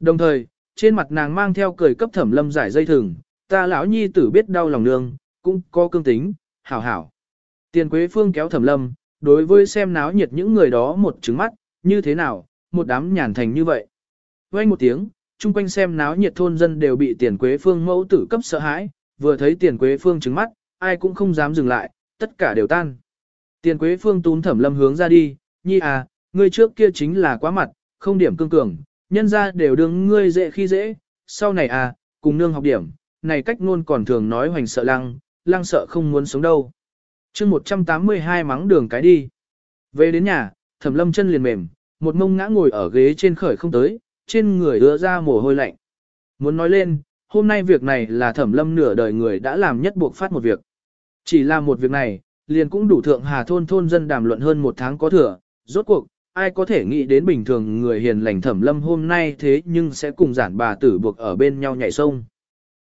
Đồng thời, trên mặt nàng mang theo cười cấp thẩm lâm giải dây thừng, ta lão nhi tử biết đau lòng nương, cũng có cương tính, hảo hảo. Tiền Quế Phương kéo thẩm lâm, đối với xem náo nhiệt những người đó một trứng mắt, như thế nào, một đám nhàn thành như vậy. Quanh một tiếng, chung quanh xem náo nhiệt thôn dân đều bị tiền Quế Phương mẫu tử cấp sợ hãi, vừa thấy tiền Quế Phương trứng mắt, ai cũng không dám dừng lại, tất cả đều tan. Tiền Quế Phương túm thẩm lâm hướng ra đi, nhi à, ngươi trước kia chính là quá mặt, không điểm cương cường, nhân ra đều đương ngươi dễ khi dễ, sau này à, cùng nương học điểm, này cách luôn còn thường nói hoành sợ lăng, lăng sợ không muốn sống đâu. chương 182 mắng đường cái đi. Về đến nhà, thẩm lâm chân liền mềm, một mông ngã ngồi ở ghế trên khởi không tới, trên người đưa ra mồ hôi lạnh. Muốn nói lên, hôm nay việc này là thẩm lâm nửa đời người đã làm nhất buộc phát một việc. Chỉ là một việc này, liền cũng đủ thượng hà thôn thôn dân đàm luận hơn một tháng có thừa, rốt cuộc, ai có thể nghĩ đến bình thường người hiền lành thẩm lâm hôm nay thế nhưng sẽ cùng giản bà tử buộc ở bên nhau nhảy sông.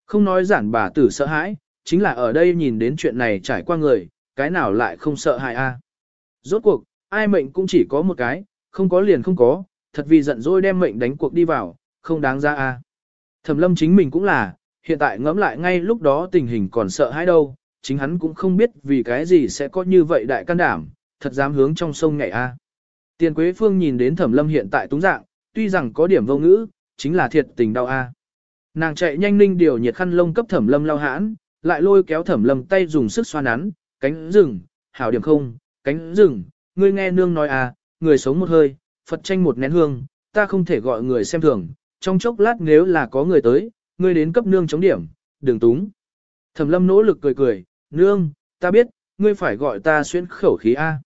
Không nói giản bà tử sợ hãi, chính là ở đây nhìn đến chuyện này trải qua người, cái nào lại không sợ hãi a? Rốt cuộc, ai mệnh cũng chỉ có một cái, không có liền không có, thật vì giận dỗi đem mệnh đánh cuộc đi vào, không đáng ra a. Thẩm lâm chính mình cũng là, hiện tại ngẫm lại ngay lúc đó tình hình còn sợ hãi đâu, chính hắn cũng không biết vì cái gì sẽ có như vậy đại can đảm, thật dám hướng trong sông nhảy a. Tiền Quế Phương nhìn đến Thẩm Lâm hiện tại túng dạng, tuy rằng có điểm vô ngữ, chính là thiệt tình đau a. Nàng chạy nhanh ninh điều nhiệt khăn lông cấp Thẩm Lâm lau hãn, lại lôi kéo Thẩm Lâm tay dùng sức xoa nắn, cánh rừng, hảo điểm không, cánh rừng, ngươi nghe nương nói à, người sống một hơi, Phật tranh một nén hương, ta không thể gọi người xem thường, trong chốc lát nếu là có người tới, ngươi đến cấp nương chống điểm, đừng túng. Thẩm Lâm nỗ lực cười cười, nương, ta biết, ngươi phải gọi ta xuyên khẩu khí a.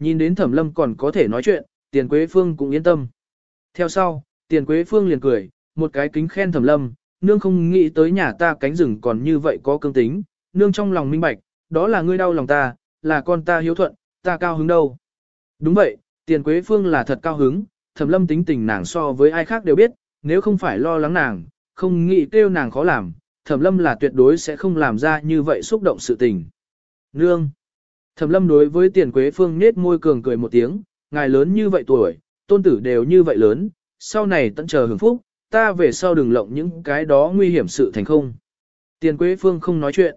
Nhìn đến thẩm lâm còn có thể nói chuyện, tiền quế phương cũng yên tâm. Theo sau, tiền quế phương liền cười, một cái kính khen thẩm lâm, nương không nghĩ tới nhà ta cánh rừng còn như vậy có cương tính, nương trong lòng minh bạch, đó là ngươi đau lòng ta, là con ta hiếu thuận, ta cao hứng đâu. Đúng vậy, tiền quế phương là thật cao hứng, thẩm lâm tính tình nàng so với ai khác đều biết, nếu không phải lo lắng nàng, không nghĩ kêu nàng khó làm, thẩm lâm là tuyệt đối sẽ không làm ra như vậy xúc động sự tình. Nương! Thẩm lâm đối với tiền quế phương nết môi cường cười một tiếng, ngài lớn như vậy tuổi, tôn tử đều như vậy lớn, sau này tận chờ hưởng phúc, ta về sau đừng lộng những cái đó nguy hiểm sự thành không. Tiền quế phương không nói chuyện.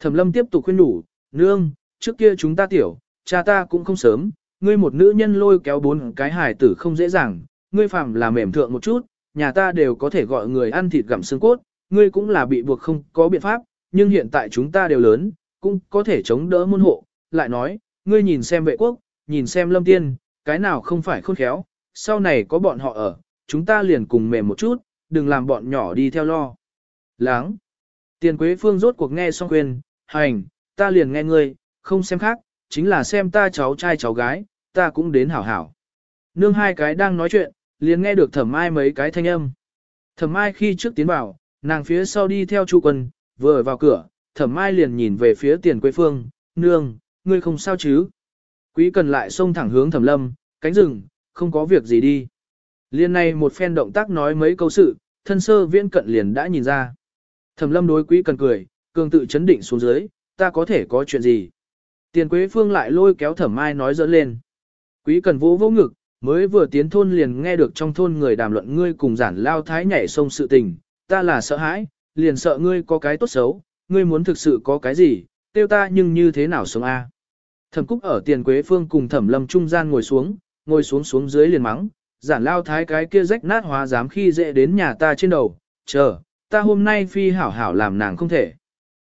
Thẩm lâm tiếp tục khuyên đủ, nương, trước kia chúng ta tiểu, cha ta cũng không sớm, ngươi một nữ nhân lôi kéo bốn cái hài tử không dễ dàng, ngươi phạm là mềm thượng một chút, nhà ta đều có thể gọi người ăn thịt gặm xương cốt, ngươi cũng là bị buộc không có biện pháp, nhưng hiện tại chúng ta đều lớn, cũng có thể chống đỡ môn hộ, lại nói, ngươi nhìn xem vệ quốc, nhìn xem lâm tiên, cái nào không phải khôn khéo, sau này có bọn họ ở, chúng ta liền cùng mềm một chút, đừng làm bọn nhỏ đi theo lo. Láng. Tiền Quế Phương rốt cuộc nghe xong khuyên, hành, ta liền nghe ngươi, không xem khác, chính là xem ta cháu trai cháu gái, ta cũng đến hảo hảo. Nương hai cái đang nói chuyện, liền nghe được thẩm ai mấy cái thanh âm. Thẩm ai khi trước tiến vào, nàng phía sau đi theo chu quân, vừa vào cửa, thẩm ai liền nhìn về phía tiền quế phương, nương, ngươi không sao chứ? Quý cần lại xông thẳng hướng thẩm lâm, cánh rừng, không có việc gì đi. Liên này một phen động tác nói mấy câu sự, thân sơ viễn cận liền đã nhìn ra. Thẩm lâm đối quý cần cười, cường tự chấn định xuống dưới, ta có thể có chuyện gì? Tiền quế phương lại lôi kéo thẩm mai nói dỡ lên. Quý cần vỗ vỗ ngực, mới vừa tiến thôn liền nghe được trong thôn người đàm luận ngươi cùng giản lao thái nhảy sông sự tình, ta là sợ hãi, liền sợ ngươi có cái tốt xấu, ngươi muốn thực sự có cái gì, tiêu ta nhưng như thế nào sống a? Thẩm Cúc ở tiền quế phương cùng Thẩm Lâm trung gian ngồi xuống, ngồi xuống xuống dưới liền mắng, giản lao thái cái kia rách nát hóa dám khi dễ đến nhà ta trên đầu, chờ, ta hôm nay phi hảo hảo làm nàng không thể.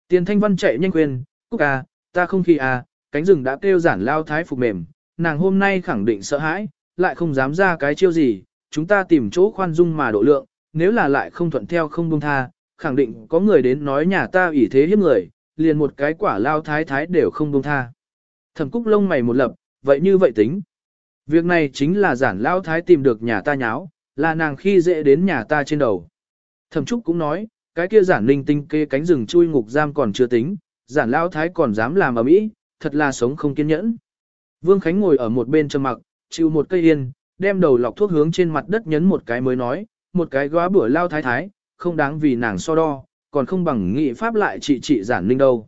Tiền Thanh Văn chạy nhanh quên, Cúc a, ta không khi a, cánh rừng đã kêu giản lao thái phục mềm, nàng hôm nay khẳng định sợ hãi, lại không dám ra cái chiêu gì, chúng ta tìm chỗ khoan dung mà độ lượng, nếu là lại không thuận theo không buông tha, khẳng định có người đến nói nhà ta ủy thế hiếp người, liền một cái quả lao thái thái đều không buông tha. Thẩm Cúc lông mày một lập, vậy như vậy tính. Việc này chính là giản lao thái tìm được nhà ta nháo, là nàng khi dễ đến nhà ta trên đầu. Thẩm Trúc cũng nói, cái kia giản linh tinh kê cánh rừng chui ngục giam còn chưa tính, giản lao thái còn dám làm ở mỹ, thật là sống không kiên nhẫn. Vương Khánh ngồi ở một bên trầm mặc, chịu một cây yên, đem đầu lọc thuốc hướng trên mặt đất nhấn một cái mới nói, một cái góa bữa lao thái thái, không đáng vì nàng so đo, còn không bằng nghị pháp lại trị trị giản ninh đâu.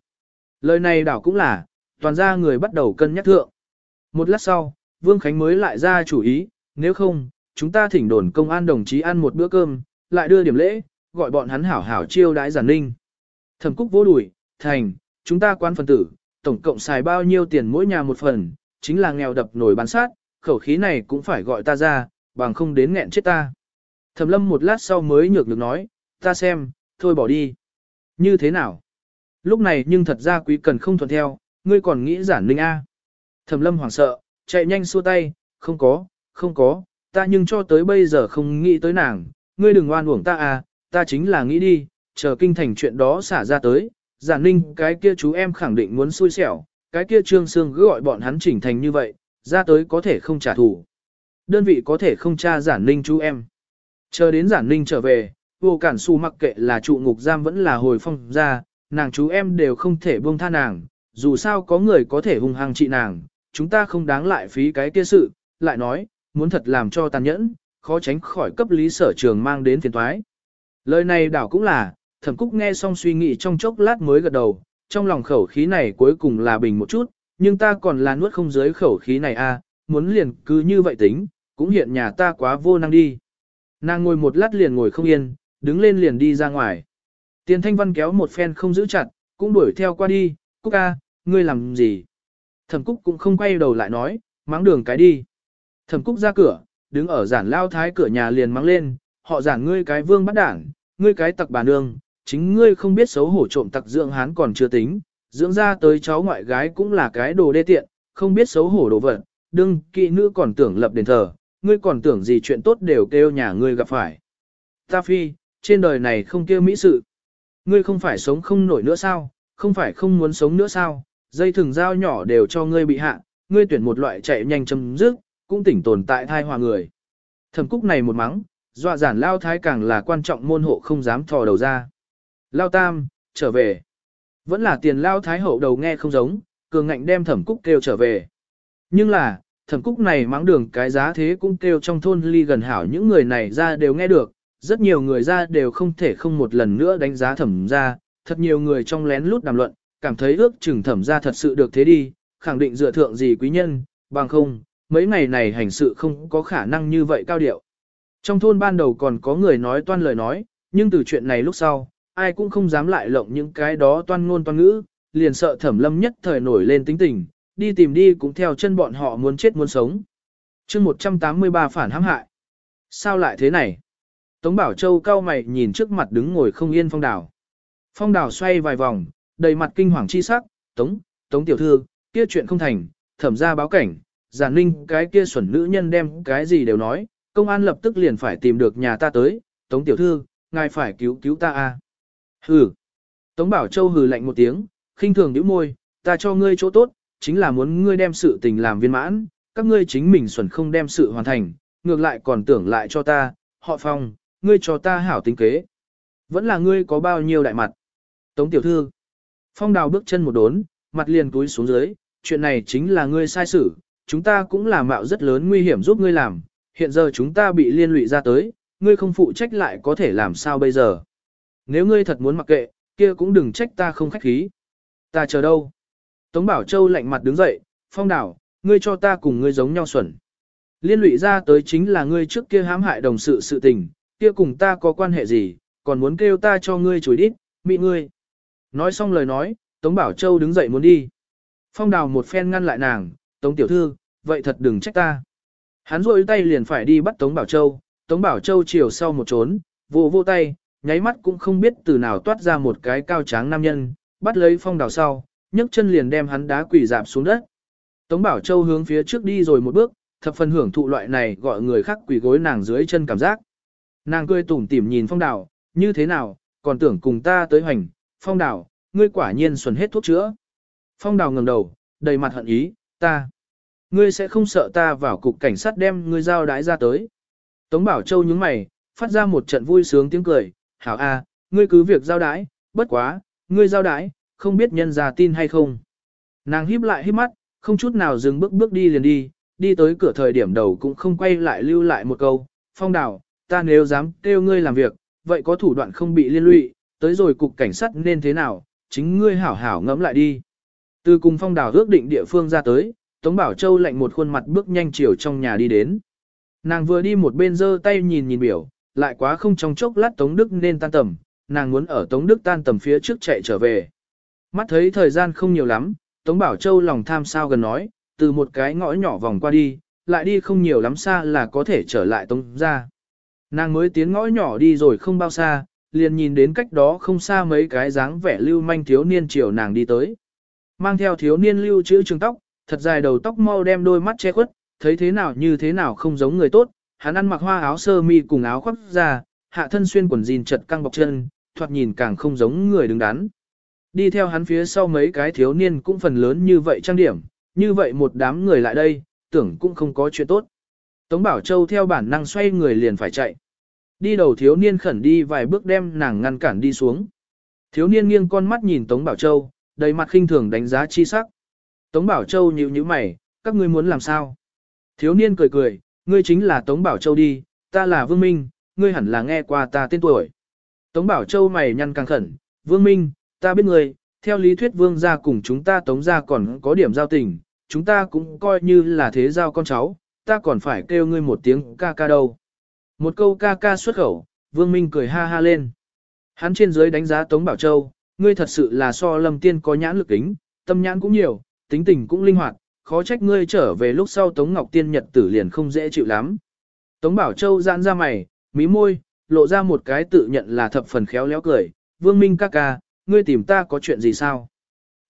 Lời này đảo cũng là, toàn ra người bắt đầu cân nhắc thượng. Một lát sau, Vương Khánh mới lại ra chủ ý, nếu không, chúng ta thỉnh đồn công an đồng chí ăn một bữa cơm, lại đưa điểm lễ, gọi bọn hắn hảo hảo chiêu đãi giản ninh. Thẩm Cúc vô đuổi, thành, chúng ta quan phần tử, tổng cộng xài bao nhiêu tiền mỗi nhà một phần, chính là nghèo đập nổi bán sát, khẩu khí này cũng phải gọi ta ra, bằng không đến nghẹn chết ta. Thẩm lâm một lát sau mới nhược được nói, ta xem, thôi bỏ đi. Như thế nào? Lúc này nhưng thật ra quý cần không thuận theo, ngươi còn nghĩ giản ninh A. Thẩm lâm hoảng sợ, chạy nhanh xua tay, không có, không có, ta nhưng cho tới bây giờ không nghĩ tới nàng, ngươi đừng oan uổng ta à, ta chính là nghĩ đi, chờ kinh thành chuyện đó xả ra tới, giản ninh cái kia chú em khẳng định muốn xui xẻo, cái kia trương xương cứ gọi bọn hắn chỉnh thành như vậy, ra tới có thể không trả thù. Đơn vị có thể không tra giản ninh chú em. Chờ đến giản ninh trở về, vô cản su mặc kệ là trụ ngục giam vẫn là hồi phong ra, nàng chú em đều không thể buông tha nàng, dù sao có người có thể hung hăng trị nàng, chúng ta không đáng lại phí cái kia sự, lại nói, muốn thật làm cho tàn nhẫn, khó tránh khỏi cấp lý sở trường mang đến phiền thoái. Lời này đảo cũng là, thẩm cúc nghe xong suy nghĩ trong chốc lát mới gật đầu, trong lòng khẩu khí này cuối cùng là bình một chút, nhưng ta còn là nuốt không dưới khẩu khí này a, à, muốn liền cứ như vậy tính, cũng hiện nhà ta quá vô năng đi. Nàng ngồi một lát liền ngồi không yên, đứng lên liền đi ra ngoài. Tiền thanh văn kéo một phen không giữ chặt, cũng đuổi theo qua đi, Cúc a, ngươi làm gì? Thẩm Cúc cũng không quay đầu lại nói, mắng đường cái đi. Thẩm Cúc ra cửa, đứng ở giản lao thái cửa nhà liền mắng lên, họ giản ngươi cái vương bắt đảng, ngươi cái tặc bà nương, chính ngươi không biết xấu hổ trộm tặc dưỡng hán còn chưa tính, dưỡng ra tới cháu ngoại gái cũng là cái đồ đê tiện, không biết xấu hổ đồ vật, đương kỵ nữ còn tưởng lập đền thờ, ngươi còn tưởng gì chuyện tốt đều kêu nhà ngươi gặp phải. Ta phi, trên đời này không kêu mỹ sự. Ngươi không phải sống không nổi nữa sao, không phải không muốn sống nữa sao, dây thừng dao nhỏ đều cho ngươi bị hạ, ngươi tuyển một loại chạy nhanh chấm dứt, cũng tỉnh tồn tại thai hòa người. Thẩm cúc này một mắng, dọa giản lao thái càng là quan trọng môn hộ không dám thò đầu ra. Lao tam, trở về. Vẫn là tiền lao thái hậu đầu nghe không giống, cường ngạnh đem thẩm cúc kêu trở về. Nhưng là, thẩm cúc này mắng đường cái giá thế cũng kêu trong thôn ly gần hảo những người này ra đều nghe được, rất nhiều người ra đều không thể không một lần nữa đánh giá thẩm ra, thật nhiều người trong lén lút đàm luận, cảm thấy ước chừng thẩm ra thật sự được thế đi, khẳng định dựa thượng gì quý nhân, bằng không, mấy ngày này hành sự không có khả năng như vậy cao điệu. Trong thôn ban đầu còn có người nói toan lời nói, nhưng từ chuyện này lúc sau, ai cũng không dám lại lộng những cái đó toan ngôn toan ngữ, liền sợ thẩm lâm nhất thời nổi lên tính tình, đi tìm đi cũng theo chân bọn họ muốn chết muốn sống. chương 183 phản hãm hại. Sao lại thế này? Tống Bảo Châu cao mày nhìn trước mặt đứng ngồi không yên phong đảo. Phong đảo xoay vài vòng, đầy mặt kinh hoàng chi sắc, Tống, Tống tiểu thư, kia chuyện không thành, thẩm ra báo cảnh, giản ninh cái kia xuẩn nữ nhân đem cái gì đều nói, công an lập tức liền phải tìm được nhà ta tới, Tống tiểu thư, ngài phải cứu cứu ta a. Hừ. Tống Bảo Châu hừ lạnh một tiếng, khinh thường nhíu môi, ta cho ngươi chỗ tốt, chính là muốn ngươi đem sự tình làm viên mãn, các ngươi chính mình xuẩn không đem sự hoàn thành, ngược lại còn tưởng lại cho ta, họ phong, ngươi cho ta hảo tính kế. Vẫn là ngươi có bao nhiêu đại mặt. Tống tiểu thư. Phong đào bước chân một đốn, mặt liền túi xuống dưới, chuyện này chính là ngươi sai xử, chúng ta cũng là mạo rất lớn nguy hiểm giúp ngươi làm, hiện giờ chúng ta bị liên lụy ra tới, ngươi không phụ trách lại có thể làm sao bây giờ. Nếu ngươi thật muốn mặc kệ, kia cũng đừng trách ta không khách khí. Ta chờ đâu? Tống Bảo Châu lạnh mặt đứng dậy, phong đảo, ngươi cho ta cùng ngươi giống nhau xuẩn. Liên lụy ra tới chính là ngươi trước kia hãm hại đồng sự sự tình, kia cùng ta có quan hệ gì, còn muốn kêu ta cho ngươi chối đít, mị ngươi. Nói xong lời nói, Tống Bảo Châu đứng dậy muốn đi. Phong đào một phen ngăn lại nàng, Tống Tiểu Thư, vậy thật đừng trách ta. Hắn rôi tay liền phải đi bắt Tống Bảo Châu, Tống Bảo Châu chiều sau một trốn, vô vô tay, nháy mắt cũng không biết từ nào toát ra một cái cao tráng nam nhân, bắt lấy phong đào sau, nhấc chân liền đem hắn đá quỷ dạp xuống đất. Tống Bảo Châu hướng phía trước đi rồi một bước, thập phần hưởng thụ loại này gọi người khác quỷ gối nàng dưới chân cảm giác. Nàng cười tủm tỉm nhìn phong đảo như thế nào, còn tưởng cùng ta tới hoành, phong đảo, ngươi quả nhiên xuẩn hết thuốc chữa. Phong đảo ngẩng đầu, đầy mặt hận ý, ta. Ngươi sẽ không sợ ta vào cục cảnh sát đem ngươi giao đái ra tới. Tống Bảo Châu nhướng mày, phát ra một trận vui sướng tiếng cười, hảo a, ngươi cứ việc giao đái, bất quá, ngươi giao đái, không biết nhân ra tin hay không. Nàng híp lại híp mắt, không chút nào dừng bước bước đi liền đi, đi tới cửa thời điểm đầu cũng không quay lại lưu lại một câu, phong đảo, ta nếu dám kêu ngươi làm việc, vậy có thủ đoạn không bị liên lụy, tới rồi cục cảnh sát nên thế nào, chính ngươi hảo hảo ngẫm lại đi. Từ cùng phong đảo ước định địa phương ra tới, Tống Bảo Châu lạnh một khuôn mặt bước nhanh chiều trong nhà đi đến. Nàng vừa đi một bên giơ tay nhìn nhìn biểu, lại quá không trong chốc lát Tống Đức nên tan tầm, nàng muốn ở Tống Đức tan tầm phía trước chạy trở về. Mắt thấy thời gian không nhiều lắm, Tống Bảo Châu lòng tham sao gần nói, từ một cái ngõ nhỏ vòng qua đi, lại đi không nhiều lắm xa là có thể trở lại Tống ra. Nàng mới tiến ngõ nhỏ đi rồi không bao xa, liền nhìn đến cách đó không xa mấy cái dáng vẻ lưu manh thiếu niên chiều nàng đi tới. Mang theo thiếu niên lưu chữ trường tóc, thật dài đầu tóc mau đem đôi mắt che khuất, thấy thế nào như thế nào không giống người tốt, hắn ăn mặc hoa áo sơ mi cùng áo khoác ra, hạ thân xuyên quần jean chật căng bọc chân, thoạt nhìn càng không giống người đứng đắn. Đi theo hắn phía sau mấy cái thiếu niên cũng phần lớn như vậy trang điểm, như vậy một đám người lại đây, tưởng cũng không có chuyện tốt. Tống Bảo Châu theo bản năng xoay người liền phải chạy. Đi đầu thiếu niên khẩn đi vài bước đem nàng ngăn cản đi xuống. Thiếu niên nghiêng con mắt nhìn Tống Bảo Châu, đầy mặt khinh thường đánh giá chi sắc. Tống Bảo Châu nhíu nhíu mày, các ngươi muốn làm sao? Thiếu niên cười cười, ngươi chính là Tống Bảo Châu đi, ta là Vương Minh, ngươi hẳn là nghe qua ta tên tuổi. Tống Bảo Châu mày nhăn căng khẩn, Vương Minh, ta biết ngươi, theo lý thuyết Vương gia cùng chúng ta Tống gia còn có điểm giao tình, chúng ta cũng coi như là thế giao con cháu, ta còn phải kêu ngươi một tiếng ca ca đâu. Một câu ca ca xuất khẩu, Vương Minh cười ha ha lên. Hắn trên dưới đánh giá Tống Bảo Châu, ngươi thật sự là so lâm tiên có nhãn lực kính, tâm nhãn cũng nhiều, tính tình cũng linh hoạt, khó trách ngươi trở về lúc sau Tống Ngọc Tiên nhật tử liền không dễ chịu lắm. Tống Bảo Châu giãn ra mày, mí môi, lộ ra một cái tự nhận là thập phần khéo léo cười, Vương Minh ca ca, ngươi tìm ta có chuyện gì sao?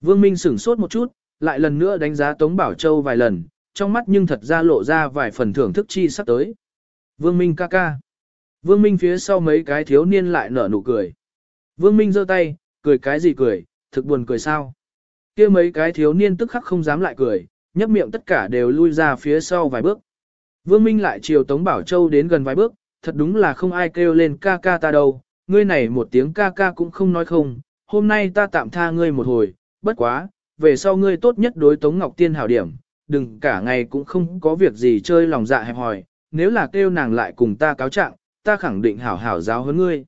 Vương Minh sửng sốt một chút, lại lần nữa đánh giá Tống Bảo Châu vài lần, trong mắt nhưng thật ra lộ ra vài phần thưởng thức chi sắp tới. Vương Minh ca ca. Vương Minh phía sau mấy cái thiếu niên lại nở nụ cười. Vương Minh giơ tay, cười cái gì cười, thực buồn cười sao. kia mấy cái thiếu niên tức khắc không dám lại cười, nhấp miệng tất cả đều lui ra phía sau vài bước. Vương Minh lại chiều Tống Bảo Châu đến gần vài bước, thật đúng là không ai kêu lên ca ca ta đâu, ngươi này một tiếng ca ca cũng không nói không, hôm nay ta tạm tha ngươi một hồi, bất quá, về sau ngươi tốt nhất đối Tống Ngọc Tiên hảo điểm, đừng cả ngày cũng không có việc gì chơi lòng dạ hẹp hòi, nếu là kêu nàng lại cùng ta cáo trạng, ta khẳng định hảo hảo giáo hơn ngươi.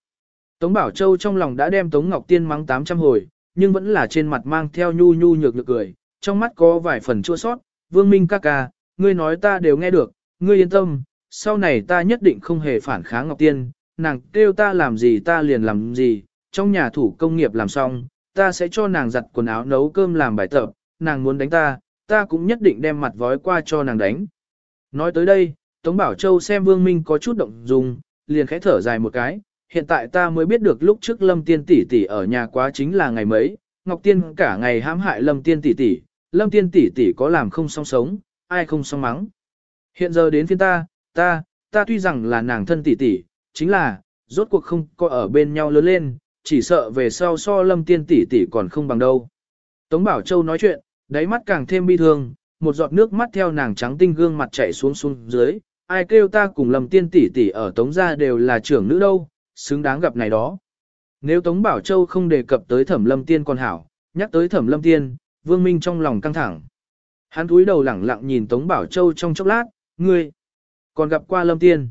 Tống Bảo Châu trong lòng đã đem Tống Ngọc Tiên mắng 800 hồi, nhưng vẫn là trên mặt mang theo nhu nhu nhược nhược cười, trong mắt có vài phần chua sót, Vương Minh ca ca, ngươi nói ta đều nghe được, ngươi yên tâm, sau này ta nhất định không hề phản kháng Ngọc Tiên, nàng kêu ta làm gì ta liền làm gì, trong nhà thủ công nghiệp làm xong, ta sẽ cho nàng giặt quần áo nấu cơm làm bài tập, nàng muốn đánh ta, ta cũng nhất định đem mặt vói qua cho nàng đánh. Nói tới đây, Tống Bảo Châu xem Vương Minh có chút động dung, liền khẽ thở dài một cái, hiện tại ta mới biết được lúc trước Lâm Tiên tỷ tỷ ở nhà quá chính là ngày mấy, Ngọc Tiên cả ngày hãm hại Lâm Tiên tỷ tỷ, Lâm Tiên tỷ tỷ có làm không song sống, ai không song mắng. Hiện giờ đến phiên ta, ta, ta tuy rằng là nàng thân tỷ tỷ, chính là, rốt cuộc không có ở bên nhau lớn lên, chỉ sợ về sau so Lâm Tiên tỷ tỷ còn không bằng đâu. Tống Bảo Châu nói chuyện, đáy mắt càng thêm bi thương, một giọt nước mắt theo nàng trắng tinh gương mặt chảy xuống xuống dưới, ai kêu ta cùng Lâm Tiên tỷ tỷ ở Tống gia đều là trưởng nữ đâu, xứng đáng gặp này đó. Nếu Tống Bảo Châu không đề cập tới Thẩm Lâm Tiên còn hảo, nhắc tới Thẩm Lâm Tiên, Vương Minh trong lòng căng thẳng. Hắn cúi đầu lẳng lặng nhìn Tống Bảo Châu trong chốc lát, ngươi, còn gặp qua Lâm Tiên.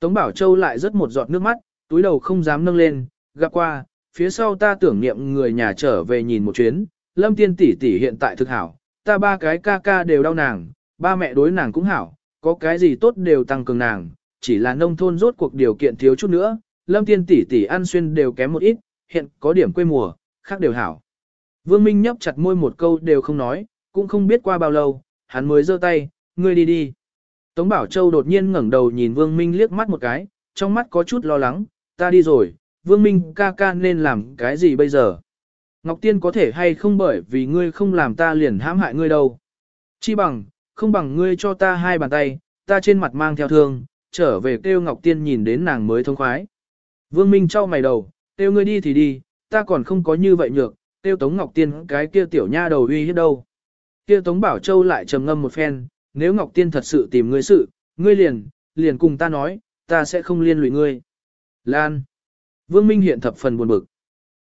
Tống Bảo Châu lại rất một giọt nước mắt, túi đầu không dám nâng lên, gặp qua, phía sau ta tưởng niệm người nhà trở về nhìn một chuyến, Lâm Tiên tỷ tỷ hiện tại thực hảo, ta ba cái ca ca đều đau nàng, ba mẹ đối nàng cũng hảo, có cái gì tốt đều tăng cường nàng, chỉ là nông thôn rốt cuộc điều kiện thiếu chút nữa, Lâm Tiên tỷ tỷ ăn xuyên đều kém một ít, hiện có điểm quê mùa, khác đều hảo. Vương Minh nhấp chặt môi một câu đều không nói, cũng không biết qua bao lâu, hắn mới giơ tay, ngươi đi đi. Tống Bảo Châu đột nhiên ngẩng đầu nhìn Vương Minh liếc mắt một cái, trong mắt có chút lo lắng, ta đi rồi, Vương Minh ca ca nên làm cái gì bây giờ? Ngọc Tiên có thể hay không bởi vì ngươi không làm ta liền hãm hại ngươi đâu. Chi bằng, không bằng ngươi cho ta hai bàn tay, ta trên mặt mang theo thương, trở về kêu Ngọc Tiên nhìn đến nàng mới thông khoái. Vương Minh trao mày đầu, kêu ngươi đi thì đi, ta còn không có như vậy nhược, kêu Tống Ngọc Tiên cái kia tiểu nha đầu uy hiếp đâu. Kia Tống Bảo Châu lại trầm ngâm một phen, nếu Ngọc Tiên thật sự tìm ngươi sự, ngươi liền, liền cùng ta nói, ta sẽ không liên lụy ngươi. Lan. Vương Minh hiện thập phần buồn bực.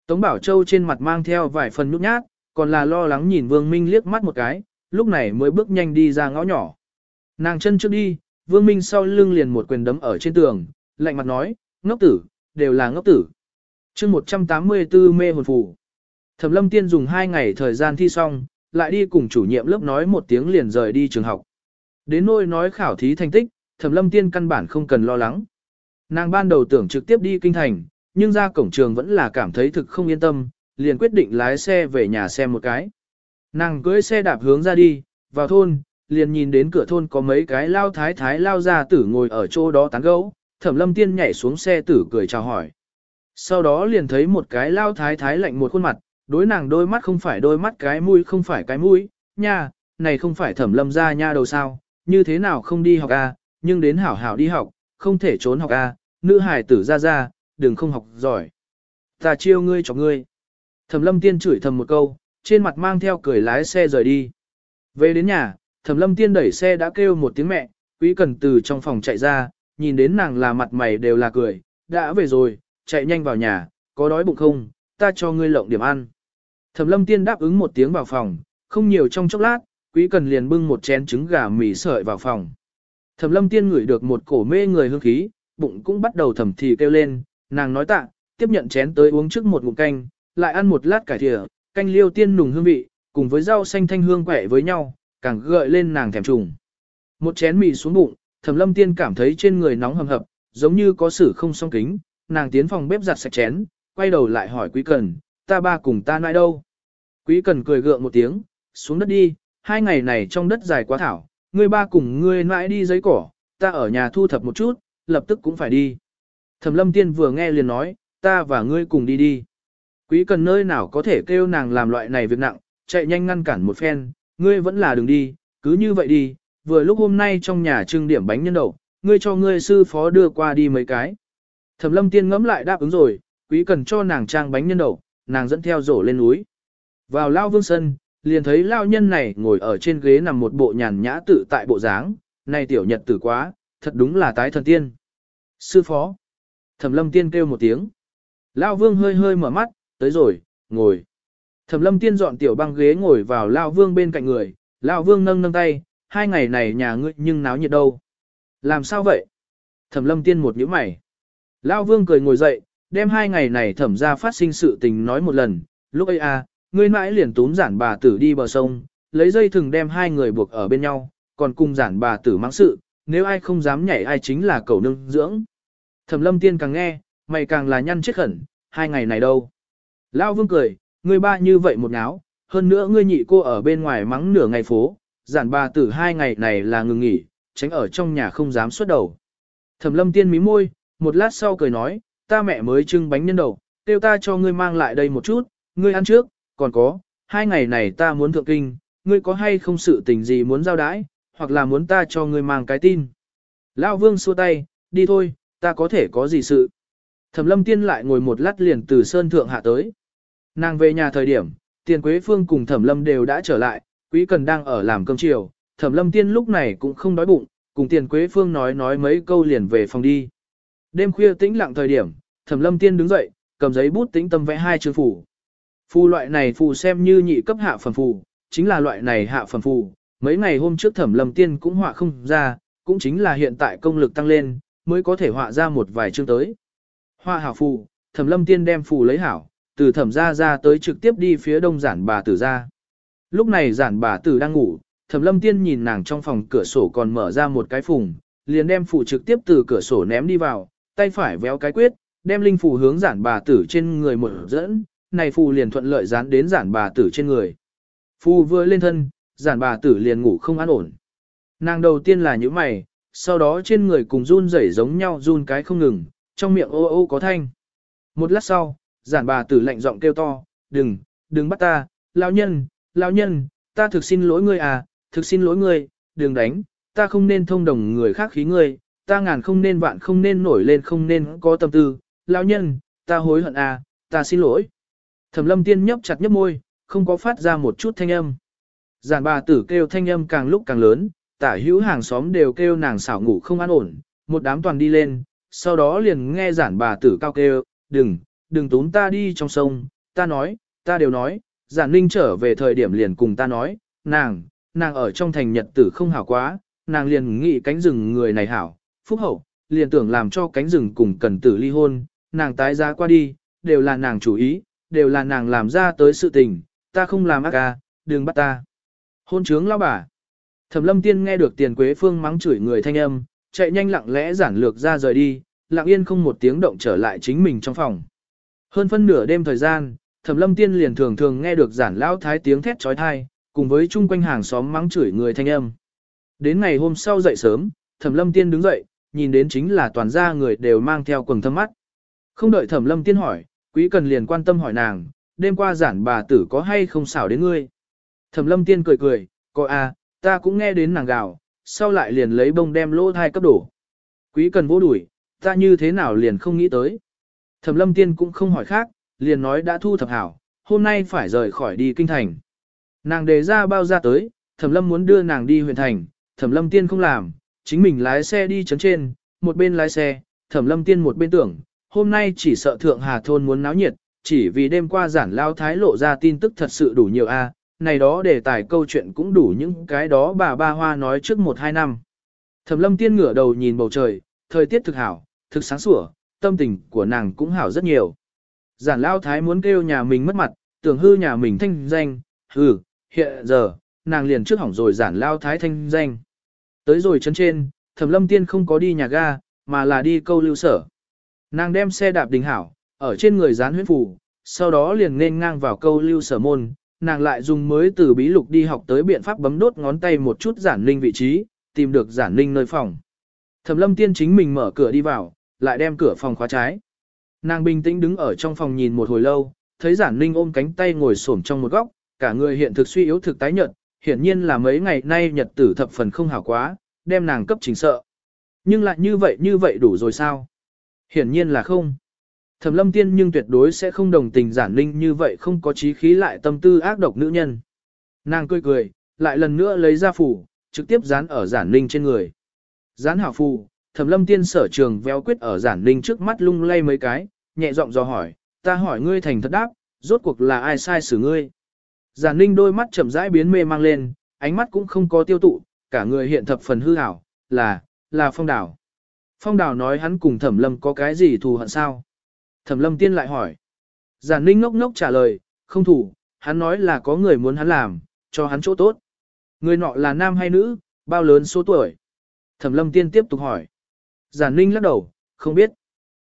Tống Bảo Châu trên mặt mang theo vài phần nhút nhát, còn là lo lắng nhìn Vương Minh liếc mắt một cái, lúc này mới bước nhanh đi ra ngõ nhỏ. Nàng chân trước đi, Vương Minh sau lưng liền một quyền đấm ở trên tường, lạnh mặt nói, ngốc tử, đều là ngốc tử. chương 184 mê hồn phù. Thẩm lâm tiên dùng hai ngày thời gian thi xong, lại đi cùng chủ nhiệm lớp nói một tiếng liền rời đi trường học. Đến nôi nói khảo thí thành tích, Thẩm Lâm Tiên căn bản không cần lo lắng. Nàng ban đầu tưởng trực tiếp đi kinh thành, nhưng ra cổng trường vẫn là cảm thấy thực không yên tâm, liền quyết định lái xe về nhà xem một cái. Nàng cưỡi xe đạp hướng ra đi, vào thôn, liền nhìn đến cửa thôn có mấy cái lao thái thái lao ra tử ngồi ở chỗ đó tán gẫu, Thẩm Lâm Tiên nhảy xuống xe tử cười chào hỏi. Sau đó liền thấy một cái lao thái thái lạnh một khuôn mặt, đối nàng đôi mắt không phải đôi mắt cái mũi không phải cái mũi, nha, này không phải Thẩm Lâm ra nha đầu sao, như thế nào không đi học a, à, nhưng đến hảo hảo đi học, không thể trốn học a, à, nữ hải tử ra ra, đừng không học giỏi. Ta chiêu ngươi cho ngươi. Thẩm lâm tiên chửi thầm một câu, trên mặt mang theo cười lái xe rời đi. Về đến nhà, thẩm lâm tiên đẩy xe đã kêu một tiếng mẹ, quý cần từ trong phòng chạy ra, nhìn đến nàng là mặt mày đều là cười, đã về rồi, chạy nhanh vào nhà, có đói bụng không, ta cho ngươi lộng điểm ăn. Thẩm lâm tiên đáp ứng một tiếng vào phòng, không nhiều trong chốc lát, quý cần liền bưng một chén trứng gà mì sợi vào phòng. Thẩm lâm tiên ngửi được một cổ mê người hương khí, bụng cũng bắt đầu thầm thì kêu lên, nàng nói tạ, tiếp nhận chén tới uống trước một ngụm canh, lại ăn một lát cải thìa, canh liêu tiên nùng hương vị, cùng với rau xanh thanh hương quẻ với nhau, càng gợi lên nàng thèm trùng. Một chén mì xuống bụng, Thẩm Lâm Tiên cảm thấy trên người nóng hầm hập, giống như có sử không song kính, nàng tiến phòng bếp giặt sạch chén, quay đầu lại hỏi Quý Cần, ta ba cùng ta nãi đâu? Quý Cần cười gượng một tiếng, xuống đất đi, hai ngày này trong đất dài quá thảo, ngươi ba cùng ngươi nãi đi giấy cỏ, ta ở nhà thu thập một chút, lập tức cũng phải đi. Thẩm lâm tiên vừa nghe liền nói, ta và ngươi cùng đi đi. Quý cần nơi nào có thể kêu nàng làm loại này việc nặng, chạy nhanh ngăn cản một phen, ngươi vẫn là đừng đi, cứ như vậy đi, vừa lúc hôm nay trong nhà trưng điểm bánh nhân đậu, ngươi cho ngươi sư phó đưa qua đi mấy cái. Thẩm lâm tiên ngẫm lại đáp ứng rồi, quý cần cho nàng trang bánh nhân đậu, nàng dẫn theo rổ lên núi. Vào lao vương sân, liền thấy lao nhân này ngồi ở trên ghế nằm một bộ nhàn nhã tự tại bộ dáng, này tiểu nhật tử quá, thật đúng là tái thần tiên. Sư phó. Thẩm lâm tiên kêu một tiếng. Lao vương hơi hơi mở mắt, tới rồi, ngồi. Thẩm lâm tiên dọn tiểu băng ghế ngồi vào Lao vương bên cạnh người, Lao vương nâng nâng tay, hai ngày này nhà ngươi nhưng náo nhiệt đâu. Làm sao vậy? Thẩm lâm tiên một nhíu mày. Lao vương cười ngồi dậy, đem hai ngày này thẩm ra phát sinh sự tình nói một lần, lúc ấy à, ngươi mãi liền túm giản bà tử đi bờ sông, lấy dây thừng đem hai người buộc ở bên nhau, còn cùng giản bà tử mang sự, nếu ai không dám nhảy ai chính là cầu nương dưỡng. Thẩm lâm tiên càng nghe, mày càng là nhăn chết khẩn, hai ngày này đâu. Lão vương cười, ngươi ba như vậy một ngáo, hơn nữa ngươi nhị cô ở bên ngoài mắng nửa ngày phố, giản bà tử hai ngày này là ngừng nghỉ, tránh ở trong nhà không dám xuất đầu. Thẩm lâm tiên mí môi, một lát sau cười nói, ta mẹ mới trưng bánh nhân đầu, tiêu ta cho ngươi mang lại đây một chút, ngươi ăn trước, còn có, hai ngày này ta muốn thượng kinh, ngươi có hay không sự tình gì muốn giao đãi, hoặc là muốn ta cho ngươi mang cái tin. Lão vương xua tay, đi thôi, ta có thể có gì sự. Thẩm lâm tiên lại ngồi một lát liền từ sơn thượng hạ tới. Nàng về nhà thời điểm, tiền quế phương cùng thẩm lâm đều đã trở lại, quý cần đang ở làm cơm chiều, thẩm lâm tiên lúc này cũng không đói bụng, cùng tiền quế phương nói nói mấy câu liền về phòng đi. Đêm khuya tĩnh lặng thời điểm, thẩm lâm tiên đứng dậy, cầm giấy bút tĩnh tâm vẽ hai chữ phủ. Phù loại này phù xem như nhị cấp hạ phẩm phù, chính là loại này hạ phẩm phù. Mấy ngày hôm trước thẩm lâm tiên cũng họa không ra, cũng chính là hiện tại công lực tăng lên, mới có thể họa ra một vài chương tới. Họa hảo phù, thẩm lâm tiên đem phù lấy hảo, từ thẩm ra ra tới trực tiếp đi phía đông giản bà tử ra. Lúc này giản bà tử đang ngủ, thẩm lâm tiên nhìn nàng trong phòng cửa sổ còn mở ra một cái phùng, liền đem phù trực tiếp từ cửa sổ ném đi vào, tay phải véo cái quyết, đem linh phù hướng giản bà tử trên người một dẫn, này phù liền thuận lợi dán đến giản bà tử trên người. Phù vừa lên thân, giản bà tử liền ngủ không an ổn. Nàng đầu tiên là những mày, sau đó trên người cùng run rẩy giống nhau run cái không ngừng, trong miệng ô ô có thanh. Một lát sau, giản bà tử lạnh giọng kêu to, đừng, đừng bắt ta, lão nhân, lão nhân, ta thực xin lỗi ngươi à, thực xin lỗi ngươi, đừng đánh, ta không nên thông đồng người khác khí ngươi, ta ngàn không nên vạn không nên nổi lên không nên có tâm tư, lão nhân, ta hối hận à, ta xin lỗi. Thẩm lâm tiên nhấp chặt nhấp môi, không có phát ra một chút thanh âm. Giản bà tử kêu thanh âm càng lúc càng lớn, tả hữu hàng xóm đều kêu nàng xảo ngủ không an ổn, một đám toàn đi lên, sau đó liền nghe giản bà tử cao kêu, đừng, đừng tốn ta đi trong sông, ta nói, ta đều nói, giản ninh trở về thời điểm liền cùng ta nói, nàng, nàng ở trong thành nhật tử không hảo quá, nàng liền nghĩ cánh rừng người này hảo, phúc hậu, liền tưởng làm cho cánh rừng cùng cần tử ly hôn, nàng tái giá qua đi, đều là nàng chủ ý, đều là nàng làm ra tới sự tình, ta không làm ác ca, đừng bắt ta. Hôn trướng lao bà. Thẩm lâm tiên nghe được tiền quế phương mắng chửi người thanh âm, chạy nhanh lặng lẽ giản lược ra rời đi, lặng yên không một tiếng động trở lại chính mình trong phòng. Hơn phân nửa đêm thời gian, Thẩm Lâm Tiên liền thường thường nghe được giản lão thái tiếng thét chói tai, cùng với chung quanh hàng xóm mắng chửi người thanh âm. Đến ngày hôm sau dậy sớm, Thẩm Lâm Tiên đứng dậy, nhìn đến chính là toàn gia người đều mang theo quần thâm mắt. Không đợi Thẩm Lâm Tiên hỏi, Quý Cần liền quan tâm hỏi nàng, đêm qua giản bà tử có hay không xảo đến ngươi. Thẩm Lâm Tiên cười cười, có à, ta cũng nghe đến nàng gào, sau lại liền lấy bông đem lỗ thai cấp đổ. Quý Cần vỗ đuổi, ta như thế nào liền không nghĩ tới. Thẩm Lâm Tiên cũng không hỏi khác, liền nói đã thu thập hảo, hôm nay phải rời khỏi đi kinh thành. Nàng đề ra bao ra tới, Thẩm Lâm muốn đưa nàng đi huyện thành, Thẩm Lâm Tiên không làm, chính mình lái xe đi chấn trên, một bên lái xe, Thẩm Lâm Tiên một bên tưởng, hôm nay chỉ sợ Thượng Hà Thôn muốn náo nhiệt, chỉ vì đêm qua giản lao thái lộ ra tin tức thật sự đủ nhiều a, à, này đó đề tài câu chuyện cũng đủ những cái đó bà ba hoa nói trước một hai năm. Thẩm Lâm Tiên ngửa đầu nhìn bầu trời, thời tiết thực hảo, thực sáng sủa, tâm tình của nàng cũng hảo rất nhiều. Giản lao thái muốn kêu nhà mình mất mặt, tưởng hư nhà mình thanh danh, hừ, hiện giờ, nàng liền trước hỏng rồi giản lao thái thanh danh. Tới rồi chân trên, thẩm lâm tiên không có đi nhà ga, mà là đi câu lưu sở. Nàng đem xe đạp đình hảo, ở trên người dán huyết phủ, sau đó liền nên ngang vào câu lưu sở môn, nàng lại dùng mới từ bí lục đi học tới biện pháp bấm đốt ngón tay một chút giản linh vị trí, tìm được giản linh nơi phòng. Thẩm lâm tiên chính mình mở cửa đi vào, lại đem cửa phòng khóa trái. Nàng bình tĩnh đứng ở trong phòng nhìn một hồi lâu, thấy giản ninh ôm cánh tay ngồi xổm trong một góc, cả người hiện thực suy yếu thực tái nhợt, hiển nhiên là mấy ngày nay nhật tử thập phần không hảo quá, đem nàng cấp chính sợ. Nhưng lại như vậy như vậy đủ rồi sao? Hiển nhiên là không. Thẩm lâm tiên nhưng tuyệt đối sẽ không đồng tình giản ninh như vậy không có trí khí lại tâm tư ác độc nữ nhân. Nàng cười cười, lại lần nữa lấy ra phủ, trực tiếp dán ở giản ninh trên người. Dán hảo phù, thẩm lâm tiên sở trường véo quyết ở giản ninh trước mắt lung lay mấy cái, nhẹ giọng dò hỏi, ta hỏi ngươi thành thật đáp, rốt cuộc là ai sai xử ngươi. Giản ninh đôi mắt chậm rãi biến mê mang lên, ánh mắt cũng không có tiêu tụ, cả người hiện thập phần hư hảo, là, là phong đảo. Phong đảo nói hắn cùng thẩm lâm có cái gì thù hận sao? Thẩm lâm tiên lại hỏi. Giản ninh ngốc ngốc trả lời, không thủ, hắn nói là có người muốn hắn làm, cho hắn chỗ tốt. Người nọ là nam hay nữ, bao lớn số tuổi? Thẩm lâm tiên tiếp tục hỏi. Giản ninh lắc đầu, không biết.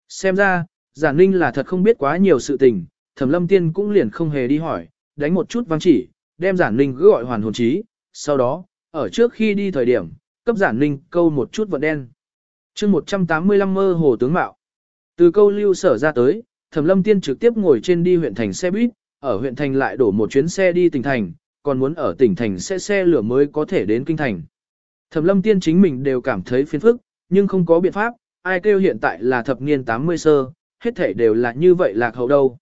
Xem ra, giản ninh là thật không biết quá nhiều sự tình, thẩm lâm tiên cũng liền không hề đi hỏi, đánh một chút vang chỉ, đem giản ninh cứ gọi hoàn hồn trí, sau đó, ở trước khi đi thời điểm, cấp giản ninh câu một chút vận đen. chương 185 mơ hồ tướng mạo. Từ câu lưu sở ra tới, thẩm lâm tiên trực tiếp ngồi trên đi huyện thành xe buýt, ở huyện thành lại đổ một chuyến xe đi tỉnh thành, còn muốn ở tỉnh thành xe xe lửa mới có thể đến kinh thành. Thẩm lâm tiên chính mình đều cảm thấy phiền phức, nhưng không có biện pháp, ai kêu hiện tại là thập niên 80 sơ, hết thể đều là như vậy lạc hậu đâu.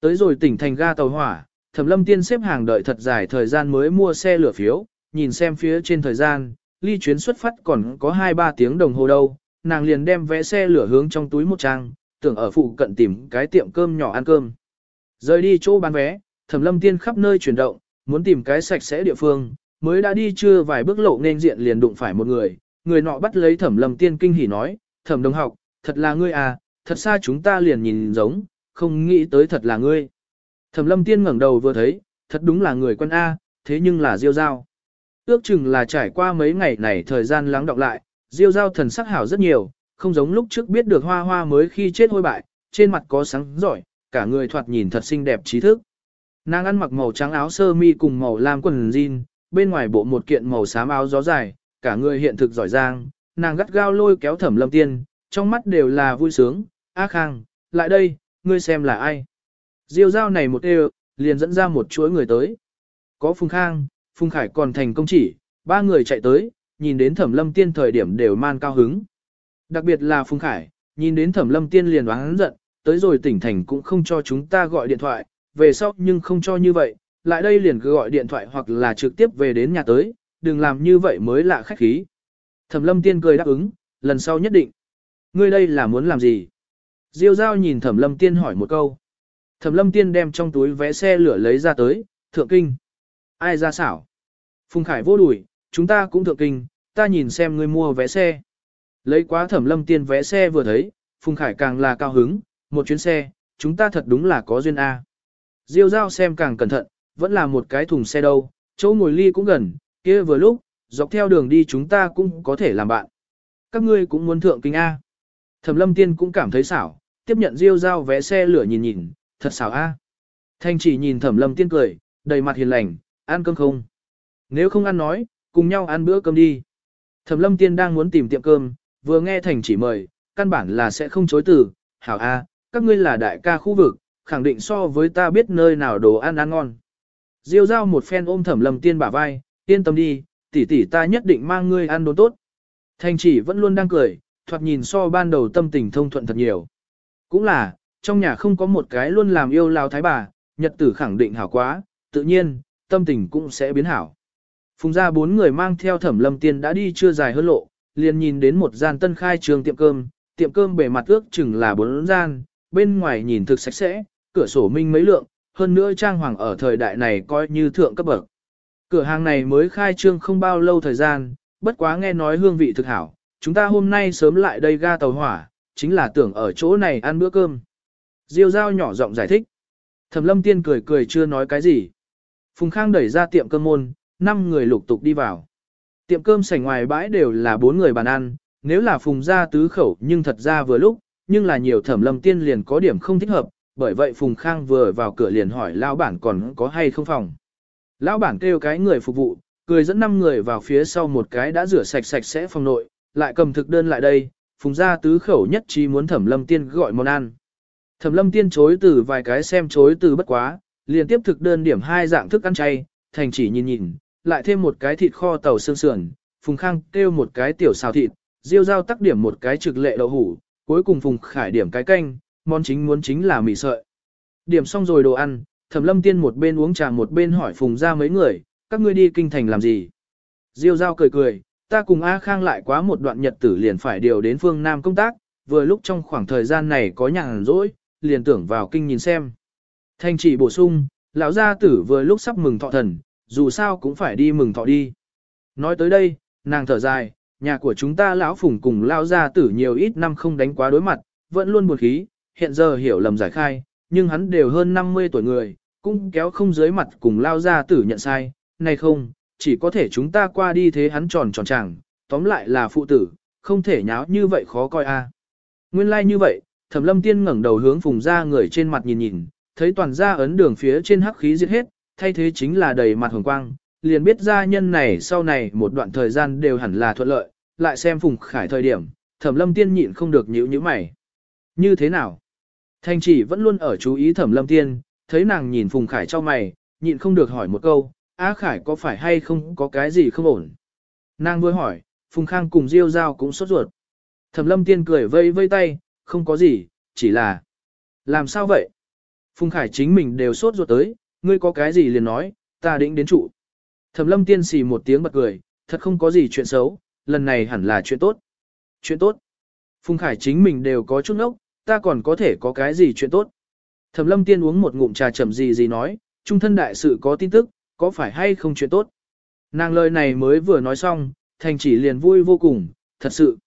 Tới rồi tỉnh thành ga tàu hỏa, Thẩm Lâm Tiên xếp hàng đợi thật dài thời gian mới mua xe lửa phiếu, nhìn xem phía trên thời gian, ly chuyến xuất phát còn có 2-3 tiếng đồng hồ đâu, nàng liền đem vé xe lửa hướng trong túi một trang, tưởng ở phụ cận tìm cái tiệm cơm nhỏ ăn cơm. Rời đi chỗ bán vé, Thẩm Lâm Tiên khắp nơi chuyển động, muốn tìm cái sạch sẽ địa phương, mới đã đi chưa vài bước lộ nên diện liền đụng phải một người, người nọ bắt lấy thẩm lâm tiên kinh hỉ nói, thẩm đồng học, thật là ngươi à, thật xa chúng ta liền nhìn giống, không nghĩ tới thật là ngươi. Thẩm lâm tiên ngẩng đầu vừa thấy, thật đúng là người quân A, thế nhưng là diêu giao. Ước chừng là trải qua mấy ngày này thời gian lắng đọng lại, diêu giao thần sắc hảo rất nhiều, không giống lúc trước biết được hoa hoa mới khi chết hôi bại, trên mặt có sáng giỏi, cả người thoạt nhìn thật xinh đẹp trí thức. Nàng ăn mặc màu trắng áo sơ mi cùng màu lam quần jean, bên ngoài bộ một kiện màu xám áo gió dài, cả người hiện thực giỏi giang, nàng gắt gao lôi kéo thẩm lâm tiên, trong mắt đều là vui sướng, A Khang, lại đây, ngươi xem là ai. Diêu dao này một đều, liền dẫn ra một chuỗi người tới. Có Phùng Khang, Phùng Khải còn thành công chỉ, ba người chạy tới, nhìn đến thẩm lâm tiên thời điểm đều man cao hứng. Đặc biệt là Phùng Khải, nhìn đến thẩm lâm tiên liền oán giận, tới rồi tỉnh thành cũng không cho chúng ta gọi điện thoại, về sau nhưng không cho như vậy, lại đây liền cứ gọi điện thoại hoặc là trực tiếp về đến nhà tới, đừng làm như vậy mới lạ khách khí. Thẩm lâm tiên cười đáp ứng, lần sau nhất định. Ngươi đây là muốn làm gì? Diêu giao nhìn thẩm lâm tiên hỏi một câu. Thẩm lâm tiên đem trong túi vé xe lửa lấy ra tới, thượng kinh. Ai ra xảo? Phùng Khải vô đuổi, chúng ta cũng thượng kinh, ta nhìn xem ngươi mua vé xe. Lấy quá thẩm lâm tiên vé xe vừa thấy, Phùng Khải càng là cao hứng, một chuyến xe, chúng ta thật đúng là có duyên A. Diêu giao xem càng cẩn thận, vẫn là một cái thùng xe đâu, chỗ ngồi ly cũng gần, kia vừa lúc, dọc theo đường đi chúng ta cũng có thể làm bạn. các ngươi cũng muốn thượng kinh A. Thẩm lâm tiên cũng cảm thấy xảo, tiếp nhận diêu giao vé xe lửa nhìn nhìn, thật xảo A. Thanh chỉ nhìn thẩm lâm tiên cười, đầy mặt hiền lành, ăn cơm không? Nếu không ăn nói, cùng nhau ăn bữa cơm đi. Thẩm lâm tiên đang muốn tìm tiệm cơm, vừa nghe thành chỉ mời, căn bản là sẽ không chối từ, hảo A, các ngươi là đại ca khu vực, khẳng định so với ta biết nơi nào đồ ăn ăn ngon. Diêu giao một phen ôm thẩm lâm tiên bả vai, yên tâm đi, tỷ tỷ ta nhất định mang ngươi ăn đồ tốt. Thành chỉ vẫn luôn đang cười, thoạt nhìn so ban đầu tâm tình thông thuận thật nhiều. Cũng là, trong nhà không có một cái luôn làm yêu lao thái bà, nhật tử khẳng định hảo quá, tự nhiên, tâm tình cũng sẽ biến hảo. Phùng ra bốn người mang theo thẩm lâm tiên đã đi chưa dài hơn lộ, liền nhìn đến một gian tân khai trường tiệm cơm, tiệm cơm bề mặt ước chừng là bốn gian, bên ngoài nhìn thực sạch sẽ, cửa sổ minh mấy lượng, hơn nữa trang hoàng ở thời đại này coi như thượng cấp bậc. Cửa hàng này mới khai trương không bao lâu thời gian, bất quá nghe nói hương vị thực hảo, chúng ta hôm nay sớm lại đây ga tàu hỏa, chính là tưởng ở chỗ này ăn bữa cơm. Diêu Giao nhỏ giọng giải thích. Thẩm lâm tiên cười cười chưa nói cái gì. Phùng Khang đẩy ra tiệm cơm môn, năm người lục tục đi vào. Tiệm cơm sảnh ngoài bãi đều là bốn người bàn ăn, nếu là Phùng ra tứ khẩu nhưng thật ra vừa lúc, nhưng là nhiều thẩm lâm tiên liền có điểm không thích hợp, bởi vậy Phùng Khang vừa vào cửa liền hỏi lão bản còn có hay không phòng. Lão bản kêu cái người phục vụ, cười dẫn năm người vào phía sau một cái đã rửa sạch sạch sẽ phòng nội, lại cầm thực đơn lại đây, Phùng ra tứ khẩu nhất trí muốn thẩm lâm tiên gọi món ăn. Thẩm lâm tiên chối từ vài cái xem chối từ bất quá, liền tiếp thực đơn điểm hai dạng thức ăn chay, thành chỉ nhìn nhìn, lại thêm một cái thịt kho tàu xương sườn, Phùng Khang kêu một cái tiểu xào thịt, Diêu Giao tắc điểm một cái trực lệ đậu hủ, cuối cùng Phùng Khải điểm cái canh, món chính muốn chính là mì sợi. Điểm xong rồi đồ ăn, Thẩm Lâm Tiên một bên uống trà một bên hỏi Phùng ra mấy người, các ngươi đi kinh thành làm gì? Diêu Giao cười cười, ta cùng A Khang lại quá một đoạn nhật tử liền phải điều đến phương Nam công tác, vừa lúc trong khoảng thời gian này có nhàn rỗi, liền tưởng vào kinh nhìn xem. Thanh chỉ bổ sung, lão gia tử vừa lúc sắp mừng thọ thần, dù sao cũng phải đi mừng thọ đi. Nói tới đây, nàng thở dài, nhà của chúng ta lão phùng cùng lão gia tử nhiều ít năm không đánh quá đối mặt, vẫn luôn buồn khí, hiện giờ hiểu lầm giải khai, nhưng hắn đều hơn 50 tuổi người, cũng kéo không dưới mặt cùng lao ra tử nhận sai, này không, chỉ có thể chúng ta qua đi thế hắn tròn tròn chẳng, tóm lại là phụ tử, không thể nháo như vậy khó coi a. Nguyên lai like như vậy, Thẩm Lâm Tiên ngẩng đầu hướng Phùng gia người trên mặt nhìn nhìn, thấy toàn gia ấn đường phía trên hắc khí giết hết, thay thế chính là đầy mặt hồng quang, liền biết gia nhân này sau này một đoạn thời gian đều hẳn là thuận lợi, lại xem Phùng Khải thời điểm, Thẩm Lâm Tiên nhịn không được nhíu nhíu mày. Như thế nào? Thanh chỉ vẫn luôn ở chú ý Thẩm Lâm Tiên, thấy nàng nhìn Phùng Khải cho mày, nhịn không được hỏi một câu, Á Khải có phải hay không có cái gì không ổn? Nàng vừa hỏi, Phùng Khang cùng Diêu Giao cũng sốt ruột. Thẩm Lâm Tiên cười vây vây tay, không có gì, chỉ là... Làm sao vậy? Phùng Khải chính mình đều sốt ruột tới, ngươi có cái gì liền nói, ta định đến trụ. Thẩm lâm tiên xì một tiếng bật cười, thật không có gì chuyện xấu, lần này hẳn là chuyện tốt. Chuyện tốt. Phùng Khải chính mình đều có chút ốc, ta còn có thể có cái gì chuyện tốt. Thẩm lâm tiên uống một ngụm trà chậm gì gì nói, trung thân đại sự có tin tức, có phải hay không chuyện tốt. Nàng lời này mới vừa nói xong, thành chỉ liền vui vô cùng, thật sự.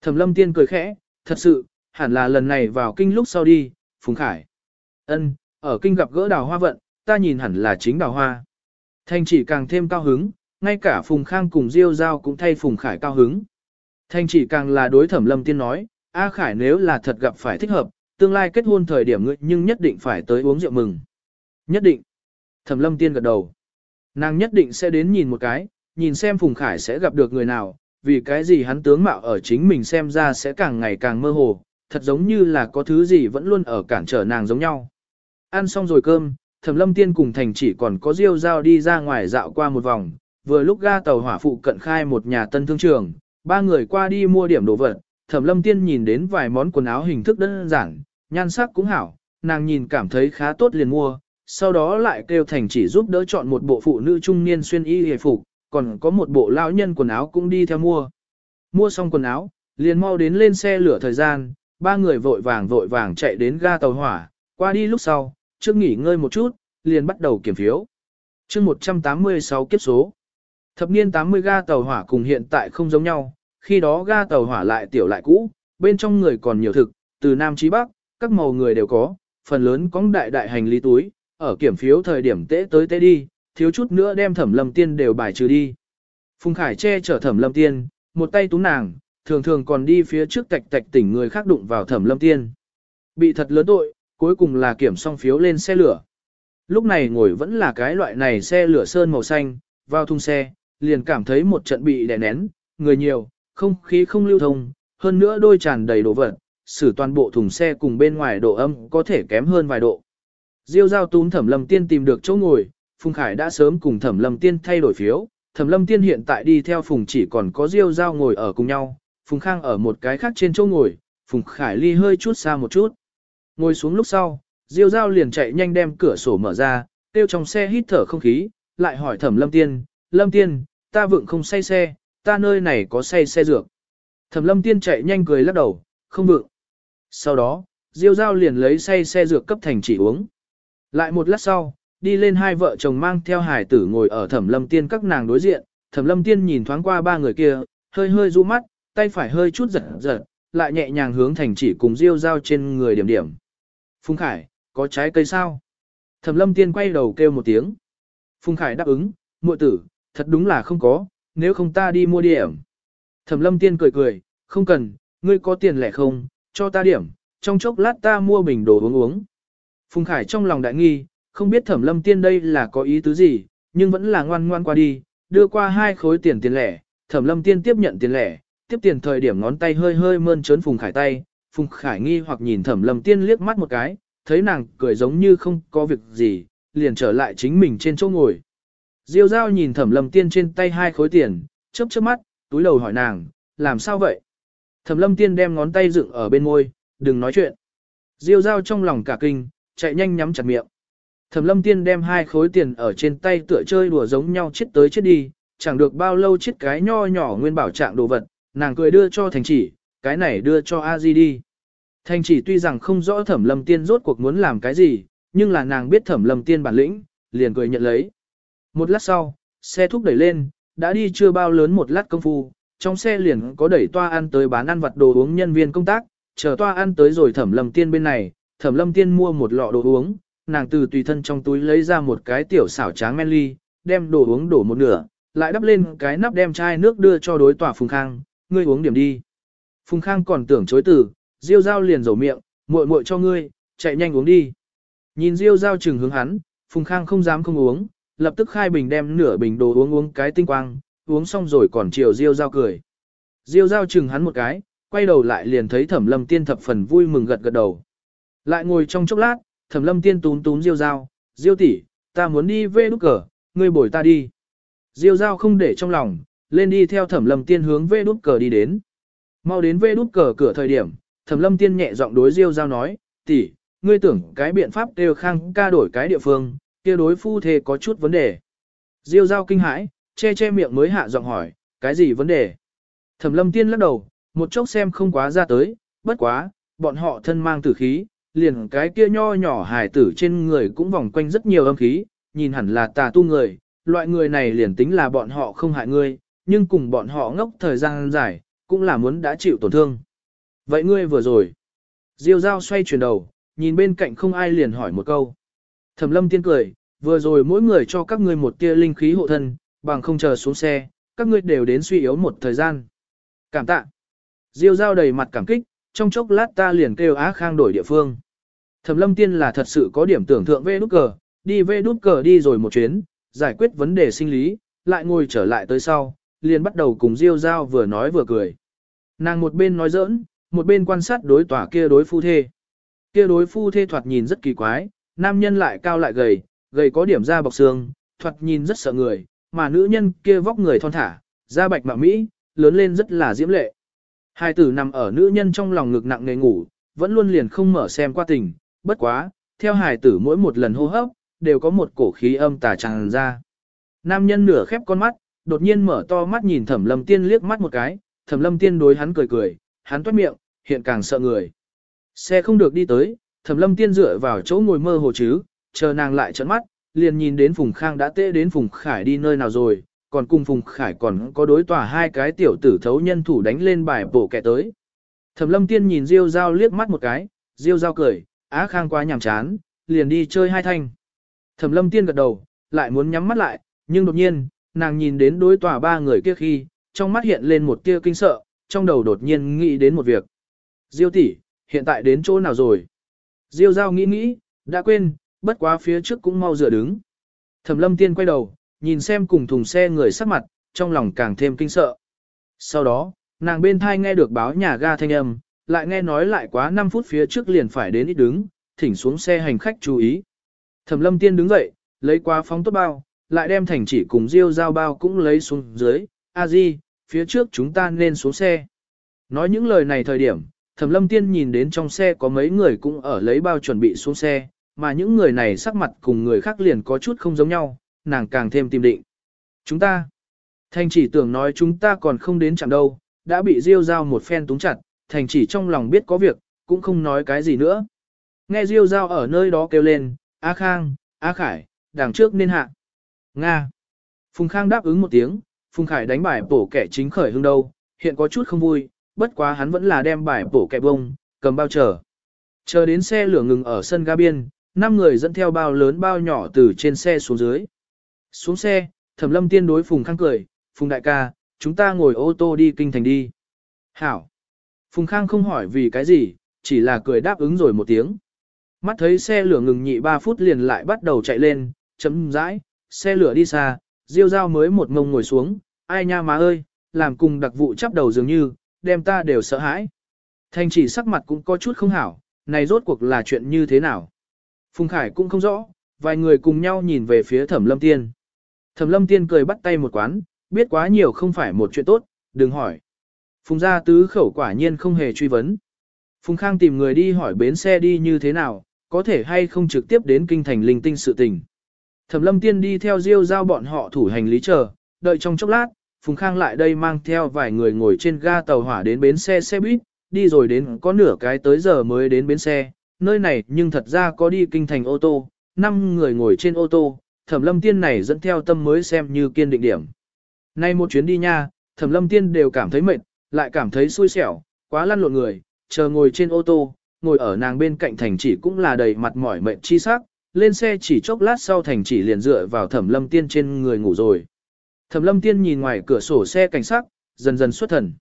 Thẩm lâm tiên cười khẽ, thật sự, hẳn là lần này vào kinh lúc sau đi, Phùng Khải. ân ở kinh gặp gỡ đào hoa vận, ta nhìn hẳn là chính đào hoa. Thanh chỉ càng thêm cao hứng, ngay cả Phùng Khang cùng Diêu Giao cũng thay Phùng Khải cao hứng. Thanh chỉ càng là đối thẩm lâm tiên nói, A Khải nếu là thật gặp phải thích hợp, tương lai kết hôn thời điểm ngươi nhưng nhất định phải tới uống rượu mừng. Nhất định. Thẩm lâm tiên gật đầu. Nàng nhất định sẽ đến nhìn một cái, nhìn xem Phùng Khải sẽ gặp được người nào, vì cái gì hắn tướng mạo ở chính mình xem ra sẽ càng ngày càng mơ hồ, thật giống như là có thứ gì vẫn luôn ở cản trở nàng giống nhau. Ăn xong rồi cơm, Thẩm Lâm Tiên cùng Thành chỉ còn có Diêu dao đi ra ngoài dạo qua một vòng, vừa lúc ga tàu hỏa phụ cận khai một nhà tân thương trường, ba người qua đi mua điểm đồ vật, Thẩm Lâm Tiên nhìn đến vài món quần áo hình thức đơn giản, nhan sắc cũng hảo, nàng nhìn cảm thấy khá tốt liền mua, sau đó lại kêu Thành chỉ giúp đỡ chọn một bộ phụ nữ trung niên xuyên y hề phục, còn có một bộ lão nhân quần áo cũng đi theo mua. Mua xong quần áo, liền mau đến lên xe lửa thời gian, ba người vội vàng vội vàng chạy đến ga tàu hỏa, qua đi lúc sau, trước nghỉ ngơi một chút, liền bắt đầu kiểm phiếu. chương 186 kiếp số. Thập niên 80 ga tàu hỏa cùng hiện tại không giống nhau, khi đó ga tàu hỏa lại tiểu lại cũ, bên trong người còn nhiều thực, từ Nam chí Bắc, các màu người đều có, phần lớn có đại đại hành lý túi, ở kiểm phiếu thời điểm tế tới tế đi, thiếu chút nữa đem thẩm lâm tiên đều bài trừ đi. Phùng Khải che chở thẩm lâm tiên, một tay túm nàng, thường thường còn đi phía trước tạch tạch tỉnh người khác đụng vào thẩm lâm tiên. Bị thật lớn tội, cuối cùng là kiểm xong phiếu lên xe lửa. Lúc này ngồi vẫn là cái loại này xe lửa sơn màu xanh, vào thùng xe, liền cảm thấy một trận bị đè nén, người nhiều, không khí không lưu thông, hơn nữa đôi tràn đầy đồ vật, xử toàn bộ thùng xe cùng bên ngoài độ âm có thể kém hơn vài độ. Diêu giao túm thẩm lâm tiên tìm được chỗ ngồi, Phùng Khải đã sớm cùng thẩm lâm tiên thay đổi phiếu, thẩm lâm tiên hiện tại đi theo Phùng chỉ còn có Diêu giao ngồi ở cùng nhau, Phùng Khang ở một cái khác trên chỗ ngồi, Phùng Khải ly hơi chút xa một chút. Ngồi xuống lúc sau, Diêu giao liền chạy nhanh đem cửa sổ mở ra, tiêu trong xe hít thở không khí, lại hỏi thẩm lâm tiên, lâm tiên, ta vượng không say xe, ta nơi này có say xe dược. Thẩm lâm tiên chạy nhanh cười lắc đầu, không vượng. Sau đó, Diêu giao liền lấy say xe dược cấp thành chỉ uống. Lại một lát sau, đi lên hai vợ chồng mang theo hải tử ngồi ở thẩm lâm tiên các nàng đối diện, thẩm lâm tiên nhìn thoáng qua ba người kia, hơi hơi du mắt, tay phải hơi chút giật giật, lại nhẹ nhàng hướng thành chỉ cùng Diêu giao trên người điểm điểm. Phùng Khải, có trái cây sao? Thẩm lâm tiên quay đầu kêu một tiếng. Phùng Khải đáp ứng, muội tử, thật đúng là không có, nếu không ta đi mua điểm. Thẩm lâm tiên cười cười, không cần, ngươi có tiền lẻ không, cho ta điểm, trong chốc lát ta mua bình đồ uống uống. Phùng Khải trong lòng đại nghi, không biết thẩm lâm tiên đây là có ý tứ gì, nhưng vẫn là ngoan ngoan qua đi, đưa qua hai khối tiền tiền lẻ, thẩm lâm tiên tiếp nhận tiền lẻ, tiếp tiền thời điểm ngón tay hơi hơi mơn trớn Phùng Khải tay, Phùng Khải nghi hoặc nhìn thẩm lâm tiên liếc mắt một cái, thấy nàng cười giống như không có việc gì, liền trở lại chính mình trên chỗ ngồi. Diêu giao nhìn thẩm lâm tiên trên tay hai khối tiền, chớp chớp mắt, túi đầu hỏi nàng, làm sao vậy? Thẩm lâm tiên đem ngón tay dựng ở bên môi, đừng nói chuyện. Diêu dao trong lòng cả kinh, chạy nhanh nhắm chặt miệng. Thẩm lâm tiên đem hai khối tiền ở trên tay tựa chơi đùa giống nhau chết tới chết đi, chẳng được bao lâu chết cái nho nhỏ nguyên bảo trạng đồ vật, nàng cười đưa cho thành chỉ, cái này đưa cho a di đi. Thành chỉ tuy rằng không rõ thẩm lâm tiên rốt cuộc muốn làm cái gì, nhưng là nàng biết thẩm lâm tiên bản lĩnh, liền cười nhận lấy. Một lát sau, xe thúc đẩy lên, đã đi chưa bao lớn một lát công phu, trong xe liền có đẩy toa ăn tới bán ăn vặt đồ uống nhân viên công tác, chờ toa ăn tới rồi thẩm lâm tiên bên này, thẩm lâm tiên mua một lọ đồ uống, nàng từ tùy thân trong túi lấy ra một cái tiểu xảo tráng men ly, đem đồ uống đổ một nửa, lại đắp lên cái nắp đem chai nước đưa cho đối tòa Phùng Khang, ngươi uống điểm đi. Phùng Khang còn tưởng chối từ, Diêu Giao liền rầu miệng, muội muội cho ngươi, chạy nhanh uống đi. Nhìn Diêu Giao chừng hướng hắn, Phùng Khang không dám không uống, lập tức khai bình đem nửa bình đồ uống uống cái tinh quang, uống xong rồi còn chiều Diêu Giao cười. Diêu Giao chừng hắn một cái, quay đầu lại liền thấy Thẩm Lâm Tiên thập phần vui mừng gật gật đầu. Lại ngồi trong chốc lát, Thẩm Lâm Tiên tún tún Diêu Giao, Diêu tỷ, ta muốn đi về nút cờ, ngươi bồi ta đi. Diêu Giao không để trong lòng, lên đi theo Thẩm Lâm Tiên hướng về nút cờ đi đến. Mau đến về nút cờ cửa thời điểm, Thẩm Lâm Tiên nhẹ giọng đối Diêu Giao nói, tỷ, ngươi tưởng cái biện pháp đều khang ca đổi cái địa phương, kia đối phu thề có chút vấn đề. Diêu Giao kinh hãi, che che miệng mới hạ giọng hỏi, cái gì vấn đề? Thẩm Lâm Tiên lắc đầu, một chốc xem không quá ra tới, bất quá, bọn họ thân mang tử khí, liền cái kia nho nhỏ hài tử trên người cũng vòng quanh rất nhiều âm khí, nhìn hẳn là tà tu người, loại người này liền tính là bọn họ không hại ngươi, nhưng cùng bọn họ ngốc thời gian dài, cũng là muốn đã chịu tổn thương. Vậy ngươi vừa rồi, Diêu Giao xoay chuyển đầu, nhìn bên cạnh không ai liền hỏi một câu. Thẩm lâm tiên cười, vừa rồi mỗi người cho các ngươi một tia linh khí hộ thân, bằng không chờ xuống xe, các ngươi đều đến suy yếu một thời gian. Cảm tạ. Diêu Giao đầy mặt cảm kích, trong chốc lát ta liền kêu Á Khang đổi địa phương. Thẩm lâm tiên là thật sự có điểm tưởng thượng về nút cờ, đi về nút cờ đi rồi một chuyến, giải quyết vấn đề sinh lý, lại ngồi trở lại tới sau, liền bắt đầu cùng Diêu Giao vừa nói vừa cười. Nàng một bên nói giỡn, một bên quan sát đối tỏa kia đối phu thê. Kia đối phu thê thoạt nhìn rất kỳ quái, nam nhân lại cao lại gầy, gầy có điểm da bọc xương, thoạt nhìn rất sợ người, mà nữ nhân kia vóc người thon thả, da bạch mạ mỹ, lớn lên rất là diễm lệ. Hai tử nằm ở nữ nhân trong lòng ngực nặng nề ngủ, vẫn luôn liền không mở xem qua tình, bất quá, theo hài tử mỗi một lần hô hấp, đều có một cổ khí âm tà tràn ra. Nam nhân nửa khép con mắt, đột nhiên mở to mắt nhìn thẩm lâm tiên liếc mắt một cái, thẩm lâm tiên đối hắn cười cười, hắn toát miệng, hiện càng sợ người. Xe không được đi tới, thẩm lâm tiên dựa vào chỗ ngồi mơ hồ chứ, chờ nàng lại trợn mắt, liền nhìn đến Phùng Khang đã tê đến Phùng Khải đi nơi nào rồi, còn cùng Phùng Khải còn có đối tòa hai cái tiểu tử thấu nhân thủ đánh lên bài bổ kẻ tới. Thẩm lâm tiên nhìn Diêu Giao liếc mắt một cái, Diêu Giao cười, Á Khang quá nhàm chán, liền đi chơi hai thanh. Thẩm lâm tiên gật đầu, lại muốn nhắm mắt lại, nhưng đột nhiên, nàng nhìn đến đối tòa ba người kia khi, trong mắt hiện lên một tia kinh sợ, trong đầu đột nhiên nghĩ đến một việc. Diêu tỷ, hiện tại đến chỗ nào rồi? Diêu giao nghĩ nghĩ, đã quên, bất quá phía trước cũng mau dựa đứng. Thẩm lâm tiên quay đầu, nhìn xem cùng thùng xe người sắc mặt, trong lòng càng thêm kinh sợ. Sau đó, nàng bên thai nghe được báo nhà ga thanh âm, lại nghe nói lại quá 5 phút phía trước liền phải đến ít đứng, thỉnh xuống xe hành khách chú ý. Thẩm lâm tiên đứng dậy, lấy qua phóng tốt bao, lại đem thành chỉ cùng diêu giao bao cũng lấy xuống dưới, a di, phía trước chúng ta nên xuống xe. Nói những lời này thời điểm, thẩm lâm tiên nhìn đến trong xe có mấy người cũng ở lấy bao chuẩn bị xuống xe, mà những người này sắc mặt cùng người khác liền có chút không giống nhau, nàng càng thêm tìm định. Chúng ta, thành chỉ tưởng nói chúng ta còn không đến chẳng đâu, đã bị diêu giao một phen túng chặt, thành chỉ trong lòng biết có việc, cũng không nói cái gì nữa. Nghe diêu giao ở nơi đó kêu lên, A Khang, A Khải, đằng trước nên hạ. Nga. Phùng Khang đáp ứng một tiếng, Phùng Khải đánh bài bổ kẻ chính khởi hương đâu, hiện có chút không vui, bất quá hắn vẫn là đem bài bổ kẻ bông, cầm bao chờ. Chờ đến xe lửa ngừng ở sân ga biên, năm người dẫn theo bao lớn bao nhỏ từ trên xe xuống dưới. Xuống xe, Thẩm Lâm Tiên đối Phùng Khang cười, Phùng đại ca, chúng ta ngồi ô tô đi kinh thành đi. Hảo. Phùng Khang không hỏi vì cái gì, chỉ là cười đáp ứng rồi một tiếng. Mắt thấy xe lửa ngừng nhị 3 phút liền lại bắt đầu chạy lên, chấm rãi, xe lửa đi xa, Diêu Giao mới một ngông ngồi xuống, ai nha má ơi, làm cùng đặc vụ chắp đầu dường như, đem ta đều sợ hãi. Thanh chỉ sắc mặt cũng có chút không hảo, này rốt cuộc là chuyện như thế nào. Phùng Khải cũng không rõ, vài người cùng nhau nhìn về phía Thẩm Lâm Tiên. Thẩm Lâm Tiên cười bắt tay một quán, biết quá nhiều không phải một chuyện tốt, đừng hỏi. Phùng gia tứ khẩu quả nhiên không hề truy vấn. Phùng Khang tìm người đi hỏi bến xe đi như thế nào, có thể hay không trực tiếp đến kinh thành linh tinh sự tình. Thẩm lâm tiên đi theo diêu giao bọn họ thủ hành lý chờ, đợi trong chốc lát, Phùng Khang lại đây mang theo vài người ngồi trên ga tàu hỏa đến bến xe xe buýt, đi rồi đến có nửa cái tới giờ mới đến bến xe, nơi này nhưng thật ra có đi kinh thành ô tô, 5 người ngồi trên ô tô, thẩm lâm tiên này dẫn theo tâm mới xem như kiên định điểm. Nay một chuyến đi nha, thẩm lâm tiên đều cảm thấy mệt, lại cảm thấy xui xẻo, quá lăn lộn người, chờ ngồi trên ô tô, ngồi ở nàng bên cạnh thành chỉ cũng là đầy mặt mỏi mệt chi sắc, lên xe chỉ chốc lát sau thành chỉ liền dựa vào thẩm lâm tiên trên người ngủ rồi. Thẩm lâm tiên nhìn ngoài cửa sổ xe cảnh sắc dần dần xuất thần.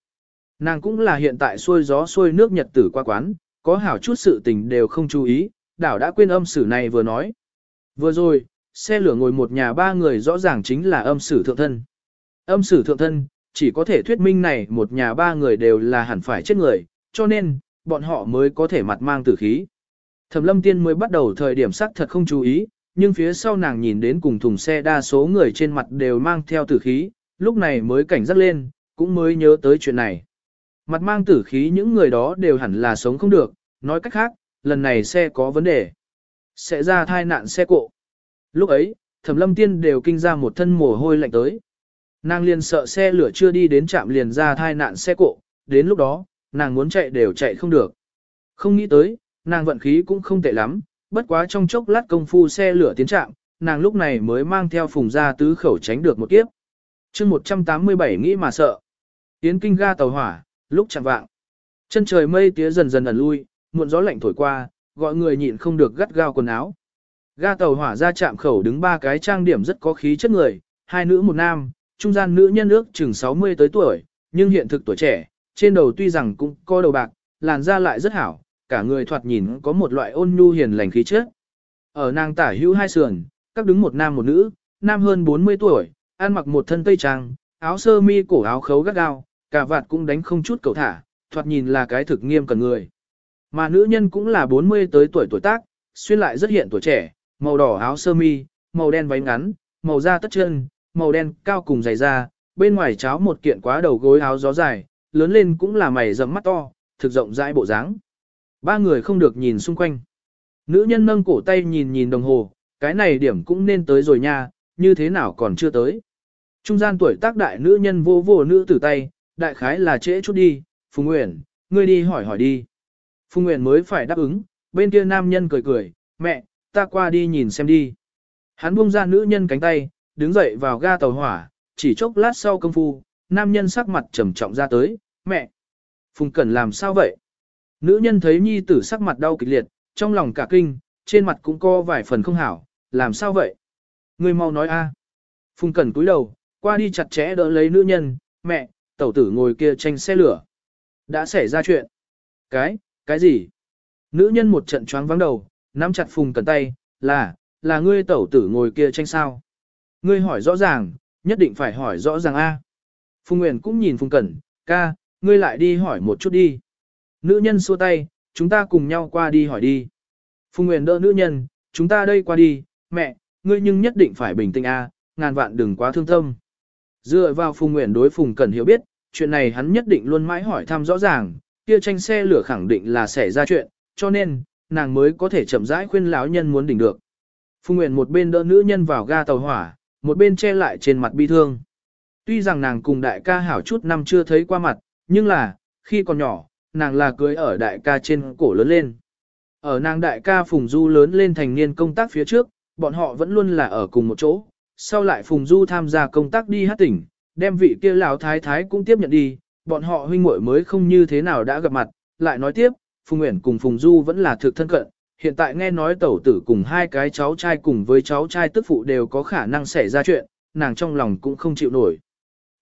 Nàng cũng là hiện tại xuôi gió xuôi nước nhật tử qua quán, có hảo chút sự tình đều không chú ý, đảo đã quên âm sử này vừa nói. Vừa rồi, xe lửa ngồi một nhà ba người rõ ràng chính là âm sử thượng thân. Âm sử thượng thân, chỉ có thể thuyết minh này một nhà ba người đều là hẳn phải chết người, cho nên, bọn họ mới có thể mặt mang tử khí. Thẩm lâm tiên mới bắt đầu thời điểm sắc thật không chú ý, nhưng phía sau nàng nhìn đến cùng thùng xe đa số người trên mặt đều mang theo tử khí, lúc này mới cảnh giác lên, cũng mới nhớ tới chuyện này. Mặt mang tử khí những người đó đều hẳn là sống không được, nói cách khác, lần này xe có vấn đề. Sẽ ra thai nạn xe cộ. Lúc ấy, thẩm lâm tiên đều kinh ra một thân mồ hôi lạnh tới. Nàng liền sợ xe lửa chưa đi đến trạm liền ra thai nạn xe cộ, đến lúc đó, nàng muốn chạy đều chạy không được. Không nghĩ tới, nàng vận khí cũng không tệ lắm, bất quá trong chốc lát công phu xe lửa tiến trạm, nàng lúc này mới mang theo phùng ra tứ khẩu tránh được một kiếp. chương 187 nghĩ mà sợ. Tiến kinh ga tàu hỏa, lúc chẳng vạng. Chân trời mây tía dần dần ẩn lui, muộn gió lạnh thổi qua, gọi người nhịn không được gắt gao quần áo. Ga tàu hỏa ra trạm khẩu đứng ba cái trang điểm rất có khí chất người, hai nữ một nam, trung gian nữ nhân ước chừng 60 tới tuổi, nhưng hiện thực tuổi trẻ, trên đầu tuy rằng cũng có đầu bạc, làn da lại rất hảo, cả người thoạt nhìn có một loại ôn nhu hiền lành khí chất. Ở nàng tả hữu hai sườn, các đứng một nam một nữ, nam hơn 40 tuổi, ăn mặc một thân tây trang, áo sơ mi cổ áo khấu gắt gao, cả vạt cũng đánh không chút cầu thả, thoạt nhìn là cái thực nghiêm cần người. Mà nữ nhân cũng là 40 tới tuổi tuổi tác, xuyên lại rất hiện tuổi trẻ, màu đỏ áo sơ mi, màu đen váy ngắn, màu da tất chân, màu đen cao cùng dày da, bên ngoài cháo một kiện quá đầu gối áo gió dài, lớn lên cũng là mày rậm mắt to, thực rộng rãi bộ dáng. Ba người không được nhìn xung quanh. Nữ nhân nâng cổ tay nhìn nhìn đồng hồ, cái này điểm cũng nên tới rồi nha, như thế nào còn chưa tới. Trung gian tuổi tác đại nữ nhân vô vô nữ tử tay, đại khái là trễ chút đi, Phùng Nguyễn, ngươi đi hỏi hỏi đi. Phùng Nguyễn mới phải đáp ứng, bên kia nam nhân cười cười, mẹ, ta qua đi nhìn xem đi. Hắn buông ra nữ nhân cánh tay, đứng dậy vào ga tàu hỏa, chỉ chốc lát sau công phu, nam nhân sắc mặt trầm trọng ra tới, mẹ. Phùng Cẩn làm sao vậy? Nữ nhân thấy nhi tử sắc mặt đau kịch liệt, trong lòng cả kinh, trên mặt cũng có vài phần không hảo, làm sao vậy? Người mau nói a. Phùng Cẩn cúi đầu, qua đi chặt chẽ đỡ lấy nữ nhân, mẹ, tẩu tử ngồi kia tranh xe lửa. Đã xảy ra chuyện. Cái, cái gì? Nữ nhân một trận choáng vắng đầu, nắm chặt Phùng Cẩn tay, là, là ngươi tẩu tử ngồi kia tranh sao. Ngươi hỏi rõ ràng, nhất định phải hỏi rõ ràng a. Phùng Nguyên cũng nhìn Phùng Cẩn, ca, ngươi lại đi hỏi một chút đi. Nữ nhân xua tay, chúng ta cùng nhau qua đi hỏi đi. Phùng Nguyên đỡ nữ nhân, chúng ta đây qua đi, mẹ, ngươi nhưng nhất định phải bình tĩnh a, ngàn vạn đừng quá thương tâm. Dựa vào Phùng Nguyên đối Phùng Cẩn hiểu biết, chuyện này hắn nhất định luôn mãi hỏi thăm rõ ràng, kia tranh xe lửa khẳng định là xảy ra chuyện, cho nên, nàng mới có thể chậm rãi khuyên lão nhân muốn đỉnh được. Phùng Nguyễn một bên đỡ nữ nhân vào ga tàu hỏa, một bên che lại trên mặt bi thương. Tuy rằng nàng cùng đại ca hảo chút năm chưa thấy qua mặt, nhưng là, khi còn nhỏ, nàng là cưới ở đại ca trên cổ lớn lên. Ở nàng đại ca Phùng Du lớn lên thành niên công tác phía trước, bọn họ vẫn luôn là ở cùng một chỗ. Sau lại Phùng Du tham gia công tác đi hát tỉnh, đem vị kia lão thái thái cũng tiếp nhận đi, bọn họ huynh muội mới không như thế nào đã gặp mặt, lại nói tiếp, Phùng Nguyễn cùng Phùng Du vẫn là thực thân cận, hiện tại nghe nói tẩu tử cùng hai cái cháu trai cùng với cháu trai tức phụ đều có khả năng xảy ra chuyện, nàng trong lòng cũng không chịu nổi.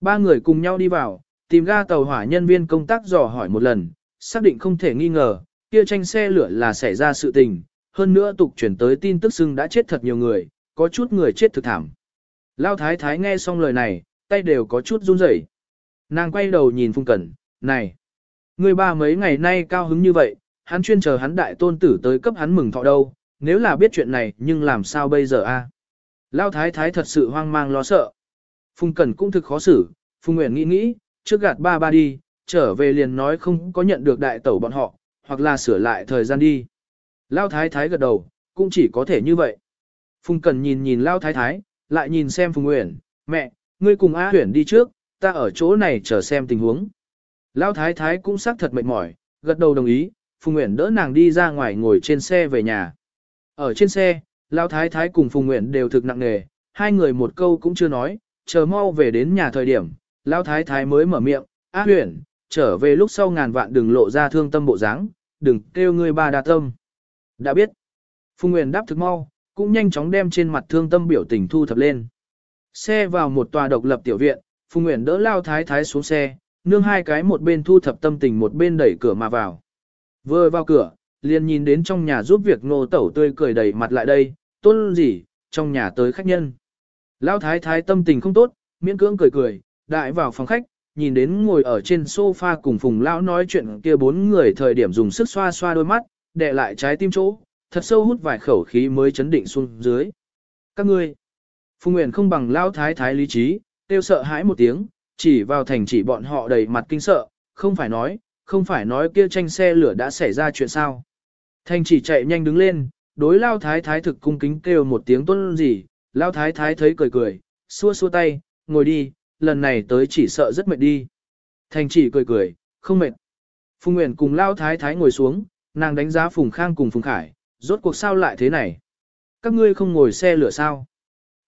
Ba người cùng nhau đi vào, tìm ga tàu hỏa nhân viên công tác dò hỏi một lần, xác định không thể nghi ngờ, kia tranh xe lửa là xảy ra sự tình, hơn nữa tục chuyển tới tin tức xưng đã chết thật nhiều người, có chút người chết thực thảm. Lao thái thái nghe xong lời này, tay đều có chút run rẩy. Nàng quay đầu nhìn Phùng Cẩn, này, người ba mấy ngày nay cao hứng như vậy, hắn chuyên chờ hắn đại tôn tử tới cấp hắn mừng thọ đâu, nếu là biết chuyện này nhưng làm sao bây giờ a? Lao thái thái thật sự hoang mang lo sợ. Phùng Cẩn cũng thực khó xử, Phùng Nguyễn nghĩ nghĩ, trước gạt ba ba đi, trở về liền nói không có nhận được đại tẩu bọn họ, hoặc là sửa lại thời gian đi. Lao thái thái gật đầu, cũng chỉ có thể như vậy. Phùng Cẩn nhìn nhìn Lao thái thái, lại nhìn xem Phùng Nguyễn, mẹ, ngươi cùng A Huyền đi trước, ta ở chỗ này chờ xem tình huống. Lão thái thái cũng xác thật mệt mỏi, gật đầu đồng ý, Phùng Nguyễn đỡ nàng đi ra ngoài ngồi trên xe về nhà. Ở trên xe, Lão thái thái cùng Phùng Nguyễn đều thực nặng nề, hai người một câu cũng chưa nói, chờ mau về đến nhà thời điểm, Lão thái thái mới mở miệng, A Huyền, trở về lúc sau ngàn vạn đừng lộ ra thương tâm bộ dáng, đừng kêu ngươi ba đa tâm. Đã biết. Phùng Nguyễn đáp thực mau, cũng nhanh chóng đem trên mặt thương tâm biểu tình thu thập lên. Xe vào một tòa độc lập tiểu viện, Phùng Nguyễn đỡ lao thái thái xuống xe, nương hai cái một bên thu thập tâm tình một bên đẩy cửa mà vào. Vừa vào cửa, liền nhìn đến trong nhà giúp việc nô tẩu tươi cười đầy mặt lại đây, tôn gì, trong nhà tới khách nhân. Lao thái thái tâm tình không tốt, miễn cưỡng cười cười, đại vào phòng khách, nhìn đến ngồi ở trên sofa cùng Phùng Lão nói chuyện kia bốn người thời điểm dùng sức xoa xoa đôi mắt, đè lại trái tim chỗ, thật sâu hút vài khẩu khí mới chấn định xuống dưới. Các ngươi, Phùng Nguyễn không bằng lao thái thái lý trí, tiêu sợ hãi một tiếng, chỉ vào thành chỉ bọn họ đầy mặt kinh sợ, không phải nói, không phải nói kia tranh xe lửa đã xảy ra chuyện sao. Thành chỉ chạy nhanh đứng lên, đối lao thái thái thực cung kính kêu một tiếng tuân gì, lao thái thái thấy cười cười, xua xua tay, ngồi đi, lần này tới chỉ sợ rất mệt đi. Thành chỉ cười cười, không mệt. Phùng Nguyễn cùng lao thái thái ngồi xuống, nàng đánh giá Phùng Khang cùng Phùng Khải, rốt cuộc sao lại thế này. Các ngươi không ngồi xe lửa sao?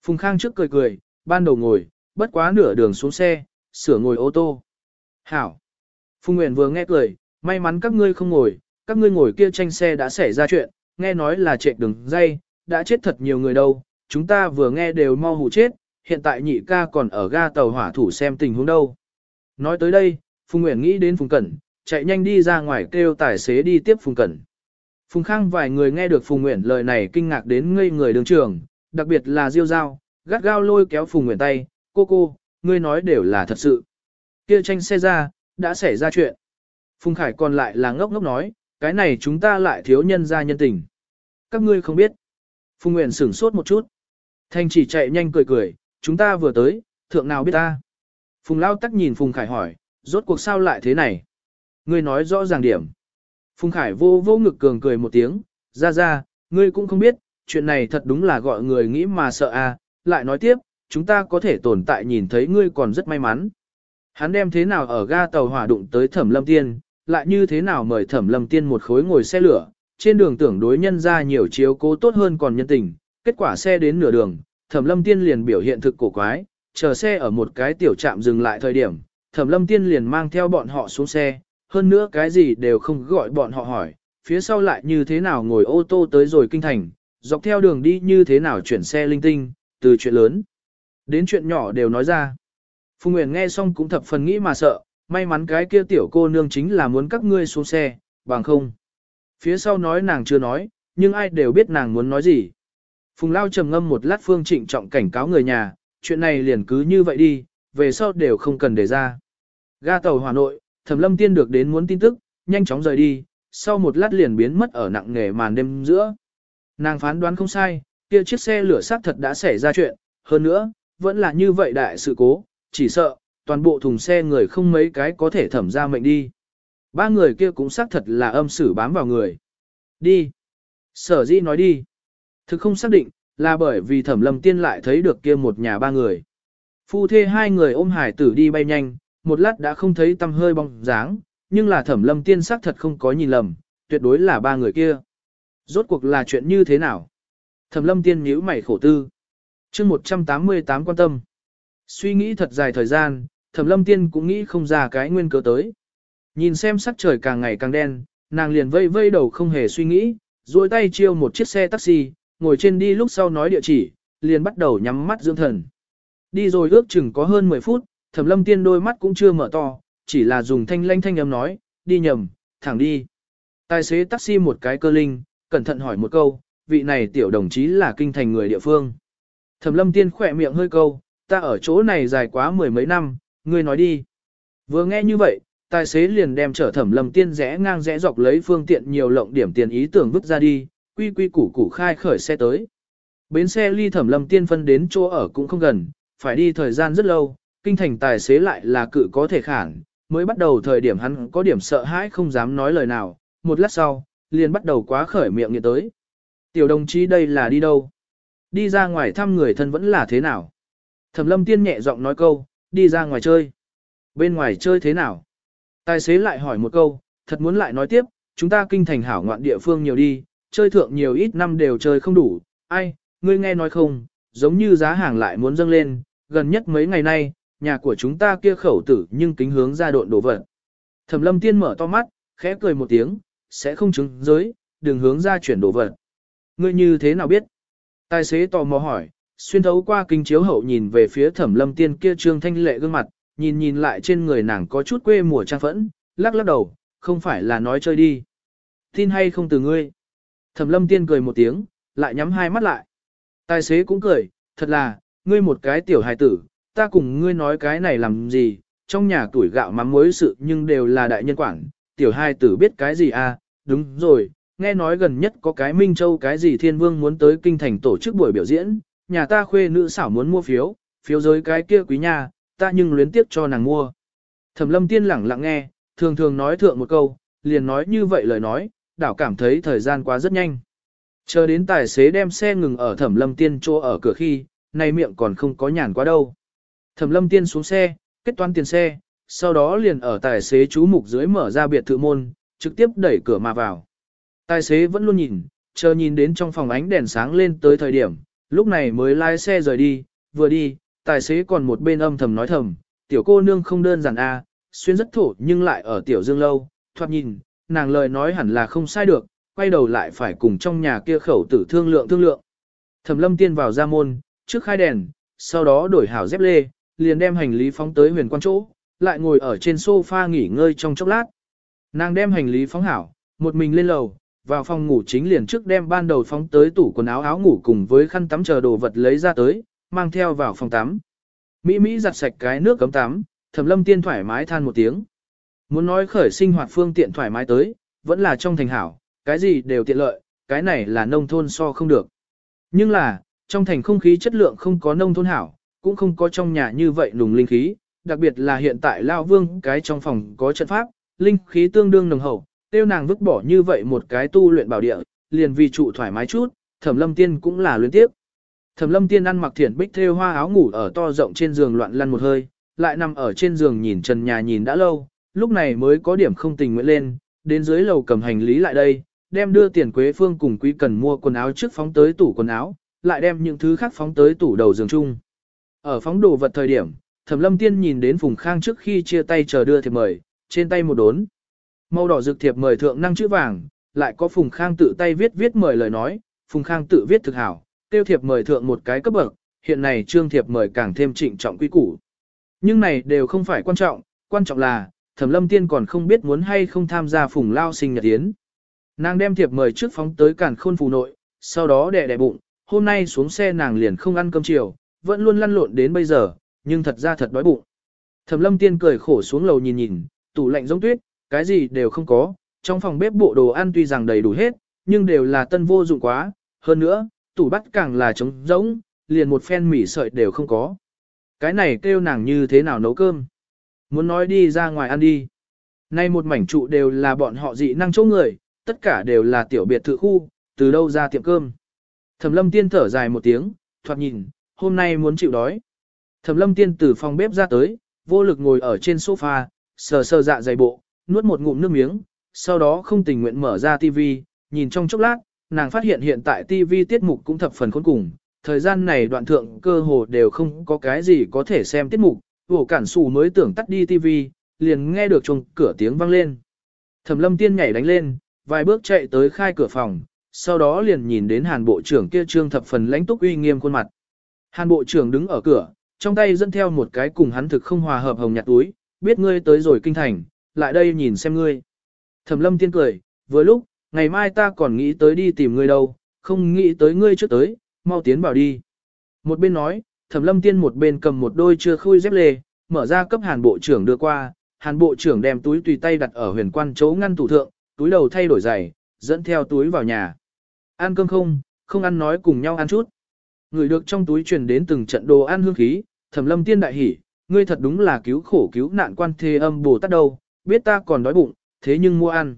Phùng Khang trước cười cười, ban đầu ngồi, bất quá nửa đường xuống xe, sửa ngồi ô tô. Hảo. Phùng Nguyễn vừa nghe cười, may mắn các ngươi không ngồi, các ngươi ngồi kia tranh xe đã xảy ra chuyện, nghe nói là chạy đường dây, đã chết thật nhiều người đâu, chúng ta vừa nghe đều mau hù chết, hiện tại nhị ca còn ở ga tàu hỏa thủ xem tình huống đâu. Nói tới đây, Phùng Nguyễn nghĩ đến Phùng Cẩn, chạy nhanh đi ra ngoài kêu tài xế đi tiếp Phùng Cẩn. Phùng Khang vài người nghe được Phùng Nguyễn lời này kinh ngạc đến ngây người đường trường, đặc biệt là Diêu Giao, gắt gao lôi kéo Phùng Nguyễn tay, cô cô, ngươi nói đều là thật sự. Kia tranh xe ra, đã xảy ra chuyện. Phùng Khải còn lại là ngốc ngốc nói, cái này chúng ta lại thiếu nhân ra nhân tình. Các ngươi không biết. Phùng Nguyễn sửng sốt một chút. Thanh chỉ chạy nhanh cười cười, chúng ta vừa tới, thượng nào biết ta. Phùng Lao tắc nhìn Phùng Khải hỏi, rốt cuộc sao lại thế này? Ngươi nói rõ ràng điểm. Phùng Khải vô vô ngực cường cười một tiếng, ra ra, ngươi cũng không biết, chuyện này thật đúng là gọi người nghĩ mà sợ à, lại nói tiếp, chúng ta có thể tồn tại nhìn thấy ngươi còn rất may mắn. Hắn đem thế nào ở ga tàu hỏa đụng tới thẩm lâm tiên, lại như thế nào mời thẩm lâm tiên một khối ngồi xe lửa, trên đường tưởng đối nhân ra nhiều chiếu cố tốt hơn còn nhân tình, kết quả xe đến nửa đường, thẩm lâm tiên liền biểu hiện thực cổ quái, chờ xe ở một cái tiểu trạm dừng lại thời điểm, thẩm lâm tiên liền mang theo bọn họ xuống xe, hơn nữa cái gì đều không gọi bọn họ hỏi, phía sau lại như thế nào ngồi ô tô tới rồi kinh thành, dọc theo đường đi như thế nào chuyển xe linh tinh, từ chuyện lớn đến chuyện nhỏ đều nói ra. Phùng Nguyễn nghe xong cũng thập phần nghĩ mà sợ, May mắn cái kia tiểu cô nương chính là muốn các ngươi xuống xe, bằng không. Phía sau nói nàng chưa nói, nhưng ai đều biết nàng muốn nói gì. Phùng Lao trầm ngâm một lát phương trịnh trọng cảnh cáo người nhà, chuyện này liền cứ như vậy đi, về sau đều không cần để ra. Ga tàu Hà Nội, Thẩm Lâm Tiên được đến muốn tin tức, nhanh chóng rời đi, sau một lát liền biến mất ở nặng nghề màn đêm giữa. Nàng phán đoán không sai, kia chiếc xe lửa xác thật đã xảy ra chuyện, hơn nữa, vẫn là như vậy đại sự cố, chỉ sợ, toàn bộ thùng xe người không mấy cái có thể thẩm ra mệnh đi. Ba người kia cũng xác thật là âm sử bám vào người. Đi. Sở di nói đi. Thực không xác định, là bởi vì thẩm lâm tiên lại thấy được kia một nhà ba người. Phu thê hai người ôm hải tử đi bay nhanh, một lát đã không thấy tâm hơi bóng dáng, nhưng là thẩm lâm tiên xác thật không có nhìn lầm, tuyệt đối là ba người kia. Rốt cuộc là chuyện như thế nào? Thẩm lâm tiên nhíu mày khổ tư. chương 188 quan tâm. Suy nghĩ thật dài thời gian, thẩm lâm tiên cũng nghĩ không ra cái nguyên cớ tới. Nhìn xem sắc trời càng ngày càng đen, nàng liền vây vây đầu không hề suy nghĩ, duỗi tay chiêu một chiếc xe taxi, ngồi trên đi lúc sau nói địa chỉ, liền bắt đầu nhắm mắt dưỡng thần. Đi rồi ước chừng có hơn 10 phút, thẩm lâm tiên đôi mắt cũng chưa mở to, chỉ là dùng thanh lanh thanh âm nói, đi nhầm, thẳng đi. Tài xế taxi một cái cơ linh, cẩn thận hỏi một câu, vị này tiểu đồng chí là kinh thành người địa phương. Thẩm lâm tiên khỏe miệng hơi câu, ta ở chỗ này dài quá mười mấy năm, ngươi nói đi. Vừa nghe như vậy, tài xế liền đem chở thẩm lâm tiên rẽ ngang rẽ dọc lấy phương tiện nhiều lộng điểm tiền ý tưởng vứt ra đi, quy quy củ củ khai khởi xe tới. Bến xe ly thẩm lâm tiên phân đến chỗ ở cũng không gần, phải đi thời gian rất lâu, kinh thành tài xế lại là cự có thể khản, mới bắt đầu thời điểm hắn có điểm sợ hãi không dám nói lời nào, một lát sau, liền bắt đầu quá khởi miệng nghiện tới. Tiểu đồng chí đây là đi đâu? Đi ra ngoài thăm người thân vẫn là thế nào? Thẩm lâm tiên nhẹ giọng nói câu, đi ra ngoài chơi. Bên ngoài chơi thế nào? Tài xế lại hỏi một câu, thật muốn lại nói tiếp, chúng ta kinh thành hảo ngoạn địa phương nhiều đi, chơi thượng nhiều ít năm đều chơi không đủ, ai, ngươi nghe nói không, giống như giá hàng lại muốn dâng lên, gần nhất mấy ngày nay, nhà của chúng ta kia khẩu tử nhưng kính hướng ra độn đổ vật. Thẩm lâm tiên mở to mắt, khẽ cười một tiếng, sẽ không chứng giới, đừng hướng ra chuyển đồ vật. Ngươi như thế nào biết? Tài xế tò mò hỏi, xuyên thấu qua kinh chiếu hậu nhìn về phía thẩm lâm tiên kia trương thanh lệ gương mặt, nhìn nhìn lại trên người nàng có chút quê mùa trang phẫn, lắc lắc đầu, không phải là nói chơi đi. Tin hay không từ ngươi? Thẩm lâm tiên cười một tiếng, lại nhắm hai mắt lại. Tài xế cũng cười, thật là, ngươi một cái tiểu hài tử, ta cùng ngươi nói cái này làm gì, trong nhà tuổi gạo mắm muối sự nhưng đều là đại nhân quản, tiểu hài tử biết cái gì à, đúng rồi, nghe nói gần nhất có cái Minh Châu cái gì thiên vương muốn tới kinh thành tổ chức buổi biểu diễn, nhà ta khuê nữ xảo muốn mua phiếu, phiếu giới cái kia quý nhà, ta nhưng luyến tiếp cho nàng mua. Thẩm lâm tiên lẳng lặng nghe, thường thường nói thượng một câu, liền nói như vậy lời nói, đảo cảm thấy thời gian quá rất nhanh. Chờ đến tài xế đem xe ngừng ở thẩm lâm tiên chỗ ở cửa khi, này miệng còn không có nhàn quá đâu. Thẩm lâm tiên xuống xe, kết toán tiền xe, sau đó liền ở tài xế chú mục dưới mở ra biệt thự môn, trực tiếp đẩy cửa mà vào. Tài xế vẫn luôn nhìn, chờ nhìn đến trong phòng ánh đèn sáng lên tới thời điểm, lúc này mới lái xe rời đi, vừa đi, tài xế còn một bên âm thầm nói thầm, tiểu cô nương không đơn giản a, xuyên rất thổ nhưng lại ở tiểu dương lâu, thoạt nhìn, nàng lời nói hẳn là không sai được, quay đầu lại phải cùng trong nhà kia khẩu tử thương lượng thương lượng. Thẩm lâm tiên vào ra môn, trước khai đèn, sau đó đổi hảo dép lê, liền đem hành lý phóng tới huyền quan chỗ, lại ngồi ở trên sofa nghỉ ngơi trong chốc lát. Nàng đem hành lý phóng hảo, một mình lên lầu, vào phòng ngủ chính liền trước đem ban đầu phóng tới tủ quần áo áo ngủ cùng với khăn tắm chờ đồ vật lấy ra tới, mang theo vào phòng tắm. Mỹ Mỹ giặt sạch cái nước cấm tắm, thẩm lâm tiên thoải mái than một tiếng. Muốn nói khởi sinh hoạt phương tiện thoải mái tới, vẫn là trong thành hảo, cái gì đều tiện lợi, cái này là nông thôn so không được. Nhưng là, trong thành không khí chất lượng không có nông thôn hảo, cũng không có trong nhà như vậy nùng linh khí, đặc biệt là hiện tại Lao Vương cái trong phòng có trận pháp, linh khí tương đương nồng hậu, tiêu nàng vứt bỏ như vậy một cái tu luyện bảo địa, liền vì trụ thoải mái chút, thẩm lâm tiên cũng là luyến tiếp. Thẩm lâm tiên ăn mặc thiển bích thêu hoa áo ngủ ở to rộng trên giường loạn lăn một hơi, lại nằm ở trên giường nhìn trần nhà nhìn đã lâu, lúc này mới có điểm không tình nguyện lên, đến dưới lầu cầm hành lý lại đây, đem đưa tiền quế phương cùng quý cần mua quần áo trước phóng tới tủ quần áo, lại đem những thứ khác phóng tới tủ đầu giường chung. Ở phóng đồ vật thời điểm, Thẩm Lâm Tiên nhìn đến Phùng Khang trước khi chia tay chờ đưa thiệp mời, trên tay một đốn. Màu đỏ dược thiệp mời thượng năng chữ vàng, lại có Phùng Khang tự tay viết viết mời lời nói, Phùng Khang tự viết thực hảo, tiêu thiệp mời thượng một cái cấp bậc, hiện này trương thiệp mời càng thêm trịnh trọng quý củ. Nhưng này đều không phải quan trọng, quan trọng là, thẩm lâm tiên còn không biết muốn hay không tham gia phùng lao sinh nhật yến Nàng đem thiệp mời trước phóng tới cản khôn phù nội, sau đó đè đè bụng, hôm nay xuống xe nàng liền không ăn cơm chiều, vẫn luôn lăn lộn đến bây giờ, nhưng thật ra thật đói bụng. Thẩm lâm tiên cười khổ xuống lầu nhìn nhìn, tủ lạnh giống tuyết, cái gì đều không có, trong phòng bếp bộ đồ ăn tuy rằng đầy đủ hết, nhưng đều là tân vô dụng quá, hơn nữa, tủ bắt càng là trống rỗng, liền một phen mỉ sợi đều không có. Cái này kêu nàng như thế nào nấu cơm? Muốn nói đi ra ngoài ăn đi. Nay một mảnh trụ đều là bọn họ dị năng chỗ người, tất cả đều là tiểu biệt thự khu, từ đâu ra tiệm cơm. Thẩm lâm tiên thở dài một tiếng, thoạt nhìn, hôm nay muốn chịu đói. Thẩm lâm tiên từ phòng bếp ra tới, vô lực ngồi ở trên sofa, sờ sờ dạ dày bộ, nuốt một ngụm nước miếng, sau đó không tình nguyện mở ra TV, nhìn trong chốc lát, nàng phát hiện hiện tại TV tiết mục cũng thập phần khốn cùng, thời gian này đoạn thượng cơ hồ đều không có cái gì có thể xem tiết mục, vổ cản xù mới tưởng tắt đi TV, liền nghe được chuông cửa tiếng vang lên. Thẩm lâm tiên nhảy đánh lên, vài bước chạy tới khai cửa phòng, sau đó liền nhìn đến hàn bộ trưởng kia trương thập phần lãnh túc uy nghiêm khuôn mặt. Hàn bộ trưởng đứng ở cửa, trong tay dẫn theo một cái cùng hắn thực không hòa hợp hồng nhạt túi, biết ngươi tới rồi kinh thành, lại đây nhìn xem ngươi. Thẩm lâm tiên cười, vừa lúc, ngày mai ta còn nghĩ tới đi tìm ngươi đâu, không nghĩ tới ngươi trước tới, mau tiến vào đi. Một bên nói, thẩm lâm tiên một bên cầm một đôi chưa khui dép lê, mở ra cấp hàn bộ trưởng đưa qua, hàn bộ trưởng đem túi tùy tay đặt ở huyền quan chỗ ngăn tủ thượng, túi đầu thay đổi giày, dẫn theo túi vào nhà. Ăn cơm không, không ăn nói cùng nhau ăn chút. Người được trong túi truyền đến từng trận đồ ăn hương khí, thẩm lâm tiên đại hỉ, ngươi thật đúng là cứu khổ cứu nạn quan thê âm bồ tát đâu, biết ta còn đói bụng, thế nhưng mua ăn.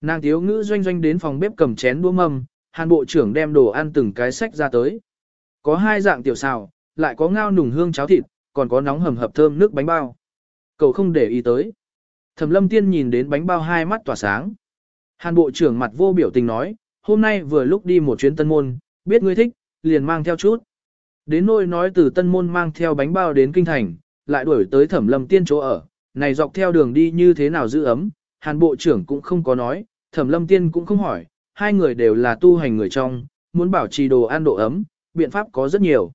Nàng thiếu ngữ doanh doanh đến phòng bếp cầm chén đũa mâm, hàn bộ trưởng đem đồ ăn từng cái sách ra tới. Có hai dạng tiểu xào, lại có ngao nùng hương cháo thịt, còn có nóng hầm hập thơm nước bánh bao. Cậu không để ý tới. Thẩm lâm tiên nhìn đến bánh bao hai mắt tỏa sáng. Hàn bộ trưởng mặt vô biểu tình nói, hôm nay vừa lúc đi một chuyến tân môn, biết ngươi thích, liền mang theo chút. Đến nôi nói từ tân môn mang theo bánh bao đến kinh thành, lại đuổi tới thẩm lâm tiên chỗ ở, này dọc theo đường đi như thế nào giữ ấm, hàn bộ trưởng cũng không có nói, thẩm lâm tiên cũng không hỏi, hai người đều là tu hành người trong, muốn bảo trì đồ ăn độ ấm, biện pháp có rất nhiều.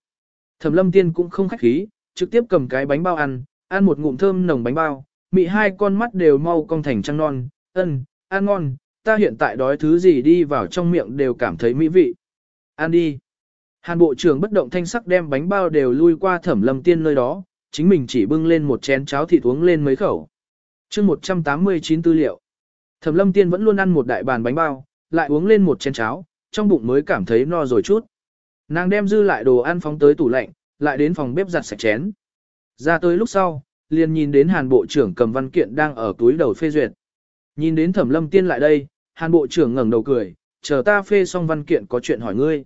Thẩm lâm tiên cũng không khách khí, trực tiếp cầm cái bánh bao ăn, ăn một ngụm thơm nồng bánh bao, mị hai con mắt đều mau cong thành trăng non, ân, ăn ngon, ta hiện tại đói thứ gì đi vào trong miệng đều cảm thấy mỹ vị. Ăn đi. Hàn bộ trưởng bất động thanh sắc đem bánh bao đều lui qua thẩm lâm tiên nơi đó, chính mình chỉ bưng lên một chén cháo thịt uống lên mấy khẩu. chương 189 tư liệu. Thẩm lâm tiên vẫn luôn ăn một đại bàn bánh bao, lại uống lên một chén cháo, trong bụng mới cảm thấy no rồi chút. Nàng đem dư lại đồ ăn phóng tới tủ lạnh, lại đến phòng bếp giặt sạch chén. Ra tới lúc sau, liền nhìn đến hàn bộ trưởng cầm văn kiện đang ở túi đầu phê duyệt. Nhìn đến thẩm lâm tiên lại đây, hàn bộ trưởng ngẩng đầu cười, chờ ta phê xong văn kiện có chuyện hỏi ngươi.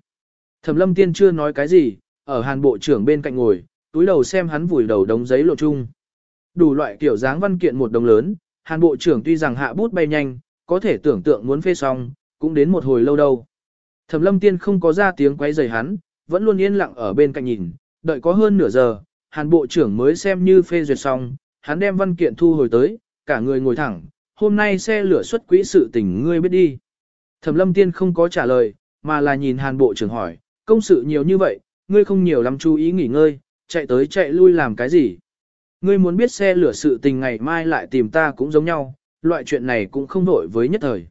Thẩm lâm tiên chưa nói cái gì, ở hàn bộ trưởng bên cạnh ngồi, túi đầu xem hắn vùi đầu đống giấy lộ chung. Đủ loại kiểu dáng văn kiện một đồng lớn, hàn bộ trưởng tuy rằng hạ bút bay nhanh, có thể tưởng tượng muốn phê xong, cũng đến một hồi lâu đâu. Thẩm lâm tiên không có ra tiếng quấy rầy hắn, vẫn luôn yên lặng ở bên cạnh nhìn, đợi có hơn nửa giờ, hàn bộ trưởng mới xem như phê duyệt xong, hắn đem văn kiện thu hồi tới, cả người ngồi thẳng, hôm nay xe lửa xuất quỹ sự tình ngươi biết đi. Thẩm lâm tiên không có trả lời, mà là nhìn hàn bộ trưởng hỏi, công sự nhiều như vậy, ngươi không nhiều lắm chú ý nghỉ ngơi, chạy tới chạy lui làm cái gì. Ngươi muốn biết xe lửa sự tình ngày mai lại tìm ta cũng giống nhau, loại chuyện này cũng không nổi với nhất thời.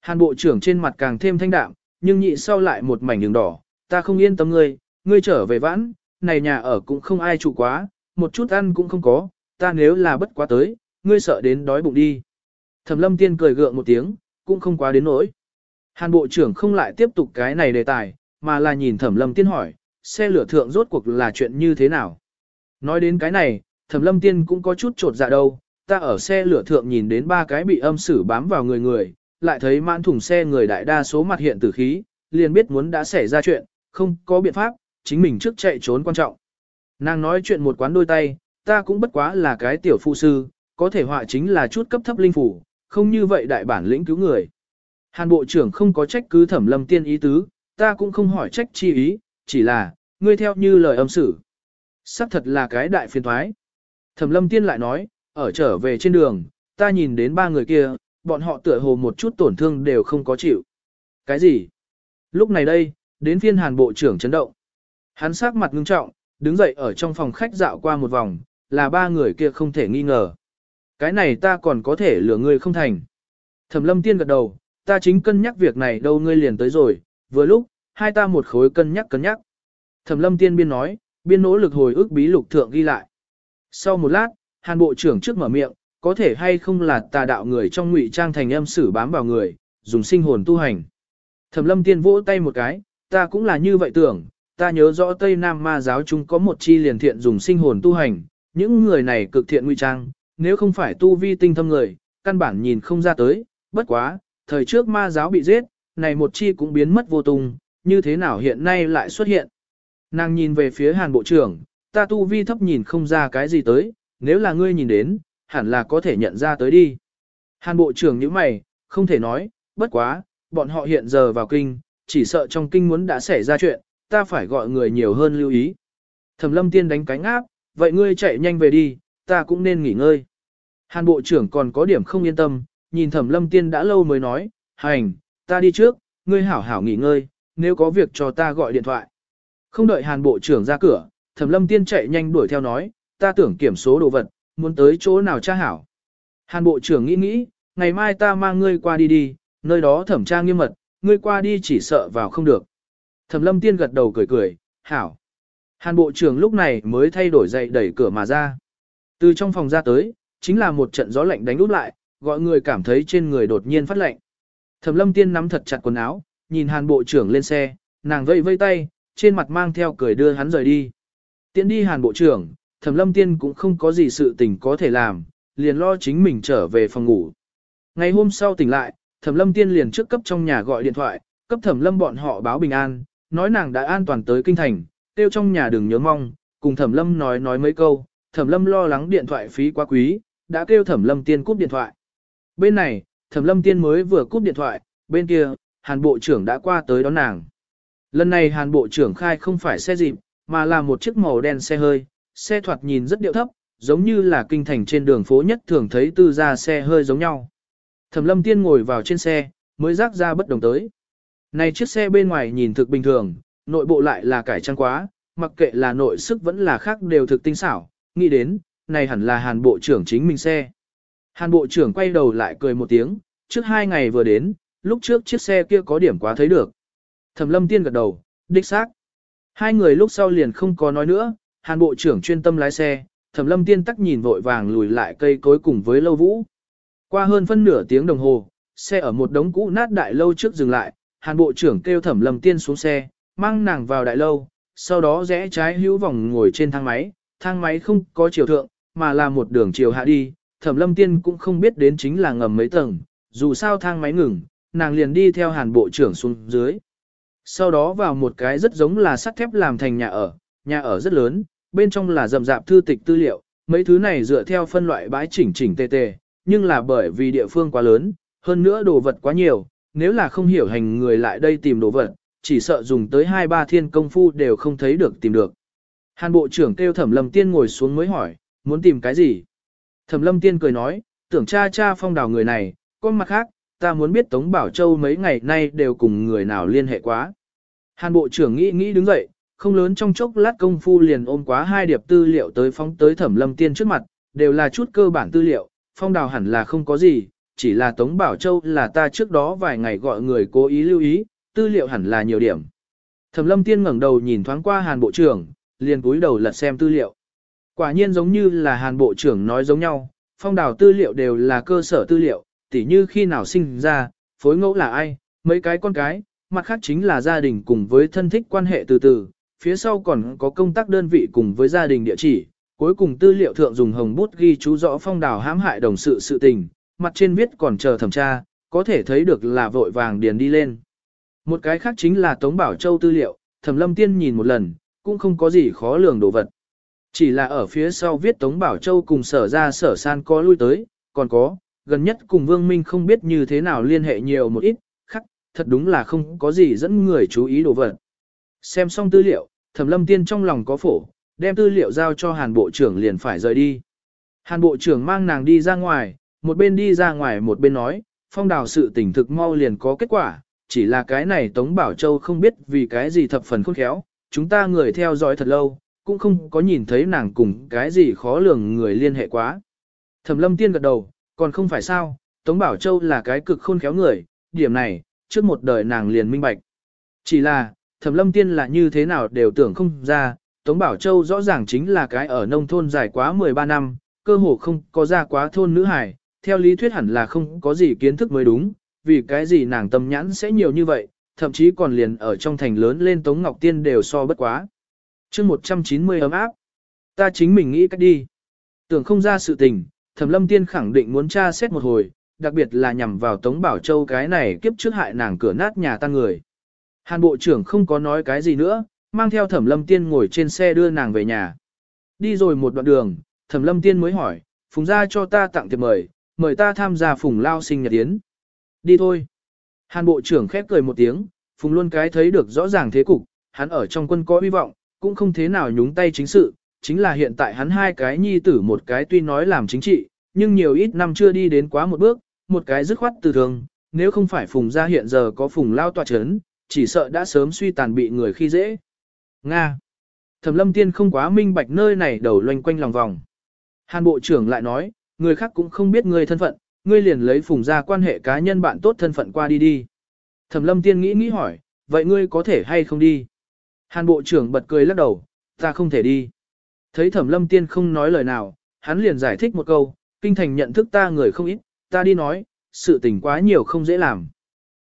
Hàn bộ trưởng trên mặt càng thêm thanh đạm, nhưng nhị sau lại một mảnh đường đỏ, ta không yên tâm ngươi, ngươi trở về vãn, này nhà ở cũng không ai trụ quá, một chút ăn cũng không có, ta nếu là bất quá tới, ngươi sợ đến đói bụng đi. Thẩm lâm tiên cười gượng một tiếng, cũng không quá đến nỗi. Hàn bộ trưởng không lại tiếp tục cái này đề tài, mà là nhìn thẩm lâm tiên hỏi, xe lửa thượng rốt cuộc là chuyện như thế nào. Nói đến cái này, thẩm lâm tiên cũng có chút trột dạ đâu, ta ở xe lửa thượng nhìn đến ba cái bị âm sử bám vào người người, lại thấy mãn thùng xe người đại đa số mặt hiện tử khí, liền biết muốn đã xảy ra chuyện, không có biện pháp, chính mình trước chạy trốn quan trọng. Nàng nói chuyện một quán đôi tay, ta cũng bất quá là cái tiểu phụ sư, có thể họa chính là chút cấp thấp linh phủ, không như vậy đại bản lĩnh cứu người. Hàn bộ trưởng không có trách cứ thẩm lâm tiên ý tứ, ta cũng không hỏi trách chi ý, chỉ là, ngươi theo như lời âm sử. Sắc thật là cái đại phiền thoái. Thẩm lâm tiên lại nói, ở trở về trên đường, ta nhìn đến ba người kia, bọn họ tựa hồ một chút tổn thương đều không có chịu. Cái gì? Lúc này đây, đến phiên hàn bộ trưởng chấn động. Hắn sắc mặt ngưng trọng, đứng dậy ở trong phòng khách dạo qua một vòng, là ba người kia không thể nghi ngờ. Cái này ta còn có thể lừa ngươi không thành. Thẩm lâm tiên gật đầu, ta chính cân nhắc việc này đâu ngươi liền tới rồi, vừa lúc, hai ta một khối cân nhắc cân nhắc. Thẩm lâm tiên biên nói, biên nỗ lực hồi ức bí lục thượng ghi lại. Sau một lát, hàn bộ trưởng trước mở miệng, có thể hay không là tà đạo người trong ngụy trang thành âm sử bám vào người, dùng sinh hồn tu hành. Thẩm lâm tiên vỗ tay một cái, ta cũng là như vậy tưởng, ta nhớ rõ Tây Nam ma giáo chúng có một chi liền thiện dùng sinh hồn tu hành, những người này cực thiện ngụy trang, nếu không phải tu vi tinh thâm người, căn bản nhìn không ra tới, bất quá, thời trước ma giáo bị giết, này một chi cũng biến mất vô tung, như thế nào hiện nay lại xuất hiện. Nàng nhìn về phía hàn bộ trưởng, ta tu vi thấp nhìn không ra cái gì tới, nếu là ngươi nhìn đến, hẳn là có thể nhận ra tới đi. Hàn bộ trưởng như mày, không thể nói, bất quá, bọn họ hiện giờ vào kinh, chỉ sợ trong kinh muốn đã xảy ra chuyện, ta phải gọi người nhiều hơn lưu ý. Thẩm lâm tiên đánh cánh áp, vậy ngươi chạy nhanh về đi, ta cũng nên nghỉ ngơi. Hàn bộ trưởng còn có điểm không yên tâm, nhìn thẩm lâm tiên đã lâu mới nói, hành, ta đi trước, ngươi hảo hảo nghỉ ngơi, nếu có việc cho ta gọi điện thoại. Không đợi hàn bộ trưởng ra cửa, thẩm lâm tiên chạy nhanh đuổi theo nói, ta tưởng kiểm số đồ vật, muốn tới chỗ nào tra hảo. Hàn bộ trưởng nghĩ nghĩ, ngày mai ta mang ngươi qua đi đi, nơi đó thẩm tra nghiêm mật, ngươi qua đi chỉ sợ vào không được. Thẩm lâm tiên gật đầu cười cười, hảo. Hàn bộ trưởng lúc này mới thay đổi dậy đẩy cửa mà ra. Từ trong phòng ra tới, chính là một trận gió lạnh đánh úp lại, gọi người cảm thấy trên người đột nhiên phát lạnh. Thẩm lâm tiên nắm thật chặt quần áo, nhìn hàn bộ trưởng lên xe, nàng vây vây tay, trên mặt mang theo cười đưa hắn rời đi. Tiến đi hàn bộ trưởng, thẩm lâm tiên cũng không có gì sự tình có thể làm, liền lo chính mình trở về phòng ngủ. Ngày hôm sau tỉnh lại, thẩm lâm tiên liền trước cấp trong nhà gọi điện thoại, cấp thẩm lâm bọn họ báo bình an, nói nàng đã an toàn tới kinh thành, tiêu trong nhà đừng nhớ mong, cùng thẩm lâm nói nói mấy câu, thẩm lâm lo lắng điện thoại phí quá quý, đã kêu thẩm lâm tiên cúp điện thoại. Bên này, thẩm lâm tiên mới vừa cúp điện thoại, bên kia, hàn bộ trưởng đã qua tới đón nàng. Lần này hàn bộ trưởng khai không phải xe dịp, mà là một chiếc màu đen xe hơi, xe thoạt nhìn rất điệu thấp, giống như là kinh thành trên đường phố nhất thường thấy tư ra xe hơi giống nhau. Thẩm lâm tiên ngồi vào trên xe, mới rác ra bất đồng tới. Này chiếc xe bên ngoài nhìn thực bình thường, nội bộ lại là cải trang quá, mặc kệ là nội sức vẫn là khác đều thực tinh xảo, nghĩ đến, này hẳn là hàn bộ trưởng chính mình xe. Hàn bộ trưởng quay đầu lại cười một tiếng, trước hai ngày vừa đến, lúc trước chiếc xe kia có điểm quá thấy được. Thẩm lâm tiên gật đầu, đích xác. Hai người lúc sau liền không có nói nữa, hàn bộ trưởng chuyên tâm lái xe, thẩm lâm tiên tắc nhìn vội vàng lùi lại cây cối cùng với lâu vũ. Qua hơn phân nửa tiếng đồng hồ, xe ở một đống cũ nát đại lâu trước dừng lại, hàn bộ trưởng kêu thẩm lâm tiên xuống xe, mang nàng vào đại lâu, sau đó rẽ trái hữu vòng ngồi trên thang máy, thang máy không có chiều thượng, mà là một đường chiều hạ đi, thẩm lâm tiên cũng không biết đến chính là ngầm mấy tầng, dù sao thang máy ngừng, nàng liền đi theo hàn bộ trưởng xuống dưới. Sau đó vào một cái rất giống là sắt thép làm thành nhà ở, nhà ở rất lớn, bên trong là rậm rạp thư tịch tư liệu, mấy thứ này dựa theo phân loại bãi chỉnh chỉnh tề tề, nhưng là bởi vì địa phương quá lớn, hơn nữa đồ vật quá nhiều, nếu là không hiểu hành người lại đây tìm đồ vật, chỉ sợ dùng tới hai ba thiên công phu đều không thấy được tìm được. Hàn bộ trưởng kêu thẩm lâm tiên ngồi xuống mới hỏi, muốn tìm cái gì? Thẩm lâm tiên cười nói, tưởng cha cha phong đào người này, con mặt khác, ta muốn biết Tống Bảo Châu mấy ngày nay đều cùng người nào liên hệ quá. Hàn bộ trưởng nghĩ nghĩ đứng dậy, không lớn trong chốc lát công phu liền ôm quá hai điệp tư liệu tới phóng tới thẩm lâm tiên trước mặt, đều là chút cơ bản tư liệu, phong đào hẳn là không có gì, chỉ là Tống Bảo Châu là ta trước đó vài ngày gọi người cố ý lưu ý, tư liệu hẳn là nhiều điểm. Thẩm lâm tiên ngẩng đầu nhìn thoáng qua hàn bộ trưởng, liền cúi đầu lật xem tư liệu. Quả nhiên giống như là hàn bộ trưởng nói giống nhau, phong đào tư liệu đều là cơ sở tư liệu, tỉ như khi nào sinh ra, phối ngẫu là ai, mấy cái con cái, mặt khác chính là gia đình cùng với thân thích quan hệ từ từ, phía sau còn có công tác đơn vị cùng với gia đình địa chỉ, cuối cùng tư liệu thượng dùng hồng bút ghi chú rõ phong đào hãm hại đồng sự sự tình, mặt trên viết còn chờ thẩm tra, có thể thấy được là vội vàng điền đi lên. Một cái khác chính là Tống Bảo Châu tư liệu, thẩm lâm tiên nhìn một lần, cũng không có gì khó lường đồ vật. Chỉ là ở phía sau viết Tống Bảo Châu cùng sở ra sở san có lui tới, còn có, gần nhất cùng Vương Minh không biết như thế nào liên hệ nhiều một ít, khắc, thật đúng là không có gì dẫn người chú ý đồ vật. Xem xong tư liệu, Thẩm Lâm Tiên trong lòng có phổ, đem tư liệu giao cho Hàn Bộ trưởng liền phải rời đi. Hàn Bộ trưởng mang nàng đi ra ngoài, một bên đi ra ngoài một bên nói, phong đào sự tỉnh thực mau liền có kết quả, chỉ là cái này Tống Bảo Châu không biết vì cái gì thập phần khôn khéo, chúng ta người theo dõi thật lâu, cũng không có nhìn thấy nàng cùng cái gì khó lường người liên hệ quá. Thẩm lâm tiên gật đầu, còn không phải sao, Tống Bảo Châu là cái cực khôn khéo người, điểm này, trước một đời nàng liền minh bạch. Chỉ là, Thẩm lâm tiên là như thế nào đều tưởng không ra, Tống Bảo Châu rõ ràng chính là cái ở nông thôn dài quá 13 năm, cơ hồ không có ra quá thôn nữ hải, theo lý thuyết hẳn là không có gì kiến thức mới đúng, vì cái gì nàng tâm nhãn sẽ nhiều như vậy, thậm chí còn liền ở trong thành lớn lên Tống Ngọc Tiên đều so bất quá. chương 190 ấm áp, ta chính mình nghĩ cách đi. Tưởng không ra sự tình, Thẩm Lâm Tiên khẳng định muốn tra xét một hồi, đặc biệt là nhằm vào Tống Bảo Châu cái này kiếp trước hại nàng cửa nát nhà tan người. Hàn Bộ trưởng không có nói cái gì nữa, mang theo Thẩm Lâm Tiên ngồi trên xe đưa nàng về nhà. Đi rồi một đoạn đường, Thẩm Lâm Tiên mới hỏi, Phùng gia cho ta tặng thiệp mời, mời ta tham gia Phùng Lao sinh nhật yến. Đi thôi. Hàn Bộ trưởng khép cười một tiếng, Phùng luôn cái thấy được rõ ràng thế cục, hắn ở trong quân có hy vọng, cũng không thế nào nhúng tay chính sự, chính là hiện tại hắn hai cái nhi tử một cái tuy nói làm chính trị, nhưng nhiều ít năm chưa đi đến quá một bước, một cái dứt khoát từ thường, nếu không phải Phùng gia hiện giờ có Phùng Lao tòa chấn, chỉ sợ đã sớm suy tàn bị người khi dễ. Nga. Thẩm lâm tiên không quá minh bạch nơi này đầu loanh quanh lòng vòng. Hàn bộ trưởng lại nói, người khác cũng không biết ngươi thân phận, ngươi liền lấy phùng ra quan hệ cá nhân bạn tốt thân phận qua đi đi. Thẩm lâm tiên nghĩ nghĩ hỏi, vậy ngươi có thể hay không đi? Hàn bộ trưởng bật cười lắc đầu, ta không thể đi. Thấy thẩm lâm tiên không nói lời nào, hắn liền giải thích một câu, kinh thành nhận thức ta người không ít, ta đi nói, sự tình quá nhiều không dễ làm.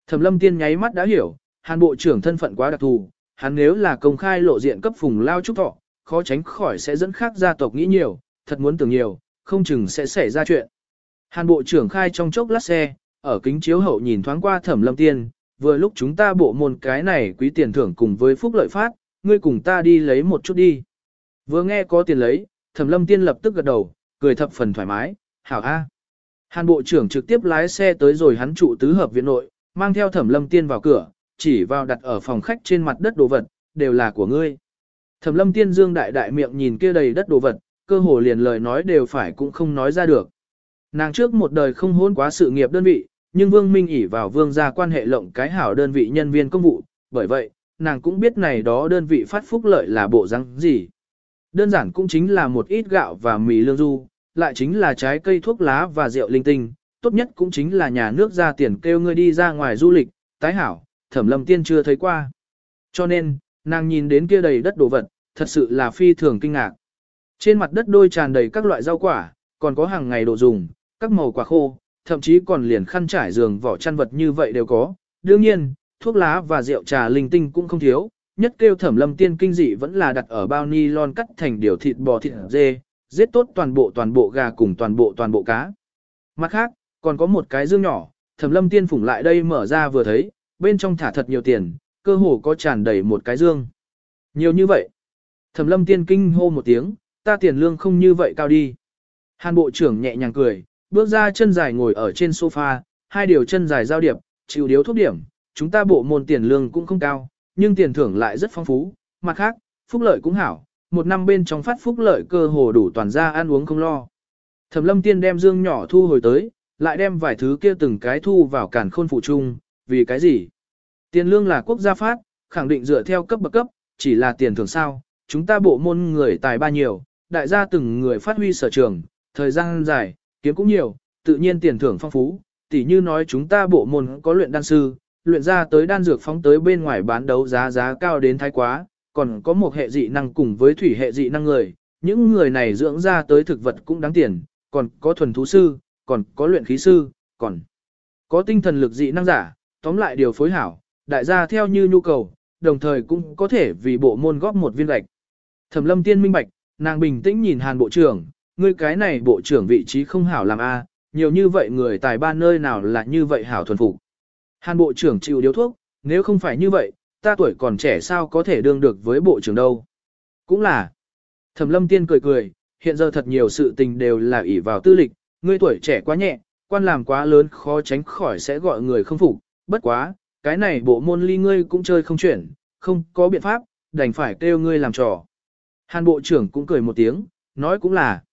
Thẩm lâm tiên nháy mắt đã hiểu, hàn bộ trưởng thân phận quá đặc thù, hắn nếu là công khai lộ diện cấp phùng lao trúc thọ, khó tránh khỏi sẽ dẫn khác gia tộc nghĩ nhiều, thật muốn tưởng nhiều, không chừng sẽ xảy ra chuyện. Hàn bộ trưởng khai trong chốc lát xe, ở kính chiếu hậu nhìn thoáng qua thẩm lâm tiên, vừa lúc chúng ta bộ môn cái này quý tiền thưởng cùng với phúc lợi phát, ngươi cùng ta đi lấy một chút đi. Vừa nghe có tiền lấy, thẩm lâm tiên lập tức gật đầu, cười thập phần thoải mái, hảo a. Hàn bộ trưởng trực tiếp lái xe tới rồi hắn trụ tứ hợp viện nội, mang theo thẩm lâm tiên vào cửa, chỉ vào đặt ở phòng khách trên mặt đất đồ vật, đều là của ngươi. Thẩm lâm tiên dương đại đại miệng nhìn kia đầy đất đồ vật, cơ hồ liền lời nói đều phải cũng không nói ra được. Nàng trước một đời không hôn quá sự nghiệp đơn vị, nhưng Vương Minh ỉ vào Vương gia quan hệ lộng cái hảo đơn vị nhân viên công vụ, bởi vậy, nàng cũng biết này đó đơn vị phát phúc lợi là bộ răng gì. Đơn giản cũng chính là một ít gạo và mì lương du, lại chính là trái cây thuốc lá và rượu linh tinh, tốt nhất cũng chính là nhà nước ra tiền kêu ngươi đi ra ngoài du lịch, tái hảo, thẩm lâm tiên chưa thấy qua. Cho nên, nàng nhìn đến kia đầy đất đồ vật, thật sự là phi thường kinh ngạc. Trên mặt đất đôi tràn đầy các loại rau quả, còn có hàng ngày đồ dùng, các màu quả khô, thậm chí còn liền khăn trải giường vỏ chăn vật như vậy đều có. Đương nhiên, thuốc lá và rượu trà linh tinh cũng không thiếu, nhất kêu thẩm lâm tiên kinh dị vẫn là đặt ở bao ni lon cắt thành điều thịt bò thịt dê, giết tốt toàn bộ toàn bộ gà cùng toàn bộ toàn bộ cá. Mặt khác, còn có một cái dương nhỏ, thẩm lâm tiên phủng lại đây mở ra vừa thấy, bên trong thả thật nhiều tiền, cơ hồ có tràn đầy một cái dương. Nhiều như vậy. Thẩm lâm tiên kinh hô một tiếng, ta tiền lương không như vậy cao đi. Hàn bộ trưởng nhẹ nhàng cười, bước ra chân dài ngồi ở trên sofa, hai điều chân dài giao điệp, chịu điếu thuốc điểm, chúng ta bộ môn tiền lương cũng không cao, nhưng tiền thưởng lại rất phong phú, mặt khác, phúc lợi cũng hảo, một năm bên trong phát phúc lợi cơ hồ đủ toàn gia ăn uống không lo. Thẩm lâm tiên đem dương nhỏ thu hồi tới, lại đem vài thứ kia từng cái thu vào cản khôn phụ chung, vì cái gì? Tiền lương là quốc gia phát, khẳng định dựa theo cấp bậc cấp, chỉ là tiền thưởng sao, chúng ta bộ môn người tài ba nhiều, đại gia từng người phát huy sở trường, thời gian dài, kiếm cũng nhiều, tự nhiên tiền thưởng phong phú, tỉ như nói chúng ta bộ môn có luyện đan sư, luyện ra tới đan dược phóng tới bên ngoài bán đấu giá giá cao đến thái quá, còn có một hệ dị năng cùng với thủy hệ dị năng người, những người này dưỡng ra tới thực vật cũng đáng tiền, còn có thuần thú sư, còn có luyện khí sư, còn có tinh thần lực dị năng giả, tóm lại điều phối hảo, đại gia theo như nhu cầu, đồng thời cũng có thể vì bộ môn góp một viên gạch. Thẩm lâm tiên minh bạch, nàng bình tĩnh nhìn hàn bộ trưởng, ngươi cái này bộ trưởng vị trí không hảo làm a, nhiều như vậy người tài ba nơi nào là như vậy hảo thuần phục. Hàn bộ trưởng chịu điếu thuốc, nếu không phải như vậy, ta tuổi còn trẻ sao có thể đương được với bộ trưởng đâu. Cũng là. Thẩm lâm tiên cười cười, hiện giờ thật nhiều sự tình đều là ỷ vào tư lịch, ngươi tuổi trẻ quá nhẹ, quan làm quá lớn khó tránh khỏi sẽ gọi người không phục, bất quá, cái này bộ môn ly ngươi cũng chơi không chuyển, không có biện pháp, đành phải kêu ngươi làm trò. Hàn bộ trưởng cũng cười một tiếng, nói cũng là.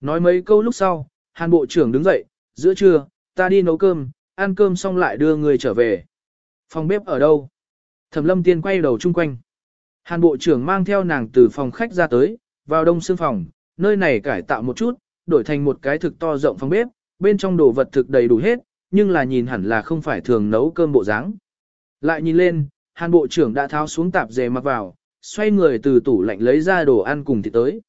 Nói mấy câu lúc sau, hàn bộ trưởng đứng dậy, giữa trưa, ta đi nấu cơm, ăn cơm xong lại đưa người trở về. Phòng bếp ở đâu? Thẩm lâm tiên quay đầu chung quanh. Hàn bộ trưởng mang theo nàng từ phòng khách ra tới, vào đông xương phòng, nơi này cải tạo một chút, đổi thành một cái thực to rộng phòng bếp, bên trong đồ vật thực đầy đủ hết, nhưng là nhìn hẳn là không phải thường nấu cơm bộ dáng. Lại nhìn lên, hàn bộ trưởng đã tháo xuống tạp dề mặc vào, xoay người từ tủ lạnh lấy ra đồ ăn cùng thịt tới.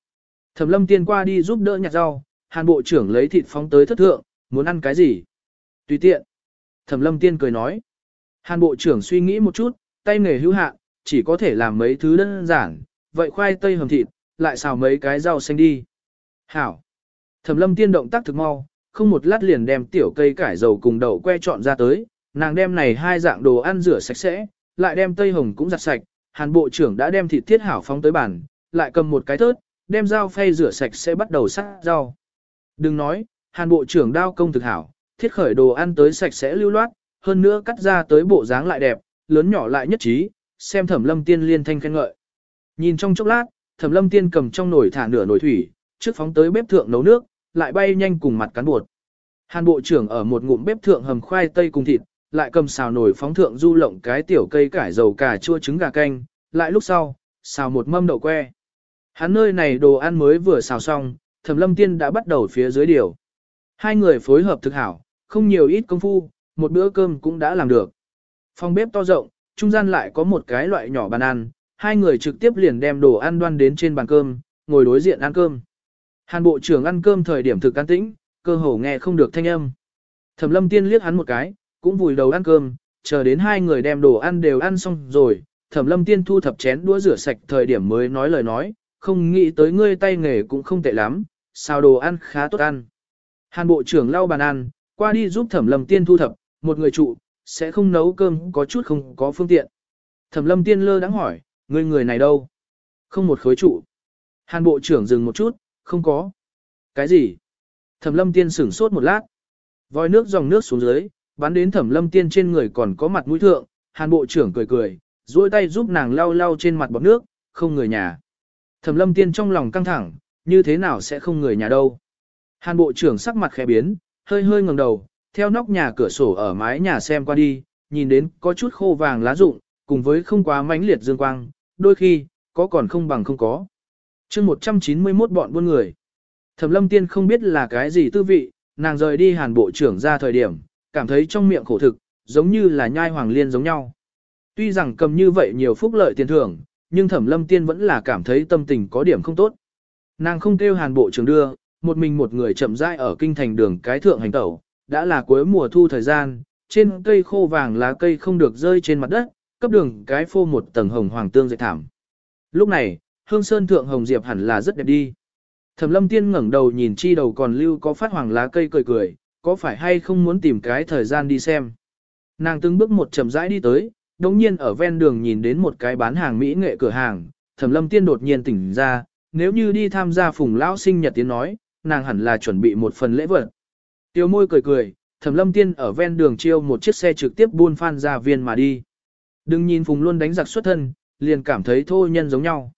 Thẩm lâm tiên qua đi giúp đỡ nhặt rau, hàn bộ trưởng lấy thịt phóng tới thất thượng, muốn ăn cái gì? Tùy tiện. Thẩm lâm tiên cười nói. Hàn bộ trưởng suy nghĩ một chút, tay nghề hữu hạn, chỉ có thể làm mấy thứ đơn giản, vậy khoai tây hầm thịt, lại xào mấy cái rau xanh đi. Hảo. Thẩm lâm tiên động tác thực mau, không một lát liền đem tiểu cây cải dầu cùng đậu que chọn ra tới, nàng đem này hai dạng đồ ăn rửa sạch sẽ, lại đem tây hồng cũng giặt sạch, hàn bộ trưởng đã đem thịt thiết hảo phóng tới bàn, lại cầm một cái thớt, đem dao phay rửa sạch sẽ bắt đầu sắc rau. Đừng nói, hàn bộ trưởng đao công thực hảo, thiết khởi đồ ăn tới sạch sẽ lưu loát, hơn nữa cắt ra tới bộ dáng lại đẹp, lớn nhỏ lại nhất trí, xem thẩm lâm tiên liên thanh khen ngợi. Nhìn trong chốc lát, thẩm lâm tiên cầm trong nồi thả nửa nồi thủy, trước phóng tới bếp thượng nấu nước, lại bay nhanh cùng mặt cán bột. Hàn bộ trưởng ở một ngụm bếp thượng hầm khoai tây cùng thịt, lại cầm xào nồi phóng thượng du lộng cái tiểu cây cải dầu cà chua trứng gà canh, lại lúc sau, xào một mâm đậu que. Hắn nơi này đồ ăn mới vừa xào xong, Thẩm Lâm Tiên đã bắt đầu phía dưới điều. Hai người phối hợp thực hảo, không nhiều ít công phu, một bữa cơm cũng đã làm được. Phòng bếp to rộng, trung gian lại có một cái loại nhỏ bàn ăn, hai người trực tiếp liền đem đồ ăn đoan đến trên bàn cơm, ngồi đối diện ăn cơm. Hàn bộ trưởng ăn cơm thời điểm thực an tĩnh, cơ hồ nghe không được thanh âm. Thẩm lâm tiên liếc hắn một cái, cũng vùi đầu ăn cơm, chờ đến hai người đem đồ ăn đều ăn xong rồi, thẩm lâm tiên thu thập chén đũa rửa sạch thời điểm mới nói lời nói, không nghĩ tới ngươi tay nghề cũng không tệ lắm, sao đồ ăn khá tốt ăn. Hàn bộ trưởng lau bàn ăn, qua đi giúp thẩm lâm tiên thu thập, một người trụ, sẽ không nấu cơm có chút không có phương tiện. Thẩm lâm tiên lơ đãng hỏi, người người này đâu? Không một khối trụ. Hàn bộ trưởng dừng một chút, không có. Cái gì? Thẩm lâm tiên sửng sốt một lát. Vòi nước dòng nước xuống dưới, bắn đến thẩm lâm tiên trên người còn có mặt mũi thượng. Hàn bộ trưởng cười cười, duỗi tay giúp nàng lau lau trên mặt bọt nước, không người nhà. Thẩm lâm tiên trong lòng căng thẳng, như thế nào sẽ không người nhà đâu. Hàn bộ trưởng sắc mặt khẽ biến, hơi hơi ngẩng đầu, theo nóc nhà cửa sổ ở mái nhà xem qua đi, nhìn đến có chút khô vàng lá rụng, cùng với không quá mãnh liệt dương quang, đôi khi, có còn không bằng không có chương 191 bọn buôn người. Thẩm lâm tiên không biết là cái gì tư vị, nàng rời đi hàn bộ trưởng ra thời điểm, cảm thấy trong miệng khổ thực, giống như là nhai hoàng liên giống nhau. Tuy rằng cầm như vậy nhiều phúc lợi tiền thưởng, nhưng thẩm lâm tiên vẫn là cảm thấy tâm tình có điểm không tốt. Nàng không kêu hàn bộ trưởng đưa, một mình một người chậm rãi ở kinh thành đường cái thượng hành tẩu, đã là cuối mùa thu thời gian, trên cây khô vàng lá cây không được rơi trên mặt đất, cấp đường cái phô một tầng hồng hoàng tương dệt thảm. Lúc này, hương sơn thượng hồng diệp hẳn là rất đẹp đi. Thẩm lâm tiên ngẩng đầu nhìn chi đầu còn lưu có phát hoàng lá cây cười cười, có phải hay không muốn tìm cái thời gian đi xem. Nàng từng bước một chậm rãi đi tới, đồng nhiên ở ven đường nhìn đến một cái bán hàng mỹ nghệ cửa hàng, thẩm lâm tiên đột nhiên tỉnh ra, nếu như đi tham gia phùng lão sinh nhật tiếng nói, nàng hẳn là chuẩn bị một phần lễ vật. Tiêu môi cười cười, thẩm lâm tiên ở ven đường chiêu một chiếc xe trực tiếp buôn phan ra viên mà đi. Đừng nhìn phùng luôn đánh giặc xuất thân, liền cảm thấy thô nhân giống nhau.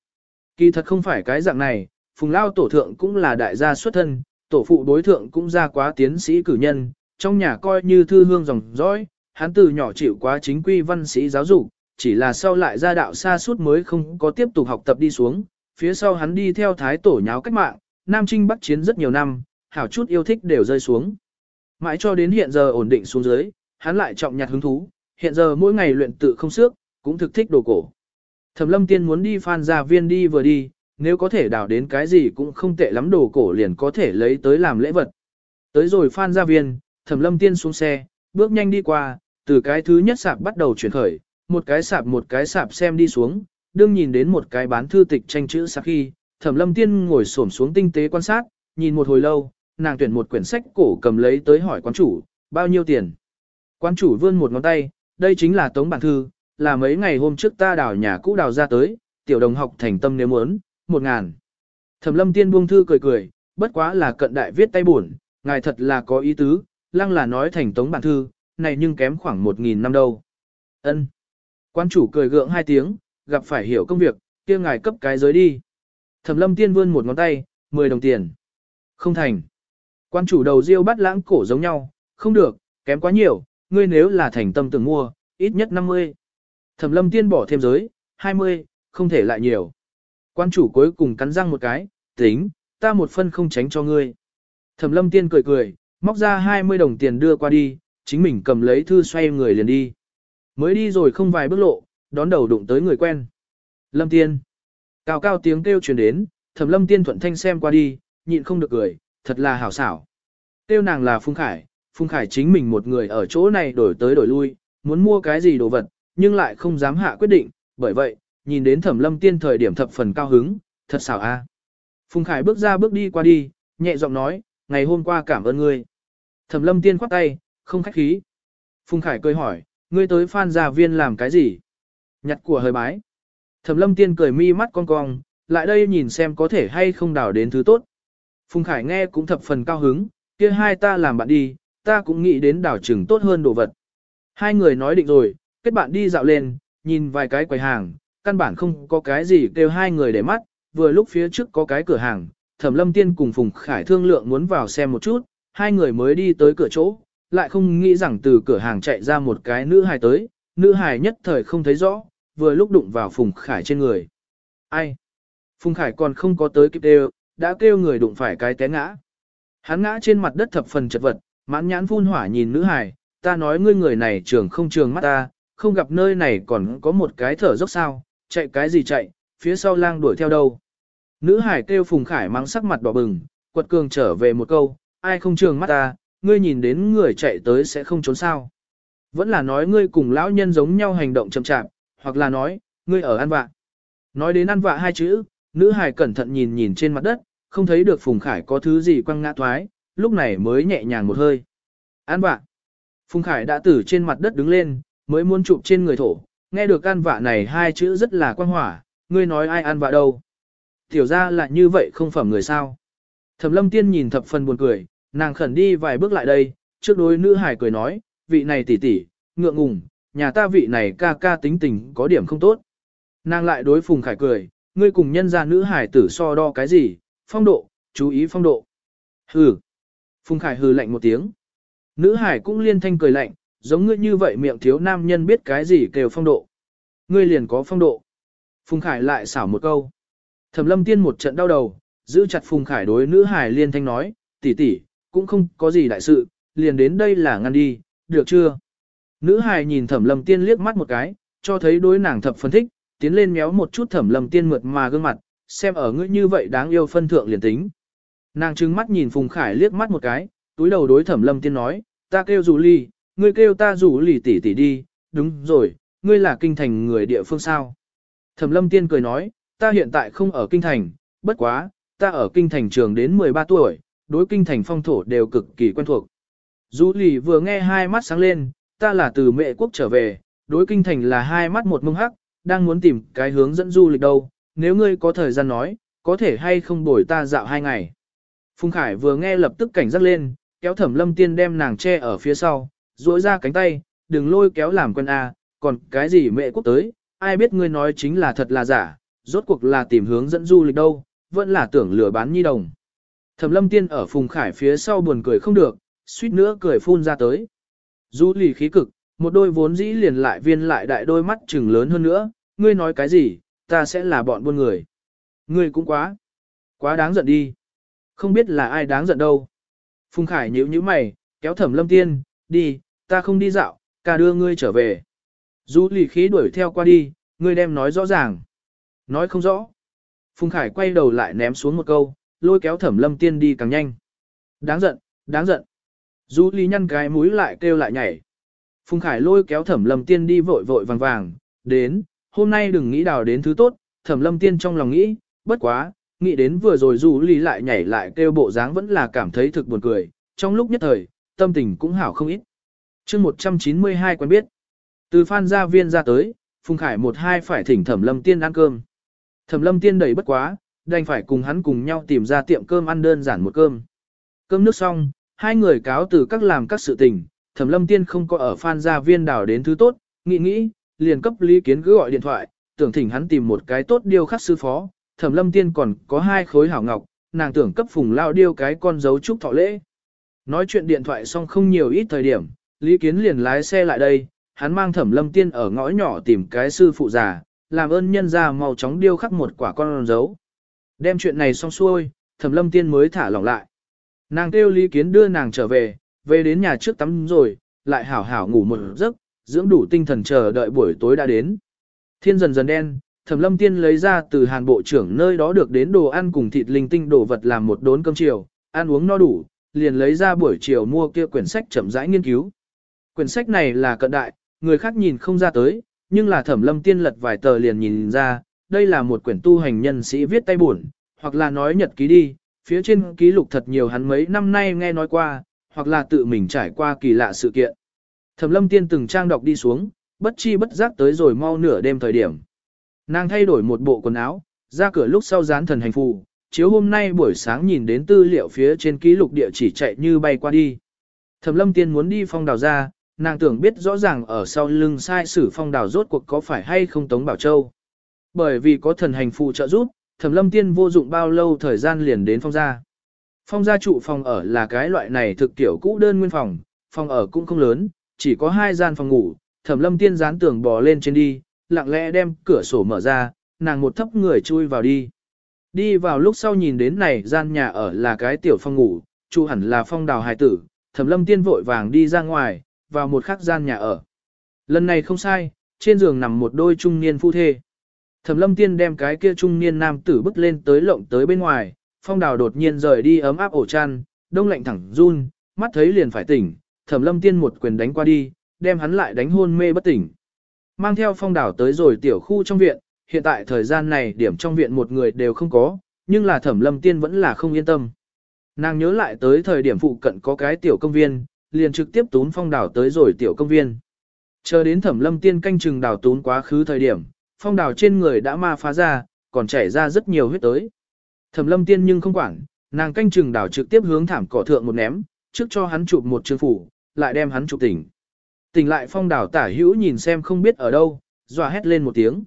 Kỳ thật không phải cái dạng này, phùng lao tổ thượng cũng là đại gia xuất thân, tổ phụ đối thượng cũng ra quá tiến sĩ cử nhân, trong nhà coi như thư hương dòng dõi, hắn từ nhỏ chịu quá chính quy văn sĩ giáo dục, chỉ là sau lại ra đạo xa suốt mới không có tiếp tục học tập đi xuống, phía sau hắn đi theo thái tổ nháo cách mạng, Nam Trinh Bắc chiến rất nhiều năm, hảo chút yêu thích đều rơi xuống. Mãi cho đến hiện giờ ổn định xuống dưới, hắn lại trọng nhặt hứng thú, hiện giờ mỗi ngày luyện tự không xước, cũng thực thích đồ cổ. Thẩm lâm tiên muốn đi phan gia viên đi vừa đi, nếu có thể đào đến cái gì cũng không tệ lắm đồ cổ liền có thể lấy tới làm lễ vật. Tới rồi phan gia viên, thẩm lâm tiên xuống xe, bước nhanh đi qua, từ cái thứ nhất sạp bắt đầu chuyển khởi, một cái sạp một cái sạp xem đi xuống, đương nhìn đến một cái bán thư tịch tranh chữ sạp khi, thẩm lâm tiên ngồi xổm xuống tinh tế quan sát, nhìn một hồi lâu, nàng tuyển một quyển sách cổ cầm lấy tới hỏi quán chủ, bao nhiêu tiền. Quán chủ vươn một ngón tay, đây chính là tống bản thư, là mấy ngày hôm trước ta đào nhà cũ đào ra tới, tiểu đồng học thành tâm nếu muốn, một ngàn. Thẩm lâm tiên buông thư cười cười, bất quá là cận đại viết tay buồn, ngài thật là có ý tứ, lăng là nói thành tống bản thư, này nhưng kém khoảng một nghìn năm đâu. Ân. Quan chủ cười gượng hai tiếng, gặp phải hiểu công việc, kia ngài cấp cái giới đi. Thẩm lâm tiên vươn một ngón tay, mười đồng tiền. Không thành. Quan chủ đầu riêu bắt lãng cổ giống nhau, không được, kém quá nhiều, ngươi nếu là thành tâm tưởng mua, ít nhất 50. Thẩm lâm tiên bỏ thêm giới, 20, không thể lại nhiều. Quan chủ cuối cùng cắn răng một cái, tính, ta một phân không tránh cho ngươi. Thẩm lâm tiên cười cười, móc ra 20 đồng tiền đưa qua đi, chính mình cầm lấy thư xoay người liền đi. Mới đi rồi không vài bước lộ, đón đầu đụng tới người quen. Lâm tiên. Cao cao tiếng kêu truyền đến, thẩm lâm tiên thuận thanh xem qua đi, nhịn không được cười, thật là hảo xảo. Tiêu nàng là Phùng Khải, Phùng Khải chính mình một người ở chỗ này đổi tới đổi lui, muốn mua cái gì đồ vật, nhưng lại không dám hạ quyết định, bởi vậy, nhìn đến thẩm lâm tiên thời điểm thập phần cao hứng, thật xảo a. Phùng Khải bước ra bước đi qua đi, nhẹ giọng nói, ngày hôm qua cảm ơn ngươi. Thẩm lâm tiên khoát tay, không khách khí. Phùng Khải cười hỏi, ngươi tới phan gia viên làm cái gì? Nhặt của hơi bái. Thẩm lâm tiên cười mi mắt cong cong, lại đây nhìn xem có thể hay không đào đến thứ tốt. Phùng Khải nghe cũng thập phần cao hứng, kia hai ta làm bạn đi, ta cũng nghĩ đến đảo trừng tốt hơn đồ vật. Hai người nói định rồi, kết bạn đi dạo lên, nhìn vài cái quầy hàng, căn bản không có cái gì kêu hai người để mắt, vừa lúc phía trước có cái cửa hàng, Thẩm Lâm Tiên cùng Phùng Khải thương lượng muốn vào xem một chút, hai người mới đi tới cửa chỗ, lại không nghĩ rằng từ cửa hàng chạy ra một cái nữ hài tới, nữ hài nhất thời không thấy rõ, vừa lúc đụng vào Phùng Khải trên người. Ai? Phùng Khải còn không có tới kịp đều, đã kêu người đụng phải cái té ngã. Hắn ngã trên mặt đất thập phần chật vật, mãn nhãn phun hỏa nhìn nữ hài, ta nói ngươi người này trường không trường mắt ta, không gặp nơi này còn có một cái thở dốc sao, chạy cái gì chạy, phía sau lang đuổi theo đâu. Nữ hải kêu Phùng Khải mang sắc mặt đỏ bừng, quật cường trở về một câu, ai không trường mắt ta, ngươi nhìn đến người chạy tới sẽ không trốn sao. Vẫn là nói ngươi cùng lão nhân giống nhau hành động chậm chạp, hoặc là nói, ngươi ở ăn vạ. Nói đến ăn vạ hai chữ, nữ hải cẩn thận nhìn nhìn trên mặt đất, không thấy được Phùng Khải có thứ gì quăng ngã thoái, lúc này mới nhẹ nhàng một hơi. Ăn vạ. Phùng Khải đã từ trên mặt đất đứng lên, mới muốn chụp trên người thổ, nghe được ăn vạ này hai chữ rất là quan hỏa, ngươi nói ai ăn vạ đâu. Tiểu ra là như vậy không phẩm người sao. Thẩm lâm tiên nhìn thập phần buồn cười, nàng khẩn đi vài bước lại đây, trước đối nữ hải cười nói, vị này tỷ tỷ, ngượng ngùng, nhà ta vị này ca ca tính tình có điểm không tốt. Nàng lại đối Phùng Khải cười, ngươi cùng nhân gia nữ hải tử so đo cái gì, phong độ, chú ý phong độ. Hừ. Phùng Khải hừ lạnh một tiếng. Nữ hải cũng liên thanh cười lạnh, giống ngươi như vậy miệng thiếu nam nhân biết cái gì kêu phong độ. Ngươi liền có phong độ. Phùng Khải lại xảo một câu. Thẩm lâm tiên một trận đau đầu, giữ chặt Phùng Khải đối nữ hải liên thanh nói, tỷ tỷ, cũng không có gì đại sự, liền đến đây là ngăn đi, được chưa? Nữ hài nhìn thẩm lâm tiên liếc mắt một cái, cho thấy đối nàng thập phân thích, tiến lên méo một chút thẩm lâm tiên mượt mà gương mặt, xem ở ngươi như vậy đáng yêu phân thượng liền tính. Nàng trừng mắt nhìn Phùng Khải liếc mắt một cái, túi đầu đối thẩm lâm tiên nói, ta kêu rủ ly, ngươi kêu ta rủ lì tỷ tỷ đi, đúng rồi, ngươi là kinh thành người địa phương sao. Thẩm lâm tiên cười nói, ta hiện tại không ở kinh thành, bất quá, ta ở kinh thành trường đến 13 tuổi, đối kinh thành phong thổ đều cực kỳ quen thuộc. Rủ lì vừa nghe hai mắt sáng lên, ta là từ mẹ quốc trở về, đối kinh thành là hai mắt một mông hắc, đang muốn tìm cái hướng dẫn du lịch đâu, nếu ngươi có thời gian nói, có thể hay không bồi ta dạo hai ngày. Phùng Khải vừa nghe lập tức cảnh giác lên, kéo thẩm lâm tiên đem nàng che ở phía sau, duỗi ra cánh tay, đừng lôi kéo làm quân A, còn cái gì mẹ quốc tới, ai biết ngươi nói chính là thật là giả, rốt cuộc là tìm hướng dẫn du lịch đâu, vẫn là tưởng lừa bán nhi đồng. Thẩm lâm tiên ở Phùng Khải phía sau buồn cười không được, suýt nữa cười phun ra tới. Du lì khí cực, một đôi vốn dĩ liền lại viên lại đại đôi mắt chừng lớn hơn nữa, ngươi nói cái gì, ta sẽ là bọn buôn người. Ngươi cũng quá, quá đáng giận đi. Không biết là ai đáng giận đâu. Phùng Khải nhíu nhíu mày, kéo thẩm lâm tiên, đi, ta không đi dạo, ca đưa ngươi trở về. Du lì khí đuổi theo qua đi, ngươi đem nói rõ ràng. Nói không rõ. Phùng Khải quay đầu lại ném xuống một câu, lôi kéo thẩm lâm tiên đi càng nhanh. Đáng giận, đáng giận. Du Ly nhăn cái mũi lại kêu lại nhảy. Phùng Khải lôi kéo thẩm lâm tiên đi vội vội vàng vàng, đến, hôm nay đừng nghĩ đào đến thứ tốt, thẩm lâm tiên trong lòng nghĩ, bất quá, nghĩ đến vừa rồi Du Ly lại nhảy lại kêu bộ dáng vẫn là cảm thấy thực buồn cười, trong lúc nhất thời, tâm tình cũng hảo không ít chương 192 quen biết. Từ Phan gia viên ra tới, Phùng Khải một hai phải thỉnh Thẩm Lâm Tiên ăn cơm. Thẩm Lâm Tiên đầy bất quá, đành phải cùng hắn cùng nhau tìm ra tiệm cơm ăn đơn giản một cơm. Cơm nước xong, hai người cáo từ các làm các sự tình, Thẩm Lâm Tiên không có ở Phan gia viên đảo đến thứ tốt, nghĩ nghĩ, liền cấp Lý Kiến cứ gọi điện thoại, tưởng thỉnh hắn tìm một cái tốt điêu khắc sư phó. Thẩm Lâm Tiên còn có hai khối hảo ngọc, nàng tưởng cấp Phùng Lao điêu cái con dấu chúc thọ lễ. Nói chuyện điện thoại xong không nhiều ít thời điểm, Lý Kiến liền lái xe lại đây, hắn mang thẩm lâm tiên ở ngõ nhỏ tìm cái sư phụ già, làm ơn nhân ra mau chóng điêu khắc một quả con dấu. Đem chuyện này xong xuôi, thẩm lâm tiên mới thả lỏng lại. Nàng kêu Lý Kiến đưa nàng trở về, về đến nhà trước tắm rồi, lại hảo hảo ngủ một giấc, dưỡng đủ tinh thần chờ đợi buổi tối đã đến. Thiên dần dần đen, Thẩm Lâm Tiên lấy ra từ Hàn bộ trưởng nơi đó được đến đồ ăn cùng thịt linh tinh đồ vật làm một đốn cơm chiều, ăn uống no đủ, liền lấy ra buổi chiều mua kia quyển sách chậm rãi nghiên cứu. Quyển sách này là cận đại, người khác nhìn không ra tới, nhưng là Thẩm Lâm Tiên lật vài tờ liền nhìn ra, đây là một quyển tu hành nhân sĩ viết tay buồn, hoặc là nói nhật ký đi, phía trên ký lục thật nhiều hắn mấy năm nay nghe nói qua, hoặc là tự mình trải qua kỳ lạ sự kiện. Thẩm lâm tiên từng trang đọc đi xuống, bất chi bất giác tới rồi mau nửa đêm thời điểm. Nàng thay đổi một bộ quần áo, ra cửa lúc sau dán thần hành phù, chiếu hôm nay buổi sáng nhìn đến tư liệu phía trên ký lục địa chỉ chạy như bay qua đi. Thẩm lâm tiên muốn đi phong đào ra, nàng tưởng biết rõ ràng ở sau lưng sai sử phong đào rốt cuộc có phải hay không Tống Bảo Châu. Bởi vì có thần hành phù trợ giúp, Thẩm lâm tiên vô dụng bao lâu thời gian liền đến phong gia. Phong gia trụ phòng ở là cái loại này thực tiểu cũ đơn nguyên phòng, phòng ở cũng không lớn, chỉ có hai gian phòng ngủ, thẩm lâm tiên dán tường bò lên trên đi, lặng lẽ đem cửa sổ mở ra, nàng một thấp người chui vào đi. Đi vào lúc sau nhìn đến này gian nhà ở là cái tiểu phòng ngủ, chu hẳn là phong đào hài tử, thẩm lâm tiên vội vàng đi ra ngoài, vào một khắc gian nhà ở. Lần này không sai, trên giường nằm một đôi trung niên phu thê. Thẩm lâm tiên đem cái kia trung niên nam tử bước lên tới lộng tới bên ngoài, phong đào đột nhiên rời đi ấm áp ổ chăn, đông lạnh thẳng run, mắt thấy liền phải tỉnh, thẩm lâm tiên một quyền đánh qua đi, đem hắn lại đánh hôn mê bất tỉnh. Mang theo phong Đào tới rồi tiểu khu trong viện, hiện tại thời gian này điểm trong viện một người đều không có, nhưng là thẩm lâm tiên vẫn là không yên tâm. Nàng nhớ lại tới thời điểm phụ cận có cái tiểu công viên, liền trực tiếp tún phong Đào tới rồi tiểu công viên. Chờ đến thẩm lâm tiên canh chừng đào tún quá khứ thời điểm, phong đảo trên người đã ma phá ra, còn chảy ra rất nhiều huyết tới. Thẩm lâm tiên nhưng không quản, nàng canh chừng đảo trực tiếp hướng thảm cỏ thượng một ném, trước cho hắn chụp một chương phủ, lại đem hắn chụp tỉnh. Tỉnh lại phong đảo tả hữu nhìn xem không biết ở đâu, dọa hét lên một tiếng.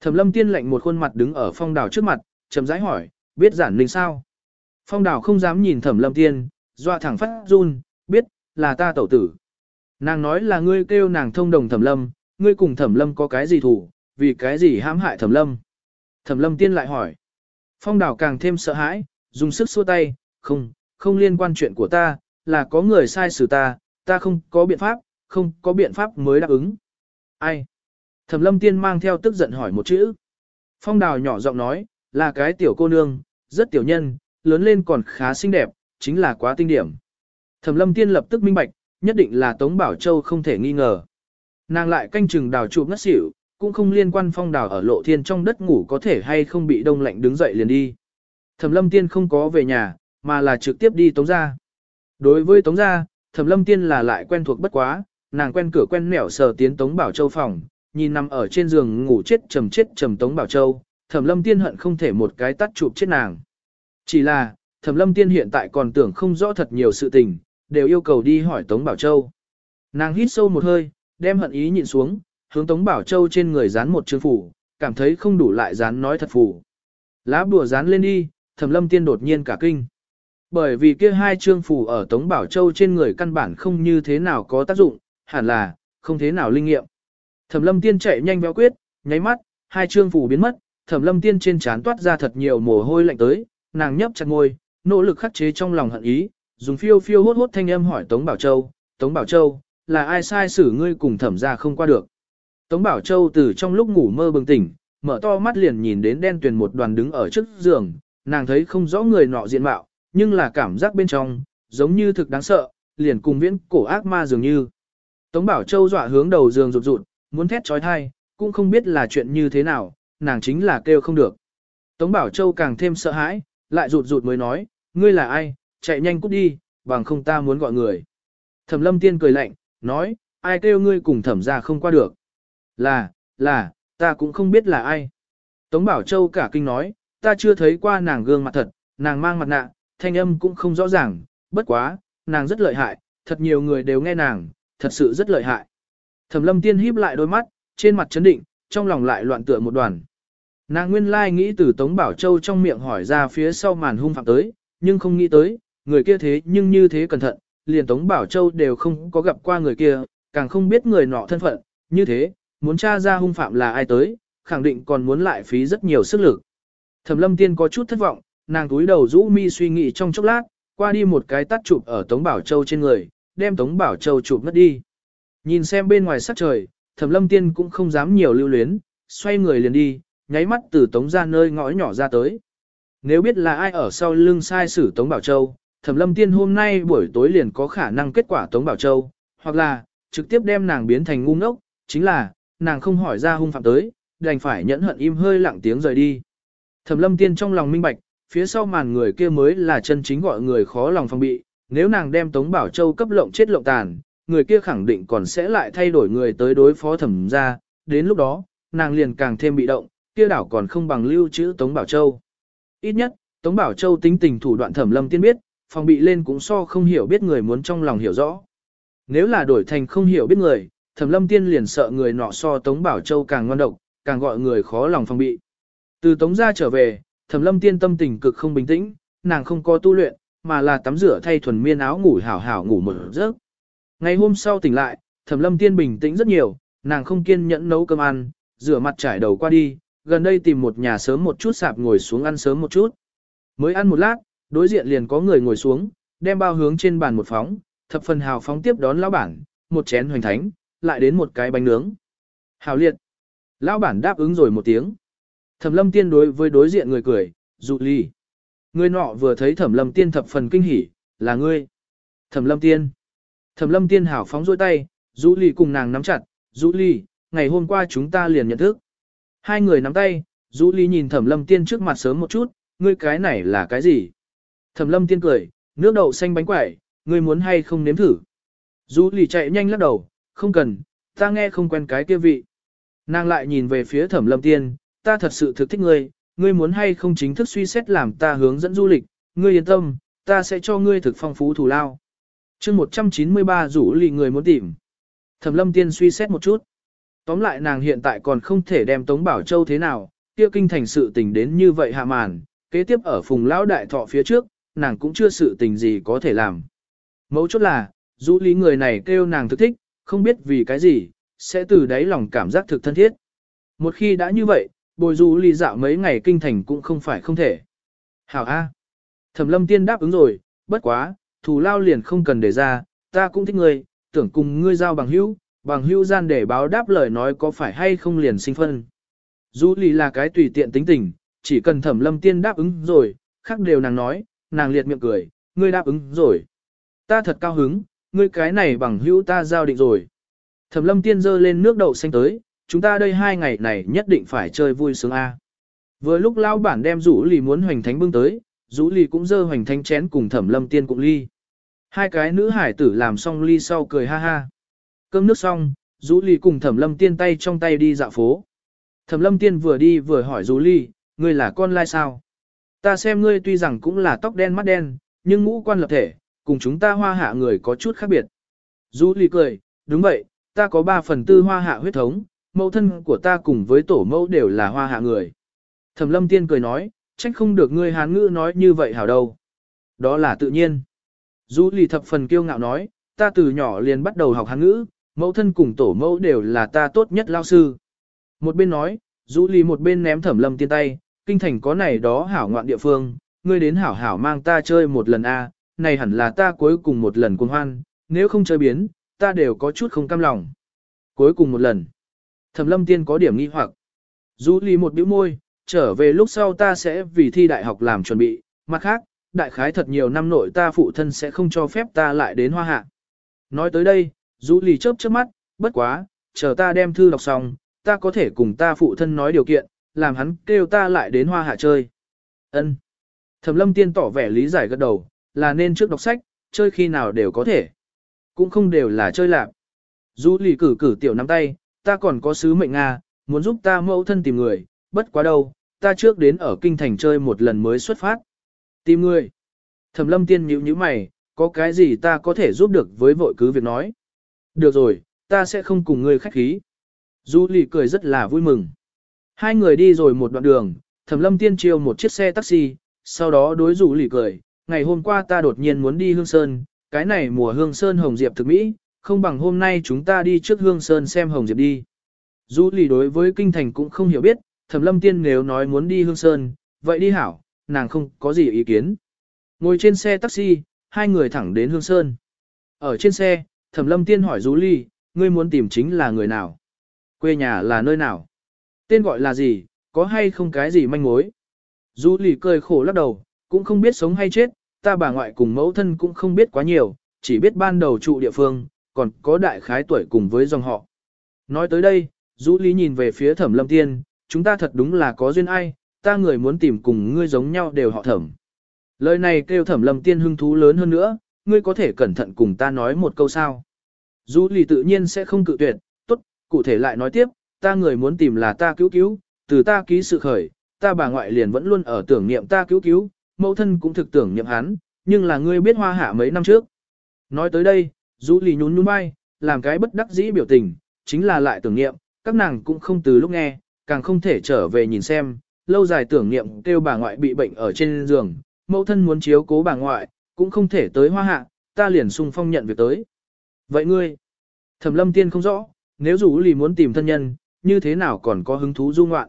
Thẩm lâm tiên lạnh một khuôn mặt đứng ở phong đảo trước mặt, chậm rãi hỏi, biết giản linh sao? Phong đảo không dám nhìn thẩm lâm tiên, dọa thẳng phát run, biết, là ta tẩu tử. Nàng nói là ngươi kêu nàng thông đồng thẩm lâm, ngươi cùng thẩm lâm có cái gì thủ, vì cái gì hãm hại thẩm lâm. Thẩm lâm tiên lại hỏi. Phong đảo càng thêm sợ hãi, dùng sức xua tay, không, không liên quan chuyện của ta, là có người sai xử ta, ta không có biện pháp, không có biện pháp mới đáp ứng. Ai? Thẩm lâm tiên mang theo tức giận hỏi một chữ. Phong đào nhỏ giọng nói, là cái tiểu cô nương, rất tiểu nhân, lớn lên còn khá xinh đẹp, chính là quá tinh điểm. Thẩm lâm tiên lập tức minh bạch, nhất định là Tống Bảo Châu không thể nghi ngờ. Nàng lại canh chừng đào chụp ngất xỉu, cũng không liên quan phong đào ở lộ thiên trong đất ngủ có thể hay không bị đông lạnh đứng dậy liền đi. Thẩm lâm tiên không có về nhà, mà là trực tiếp đi Tống ra. Đối với Tống gia, Thẩm Lâm Tiên là lại quen thuộc bất quá, nàng quen cửa quen nẻo sờ tiến Tống Bảo Châu phòng, nhìn nằm ở trên giường ngủ chết trầm chết trầm Tống Bảo Châu, Thẩm Lâm Tiên hận không thể một cái tắt chụp chết nàng. Chỉ là, Thẩm Lâm Tiên hiện tại còn tưởng không rõ thật nhiều sự tình, đều yêu cầu đi hỏi Tống Bảo Châu. Nàng hít sâu một hơi, đem hận ý nhịn xuống, hướng Tống Bảo Châu trên người dán một chương phủ, cảm thấy không đủ lại dán nói thật phủ. Lá bùa dán lên đi, Thẩm Lâm Tiên đột nhiên cả kinh. Bởi vì kia hai chương phủ ở Tống Bảo Châu trên người căn bản không như thế nào có tác dụng, hẳn là, không thế nào linh nghiệm. Thẩm lâm tiên chạy nhanh véo quyết, nháy mắt, hai chương phủ biến mất, thẩm lâm tiên trên trán toát ra thật nhiều mồ hôi lạnh tới, nàng nhấp chặt ngôi, nỗ lực khắc chế trong lòng hận ý, dùng phiêu phiêu hốt hốt thanh âm hỏi Tống Bảo Châu, Tống Bảo Châu, là ai sai xử ngươi cùng thẩm ra không qua được. Tống Bảo Châu từ trong lúc ngủ mơ bừng tỉnh, mở to mắt liền nhìn đến đen tuyền một đoàn đứng ở trước giường, nàng thấy không rõ người nọ diện mạo, nhưng là cảm giác bên trong, giống như thực đáng sợ, liền cùng viễn cổ ác ma dường như. Tống Bảo Châu dọa hướng đầu giường rụt rụt, muốn thét trói thai, cũng không biết là chuyện như thế nào, nàng chính là kêu không được. Tống Bảo Châu càng thêm sợ hãi, lại rụt rụt mới nói, ngươi là ai, chạy nhanh cút đi, bằng không ta muốn gọi người. Thẩm lâm tiên cười lạnh, nói, ai kêu ngươi cùng thẩm ra không qua được. Là, là, ta cũng không biết là ai. Tống Bảo Châu cả kinh nói, ta chưa thấy qua nàng gương mặt thật, nàng mang mặt nạ, thanh âm cũng không rõ ràng, bất quá, nàng rất lợi hại, thật nhiều người đều nghe nàng, thật sự rất lợi hại. Thẩm lâm tiên híp lại đôi mắt, trên mặt chấn định, trong lòng lại loạn tựa một đoàn. Nàng nguyên lai nghĩ từ Tống Bảo Châu trong miệng hỏi ra phía sau màn hung phạm tới, nhưng không nghĩ tới, người kia thế nhưng như thế cẩn thận, liền Tống Bảo Châu đều không có gặp qua người kia, càng không biết người nọ thân phận, như thế, muốn tra ra hung phạm là ai tới, khẳng định còn muốn lại phí rất nhiều sức lực. Thẩm lâm tiên có chút thất vọng, nàng túi đầu rũ mi suy nghĩ trong chốc lát, Qua đi một cái tắt chụp ở Tống Bảo Châu trên người, đem Tống Bảo Châu chụp mất đi. Nhìn xem bên ngoài sắc trời, Thẩm Lâm Tiên cũng không dám nhiều lưu luyến, xoay người liền đi, nháy mắt từ Tống ra nơi ngõ nhỏ ra tới. Nếu biết là ai ở sau lưng sai sử Tống Bảo Châu, Thẩm Lâm Tiên hôm nay buổi tối liền có khả năng kết quả Tống Bảo Châu, hoặc là trực tiếp đem nàng biến thành ngu ngốc, chính là nàng không hỏi ra hung phạm tới, đành phải nhẫn hận im hơi lặng tiếng rời đi. Thẩm Lâm Tiên trong lòng minh bạch, phía sau màn người kia mới là chân chính gọi người khó lòng phòng bị, nếu nàng đem Tống Bảo Châu cấp lộng chết lộng tàn, người kia khẳng định còn sẽ lại thay đổi người tới đối phó thẩm ra, đến lúc đó, nàng liền càng thêm bị động, kia đảo còn không bằng lưu trữ Tống Bảo Châu. Ít nhất, Tống Bảo Châu tính tình thủ đoạn thẩm lâm tiên biết, phòng bị lên cũng so không hiểu biết người muốn trong lòng hiểu rõ. Nếu là đổi thành không hiểu biết người, thẩm lâm tiên liền sợ người nọ so Tống Bảo Châu càng ngoan độc, càng gọi người khó lòng phòng bị. Từ Tống ra trở về, thẩm lâm tiên tâm tình cực không bình tĩnh, nàng không có tu luyện, mà là tắm rửa thay thuần miên áo ngủ hảo hảo ngủ một giấc. Ngày hôm sau tỉnh lại, thẩm lâm tiên bình tĩnh rất nhiều, nàng không kiên nhẫn nấu cơm ăn, rửa mặt trải đầu qua đi, gần đây tìm một nhà sớm một chút sạp ngồi xuống ăn sớm một chút. Mới ăn một lát, đối diện liền có người ngồi xuống, đem bao hướng trên bàn một phóng, thập phần hào phóng tiếp đón lão bản, một chén hoành thánh, lại đến một cái bánh nướng. Hào liệt. Lão bản đáp ứng rồi một tiếng. Thẩm lâm tiên đối với đối diện người cười, dụ ly. Người nọ vừa thấy thẩm lâm tiên thập phần kinh hỉ, là ngươi. Thẩm lâm tiên. Thẩm lâm tiên hảo phóng dôi tay, dụ ly cùng nàng nắm chặt, dụ ly, ngày hôm qua chúng ta liền nhận thức. Hai người nắm tay, dụ ly nhìn thẩm lâm tiên trước mặt sớm một chút, ngươi cái này là cái gì? Thẩm lâm tiên cười, nước đậu xanh bánh quẩy, ngươi muốn hay không nếm thử? Dụ ly chạy nhanh lắc đầu, không cần, ta nghe không quen cái kia vị. Nàng lại nhìn về phía thẩm lâm tiên, ta thật sự thực thích ngươi, ngươi muốn hay không chính thức suy xét làm ta hướng dẫn du lịch, ngươi yên tâm, ta sẽ cho ngươi thực phong phú thù lao. chương 193 rủ lì người muốn tìm. Thẩm lâm tiên suy xét một chút. Tóm lại nàng hiện tại còn không thể đem Tống Bảo Châu thế nào, kia kinh thành sự tình đến như vậy hạ màn, kế tiếp ở phùng lão đại thọ phía trước, nàng cũng chưa sự tình gì có thể làm. Mấu chốt là, du lý người này kêu nàng thực thích, không biết vì cái gì, sẽ từ đáy lòng cảm giác thực thân thiết. Một khi đã như vậy, bồi du ly dạo mấy ngày kinh thành cũng không phải không thể. Hảo A. Thẩm lâm tiên đáp ứng rồi, bất quá, thù lao liền không cần để ra, ta cũng thích ngươi, tưởng cùng ngươi giao bằng hữu, bằng hữu gian để báo đáp lời nói có phải hay không liền sinh phân. Du lì là cái tùy tiện tính tình, chỉ cần thẩm lâm tiên đáp ứng rồi, khác đều nàng nói, nàng liệt miệng cười, ngươi đáp ứng rồi. Ta thật cao hứng, ngươi cái này bằng hữu ta giao định rồi. Thẩm lâm tiên dơ lên nước đậu xanh tới, chúng ta đây hai ngày này nhất định phải chơi vui sướng A. Vừa lúc lao bản đem rủ lì muốn hoành thánh bưng tới, rũ lì cũng dơ hoành thánh chén cùng thẩm lâm tiên cũng ly. Hai cái nữ hải tử làm xong ly sau cười ha ha. Cơm nước xong, rũ lì cùng thẩm lâm tiên tay trong tay đi dạo phố. Thẩm lâm tiên vừa đi vừa hỏi rũ lì, ngươi là con lai sao? Ta xem ngươi tuy rằng cũng là tóc đen mắt đen, nhưng ngũ quan lập thể, cùng chúng ta hoa hạ người có chút khác biệt. Du lì cười, đúng vậy, ta có ba phần tư hoa hạ huyết thống, mẫu thân của ta cùng với tổ mẫu đều là hoa hạ người. Thẩm lâm tiên cười nói, trách không được ngươi hán ngữ nói như vậy hảo đâu. Đó là tự nhiên. Du lì thập phần kiêu ngạo nói, ta từ nhỏ liền bắt đầu học hán ngữ, mẫu thân cùng tổ mẫu đều là ta tốt nhất lao sư. Một bên nói, Du lì một bên ném thẩm lâm tiên tay, kinh thành có này đó hảo ngoạn địa phương, ngươi đến hảo hảo mang ta chơi một lần a, này hẳn là ta cuối cùng một lần cuồng hoan, nếu không chơi biến, ta đều có chút không cam lòng. Cuối cùng một lần, thẩm lâm tiên có điểm nghi hoặc. Du Ly một bĩu môi, trở về lúc sau ta sẽ vì thi đại học làm chuẩn bị, mặt khác, đại khái thật nhiều năm nội ta phụ thân sẽ không cho phép ta lại đến hoa hạ. Nói tới đây, Du Ly chớp chớp mắt, bất quá, chờ ta đem thư đọc xong, ta có thể cùng ta phụ thân nói điều kiện, làm hắn kêu ta lại đến hoa hạ chơi. Ân. Thẩm lâm tiên tỏ vẻ lý giải gật đầu, là nên trước đọc sách, chơi khi nào đều có thể. Cũng không đều là chơi lạc. Du lì cử cử tiểu nắm tay, ta còn có sứ mệnh Nga, muốn giúp ta mẫu thân tìm người, bất quá đâu, ta trước đến ở kinh thành chơi một lần mới xuất phát. Tìm người. Thẩm lâm tiên nhíu nhíu mày, có cái gì ta có thể giúp được với vội cứ việc nói. Được rồi, ta sẽ không cùng ngươi khách khí. Du lì cười rất là vui mừng. Hai người đi rồi một đoạn đường, Thẩm Lâm Tiên chiêu một chiếc xe taxi, sau đó đối rủ lì cười, ngày hôm qua ta đột nhiên muốn đi Hương Sơn, cái này mùa Hương Sơn Hồng Diệp thực mỹ, không bằng hôm nay chúng ta đi trước Hương Sơn xem Hồng Diệp đi. Dù lì đối với kinh thành cũng không hiểu biết, Thẩm Lâm Tiên nếu nói muốn đi Hương Sơn, vậy đi hảo, nàng không có gì ý kiến. Ngồi trên xe taxi, hai người thẳng đến Hương Sơn. Ở trên xe, Thẩm Lâm Tiên hỏi Du lì, ngươi muốn tìm chính là người nào? Quê nhà là nơi nào? Tên gọi là gì? Có hay không cái gì manh mối? Du lì cười khổ lắc đầu, cũng không biết sống hay chết, ta bà ngoại cùng mẫu thân cũng không biết quá nhiều, chỉ biết ban đầu trụ địa phương, còn có đại khái tuổi cùng với dòng họ. Nói tới đây, Du lý nhìn về phía Thẩm Lâm Tiên, chúng ta thật đúng là có duyên ai, ta người muốn tìm cùng ngươi giống nhau đều họ Thẩm. Lời này kêu Thẩm Lâm Tiên hưng thú lớn hơn nữa, ngươi có thể cẩn thận cùng ta nói một câu sao. Du lý tự nhiên sẽ không cự tuyệt, tốt, cụ thể lại nói tiếp, ta người muốn tìm là ta cứu cứu, từ ta ký sự khởi, ta bà ngoại liền vẫn luôn ở tưởng niệm ta cứu cứu, mẫu thân cũng thực tưởng niệm hắn, nhưng là ngươi biết hoa hạ mấy năm trước. Nói tới đây, Du Ly nhún nhún vai, làm cái bất đắc dĩ biểu tình, chính là lại tưởng niệm, các nàng cũng không từ lúc nghe, càng không thể trở về nhìn xem, lâu dài tưởng niệm kêu bà ngoại bị bệnh ở trên giường, mẫu thân muốn chiếu cố bà ngoại, cũng không thể tới hoa hạ, ta liền sung phong nhận việc tới. Vậy ngươi, thẩm lâm tiên không rõ, nếu rủ lì muốn tìm thân nhân, như thế nào còn có hứng thú du ngoạn.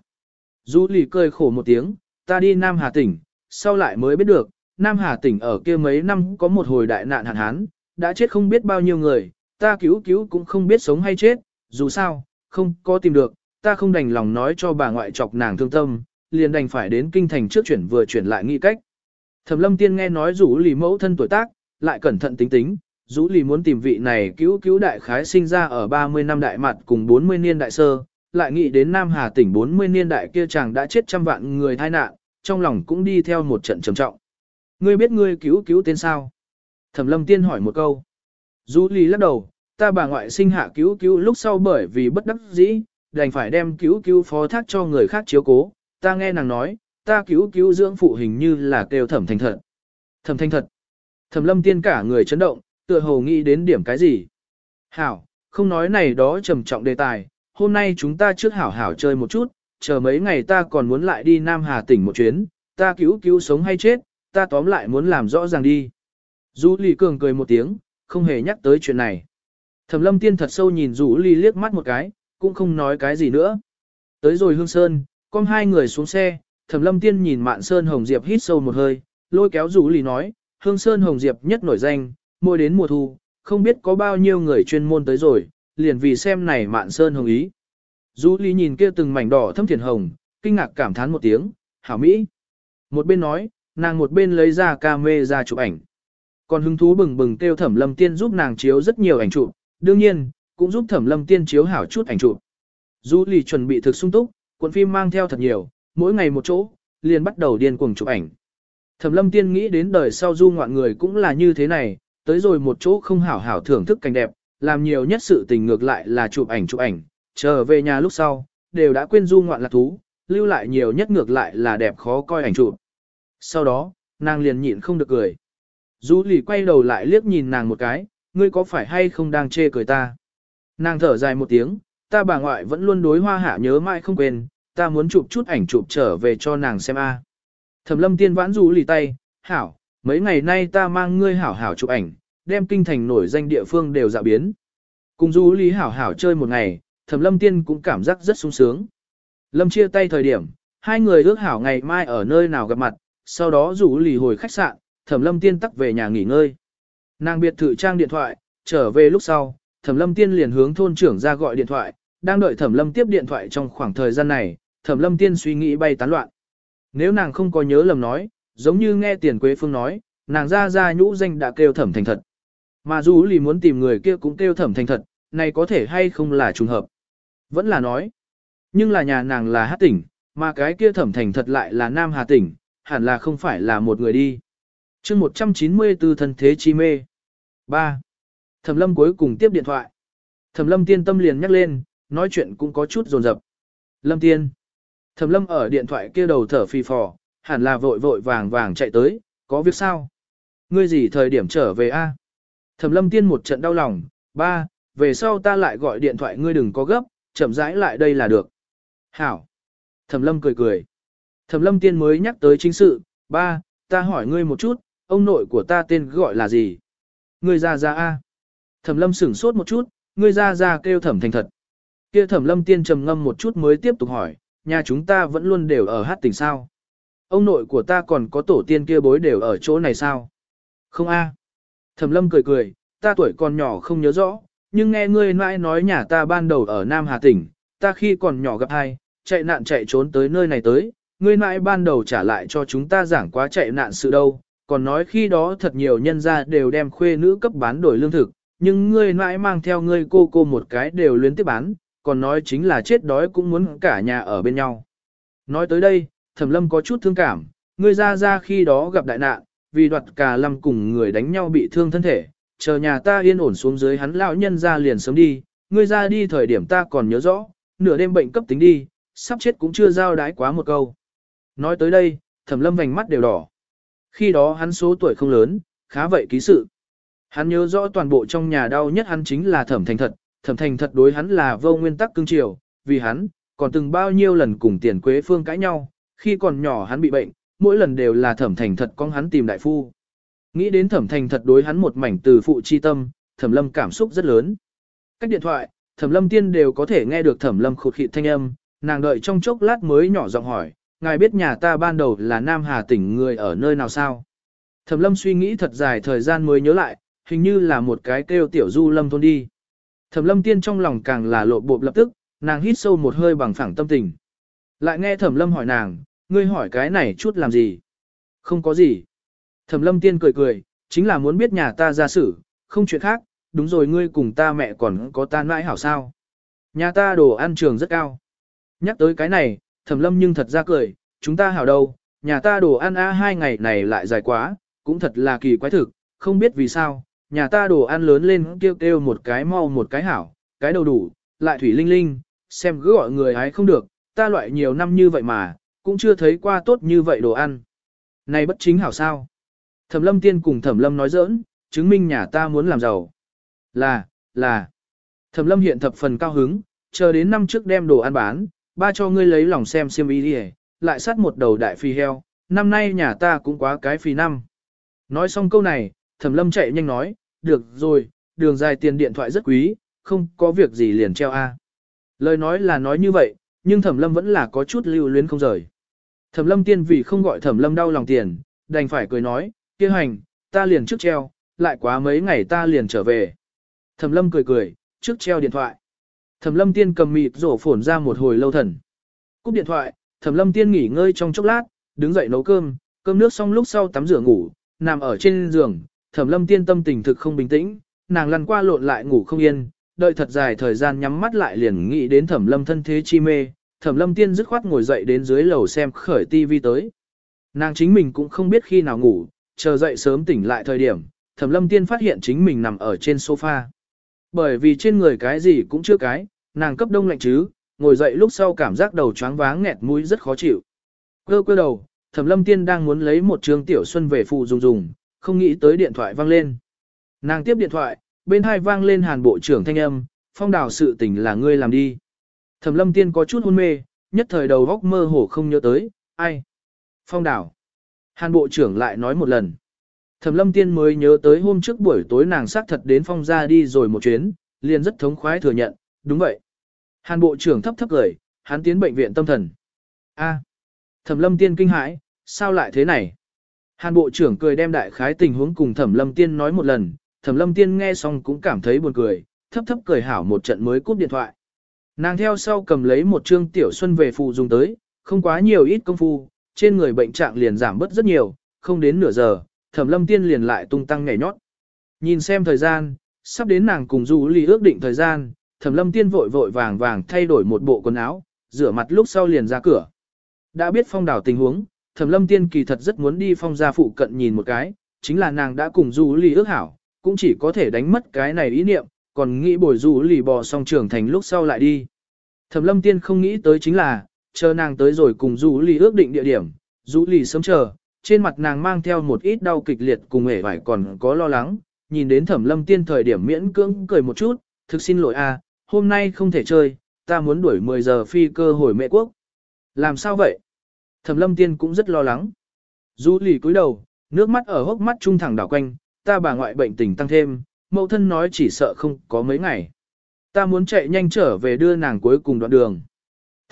Du lì cười khổ một tiếng, ta đi Nam Hà tỉnh, sau lại mới biết được, Nam Hà tỉnh ở kia mấy năm có một hồi đại nạn hạn hán, đã chết không biết bao nhiêu người, ta cứu cứu cũng không biết sống hay chết, dù sao, không có tìm được, ta không đành lòng nói cho bà ngoại chọc nàng thương tâm, liền đành phải đến kinh thành trước chuyển vừa chuyển lại nghĩ cách. Thẩm lâm tiên nghe nói rủ lì mẫu thân tuổi tác, lại cẩn thận tính tính, rủ lì muốn tìm vị này cứu cứu đại khái sinh ra ở 30 năm đại mặt cùng 40 niên đại sơ, lại nghĩ đến Nam Hà tỉnh 40 niên đại kia chàng đã chết trăm vạn người tai nạn, trong lòng cũng đi theo một trận trầm trọng. Ngươi biết ngươi cứu cứu tên sao? Thẩm lâm tiên hỏi một câu. Rủ lì lắc đầu, ta bà ngoại sinh hạ cứu cứu lúc sau bởi vì bất đắc dĩ, đành phải đem cứu cứu phó thác cho người khác chiếu cố, ta nghe nàng nói, ta cứu cứu dưỡng phụ hình như là kêu thẩm thành thật. Thẩm thành thật. Thẩm lâm tiên cả người chấn động, tựa hồ nghĩ đến điểm cái gì. Hảo, không nói này đó trầm trọng đề tài, hôm nay chúng ta trước hảo hảo chơi một chút, chờ mấy ngày ta còn muốn lại đi Nam Hà tỉnh một chuyến, ta cứu cứu sống hay chết, ta tóm lại muốn làm rõ ràng đi. Du Lì Cường cười một tiếng, không hề nhắc tới chuyện này. Thẩm lâm tiên thật sâu nhìn Du Lì liếc mắt một cái, cũng không nói cái gì nữa. Tới rồi Hương Sơn, con hai người xuống xe, Thẩm Lâm Tiên nhìn Mạn Sơn Hồng Diệp hít sâu một hơi, lôi kéo Dũ lì nói, Hương Sơn Hồng Diệp nhất nổi danh, mỗi đến mùa thu, không biết có bao nhiêu người chuyên môn tới rồi, liền vì xem này Mạn Sơn Hồng ý. Du Ly nhìn kia từng mảnh đỏ thâm thiền hồng, kinh ngạc cảm thán một tiếng, hảo mỹ. Một bên nói, nàng một bên lấy ra ca mê ra chụp ảnh. Còn hứng thú bừng bừng kêu Thẩm Lâm Tiên giúp nàng chiếu rất nhiều ảnh chụp, đương nhiên, cũng giúp Thẩm Lâm Tiên chiếu hảo chút ảnh chụp. Du Ly chuẩn bị thực sung túc, cuộn phim mang theo thật nhiều, mỗi ngày một chỗ, liền bắt đầu điên cuồng chụp ảnh. Thẩm lâm tiên nghĩ đến đời sau du ngoạn người cũng là như thế này, tới rồi một chỗ không hảo hảo thưởng thức cảnh đẹp, làm nhiều nhất sự tình ngược lại là chụp ảnh chụp ảnh, trở về nhà lúc sau, đều đã quên du ngoạn là thú, lưu lại nhiều nhất ngược lại là đẹp khó coi ảnh chụp. Sau đó, nàng liền nhịn không được cười. Du lì quay đầu lại liếc nhìn nàng một cái, ngươi có phải hay không đang chê cười ta? Nàng thở dài một tiếng, ta bà ngoại vẫn luôn đối hoa hạ nhớ mãi không quên, ta muốn chụp chút ảnh chụp trở về cho nàng xem a. À. Thẩm lâm tiên vãn du lì tay, hảo, mấy ngày nay ta mang ngươi hảo hảo chụp ảnh, đem kinh thành nổi danh địa phương đều dạo biến. Cùng du lì hảo hảo chơi một ngày, thẩm lâm tiên cũng cảm giác rất sung sướng. Lâm chia tay thời điểm, hai người ước hảo ngày mai ở nơi nào gặp mặt, sau đó rủ lì hồi khách sạn, thẩm lâm tiên tắc về nhà nghỉ ngơi. Nàng biệt thự trang điện thoại, trở về lúc sau, thẩm lâm tiên liền hướng thôn trưởng ra gọi điện thoại, đang đợi thẩm lâm tiếp điện thoại trong khoảng thời gian này, thẩm lâm tiên suy nghĩ bay tán loạn. Nếu nàng không có nhớ lầm nói, giống như nghe tiền quế phương nói, nàng ra ra nhũ danh đã kêu thẩm thành thật. Mà dù lì muốn tìm người kia cũng kêu thẩm thành thật, này có thể hay không là trùng hợp. Vẫn là nói. Nhưng là nhà nàng là hát tỉnh, mà cái kia thẩm thành thật lại là nam hà tỉnh, hẳn là không phải là một người đi. chương 194 thân thế chi mê. 3. Thẩm lâm cuối cùng tiếp điện thoại. Thẩm lâm tiên tâm liền nhắc lên, nói chuyện cũng có chút rồn rập. Lâm tiên. Thẩm lâm ở điện thoại kia đầu thở phì phò, hẳn là vội vội vàng vàng chạy tới, có việc sao? Ngươi gì thời điểm trở về a? Thẩm lâm tiên một trận đau lòng, ba, về sau ta lại gọi điện thoại ngươi đừng có gấp, chậm rãi lại đây là được. Hảo. Thẩm lâm cười cười. Thẩm lâm tiên mới nhắc tới chính sự, ba, ta hỏi ngươi một chút, ông nội của ta tên gọi là gì? Ngươi ra ra a. Thẩm lâm sửng sốt một chút, ngươi ra ra kêu thẩm thành thật. Kia thẩm lâm tiên trầm ngâm một chút mới tiếp tục hỏi, nhà chúng ta vẫn luôn đều ở hát tỉnh sao. Ông nội của ta còn có tổ tiên kia bối đều ở chỗ này sao? Không a. Thẩm lâm cười cười, ta tuổi còn nhỏ không nhớ rõ, nhưng nghe ngươi mãi nói nhà ta ban đầu ở Nam Hà tỉnh, ta khi còn nhỏ gặp hai, chạy nạn chạy trốn tới nơi này tới, ngươi mãi ban đầu trả lại cho chúng ta giảng quá chạy nạn sự đâu, còn nói khi đó thật nhiều nhân gia đều đem khuê nữ cấp bán đổi lương thực, nhưng ngươi mãi mang theo ngươi cô cô một cái đều luyến tiếp bán, còn nói chính là chết đói cũng muốn cả nhà ở bên nhau. Nói tới đây, thẩm lâm có chút thương cảm, ngươi ra ra khi đó gặp đại nạn, vì đoạt cả lâm cùng người đánh nhau bị thương thân thể, chờ nhà ta yên ổn xuống dưới hắn lão nhân ra liền sớm đi, ngươi ra đi thời điểm ta còn nhớ rõ, nửa đêm bệnh cấp tính đi, sắp chết cũng chưa giao đái quá một câu. Nói tới đây, thẩm lâm vành mắt đều đỏ. Khi đó hắn số tuổi không lớn, khá vậy ký sự. Hắn nhớ rõ toàn bộ trong nhà đau nhất hắn chính là thẩm thành thật, thẩm thành thật đối hắn là vô nguyên tắc cương triều vì hắn, còn từng bao nhiêu lần cùng tiền quế phương cãi nhau, khi còn nhỏ hắn bị bệnh, mỗi lần đều là thẩm thành thật con hắn tìm đại phu. Nghĩ đến thẩm thành thật đối hắn một mảnh từ phụ chi tâm, thẩm lâm cảm xúc rất lớn. Cách điện thoại, thẩm lâm tiên đều có thể nghe được thẩm lâm khụt khịt thanh âm, nàng đợi trong chốc lát mới nhỏ giọng hỏi, ngài biết nhà ta ban đầu là Nam Hà tỉnh người ở nơi nào sao? Thẩm lâm suy nghĩ thật dài thời gian mới nhớ lại, hình như là một cái kêu tiểu du lâm thôn đi. Thẩm lâm tiên trong lòng càng là lộ bộp lập tức, nàng hít sâu một hơi bằng phẳng tâm tình. Lại nghe thẩm lâm hỏi nàng, ngươi hỏi cái này chút làm gì? Không có gì. Thẩm lâm tiên cười cười, chính là muốn biết nhà ta ra xử, không chuyện khác, đúng rồi ngươi cùng ta mẹ còn có ta mãi hảo sao. Nhà ta đồ ăn trường rất cao. Nhắc tới cái này, thẩm lâm nhưng thật ra cười, chúng ta hảo đâu, nhà ta đồ ăn a hai ngày này lại dài quá, cũng thật là kỳ quái thực, không biết vì sao, nhà ta đồ ăn lớn lên kêu kêu một cái mau một cái hảo, cái đầu đủ, lại thủy linh linh, xem cứ gọi người ấy không được, ta loại nhiều năm như vậy mà, cũng chưa thấy qua tốt như vậy đồ ăn. Này bất chính hảo sao? Thẩm lâm tiên cùng thẩm lâm nói giỡn, chứng minh nhà ta muốn làm giàu. Là, là. Thẩm lâm hiện thập phần cao hứng, chờ đến năm trước đem đồ ăn bán, ba cho ngươi lấy lòng xem xiêm y đi lại sát một đầu đại phi heo, năm nay nhà ta cũng quá cái phi năm. Nói xong câu này, thẩm lâm chạy nhanh nói, được rồi, đường dài tiền điện thoại rất quý, không có việc gì liền treo A. Lời nói là nói như vậy, nhưng thẩm lâm vẫn là có chút lưu luyến không rời. Thẩm lâm tiên vì không gọi thẩm lâm đau lòng tiền, đành phải cười nói, kia hành, ta liền trước treo, lại quá mấy ngày ta liền trở về. Thẩm lâm cười cười, trước treo điện thoại. Thẩm lâm tiên cầm mịt rổ phổn ra một hồi lâu thần. Cúp điện thoại, thẩm lâm tiên nghỉ ngơi trong chốc lát, đứng dậy nấu cơm, cơm nước xong lúc sau tắm rửa ngủ, nằm ở trên giường, thẩm lâm tiên tâm tình thực không bình tĩnh, nàng lăn qua lộn lại ngủ không yên, đợi thật dài thời gian nhắm mắt lại liền nghĩ đến thẩm lâm thân thế chi mê, thẩm lâm tiên dứt khoát ngồi dậy đến dưới lầu xem khởi tivi tới. Nàng chính mình cũng không biết khi nào ngủ, chờ dậy sớm tỉnh lại thời điểm, thẩm lâm tiên phát hiện chính mình nằm ở trên sofa. Bởi vì trên người cái gì cũng chưa cái, nàng cấp đông lạnh chứ, ngồi dậy lúc sau cảm giác đầu choáng váng nghẹt mũi rất khó chịu. Cơ cơ đầu, thẩm lâm tiên đang muốn lấy một trường tiểu xuân về phụ dùng dùng, không nghĩ tới điện thoại vang lên. Nàng tiếp điện thoại, bên hai vang lên hàn bộ trưởng thanh âm, phong đảo sự tình là ngươi làm đi. Thẩm lâm tiên có chút hôn mê, nhất thời đầu óc mơ hồ không nhớ tới, ai? Phong đảo Hàn bộ trưởng lại nói một lần. Thẩm lâm tiên mới nhớ tới hôm trước buổi tối nàng xác thật đến phong gia đi rồi một chuyến, liền rất thống khoái thừa nhận, đúng vậy. Hàn bộ trưởng thấp thấp cười, hắn tiến bệnh viện tâm thần. A. Thẩm lâm tiên kinh hãi, sao lại thế này? Hàn bộ trưởng cười đem đại khái tình huống cùng thẩm lâm tiên nói một lần, thẩm lâm tiên nghe xong cũng cảm thấy buồn cười, thấp thấp cười hảo một trận mới cúp điện thoại. Nàng theo sau cầm lấy một trương tiểu xuân về phụ dùng tới, không quá nhiều ít công phu, trên người bệnh trạng liền giảm bớt rất nhiều, không đến nửa giờ, thẩm lâm tiên liền lại tung tăng nhảy nhót. Nhìn xem thời gian, sắp đến nàng cùng du ly ước định thời gian, thẩm lâm tiên vội vội vàng vàng thay đổi một bộ quần áo, rửa mặt lúc sau liền ra cửa. Đã biết phong đảo tình huống, thẩm lâm tiên kỳ thật rất muốn đi phong gia phụ cận nhìn một cái, chính là nàng đã cùng du ly ước hảo, cũng chỉ có thể đánh mất cái này ý niệm, còn nghĩ bồi du ly bò xong trưởng thành lúc sau lại đi. Thẩm lâm tiên không nghĩ tới chính là, chờ nàng tới rồi cùng du Lì ước định địa điểm, du Lì sớm chờ, trên mặt nàng mang theo một ít đau kịch liệt cùng hề vải còn có lo lắng, nhìn đến thẩm lâm tiên thời điểm miễn cưỡng cười một chút, thực xin lỗi a, hôm nay không thể chơi, ta muốn đuổi 10 giờ phi cơ hồi mẹ quốc. Làm sao vậy? Thẩm lâm tiên cũng rất lo lắng. Du lì cúi đầu, nước mắt ở hốc mắt trung thẳng đảo quanh, ta bà ngoại bệnh tình tăng thêm, mẫu thân nói chỉ sợ không có mấy ngày. Ta muốn chạy nhanh trở về đưa nàng cuối cùng đoạn đường.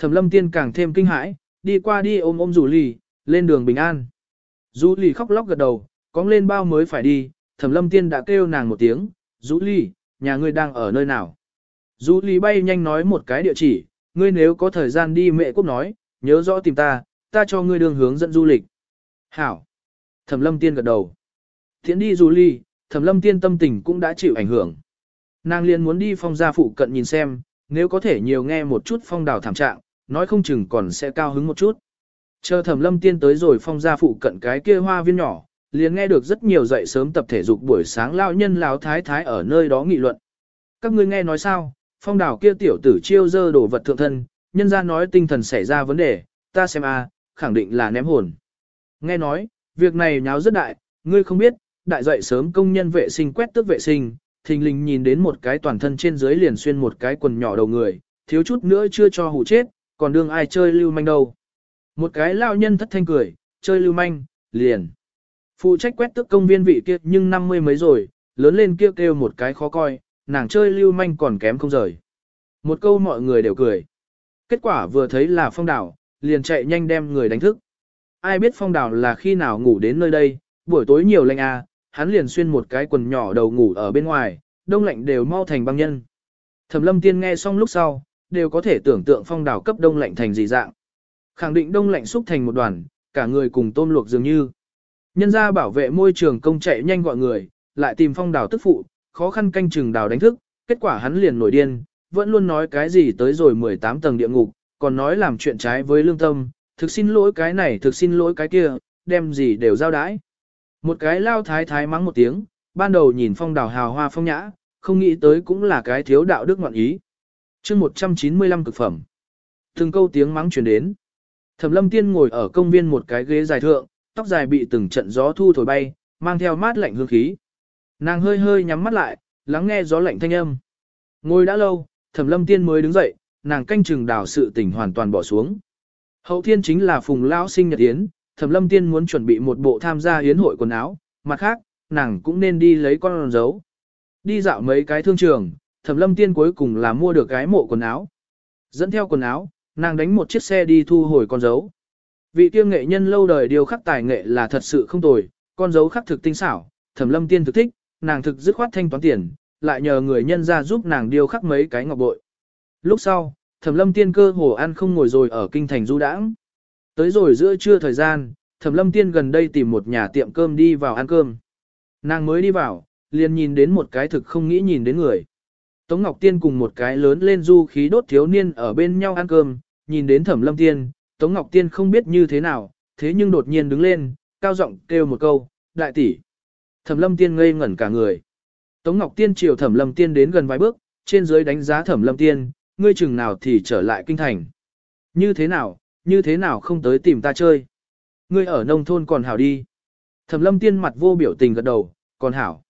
Thẩm lâm tiên càng thêm kinh hãi, đi qua đi ôm ôm Dụ lì, lên đường bình an. Dụ lì khóc lóc gật đầu, cóng lên bao mới phải đi, Thẩm Lâm Tiên đã kêu nàng một tiếng, "Dụ Lì, nhà ngươi đang ở nơi nào?" Dụ Lì bay nhanh nói một cái địa chỉ, "Ngươi nếu có thời gian đi mẹ quốc nói, nhớ rõ tìm ta, ta cho ngươi đường hướng dẫn du lịch." "Hảo." Thẩm Lâm Tiên gật đầu. Thiện đi Dụ Lì, Thẩm Lâm Tiên tâm tình cũng đã chịu ảnh hưởng. Nàng liền muốn đi phong gia phụ cận nhìn xem, nếu có thể nhiều nghe một chút phong đào thảm trạng, nói không chừng còn sẽ cao hứng một chút. Chờ thẩm lâm tiên tới rồi phong gia phụ cận cái kia hoa viên nhỏ, liền nghe được rất nhiều dậy sớm tập thể dục buổi sáng lao nhân lão thái thái ở nơi đó nghị luận. Các ngươi nghe nói sao, phong đảo kia tiểu tử chiêu dơ đổ vật thượng thân, nhân ra nói tinh thần xảy ra vấn đề, ta xem a, khẳng định là ném hồn. Nghe nói, việc này nháo rất đại, ngươi không biết, đại dậy sớm công nhân vệ sinh quét tước vệ sinh, thình lình nhìn đến một cái toàn thân trên dưới liền xuyên một cái quần nhỏ đầu người, thiếu chút nữa chưa cho hù chết, còn đương ai chơi lưu manh đâu. Một cái lao nhân thất thanh cười, chơi lưu manh, liền. Phụ trách quét tức công viên vị kia nhưng năm mươi mấy rồi, lớn lên kêu kêu một cái khó coi, nàng chơi lưu manh còn kém không rời. Một câu mọi người đều cười. Kết quả vừa thấy là phong đảo, liền chạy nhanh đem người đánh thức. Ai biết phong đảo là khi nào ngủ đến nơi đây, buổi tối nhiều lạnh à, hắn liền xuyên một cái quần nhỏ đầu ngủ ở bên ngoài, đông lạnh đều mau thành băng nhân. Thẩm lâm tiên nghe xong lúc sau, đều có thể tưởng tượng phong đảo cấp đông lạnh thành gì dạng. Khẳng định đông lạnh xúc thành một đoàn, cả người cùng tôm luộc dường như. Nhân gia bảo vệ môi trường công chạy nhanh gọi người, lại tìm phong đảo tức phụ, khó khăn canh chừng đào đánh thức, kết quả hắn liền nổi điên, vẫn luôn nói cái gì tới rồi 18 tầng địa ngục, còn nói làm chuyện trái với lương tâm, thực xin lỗi cái này thực xin lỗi cái kia, đem gì đều giao đãi. Một cái lao thái thái mắng một tiếng, ban đầu nhìn phong đào hào hoa phong nhã, không nghĩ tới cũng là cái thiếu đạo đức ngoạn ý chương 195 cực phẩm. Từng câu tiếng mắng truyền đến. Thẩm lâm tiên ngồi ở công viên một cái ghế dài thượng, tóc dài bị từng trận gió thu thổi bay, mang theo mát lạnh hương khí. Nàng hơi hơi nhắm mắt lại, lắng nghe gió lạnh thanh âm. Ngồi đã lâu, thẩm lâm tiên mới đứng dậy, nàng canh chừng đào sự tỉnh hoàn toàn bỏ xuống. Hậu thiên chính là phùng lão sinh nhật yến, thẩm lâm tiên muốn chuẩn bị một bộ tham gia yến hội quần áo, mặt khác, nàng cũng nên đi lấy con dấu. Đi dạo mấy cái thương trường, thẩm lâm tiên cuối cùng là mua được cái mộ quần áo. Dẫn theo quần áo, nàng đánh một chiếc xe đi thu hồi con dấu. Vị tiêu nghệ nhân lâu đời điều khắc tài nghệ là thật sự không tồi, con dấu khắc thực tinh xảo, thẩm lâm tiên thực thích, nàng thực dứt khoát thanh toán tiền, lại nhờ người nhân ra giúp nàng điêu khắc mấy cái ngọc bội. Lúc sau, thẩm lâm tiên cơ hồ ăn không ngồi rồi ở kinh thành du đãng. Tới rồi giữa trưa thời gian, thẩm lâm tiên gần đây tìm một nhà tiệm cơm đi vào ăn cơm. Nàng mới đi vào, liền nhìn đến một cái thực không nghĩ nhìn đến người. Tống Ngọc Tiên cùng một cái lớn lên du khí đốt thiếu niên ở bên nhau ăn cơm, nhìn đến Thẩm Lâm Tiên, Tống Ngọc Tiên không biết như thế nào, thế nhưng đột nhiên đứng lên, cao giọng kêu một câu, đại tỷ. Thẩm Lâm Tiên ngây ngẩn cả người. Tống Ngọc Tiên chiều Thẩm Lâm Tiên đến gần vài bước, trên dưới đánh giá Thẩm Lâm Tiên, ngươi chừng nào thì trở lại kinh thành. Như thế nào, như thế nào không tới tìm ta chơi. Ngươi ở nông thôn còn hảo đi. Thẩm Lâm Tiên mặt vô biểu tình gật đầu, còn hảo.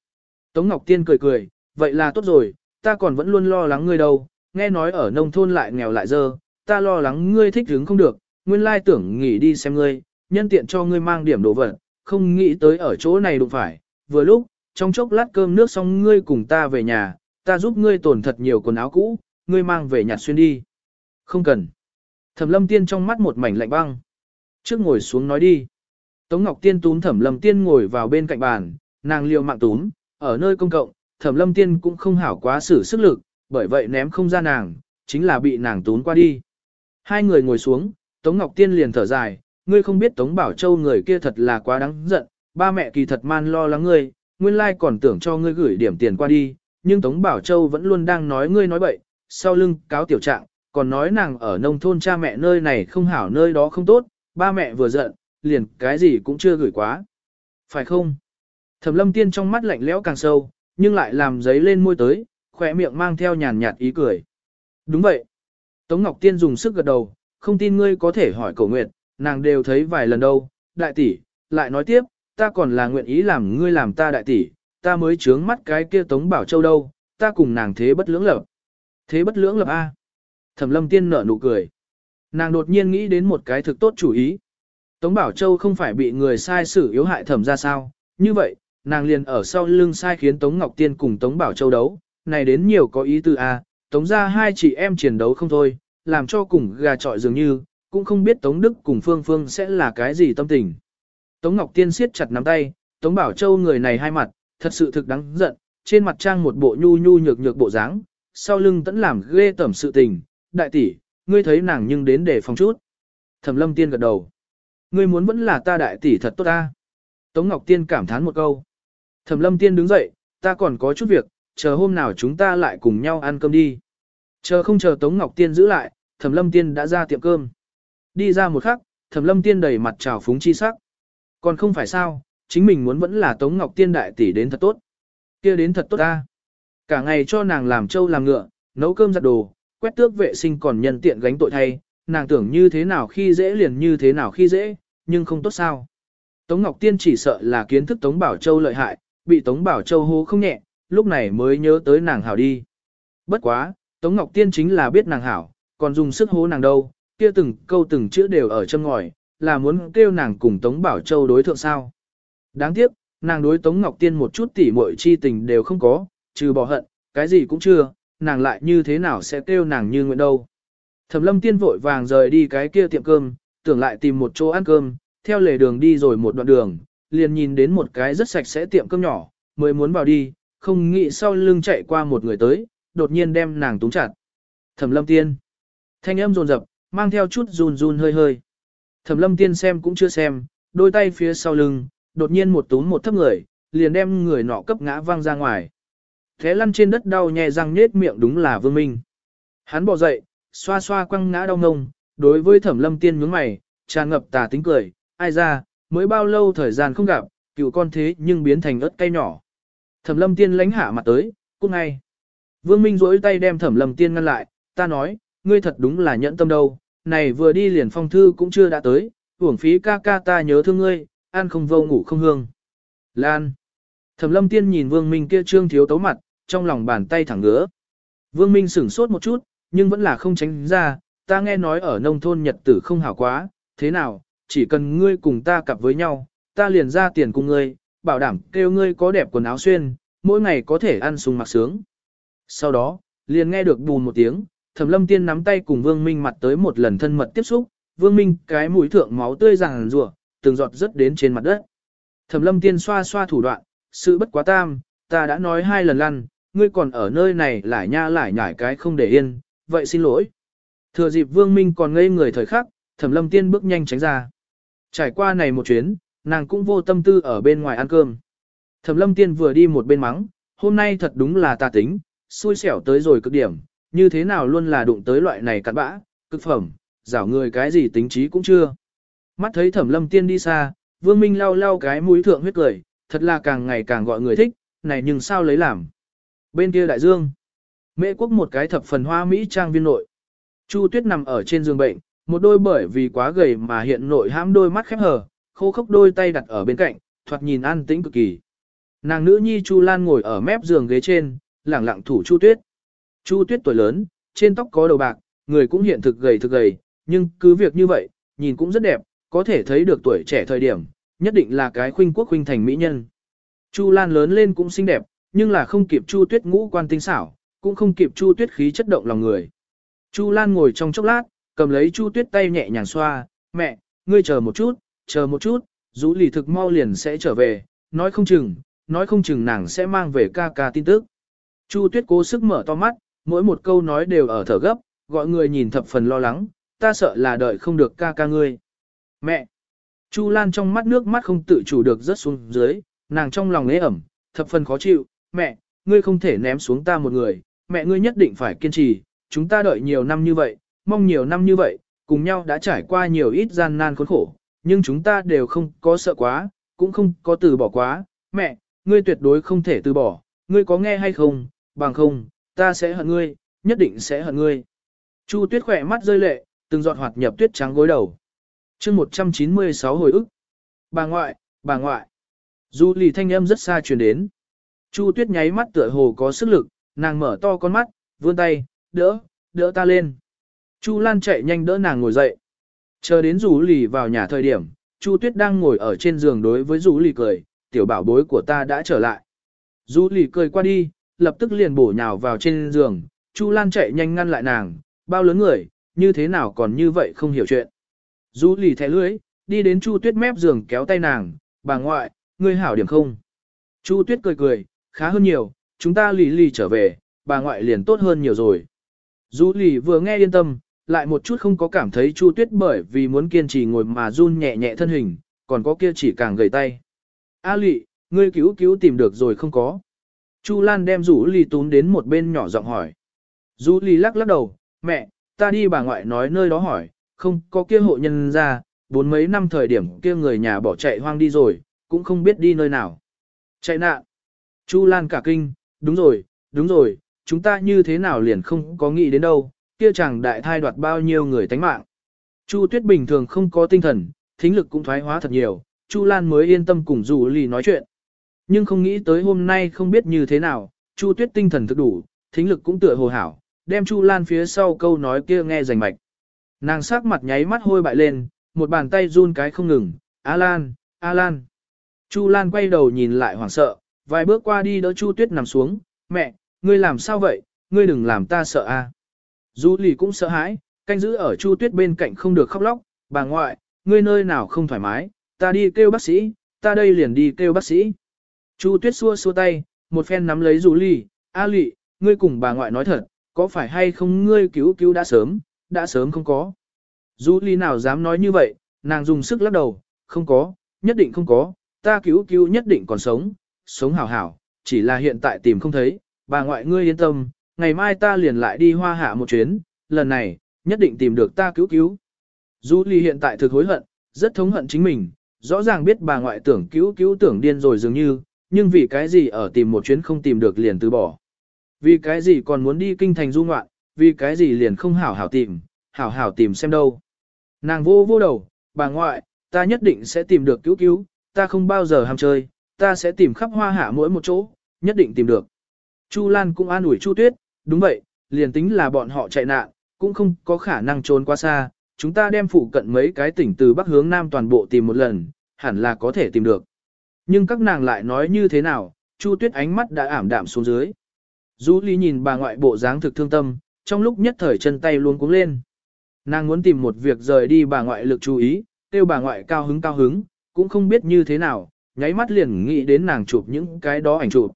Tống Ngọc Tiên cười cười, vậy là tốt rồi, ta còn vẫn luôn lo lắng ngươi đâu, nghe nói ở nông thôn lại nghèo lại dơ, ta lo lắng ngươi thích hứng không được, nguyên lai tưởng nghỉ đi xem ngươi, nhân tiện cho ngươi mang điểm đồ vật, không nghĩ tới ở chỗ này đụng phải, vừa lúc, trong chốc lát cơm nước xong ngươi cùng ta về nhà, ta giúp ngươi tổn thật nhiều quần áo cũ, ngươi mang về nhặt xuyên đi. Không cần. Thẩm lâm tiên trong mắt một mảnh lạnh băng. Trước ngồi xuống nói đi. Tống Ngọc Tiên túm thẩm lâm tiên ngồi vào bên cạnh bàn, nàng liều mạng túm, ở nơi công cộng, thẩm lâm tiên cũng không hảo quá xử sức lực, bởi vậy ném không ra nàng, chính là bị nàng tốn qua đi. Hai người ngồi xuống, Tống Ngọc Tiên liền thở dài, ngươi không biết Tống Bảo Châu người kia thật là quá đáng giận, ba mẹ kỳ thật man lo lắng ngươi, nguyên lai còn tưởng cho ngươi gửi điểm tiền qua đi, nhưng Tống Bảo Châu vẫn luôn đang nói ngươi nói bậy, sau lưng cáo tiểu trạng, còn nói nàng ở nông thôn cha mẹ nơi này không hảo nơi đó không tốt, ba mẹ vừa giận, liền cái gì cũng chưa gửi quá. Phải không? Thẩm lâm tiên trong mắt lạnh lẽo càng sâu, nhưng lại làm giấy lên môi tới, khỏe miệng mang theo nhàn nhạt ý cười. Đúng vậy. Tống Ngọc Tiên dùng sức gật đầu, không tin ngươi có thể hỏi cầu nguyện, nàng đều thấy vài lần đâu, đại tỷ, lại nói tiếp, ta còn là nguyện ý làm ngươi làm ta đại tỷ, ta mới trướng mắt cái kia Tống Bảo Châu đâu, ta cùng nàng thế bất lưỡng lập. Thế bất lưỡng lập A. Thẩm lâm tiên nở nụ cười. Nàng đột nhiên nghĩ đến một cái thực tốt chủ ý. Tống Bảo Châu không phải bị người sai xử yếu hại thẩm ra sao, như vậy, nàng liền ở sau lưng sai khiến Tống Ngọc Tiên cùng Tống Bảo Châu đấu, này đến nhiều có ý tư a, Tống ra hai chị em chiến đấu không thôi, làm cho cùng gà trọi dường như, cũng không biết Tống Đức cùng Phương Phương sẽ là cái gì tâm tình. Tống Ngọc Tiên siết chặt nắm tay, Tống Bảo Châu người này hai mặt, thật sự thực đáng giận, trên mặt trang một bộ nhu nhu nhược nhược bộ dáng, sau lưng tẫn làm ghê tẩm sự tình, đại tỷ, ngươi thấy nàng nhưng đến để phòng chút. Thẩm lâm tiên gật đầu. Ngươi muốn vẫn là ta đại tỷ thật tốt ta. Tống Ngọc Tiên cảm thán một câu. Thẩm lâm tiên đứng dậy, ta còn có chút việc, chờ hôm nào chúng ta lại cùng nhau ăn cơm đi. Chờ không chờ Tống Ngọc Tiên giữ lại, Thẩm lâm tiên đã ra tiệm cơm. Đi ra một khắc, Thẩm lâm tiên đầy mặt trào phúng chi sắc. Còn không phải sao, chính mình muốn vẫn là Tống Ngọc Tiên đại tỷ đến thật tốt. kia đến thật tốt ta. Cả ngày cho nàng làm trâu làm ngựa, nấu cơm giặt đồ, quét tước vệ sinh còn nhân tiện gánh tội thay, nàng tưởng như thế nào khi dễ liền như thế nào khi dễ, nhưng không tốt sao. Tống Ngọc Tiên chỉ sợ là kiến thức Tống Bảo Châu lợi hại, bị Tống Bảo Châu hô không nhẹ, lúc này mới nhớ tới nàng hảo đi. Bất quá, Tống Ngọc Tiên chính là biết nàng hảo, còn dùng sức hố nàng đâu, kia từng câu từng chữ đều ở chân ngòi, là muốn kêu nàng cùng Tống Bảo Châu đối thượng sao. Đáng tiếc, nàng đối Tống Ngọc Tiên một chút tỉ muội chi tình đều không có, trừ bỏ hận, cái gì cũng chưa, nàng lại như thế nào sẽ kêu nàng như nguyện đâu. Thẩm lâm tiên vội vàng rời đi cái kia tiệm cơm, tưởng lại tìm một chỗ ăn cơm, theo lề đường đi rồi một đoạn đường, liền nhìn đến một cái rất sạch sẽ tiệm cơm nhỏ, mới muốn vào đi, không nghĩ sau lưng chạy qua một người tới, đột nhiên đem nàng túng chặt. Thẩm lâm tiên. Thanh âm rồn rập, mang theo chút run run hơi hơi. Thẩm lâm tiên xem cũng chưa xem, đôi tay phía sau lưng, đột nhiên một túm một thấp người, liền đem người nọ cấp ngã văng ra ngoài. Thế lăn trên đất đau nhè răng nhết miệng đúng là vương minh. Hắn bỏ dậy, xoa xoa quăng ngã đau ngông, đối với thẩm lâm tiên nhướng mày, tràn ngập tà tính cười, ai ra, mới bao lâu thời gian không gặp, cựu con thế nhưng biến thành ớt cây nhỏ. Thẩm lâm tiên lánh hạ mặt tới, cút ngay. Vương Minh rỗi tay đem thẩm lâm tiên ngăn lại, ta nói, ngươi thật đúng là nhẫn tâm đâu, này vừa đi liền phong thư cũng chưa đã tới, uổng phí ca ca ta nhớ thương ngươi, ăn không vô ngủ không hương. Lan. Thẩm lâm tiên nhìn Vương Minh kia trương thiếu tấu mặt, trong lòng bàn tay thẳng ngứa. Vương Minh sửng sốt một chút, nhưng vẫn là không tránh ra, ta nghe nói ở nông thôn nhật tử không hảo quá, thế nào, chỉ cần ngươi cùng ta cặp với nhau, ta liền ra tiền cùng ngươi, bảo đảm kêu ngươi có đẹp quần áo xuyên, mỗi ngày có thể ăn sung mặc sướng. Sau đó, liền nghe được bùn một tiếng, Thẩm Lâm Tiên nắm tay cùng Vương Minh mặt tới một lần thân mật tiếp xúc, Vương Minh cái mũi thượng máu tươi ràng rủa, từng giọt rớt đến trên mặt đất. Thẩm Lâm Tiên xoa xoa thủ đoạn, sự bất quá tam, ta đã nói hai lần lăn, ngươi còn ở nơi này lại nha lại nhải cái không để yên, vậy xin lỗi. Thừa dịp Vương Minh còn ngây người thời khắc, Thẩm Lâm Tiên bước nhanh tránh ra. Trải qua này một chuyến, nàng cũng vô tâm tư ở bên ngoài ăn cơm. Thẩm Lâm Tiên vừa đi một bên mắng, hôm nay thật đúng là tà tính, xui xẻo tới rồi cực điểm, như thế nào luôn là đụng tới loại này cặn bã, cực phẩm, rảo người cái gì tính trí cũng chưa. Mắt thấy Thẩm Lâm Tiên đi xa, Vương Minh lau lau cái mũi thượng huyết cười, thật là càng ngày càng gọi người thích, này nhưng sao lấy làm. Bên kia đại dương, Mễ quốc một cái thập phần hoa Mỹ trang viên nội. Chu Tuyết nằm ở trên giường bệnh, một đôi bởi vì quá gầy mà hiện nội hãm đôi mắt khép hờ, khô khốc đôi tay đặt ở bên cạnh, thoạt nhìn an tĩnh cực kỳ. Nàng nữ nhi Chu Lan ngồi ở mép giường ghế trên, lẳng lặng thủ Chu Tuyết. Chu Tuyết tuổi lớn, trên tóc có đầu bạc, người cũng hiện thực gầy thực gầy, nhưng cứ việc như vậy, nhìn cũng rất đẹp, có thể thấy được tuổi trẻ thời điểm, nhất định là cái khuynh quốc khuynh thành mỹ nhân. Chu Lan lớn lên cũng xinh đẹp, nhưng là không kịp Chu Tuyết ngũ quan tinh xảo, cũng không kịp Chu Tuyết khí chất động lòng người. Chu Lan ngồi trong chốc lát, cầm lấy Chu Tuyết tay nhẹ nhàng xoa, mẹ, ngươi chờ một chút, chờ một chút, rũ lì thực mau liền sẽ trở về, nói không chừng, nói không chừng nàng sẽ mang về ca ca tin tức. Chu Tuyết cố sức mở to mắt, mỗi một câu nói đều ở thở gấp, gọi người nhìn thập phần lo lắng, ta sợ là đợi không được ca ca ngươi. Mẹ! Chu Lan trong mắt nước mắt không tự chủ được rớt xuống dưới, nàng trong lòng ế ẩm, thập phần khó chịu, mẹ, ngươi không thể ném xuống ta một người, mẹ ngươi nhất định phải kiên trì, chúng ta đợi nhiều năm như vậy, mong nhiều năm như vậy, cùng nhau đã trải qua nhiều ít gian nan khốn khổ, nhưng chúng ta đều không có sợ quá, cũng không có từ bỏ quá, mẹ, ngươi tuyệt đối không thể từ bỏ, ngươi có nghe hay không, bằng không, ta sẽ hận ngươi, nhất định sẽ hận ngươi. Chu tuyết khỏe mắt rơi lệ, từng giọt hoạt nhập tuyết trắng gối đầu. chương 196 hồi ức. Bà ngoại, bà ngoại. Du lì thanh âm rất xa truyền đến. Chu tuyết nháy mắt tựa hồ có sức lực, nàng mở to con mắt, vươn tay, đỡ, đỡ ta lên. Chu Lan chạy nhanh đỡ nàng ngồi dậy. Chờ đến rủ lì vào nhà thời điểm, Chu Tuyết đang ngồi ở trên giường đối với rủ lì cười, tiểu bảo bối của ta đã trở lại. Rủ lì cười qua đi, lập tức liền bổ nhào vào trên giường, Chu Lan chạy nhanh ngăn lại nàng, bao lớn người, như thế nào còn như vậy không hiểu chuyện. Rủ lì thẻ lưới, đi đến Chu Tuyết mép giường kéo tay nàng, bà ngoại, ngươi hảo điểm không? Chu Tuyết cười cười, khá hơn nhiều, chúng ta lì lì trở về, bà ngoại liền tốt hơn nhiều rồi. Dũ lì vừa nghe yên tâm, lại một chút không có cảm thấy Chu Tuyết bởi vì muốn kiên trì ngồi mà run nhẹ nhẹ thân hình, còn có kia chỉ càng gầy tay. A lị, ngươi cứu cứu tìm được rồi không có. Chu Lan đem rủ lì tún đến một bên nhỏ giọng hỏi. Du lì lắc lắc đầu, mẹ, ta đi bà ngoại nói nơi đó hỏi, không có kia hộ nhân ra, bốn mấy năm thời điểm kia người nhà bỏ chạy hoang đi rồi, cũng không biết đi nơi nào. Chạy nạn. Chu Lan cả kinh, đúng rồi, đúng rồi, chúng ta như thế nào liền không có nghĩ đến đâu, kia chàng đại thai đoạt bao nhiêu người tánh mạng. Chu Tuyết bình thường không có tinh thần, thính lực cũng thoái hóa thật nhiều, Chu Lan mới yên tâm cùng dù lì nói chuyện. Nhưng không nghĩ tới hôm nay không biết như thế nào, Chu Tuyết tinh thần thực đủ, thính lực cũng tựa hồ hảo, đem Chu Lan phía sau câu nói kia nghe rành mạch. Nàng sắc mặt nháy mắt hôi bại lên, một bàn tay run cái không ngừng, A Lan, A Lan. Chu Lan quay đầu nhìn lại hoảng sợ, vài bước qua đi đỡ Chu Tuyết nằm xuống, mẹ, ngươi làm sao vậy, ngươi đừng làm ta sợ a. Du lì cũng sợ hãi, canh giữ ở Chu Tuyết bên cạnh không được khóc lóc, bà ngoại, ngươi nơi nào không thoải mái, ta đi kêu bác sĩ, ta đây liền đi kêu bác sĩ. Chu Tuyết xua xua tay, một phen nắm lấy Du lì, A lì, ngươi cùng bà ngoại nói thật, có phải hay không ngươi cứu cứu đã sớm, đã sớm không có. Du lì nào dám nói như vậy, nàng dùng sức lắc đầu, không có, nhất định không có, ta cứu cứu nhất định còn sống, sống hảo hảo, chỉ là hiện tại tìm không thấy, bà ngoại ngươi yên tâm, ngày mai ta liền lại đi hoa hạ một chuyến, lần này, nhất định tìm được ta cứu cứu. Du Ly hiện tại thực hối hận, rất thống hận chính mình, rõ ràng biết bà ngoại tưởng cứu cứu tưởng điên rồi dường như, nhưng vì cái gì ở tìm một chuyến không tìm được liền từ bỏ. Vì cái gì còn muốn đi kinh thành du ngoạn, vì cái gì liền không hảo hảo tìm, hảo hảo tìm xem đâu. Nàng vô vô đầu, bà ngoại, ta nhất định sẽ tìm được cứu cứu, ta không bao giờ ham chơi, ta sẽ tìm khắp hoa hạ mỗi một chỗ, nhất định tìm được. Chu Lan cũng an ủi Chu Tuyết, đúng vậy, liền tính là bọn họ chạy nạn, cũng không có khả năng trốn quá xa, chúng ta đem phụ cận mấy cái tỉnh từ bắc hướng nam toàn bộ tìm một lần, hẳn là có thể tìm được. Nhưng các nàng lại nói như thế nào, Chu Tuyết ánh mắt đã ảm đạm xuống dưới. Du Ly nhìn bà ngoại bộ dáng thực thương tâm, trong lúc nhất thời chân tay luôn cuống lên. Nàng muốn tìm một việc rời đi bà ngoại lực chú ý, tiêu bà ngoại cao hứng cao hứng, cũng không biết như thế nào, nháy mắt liền nghĩ đến nàng chụp những cái đó ảnh chụp.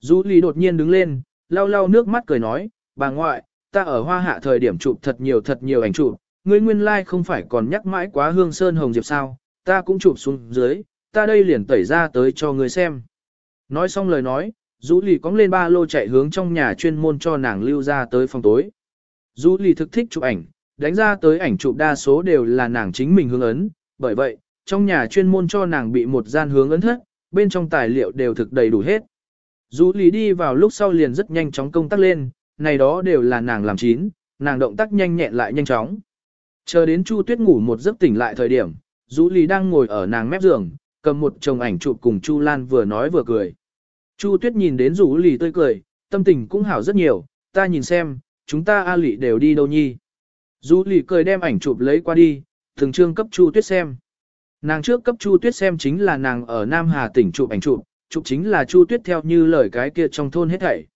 Du Ly đột nhiên đứng lên, lau lau nước mắt cười nói, bà ngoại, ta ở hoa hạ thời điểm chụp thật nhiều thật nhiều ảnh chụp, ngươi nguyên lai like không phải còn nhắc mãi quá hương sơn hồng diệp sao, ta cũng chụp xuống dưới, ta đây liền tẩy ra tới cho ngươi xem. Nói xong lời nói, Dũ Lì cóng lên ba lô chạy hướng trong nhà chuyên môn cho nàng lưu ra tới phòng tối. Dũ Lì thực thích chụp ảnh, đánh ra tới ảnh chụp đa số đều là nàng chính mình hướng ấn, bởi vậy, trong nhà chuyên môn cho nàng bị một gian hướng ấn thất, bên trong tài liệu đều thực đầy đủ hết. Dù lì đi vào lúc sau liền rất nhanh chóng công tác lên, này đó đều là nàng làm chín, nàng động tác nhanh nhẹn lại nhanh chóng. Chờ đến Chu Tuyết ngủ một giấc tỉnh lại thời điểm, Dũ Lý đang ngồi ở nàng mép giường, cầm một chồng ảnh chụp cùng Chu Lan vừa nói vừa cười. Chu Tuyết nhìn đến Dũ Lý tươi cười, tâm tình cũng hảo rất nhiều, ta nhìn xem, chúng ta A Lị đều đi đâu nhi. Dũ Lý cười đem ảnh chụp lấy qua đi, thường trương cấp Chu Tuyết xem. Nàng trước cấp Chu Tuyết xem chính là nàng ở Nam Hà tỉnh chụp ảnh chụp, chụp chính là Chu Tuyết theo như lời cái kia trong thôn hết thảy.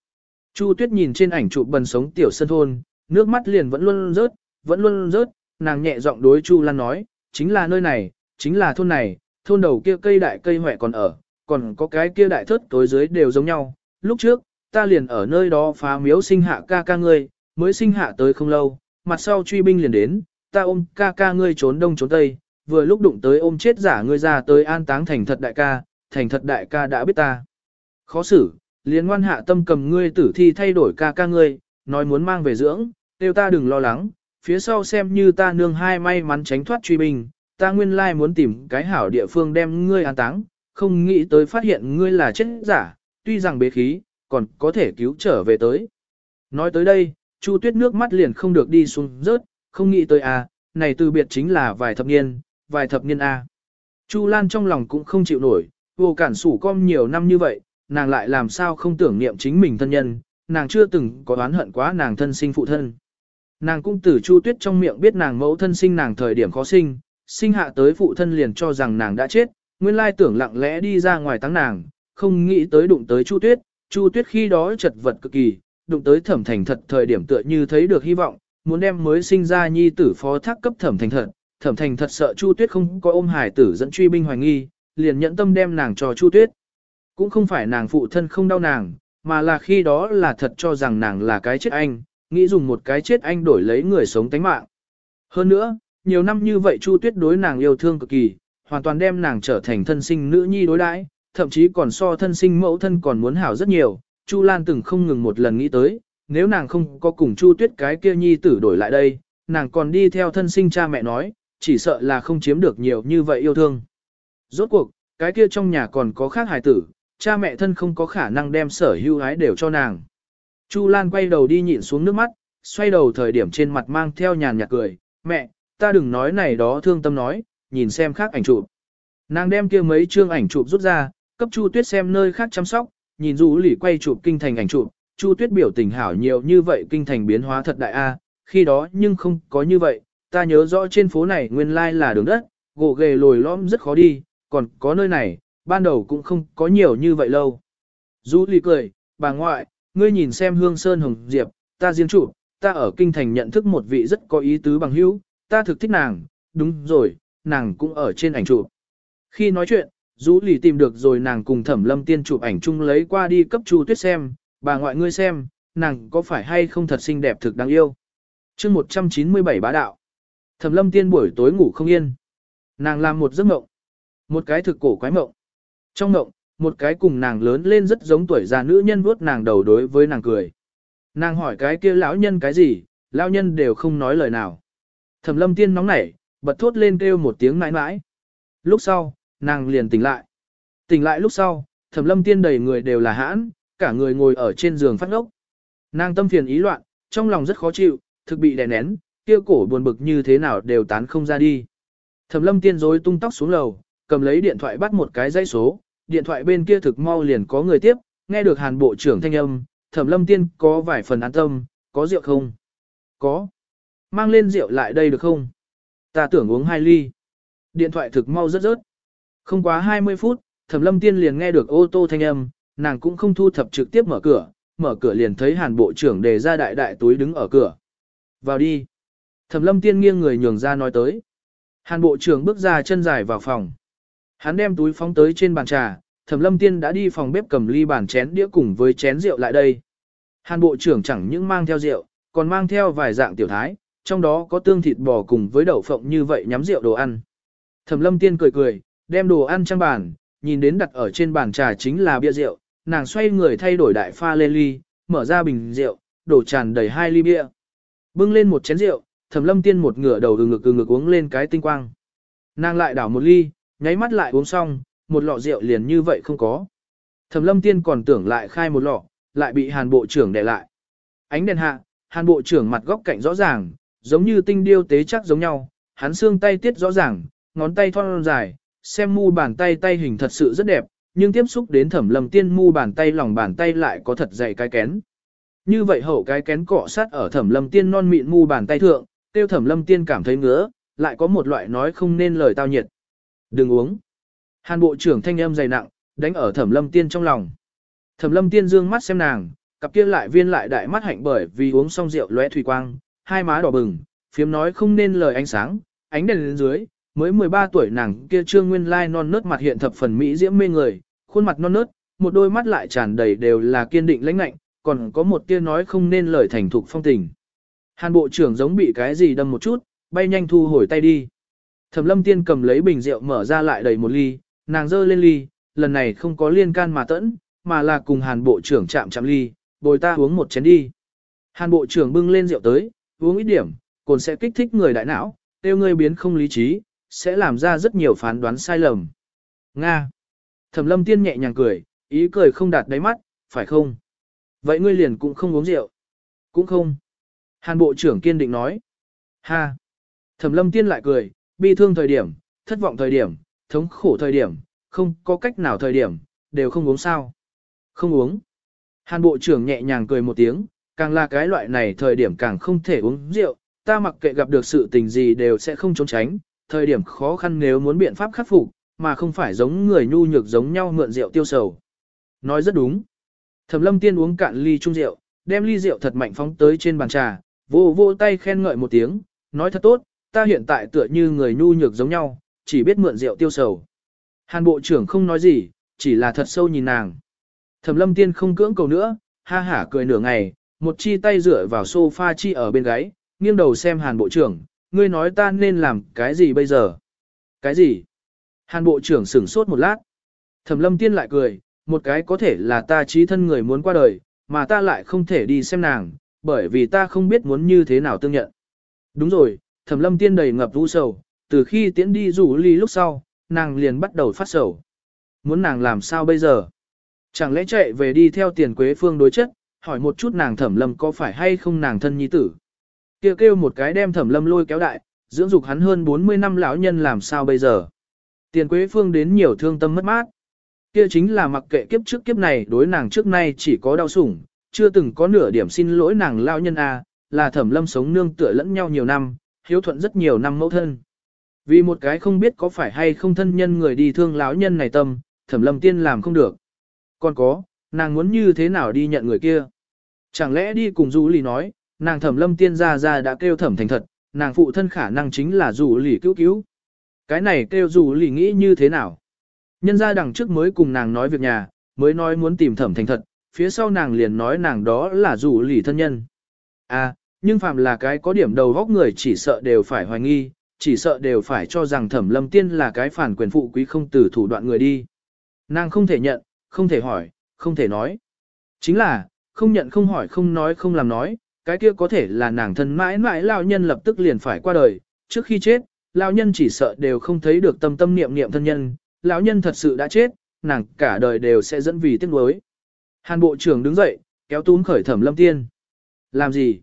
Chu Tuyết nhìn trên ảnh chụp bần sống tiểu sân thôn, nước mắt liền vẫn luôn rớt, vẫn luôn rớt, nàng nhẹ giọng đối Chu Lan nói, chính là nơi này, chính là thôn này, thôn đầu kia cây đại cây hoẹ còn ở, còn có cái kia đại thớt tối dưới đều giống nhau. Lúc trước, ta liền ở nơi đó phá miếu sinh hạ ca ca ngươi, mới sinh hạ tới không lâu, mặt sau truy binh liền đến, ta ôm ca ca ngươi trốn đông trốn tây, vừa lúc đụng tới ôm chết giả ngươi ra tới an táng thành thật đại ca, thành thật đại ca đã biết ta. Khó xử, liền ngoan hạ tâm cầm ngươi tử thi thay đổi ca ca ngươi, nói muốn mang về dưỡng, tiêu ta đừng lo lắng, phía sau xem như ta nương hai may mắn tránh thoát truy binh, ta nguyên lai muốn tìm cái hảo địa phương đem ngươi an táng, không nghĩ tới phát hiện ngươi là chết giả, tuy rằng bế khí, còn có thể cứu trở về tới. Nói tới đây, Chu Tuyết nước mắt liền không được đi xuống rớt, không nghĩ tới à, này từ biệt chính là vài thập niên, vài thập niên a. À. Chu Lan trong lòng cũng không chịu nổi, vô cản sủ com nhiều năm như vậy, nàng lại làm sao không tưởng niệm chính mình thân nhân, nàng chưa từng có oán hận quá nàng thân sinh phụ thân. Nàng cũng từ Chu Tuyết trong miệng biết nàng mẫu thân sinh nàng thời điểm khó sinh, sinh hạ tới phụ thân liền cho rằng nàng đã chết, nguyên lai tưởng lặng lẽ đi ra ngoài táng nàng, không nghĩ tới đụng tới Chu Tuyết, Chu Tuyết khi đó chật vật cực kỳ, đụng tới Thẩm Thành Thật thời điểm tựa như thấy được hy vọng, muốn đem mới sinh ra nhi tử phó thác cấp Thẩm Thành Thật, Thẩm Thành Thật sợ Chu Tuyết không có ôm hải tử dẫn truy binh hoài nghi, liền nhẫn tâm đem nàng cho Chu Tuyết. Cũng không phải nàng phụ thân không đau nàng, mà là khi đó là thật cho rằng nàng là cái chết anh, nghĩ dùng một cái chết anh đổi lấy người sống tánh mạng. Hơn nữa, nhiều năm như vậy Chu Tuyết đối nàng yêu thương cực kỳ, hoàn toàn đem nàng trở thành thân sinh nữ nhi đối đãi, thậm chí còn so thân sinh mẫu thân còn muốn hảo rất nhiều. Chu Lan từng không ngừng một lần nghĩ tới, nếu nàng không có cùng Chu Tuyết cái kia nhi tử đổi lại đây, nàng còn đi theo thân sinh cha mẹ nói, chỉ sợ là không chiếm được nhiều như vậy yêu thương. Rốt cuộc, cái kia trong nhà còn có khác hài tử, cha mẹ thân không có khả năng đem sở hữu ái đều cho nàng. Chu Lan quay đầu đi nhịn xuống nước mắt, xoay đầu thời điểm trên mặt mang theo nhàn nhạt cười, mẹ, ta đừng nói này đó thương tâm nói, nhìn xem khác ảnh chụp. Nàng đem kia mấy chương ảnh chụp rút ra, cấp Chu Tuyết xem nơi khác chăm sóc, nhìn dù lỉ quay chụp kinh thành ảnh chụp, Chu Tuyết biểu tình hảo nhiều như vậy kinh thành biến hóa thật đại a, khi đó nhưng không có như vậy, ta nhớ rõ trên phố này nguyên lai là đường đất, gỗ ghề lồi lõm rất khó đi, còn có nơi này, ban đầu cũng không có nhiều như vậy lâu. Du lì cười, bà ngoại, ngươi nhìn xem hương sơn hồng diệp, ta riêng chủ, ta ở kinh thành nhận thức một vị rất có ý tứ bằng hữu, ta thực thích nàng, đúng rồi, nàng cũng ở trên ảnh chụp. Khi nói chuyện, Du lì tìm được rồi nàng cùng thẩm lâm tiên chụp ảnh chung lấy qua đi cấp chu tuyết xem, bà ngoại ngươi xem, nàng có phải hay không thật xinh đẹp thực đáng yêu. chương 197 bá đạo. Thẩm lâm tiên buổi tối ngủ không yên. Nàng làm một giấc mộng. Một cái thực cổ quái mộng. Trong mộng, một cái cùng nàng lớn lên rất giống tuổi già nữ nhân vuốt nàng đầu đối với nàng cười. Nàng hỏi cái kia lão nhân cái gì, lão nhân đều không nói lời nào. Thẩm lâm tiên nóng nảy, bật thốt lên kêu một tiếng mãi mãi. Lúc sau, nàng liền tỉnh lại. Tỉnh lại lúc sau, thẩm lâm tiên đầy người đều là hãn, cả người ngồi ở trên giường phát ngốc. Nàng tâm phiền ý loạn, trong lòng rất khó chịu, thực bị đè nén, kia cổ buồn bực như thế nào đều tán không ra đi. Thẩm lâm tiên rối tung tóc xuống lầu, cầm lấy điện thoại bắt một cái dây số, điện thoại bên kia thực mau liền có người tiếp, nghe được hàn bộ trưởng thanh âm, thẩm lâm tiên có vài phần an tâm, có rượu không? Có. Mang lên rượu lại đây được không? Ta tưởng uống hai ly. Điện thoại thực mau rất rớt. Không quá 20 phút, thẩm lâm tiên liền nghe được ô tô thanh âm, nàng cũng không thu thập trực tiếp mở cửa, mở cửa liền thấy hàn bộ trưởng đề ra đại đại túi đứng ở cửa. Vào đi. Thẩm lâm tiên nghiêng người nhường ra nói tới. Hàn bộ trưởng bước ra chân dài vào phòng. Hắn đem túi phóng tới trên bàn trà, Thẩm Lâm Tiên đã đi phòng bếp cầm ly bàn chén đĩa cùng với chén rượu lại đây. Hàn bộ trưởng chẳng những mang theo rượu, còn mang theo vài dạng tiểu thái, trong đó có tương thịt bò cùng với đậu phộng như vậy nhắm rượu đồ ăn. Thẩm Lâm Tiên cười cười, đem đồ ăn trang bàn, nhìn đến đặt ở trên bàn trà chính là bia rượu, nàng xoay người thay đổi đại pha lên ly, mở ra bình rượu, đổ tràn đầy hai ly bia. Bưng lên một chén rượu, Thẩm Lâm Tiên một ngửa đầu ừ ngực ừ ngực uống lên cái tinh quang. Nàng lại đảo một ly, nháy mắt lại uống xong, một lọ rượu liền như vậy không có. Thẩm lâm tiên còn tưởng lại khai một lọ, lại bị hàn bộ trưởng để lại. Ánh đèn hạ, hàn bộ trưởng mặt góc cạnh rõ ràng, giống như tinh điêu tế chắc giống nhau, hắn xương tay tiết rõ ràng, ngón tay thon dài, xem mu bàn tay tay hình thật sự rất đẹp, nhưng tiếp xúc đến thẩm lâm tiên mu bàn tay lòng bàn tay lại có thật dày cái kén. Như vậy hậu cái kén cọ sát ở thẩm lâm tiên non mịn mu bàn tay thượng, tiêu thẩm lâm tiên cảm thấy ngứa, lại có một loại nói không nên lời tao nhiệt. Đừng uống. Hàn bộ trưởng thanh âm dày nặng, đánh ở thẩm lâm tiên trong lòng. Thẩm lâm tiên dương mắt xem nàng, cặp kia lại viên lại đại mắt hạnh bởi vì uống xong rượu lóe thủy quang, hai má đỏ bừng, phiếm nói không nên lời ánh sáng, ánh đèn lên dưới, mới 13 tuổi nàng kia trương nguyên lai non nớt mặt hiện thập phần mỹ diễm mê người, khuôn mặt non nớt, một đôi mắt lại tràn đầy đều là kiên định lãnh lạnh, còn có một tia nói không nên lời thành thục phong tình. Hàn bộ trưởng giống bị cái gì đâm một chút, bay nhanh thu hồi tay đi. Thẩm lâm tiên cầm lấy bình rượu mở ra lại đầy một ly, nàng dơ lên ly, lần này không có liên can mà tẫn, mà là cùng hàn bộ trưởng chạm chạm ly, bồi ta uống một chén đi. Hàn bộ trưởng bưng lên rượu tới, uống ít điểm, còn sẽ kích thích người đại não, tiêu ngươi biến không lý trí, sẽ làm ra rất nhiều phán đoán sai lầm. Nga. Thẩm lâm tiên nhẹ nhàng cười, ý cười không đạt đáy mắt, phải không? Vậy ngươi liền cũng không uống rượu? Cũng không. Hàn bộ trưởng kiên định nói. Ha. Thẩm lâm tiên lại cười, bi thương thời điểm, thất vọng thời điểm, thống khổ thời điểm, không có cách nào thời điểm, đều không uống sao. Không uống. Hàn bộ trưởng nhẹ nhàng cười một tiếng, càng là cái loại này thời điểm càng không thể uống rượu, ta mặc kệ gặp được sự tình gì đều sẽ không trốn tránh, thời điểm khó khăn nếu muốn biện pháp khắc phục, mà không phải giống người nhu nhược giống nhau mượn rượu tiêu sầu. Nói rất đúng. Thẩm lâm tiên uống cạn ly chung rượu, đem ly rượu thật mạnh phóng tới trên bàn trà, vô vô tay khen ngợi một tiếng, nói thật tốt, ta hiện tại tựa như người nhu nhược giống nhau, chỉ biết mượn rượu tiêu sầu. Hàn bộ trưởng không nói gì, chỉ là thật sâu nhìn nàng. Thẩm lâm tiên không cưỡng cầu nữa, ha hả cười nửa ngày, một chi tay dựa vào sofa chi ở bên gáy, nghiêng đầu xem hàn bộ trưởng, ngươi nói ta nên làm cái gì bây giờ? Cái gì? Hàn bộ trưởng sửng sốt một lát. Thẩm lâm tiên lại cười, một cái có thể là ta trí thân người muốn qua đời, mà ta lại không thể đi xem nàng, bởi vì ta không biết muốn như thế nào tương nhận. Đúng rồi, thẩm lâm tiên đầy ngập vũ sầu, từ khi tiễn đi rủ ly lúc sau, nàng liền bắt đầu phát sầu. Muốn nàng làm sao bây giờ? Chẳng lẽ chạy về đi theo tiền quế phương đối chất, hỏi một chút nàng thẩm lâm có phải hay không nàng thân nhi tử? Kêu kêu một cái đem thẩm lâm lôi kéo đại, dưỡng dục hắn hơn 40 năm lão nhân làm sao bây giờ? Tiền quế phương đến nhiều thương tâm mất mát. Kia chính là mặc kệ kiếp trước kiếp này đối nàng trước nay chỉ có đau sủng, chưa từng có nửa điểm xin lỗi nàng lão nhân a, là thẩm lâm sống nương tựa lẫn nhau nhiều năm, hiếu thuận rất nhiều năm mẫu thân. Vì một cái không biết có phải hay không thân nhân người đi thương lão nhân này tâm, thẩm lâm tiên làm không được. Còn có, nàng muốn như thế nào đi nhận người kia? Chẳng lẽ đi cùng Du Lì nói, nàng thẩm lâm tiên ra ra đã kêu thẩm thành thật, nàng phụ thân khả năng chính là Du Lì cứu cứu. Cái này kêu Du Lì nghĩ như thế nào? Nhân ra đằng trước mới cùng nàng nói việc nhà, mới nói muốn tìm thẩm thành thật, phía sau nàng liền nói nàng đó là Du Lì thân nhân. À, nhưng phạm là cái có điểm đầu góc người chỉ sợ đều phải hoài nghi, chỉ sợ đều phải cho rằng thẩm lâm tiên là cái phản quyền phụ quý không từ thủ đoạn người đi. Nàng không thể nhận, không thể hỏi, không thể nói. Chính là, không nhận không hỏi không nói không làm nói, cái kia có thể là nàng thân mãi mãi lao nhân lập tức liền phải qua đời, trước khi chết, lao nhân chỉ sợ đều không thấy được tâm tâm niệm niệm thân nhân, lão nhân thật sự đã chết, nàng cả đời đều sẽ dẫn vì tiếc nuối. Hàn bộ trưởng đứng dậy, kéo túm khởi thẩm lâm tiên. Làm gì?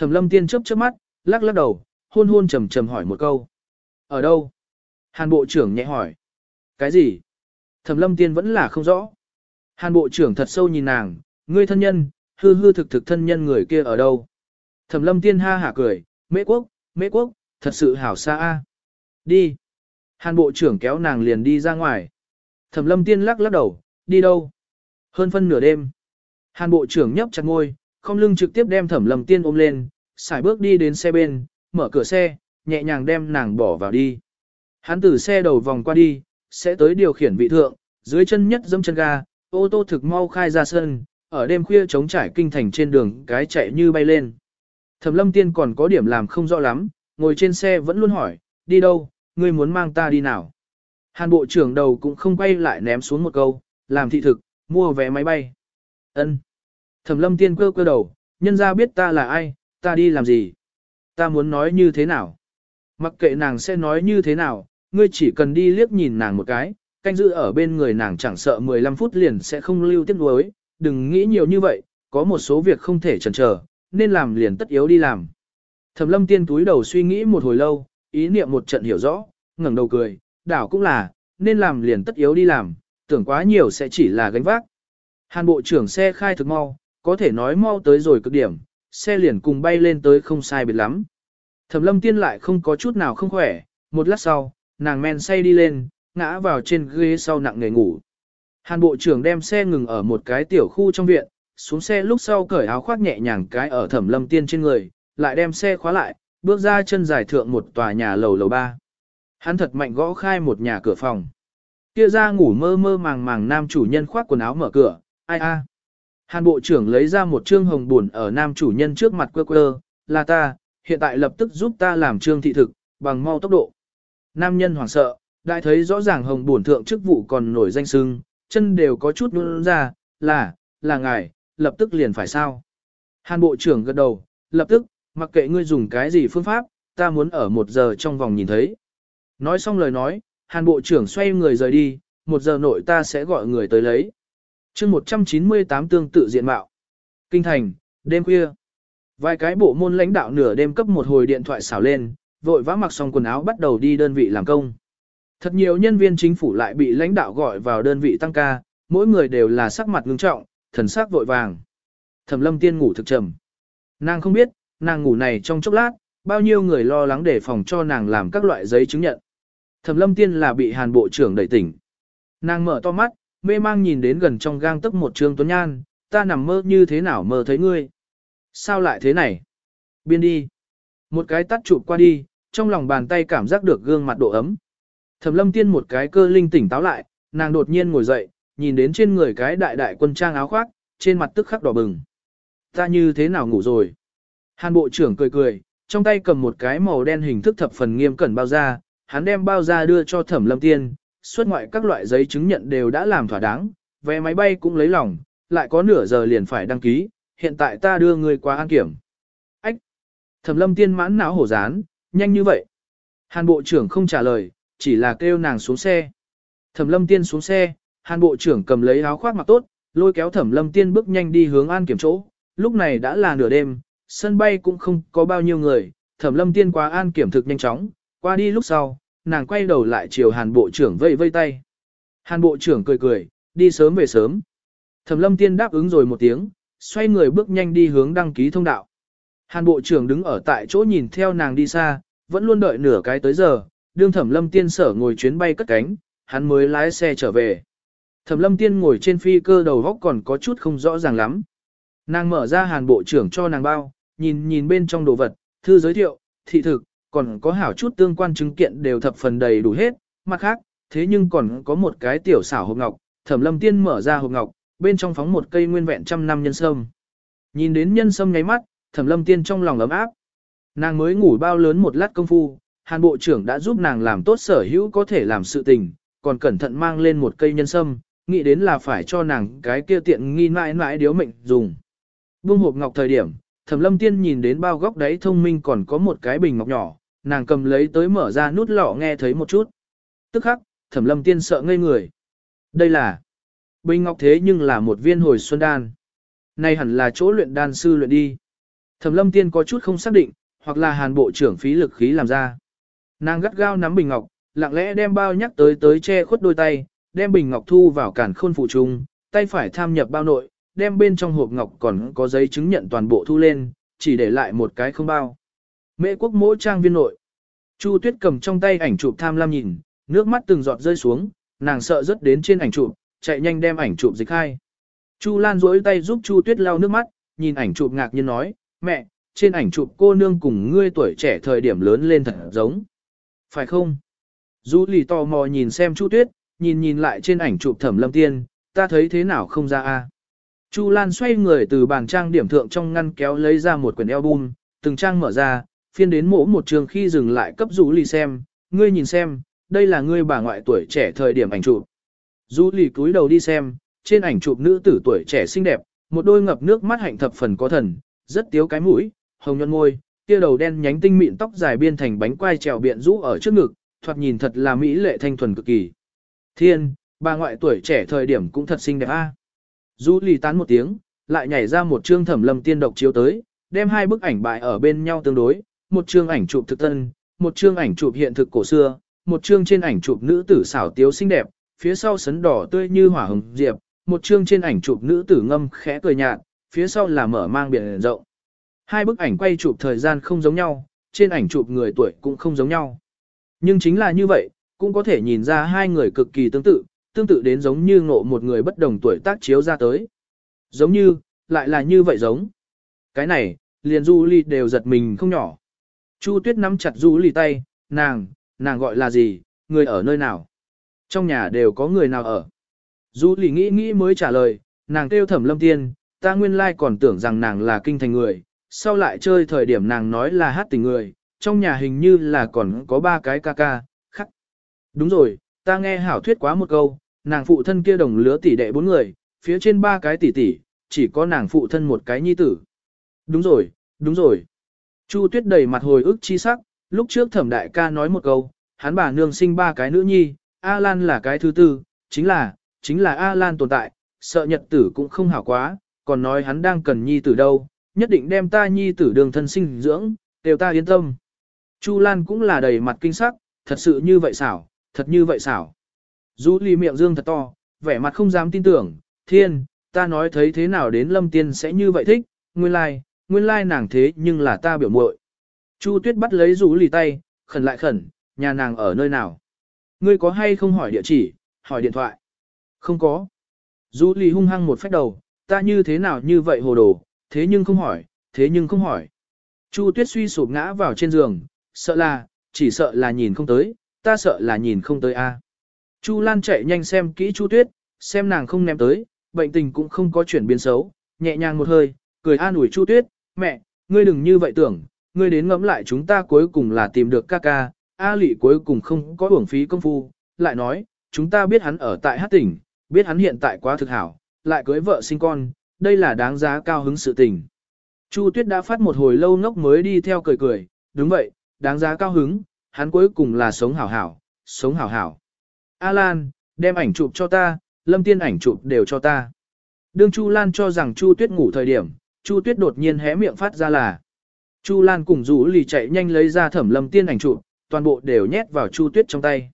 Thẩm lâm tiên chớp chớp mắt, lắc lắc đầu, hôn hôn trầm trầm hỏi một câu. Ở đâu? Hàn bộ trưởng nhẹ hỏi. Cái gì? Thẩm lâm tiên vẫn là không rõ. Hàn bộ trưởng thật sâu nhìn nàng, ngươi thân nhân, hư hư thực thực thân nhân người kia ở đâu? Thẩm lâm tiên ha hả cười, mễ quốc, mễ quốc, thật sự hảo xa a. Đi. Hàn bộ trưởng kéo nàng liền đi ra ngoài. Thẩm lâm tiên lắc lắc đầu, đi đâu? Hơn phân nửa đêm. Hàn bộ trưởng nhấp chặt ngôi, không lưng trực tiếp đem thẩm lâm tiên ôm lên, xài bước đi đến xe bên, mở cửa xe, nhẹ nhàng đem nàng bỏ vào đi. Hắn từ xe đầu vòng qua đi, sẽ tới điều khiển vị thượng, dưới chân nhất dâm chân ga, ô tô thực mau khai ra sân, ở đêm khuya chống trải kinh thành trên đường cái chạy như bay lên. Thẩm lâm tiên còn có điểm làm không rõ lắm, ngồi trên xe vẫn luôn hỏi, đi đâu, ngươi muốn mang ta đi nào. Hàn bộ trưởng đầu cũng không quay lại ném xuống một câu, làm thị thực, mua vé máy bay. Ân. Thẩm lâm tiên quơ quơ đầu, nhân ra biết ta là ai, ta đi làm gì. Ta muốn nói như thế nào. Mặc kệ nàng sẽ nói như thế nào, ngươi chỉ cần đi liếc nhìn nàng một cái, canh giữ ở bên người nàng chẳng sợ 15 phút liền sẽ không lưu tiếc nuối, đừng nghĩ nhiều như vậy, có một số việc không thể chần chờ, nên làm liền tất yếu đi làm. Thẩm lâm tiên túi đầu suy nghĩ một hồi lâu, ý niệm một trận hiểu rõ, ngẩng đầu cười, đảo cũng là, nên làm liền tất yếu đi làm, tưởng quá nhiều sẽ chỉ là gánh vác. Hàn bộ trưởng xe khai thực mau, có thể nói mau tới rồi cực điểm, xe liền cùng bay lên tới không sai biệt lắm. Thẩm lâm tiên lại không có chút nào không khỏe, một lát sau, nàng men say đi lên, ngã vào trên ghế sau nặng nề ngủ. Hàn bộ trưởng đem xe ngừng ở một cái tiểu khu trong viện, xuống xe lúc sau cởi áo khoác nhẹ nhàng cái ở thẩm lâm tiên trên người, lại đem xe khóa lại, bước ra chân dài thượng một tòa nhà lầu lầu ba. Hắn thật mạnh gõ khai một nhà cửa phòng. Kia ra ngủ mơ mơ màng màng nam chủ nhân khoác quần áo mở cửa, ai a. Hàn bộ trưởng lấy ra một trương hồng buồn ở nam chủ nhân trước mặt quơ quơ, là ta, hiện tại lập tức giúp ta làm trương thị thực, bằng mau tốc độ. Nam nhân hoảng sợ, đại thấy rõ ràng hồng buồn thượng chức vụ còn nổi danh sưng, chân đều có chút nôn ra, là, là ngài, lập tức liền phải sao. Hàn bộ trưởng gật đầu, lập tức, mặc kệ ngươi dùng cái gì phương pháp, ta muốn ở một giờ trong vòng nhìn thấy. Nói xong lời nói, hàn bộ trưởng xoay người rời đi, một giờ nội ta sẽ gọi người tới lấy chương 198 tương tự diện mạo. Kinh thành, đêm khuya. Vài cái bộ môn lãnh đạo nửa đêm cấp một hồi điện thoại xảo lên, vội vã mặc xong quần áo bắt đầu đi đơn vị làm công. Thật nhiều nhân viên chính phủ lại bị lãnh đạo gọi vào đơn vị tăng ca, mỗi người đều là sắc mặt ngưng trọng, thần sắc vội vàng. Thẩm lâm tiên ngủ thực trầm. Nàng không biết, nàng ngủ này trong chốc lát, bao nhiêu người lo lắng để phòng cho nàng làm các loại giấy chứng nhận. Thẩm lâm tiên là bị hàn bộ trưởng đẩy tỉnh. Nàng mở to mắt, mê mang nhìn đến gần trong gang tấc một trương tuấn nhan, ta nằm mơ như thế nào mơ thấy ngươi. Sao lại thế này? Biên đi. Một cái tắt chụp qua đi, trong lòng bàn tay cảm giác được gương mặt độ ấm. Thẩm lâm tiên một cái cơ linh tỉnh táo lại, nàng đột nhiên ngồi dậy, nhìn đến trên người cái đại đại quân trang áo khoác, trên mặt tức khắc đỏ bừng. Ta như thế nào ngủ rồi? Hàn bộ trưởng cười cười, trong tay cầm một cái màu đen hình thức thập phần nghiêm cẩn bao da, hắn đem bao da đưa cho thẩm lâm tiên, xuất ngoại các loại giấy chứng nhận đều đã làm thỏa đáng, vé máy bay cũng lấy lòng, lại có nửa giờ liền phải đăng ký, hiện tại ta đưa người qua an kiểm. Ách! Thẩm lâm tiên mãn não hổ rán, nhanh như vậy. Hàn bộ trưởng không trả lời, chỉ là kêu nàng xuống xe. Thẩm lâm tiên xuống xe, hàn bộ trưởng cầm lấy áo khoác mặc tốt, lôi kéo thẩm lâm tiên bước nhanh đi hướng an kiểm chỗ. Lúc này đã là nửa đêm, sân bay cũng không có bao nhiêu người, thẩm lâm tiên qua an kiểm thực nhanh chóng, qua đi lúc sau, nàng quay đầu lại chiều hàn bộ trưởng vây vây tay. Hàn bộ trưởng cười cười, đi sớm về sớm. Thẩm lâm tiên đáp ứng rồi một tiếng, xoay người bước nhanh đi hướng đăng ký thông đạo. Hàn bộ trưởng đứng ở tại chỗ nhìn theo nàng đi xa, vẫn luôn đợi nửa cái tới giờ, đương thẩm lâm tiên sở ngồi chuyến bay cất cánh, hắn mới lái xe trở về. Thẩm lâm tiên ngồi trên phi cơ đầu góc còn có chút không rõ ràng lắm. Nàng mở ra hàn bộ trưởng cho nàng bao, nhìn nhìn bên trong đồ vật, thư giới thiệu, thị thực, còn có hảo chút tương quan chứng kiện đều thập phần đầy đủ hết, mặt khác, thế nhưng còn có một cái tiểu xảo hộp ngọc, thẩm lâm tiên mở ra hộp ngọc, bên trong phóng một cây nguyên vẹn trăm năm nhân sâm. Nhìn đến nhân sâm nháy mắt, thẩm lâm tiên trong lòng ấm áp. Nàng mới ngủ bao lớn một lát công phu, hàn bộ trưởng đã giúp nàng làm tốt sở hữu có thể làm sự tình, còn cẩn thận mang lên một cây nhân sâm, nghĩ đến là phải cho nàng cái kia tiện nghi mãi mãi điếu mệnh dùng. Buông hộp ngọc thời điểm, Thẩm Lâm Tiên nhìn đến bao góc đáy thông minh còn có một cái bình ngọc nhỏ, nàng cầm lấy tới mở ra nút lọ nghe thấy một chút. Tức khắc, Thẩm Lâm Tiên sợ ngây người. Đây là bình ngọc thế nhưng là một viên hồi xuân đan. Này hẳn là chỗ luyện đan sư luyện đi. Thẩm Lâm Tiên có chút không xác định, hoặc là Hàn bộ trưởng phí lực khí làm ra. Nàng gắt gao nắm bình ngọc, lặng lẽ đem bao nhắc tới tới che khuất đôi tay, đem bình ngọc thu vào cản khôn phụ trung, tay phải tham nhập bao nội, đem bên trong hộp ngọc còn có giấy chứng nhận toàn bộ thu lên, chỉ để lại một cái không bao. Mễ quốc mỗi trang viên nội. Chu Tuyết cầm trong tay ảnh chụp tham lam nhìn, nước mắt từng giọt rơi xuống, nàng sợ rớt đến trên ảnh chụp, chạy nhanh đem ảnh chụp dịch hai. Chu Lan duỗi tay giúp Chu Tuyết lau nước mắt, nhìn ảnh chụp ngạc nhiên nói, mẹ, trên ảnh chụp cô nương cùng ngươi tuổi trẻ thời điểm lớn lên thật giống. Phải không? Du lì tò mò nhìn xem Chu Tuyết, nhìn nhìn lại trên ảnh chụp thẩm lâm tiên, ta thấy thế nào không ra a Chu Lan xoay người từ bàn trang điểm thượng trong ngăn kéo lấy ra một quyển album, từng trang mở ra, phiên đến mỗ một trường khi dừng lại cấp Du lì xem, ngươi nhìn xem, đây là ngươi bà ngoại tuổi trẻ thời điểm ảnh chụp. Du lì cúi đầu đi xem, trên ảnh chụp nữ tử tuổi trẻ xinh đẹp, một đôi ngập nước mắt hạnh thập phần có thần, rất tiếu cái mũi, hồng nhuận môi, kia đầu đen nhánh tinh mịn tóc dài biên thành bánh quai trèo biện rũ ở trước ngực, thoạt nhìn thật là mỹ lệ thanh thuần cực kỳ. Thiên, bà ngoại tuổi trẻ thời điểm cũng thật xinh đẹp a. Du lì tán một tiếng, lại nhảy ra một chương thẩm lâm tiên độc chiếu tới, đem hai bức ảnh bại ở bên nhau tương đối, một chương ảnh chụp thực tân, một chương ảnh chụp hiện thực cổ xưa, một chương trên ảnh chụp nữ tử xảo tiếu xinh đẹp, phía sau sấn đỏ tươi như hỏa hồng diệp, một chương trên ảnh chụp nữ tử ngâm khẽ cười nhạt, phía sau là mở mang biển rộng. Hai bức ảnh quay chụp thời gian không giống nhau, trên ảnh chụp người tuổi cũng không giống nhau. Nhưng chính là như vậy, cũng có thể nhìn ra hai người cực kỳ tương tự, tương tự đến giống như ngộ một người bất đồng tuổi tác chiếu ra tới. Giống như, lại là như vậy giống. Cái này, liền Du Ly đều giật mình không nhỏ. Chu Tuyết nắm chặt Du lì tay, nàng, nàng gọi là gì, người ở nơi nào? Trong nhà đều có người nào ở? Du lì nghĩ nghĩ mới trả lời, nàng kêu thẩm lâm tiên, ta nguyên lai còn tưởng rằng nàng là kinh thành người, sau lại chơi thời điểm nàng nói là hát tình người, trong nhà hình như là còn có ba cái ca ca, khắc. Đúng rồi, ta nghe hảo thuyết quá một câu, nàng phụ thân kia đồng lứa tỷ đệ bốn người, phía trên ba cái tỷ tỷ, chỉ có nàng phụ thân một cái nhi tử. Đúng rồi, đúng rồi. Chu tuyết đầy mặt hồi ức chi sắc, lúc trước thẩm đại ca nói một câu, hắn bà nương sinh ba cái nữ nhi, A Lan là cái thứ tư, chính là, chính là A Lan tồn tại, sợ nhật tử cũng không hảo quá, còn nói hắn đang cần nhi tử đâu, nhất định đem ta nhi tử đường thân sinh dưỡng, đều ta yên tâm. Chu Lan cũng là đầy mặt kinh sắc, thật sự như vậy xảo, thật như vậy xảo. Du ly miệng dương thật to, vẻ mặt không dám tin tưởng, thiên, ta nói thấy thế nào đến lâm tiên sẽ như vậy thích, nguyên lai, like, nguyên lai nàng thế nhưng là ta biểu muội. Chu tuyết bắt lấy rủ lì tay, khẩn lại khẩn, nhà nàng ở nơi nào. Ngươi có hay không hỏi địa chỉ, hỏi điện thoại. Không có. Rủ lì hung hăng một phách đầu, ta như thế nào như vậy hồ đồ, thế nhưng không hỏi, thế nhưng không hỏi. Chu tuyết suy sụp ngã vào trên giường, sợ là, chỉ sợ là nhìn không tới, ta sợ là nhìn không tới a. Chu Lan chạy nhanh xem kỹ Chu Tuyết, Xem nàng không ném tới, bệnh tình cũng không có chuyển biến xấu, nhẹ nhàng một hơi, cười an ủi Chu Tuyết, mẹ, ngươi đừng như vậy tưởng, ngươi đến ngẫm lại chúng ta cuối cùng là tìm được ca ca, A Lị cuối cùng không có uổng phí công phu, lại nói, chúng ta biết hắn ở tại hát tỉnh, biết hắn hiện tại quá thực hảo, lại cưới vợ sinh con, đây là đáng giá cao hứng sự tình. Chu Tuyết đã phát một hồi lâu ngốc mới đi theo cười cười, đúng vậy, đáng giá cao hứng, hắn cuối cùng là sống hảo hảo, sống hảo hảo. A Lan, đem ảnh chụp cho ta, lâm tiên ảnh chụp đều cho ta. Đương Chu Lan cho rằng Chu Tuyết ngủ thời điểm, Chu Tuyết đột nhiên hé miệng phát ra là. Chu Lan cùng rủ lì chạy nhanh lấy ra thẩm lâm tiên ảnh chụp, toàn bộ đều nhét vào Chu Tuyết trong tay.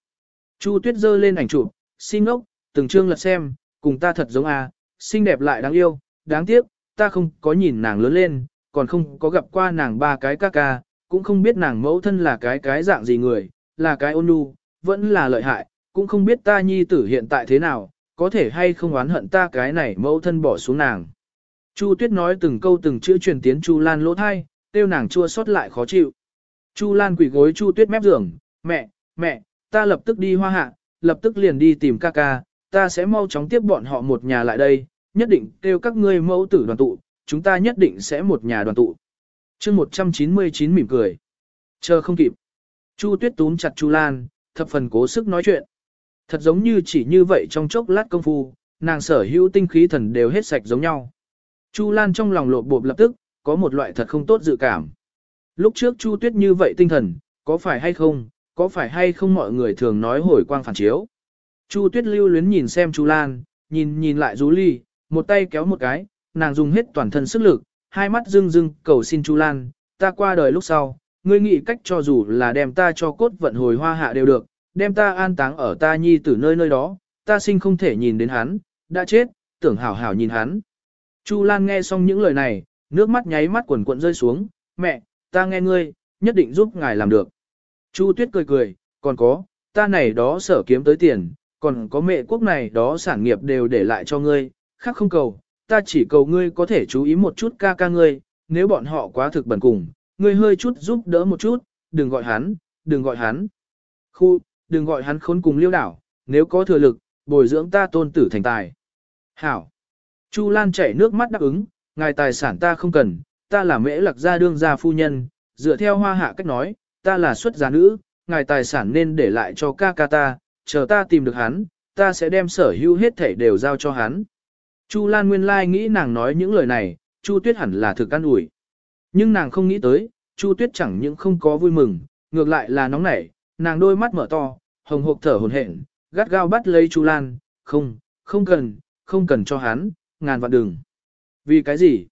Chu Tuyết giơ lên ảnh chụp, xin ngốc, từng chương lật xem, cùng ta thật giống à, xinh đẹp lại đáng yêu, đáng tiếc, ta không có nhìn nàng lớn lên, còn không có gặp qua nàng ba cái ca ca, cũng không biết nàng mẫu thân là cái cái dạng gì người, là cái ôn nhu, vẫn là lợi hại, cũng không biết ta nhi tử hiện tại thế nào, có thể hay không oán hận ta cái này mẫu thân bỏ xuống nàng. Chu Tuyết nói từng câu từng chữ truyền tiến Chu Lan lỗ thai, tiêu nàng chua xót lại khó chịu. Chu Lan quỳ gối Chu Tuyết mép giường, mẹ, mẹ, ta lập tức đi hoa hạ, lập tức liền đi tìm ca ca, ta sẽ mau chóng tiếp bọn họ một nhà lại đây, nhất định kêu các ngươi mẫu tử đoàn tụ, chúng ta nhất định sẽ một nhà đoàn tụ. chương 199 mỉm cười. Chờ không kịp. Chu Tuyết túm chặt Chu Lan, thập phần cố sức nói chuyện. Thật giống như chỉ như vậy trong chốc lát công phu, nàng sở hữu tinh khí thần đều hết sạch giống nhau. Chu Lan trong lòng lộp bộp lập tức, có một loại thật không tốt dự cảm. Lúc trước Chu Tuyết như vậy tinh thần, có phải hay không, có phải hay không mọi người thường nói hồi quang phản chiếu. Chu Tuyết lưu luyến nhìn xem Chu Lan, nhìn nhìn lại Dú Ly, một tay kéo một cái, nàng dùng hết toàn thân sức lực, hai mắt rưng rưng cầu xin Chu Lan, ta qua đời lúc sau, ngươi nghĩ cách cho dù là đem ta cho cốt vận hồi hoa hạ đều được, đem ta an táng ở ta nhi tử nơi nơi đó, ta sinh không thể nhìn đến hắn, đã chết, tưởng hảo hảo nhìn hắn. Chu Lan nghe xong những lời này, nước mắt nháy mắt quần cuộn rơi xuống, mẹ, ta nghe ngươi, nhất định giúp ngài làm được. Chu Tuyết cười cười, còn có, ta này đó sở kiếm tới tiền, còn có mẹ quốc này đó sản nghiệp đều để lại cho ngươi, khác không cầu, ta chỉ cầu ngươi có thể chú ý một chút ca ca ngươi, nếu bọn họ quá thực bẩn cùng, ngươi hơi chút giúp đỡ một chút, đừng gọi hắn, đừng gọi hắn. Khu, đừng gọi hắn khốn cùng liêu đảo, nếu có thừa lực, bồi dưỡng ta tôn tử thành tài. Hảo. Chu Lan chảy nước mắt đáp ứng, ngài tài sản ta không cần, ta là mễ lạc gia đương gia phu nhân, dựa theo hoa hạ cách nói, ta là xuất gia nữ, ngài tài sản nên để lại cho ca ca ta, chờ ta tìm được hắn, ta sẽ đem sở hữu hết thảy đều giao cho hắn. Chu Lan nguyên lai nghĩ nàng nói những lời này, Chu Tuyết hẳn là thực an ủi. Nhưng nàng không nghĩ tới, Chu Tuyết chẳng những không có vui mừng, ngược lại là nóng nảy, nàng đôi mắt mở to, hồng hộc thở hổn hển, gắt gao bắt lấy Chu Lan, không, không cần, không cần cho hắn, ngàn vạn đừng. Vì cái gì?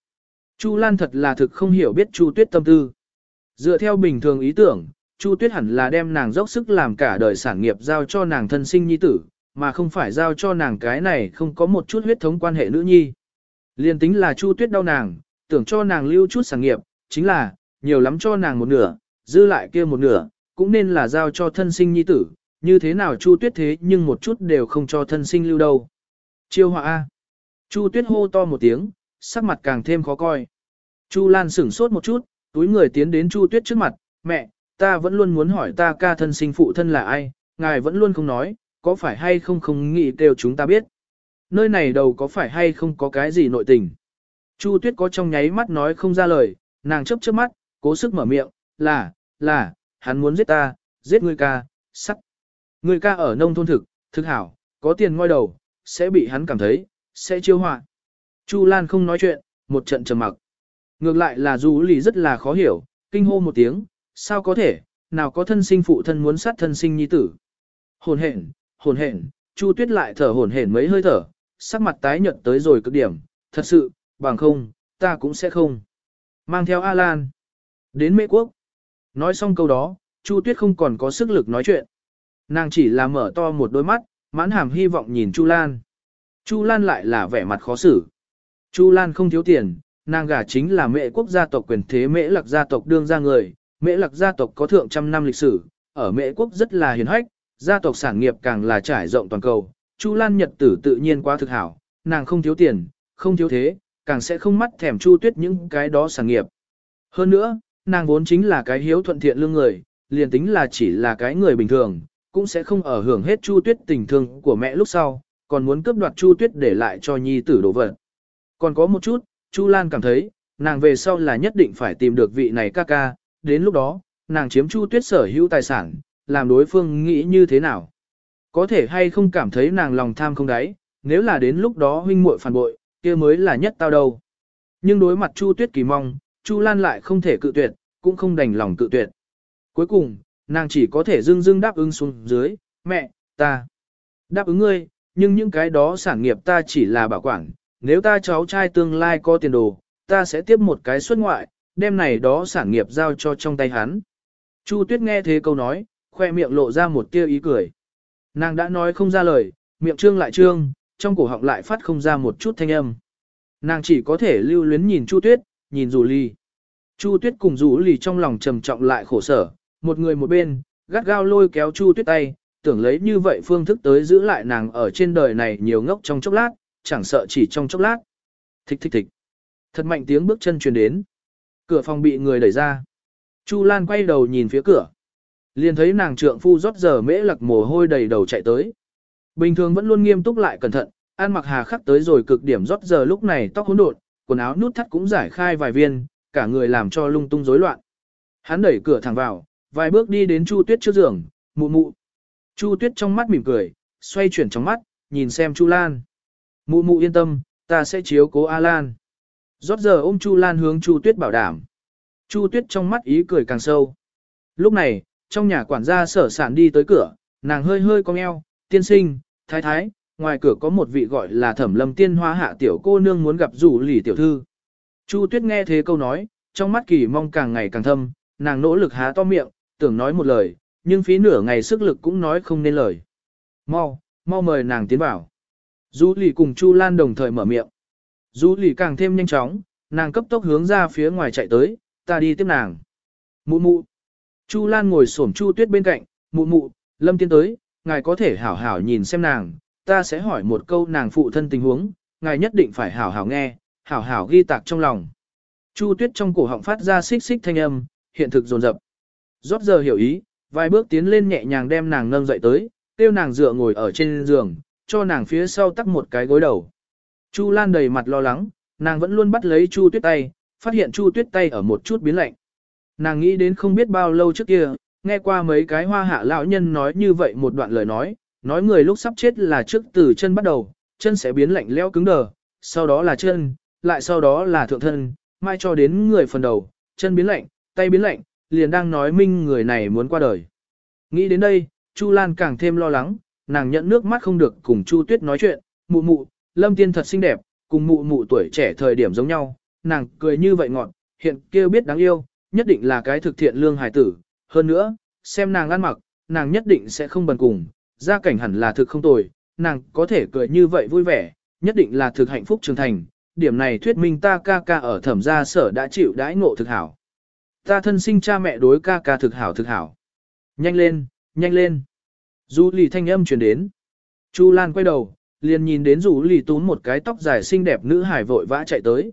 Chu Lan thật là thực không hiểu biết Chu Tuyết tâm tư. Dựa theo bình thường ý tưởng, Chu Tuyết hẳn là đem nàng dốc sức làm cả đời sản nghiệp giao cho nàng thân sinh nhi tử, mà không phải giao cho nàng cái này không có một chút huyết thống quan hệ nữ nhi. Liên tính là Chu Tuyết đau nàng, tưởng cho nàng lưu chút sản nghiệp, chính là, nhiều lắm cho nàng một nửa, dư lại kia một nửa, cũng nên là giao cho thân sinh nhi tử, như thế nào Chu Tuyết thế nhưng một chút đều không cho thân sinh lưu đâu. Chiêu họa A. Chu Tuyết hô to một tiếng, sắc mặt càng thêm khó coi. Chu Lan sửng sốt một chút, túi người tiến đến Chu Tuyết trước mặt, mẹ, ta vẫn luôn muốn hỏi ta ca thân sinh phụ thân là ai, ngài vẫn luôn không nói, có phải hay không không nghĩ đều chúng ta biết. Nơi này đầu có phải hay không có cái gì nội tình. Chu Tuyết có trong nháy mắt nói không ra lời, nàng chấp chớp mắt, cố sức mở miệng, là, là, hắn muốn giết ta, giết người ca, sắt. Người ca ở nông thôn thực, thực hảo, có tiền ngoi đầu, sẽ bị hắn cảm thấy, sẽ chiêu họa. Chu Lan không nói chuyện, một trận trầm mặc. Ngược lại là Du Lì rất là khó hiểu, kinh hô một tiếng, sao có thể, nào có thân sinh phụ thân muốn sát thân sinh nhi tử. Hồn hển, hồn hển, Chu Tuyết lại thở hồn hển mấy hơi thở, sắc mặt tái nhợt tới rồi cực điểm, thật sự, bằng không, ta cũng sẽ không. Mang theo A Lan. Đến Mễ Quốc. Nói xong câu đó, Chu Tuyết không còn có sức lực nói chuyện. Nàng chỉ là mở to một đôi mắt, mãn hàm hy vọng nhìn Chu Lan. Chu Lan lại là vẻ mặt khó xử. Chu Lan không thiếu tiền, nàng gả chính là mẹ quốc gia tộc quyền thế mễ lạc gia tộc đương ra người. Mễ lạc gia tộc có thượng trăm năm lịch sử, ở mễ quốc rất là hiền hách, gia tộc sản nghiệp càng là trải rộng toàn cầu. Chu Lan nhật tử tự nhiên quá thực hảo, nàng không thiếu tiền, không thiếu thế, càng sẽ không mắt thèm Chu Tuyết những cái đó sản nghiệp. Hơn nữa, nàng vốn chính là cái hiếu thuận thiện lương người, liền tính là chỉ là cái người bình thường, cũng sẽ không ở hưởng hết Chu Tuyết tình thương của mẹ lúc sau, còn muốn cướp đoạt Chu Tuyết để lại cho nhi tử đồ vật. Còn có một chút, Chu Lan cảm thấy, nàng về sau là nhất định phải tìm được vị này ca ca, đến lúc đó, nàng chiếm Chu Tuyết sở hữu tài sản, làm đối phương nghĩ như thế nào. Có thể hay không cảm thấy nàng lòng tham không đáy, nếu là đến lúc đó huynh muội phản bội, kia mới là nhất tao đâu. Nhưng đối mặt Chu Tuyết kỳ mong, Chu Lan lại không thể cự tuyệt, cũng không đành lòng cự tuyệt. Cuối cùng, nàng chỉ có thể dưng dưng đáp ứng xuống dưới, mẹ, ta đáp ứng ngươi, nhưng những cái đó sản nghiệp ta chỉ là bảo quản, nếu ta cháu trai tương lai có tiền đồ, ta sẽ tiếp một cái xuất ngoại, đem này đó sản nghiệp giao cho trong tay hắn. Chu Tuyết nghe thế câu nói, khoe miệng lộ ra một tia ý cười. Nàng đã nói không ra lời, miệng trương lại trương, trong cổ họng lại phát không ra một chút thanh âm. Nàng chỉ có thể lưu luyến nhìn Chu Tuyết, nhìn Dù Ly. Chu Tuyết cùng Dù Ly trong lòng trầm trọng lại khổ sở, một người một bên, gắt gao lôi kéo Chu Tuyết tay, tưởng lấy như vậy phương thức tới giữ lại nàng ở trên đời này nhiều ngốc trong chốc lát, chẳng sợ chỉ trong chốc lát. Thích thích thích. Thật mạnh tiếng bước chân truyền đến. Cửa phòng bị người đẩy ra. Chu Lan quay đầu nhìn phía cửa. Liền thấy nàng trượng phu rót giờ mễ lặc mồ hôi đầy đầu chạy tới. Bình thường vẫn luôn nghiêm túc lại cẩn thận, An mặc hà khắc tới rồi cực điểm rót giờ lúc này tóc hỗn độn, quần áo nút thắt cũng giải khai vài viên, cả người làm cho lung tung rối loạn. Hắn đẩy cửa thẳng vào, vài bước đi đến Chu Tuyết trước giường, mụ mụ. Chu Tuyết trong mắt mỉm cười, xoay chuyển trong mắt, nhìn xem Chu Lan. Mụ mụ yên tâm, ta sẽ chiếu cố A Lan. Rót giờ ôm Chu Lan hướng Chu Tuyết bảo đảm. Chu Tuyết trong mắt ý cười càng sâu. Lúc này, trong nhà quản gia sở sản đi tới cửa, nàng hơi hơi cong eo, tiên sinh, thái thái, ngoài cửa có một vị gọi là thẩm lâm tiên hoa hạ tiểu cô nương muốn gặp rủ lì tiểu thư. Chu Tuyết nghe thế câu nói, trong mắt kỳ mong càng ngày càng thâm, nàng nỗ lực há to miệng, tưởng nói một lời, nhưng phí nửa ngày sức lực cũng nói không nên lời. Mau, mau mời nàng tiến vào. Du lì cùng Chu Lan đồng thời mở miệng. Du lì càng thêm nhanh chóng, nàng cấp tốc hướng ra phía ngoài chạy tới, ta đi tiếp nàng. Mụ mụ. Chu Lan ngồi xổm Chu Tuyết bên cạnh, mụ mụ, lâm tiến tới, ngài có thể hảo hảo nhìn xem nàng, ta sẽ hỏi một câu nàng phụ thân tình huống, ngài nhất định phải hảo hảo nghe, hảo hảo ghi tạc trong lòng. Chu Tuyết trong cổ họng phát ra xích xích thanh âm, hiện thực dồn dập. Rốt giờ hiểu ý, vài bước tiến lên nhẹ nhàng đem nàng nâng dậy tới, tiêu nàng dựa ngồi ở trên giường, cho nàng phía sau tắt một cái gối đầu. Chu Lan đầy mặt lo lắng, nàng vẫn luôn bắt lấy Chu Tuyết tay, phát hiện Chu Tuyết tay ở một chút biến lạnh. Nàng nghĩ đến không biết bao lâu trước kia, nghe qua mấy cái hoa hạ lão nhân nói như vậy một đoạn lời nói, nói người lúc sắp chết là trước từ chân bắt đầu, chân sẽ biến lạnh leo cứng đờ, sau đó là chân, lại sau đó là thượng thân, mai cho đến người phần đầu, chân biến lạnh, tay biến lạnh, liền đang nói minh người này muốn qua đời. Nghĩ đến đây, Chu Lan càng thêm lo lắng, nàng nhận nước mắt không được cùng Chu Tuyết nói chuyện, mụ mụ, lâm tiên thật xinh đẹp, cùng mụ mụ tuổi trẻ thời điểm giống nhau, nàng cười như vậy ngọn, hiện kia biết đáng yêu, nhất định là cái thực thiện lương hài tử, hơn nữa, xem nàng ăn mặc, nàng nhất định sẽ không bần cùng, gia cảnh hẳn là thực không tồi, nàng có thể cười như vậy vui vẻ, nhất định là thực hạnh phúc trưởng thành, điểm này thuyết minh ta ca ca ở thẩm gia sở đã chịu đãi ngộ thực hảo. Ta thân sinh cha mẹ đối ca ca thực hảo thực hảo. Nhanh lên, nhanh lên. Du lì thanh âm truyền đến. Chu Lan quay đầu, liền nhìn đến rủ lì tún một cái tóc dài xinh đẹp nữ hải vội vã chạy tới.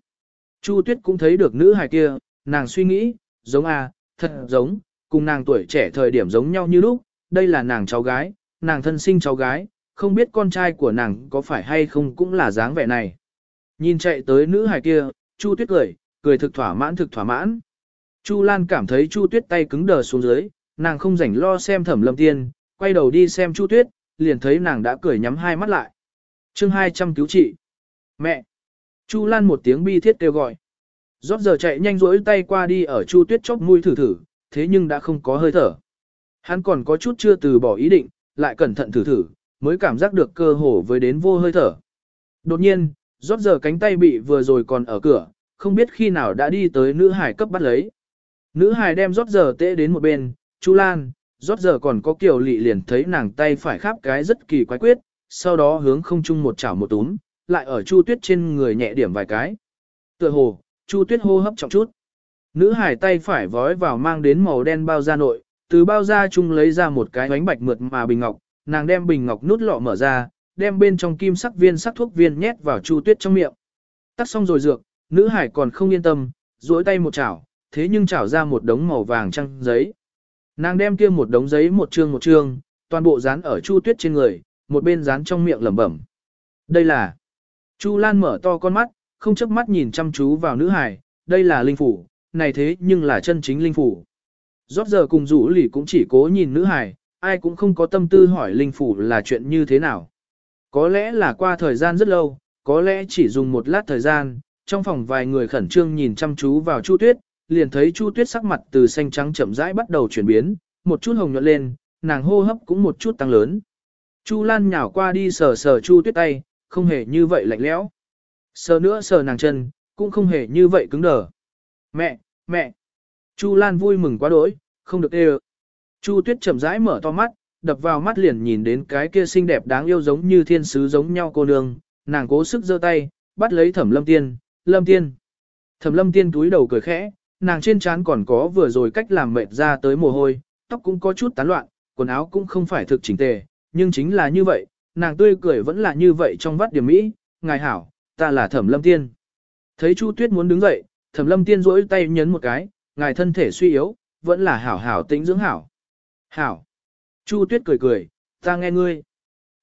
Chu Tuyết cũng thấy được nữ hải kia, nàng suy nghĩ, giống à, thật giống, cùng nàng tuổi trẻ thời điểm giống nhau như lúc, đây là nàng cháu gái, nàng thân sinh cháu gái, không biết con trai của nàng có phải hay không cũng là dáng vẻ này. Nhìn chạy tới nữ hài kia, Chu Tuyết cười, cười thực thỏa mãn thực thỏa mãn. Chu Lan cảm thấy Chu Tuyết tay cứng đờ xuống dưới, nàng không rảnh lo xem Thẩm Lâm Tiên, quay đầu đi xem Chu Tuyết, liền thấy nàng đã cười nhắm hai mắt lại. Chương 200 cứu trị. Mẹ. Chu Lan một tiếng bi thiết kêu gọi. Rót giờ chạy nhanh rỗi tay qua đi ở Chu Tuyết chóp mũi thử thử, thế nhưng đã không có hơi thở. Hắn còn có chút chưa từ bỏ ý định, lại cẩn thận thử thử, mới cảm giác được cơ hồ với đến vô hơi thở. Đột nhiên, rót giờ cánh tay bị vừa rồi còn ở cửa, không biết khi nào đã đi tới nữ hải cấp bắt lấy. Nữ hải đem rót giờ tễ đến một bên, Chu Lan, rót giờ còn có kiểu lị liền thấy nàng tay phải khắp cái rất kỳ quái quyết, sau đó hướng không chung một chảo một túm, lại ở Chu Tuyết trên người nhẹ điểm vài cái. Tựa hồ, Chu Tuyết hô hấp trọng chút. Nữ hải tay phải vói vào mang đến màu đen bao da nội, từ bao da chung lấy ra một cái bánh bạch mượt mà bình ngọc, nàng đem bình ngọc nút lọ mở ra, đem bên trong kim sắc viên sắc thuốc viên nhét vào Chu Tuyết trong miệng. Tắt xong rồi dược, nữ hải còn không yên tâm, duỗi tay một chảo, thế nhưng trảo ra một đống màu vàng trăng giấy. Nàng đem kia một đống giấy một chương một chương, toàn bộ dán ở Chu Tuyết trên người, một bên dán trong miệng lẩm bẩm, Đây là... Chu Lan mở to con mắt, không chớp mắt nhìn chăm chú vào nữ Hải, đây là linh phủ, này thế nhưng là chân chính linh phủ. Rốt giờ cùng rủ lì cũng chỉ cố nhìn nữ Hải, ai cũng không có tâm tư hỏi linh phủ là chuyện như thế nào. Có lẽ là qua thời gian rất lâu, có lẽ chỉ dùng một lát thời gian, trong phòng vài người khẩn trương nhìn chăm chú vào Chu Tuyết, liền thấy Chu Tuyết sắc mặt từ xanh trắng chậm rãi bắt đầu chuyển biến, một chút hồng nhuận lên, nàng hô hấp cũng một chút tăng lớn. Chu Lan nhào qua đi sờ sờ Chu Tuyết tay, không hề như vậy lạnh lẽo. Sờ nữa sờ nàng chân, cũng không hề như vậy cứng đờ. Mẹ, mẹ. Chu Lan vui mừng quá đỗi, không được đê Chu Tuyết chậm rãi mở to mắt, đập vào mắt liền nhìn đến cái kia xinh đẹp đáng yêu giống như thiên sứ giống nhau cô nương, nàng cố sức giơ tay, bắt lấy Thẩm Lâm Tiên, "Lâm Tiên." Thẩm Lâm Tiên túi đầu cười khẽ, nàng trên trán còn có vừa rồi cách làm mệt ra tới mồ hôi, tóc cũng có chút tán loạn, quần áo cũng không phải thực chỉnh tề, nhưng chính là như vậy, nàng tươi cười vẫn là như vậy trong vắt điểm mỹ, "Ngài hảo, ta là Thẩm Lâm Tiên." Thấy Chu Tuyết muốn đứng dậy, Thẩm Lâm Tiên duỗi tay nhấn một cái, "Ngài thân thể suy yếu, vẫn là hảo hảo tĩnh dưỡng hảo." "Hảo." Chu Tuyết cười cười, ta nghe ngươi.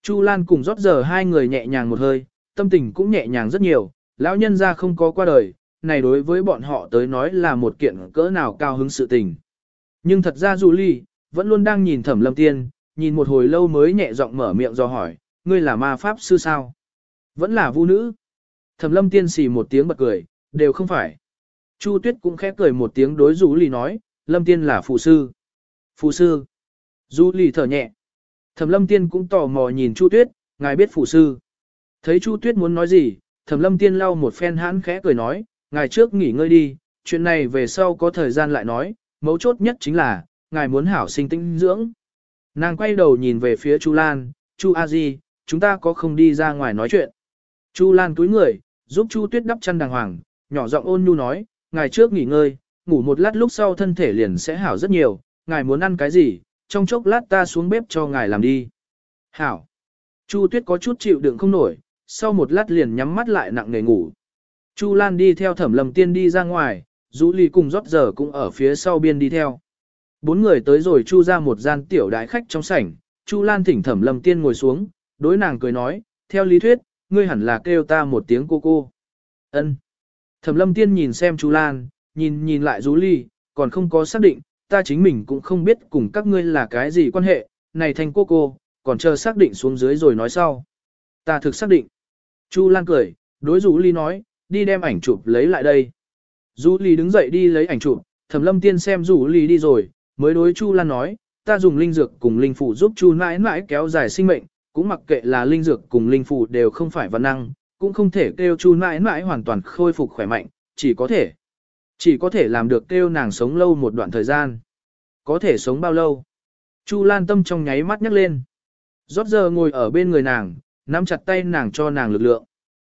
Chu Lan cùng rót giờ hai người nhẹ nhàng một hơi, tâm tình cũng nhẹ nhàng rất nhiều, lão nhân ra không có qua đời, này đối với bọn họ tới nói là một kiện cỡ nào cao hứng sự tình. Nhưng thật ra Du Ly, vẫn luôn đang nhìn thẩm lâm tiên, nhìn một hồi lâu mới nhẹ giọng mở miệng do hỏi, ngươi là ma pháp sư sao? Vẫn là vu nữ. Thẩm lâm tiên xì một tiếng bật cười, đều không phải. Chu Tuyết cũng khẽ cười một tiếng đối Du Ly nói, lâm tiên là phụ sư. Phụ sư. Du thở nhẹ. Thẩm lâm tiên cũng tò mò nhìn Chu Tuyết, ngài biết phụ sư. Thấy Chu Tuyết muốn nói gì, Thẩm lâm tiên lau một phen hãn khẽ cười nói, ngài trước nghỉ ngơi đi, chuyện này về sau có thời gian lại nói, mấu chốt nhất chính là, ngài muốn hảo sinh tinh dưỡng. Nàng quay đầu nhìn về phía Chu Lan, Chu A Di, chúng ta có không đi ra ngoài nói chuyện. Chu Lan túi người, giúp Chu Tuyết đắp chăn đàng hoàng, nhỏ giọng ôn nhu nói, ngài trước nghỉ ngơi, ngủ một lát lúc sau thân thể liền sẽ hảo rất nhiều, ngài muốn ăn cái gì, trong chốc lát ta xuống bếp cho ngài làm đi. Hảo. Chu Tuyết có chút chịu đựng không nổi, sau một lát liền nhắm mắt lại nặng nề ngủ. Chu Lan đi theo thẩm lầm tiên đi ra ngoài, Dũ Ly cùng rót giờ cũng ở phía sau biên đi theo. Bốn người tới rồi Chu ra một gian tiểu đại khách trong sảnh, Chu Lan thỉnh thẩm lầm tiên ngồi xuống, đối nàng cười nói, theo lý thuyết, ngươi hẳn là kêu ta một tiếng cô cô. Ân. Thẩm lâm tiên nhìn xem Chu Lan, nhìn nhìn lại Dũ Ly, còn không có xác định, ta chính mình cũng không biết cùng các ngươi là cái gì quan hệ, này thành cô cô, còn chờ xác định xuống dưới rồi nói sau. Ta thực xác định. Chu Lan cười, đối Dũ Ly nói, đi đem ảnh chụp lấy lại đây. Dũ Lý đứng dậy đi lấy ảnh chụp, Thẩm Lâm Tiên xem Dũ Lý đi rồi, mới đối Chu Lan nói, ta dùng linh dược cùng linh phủ giúp Chu mãi mãi kéo dài sinh mệnh, cũng mặc kệ là linh dược cùng linh phủ đều không phải văn năng, cũng không thể kêu Chu mãi mãi hoàn toàn khôi phục khỏe mạnh, chỉ có thể chỉ có thể làm được kêu nàng sống lâu một đoạn thời gian. Có thể sống bao lâu? Chu Lan Tâm trong nháy mắt nhắc lên. Rót giờ ngồi ở bên người nàng, nắm chặt tay nàng cho nàng lực lượng.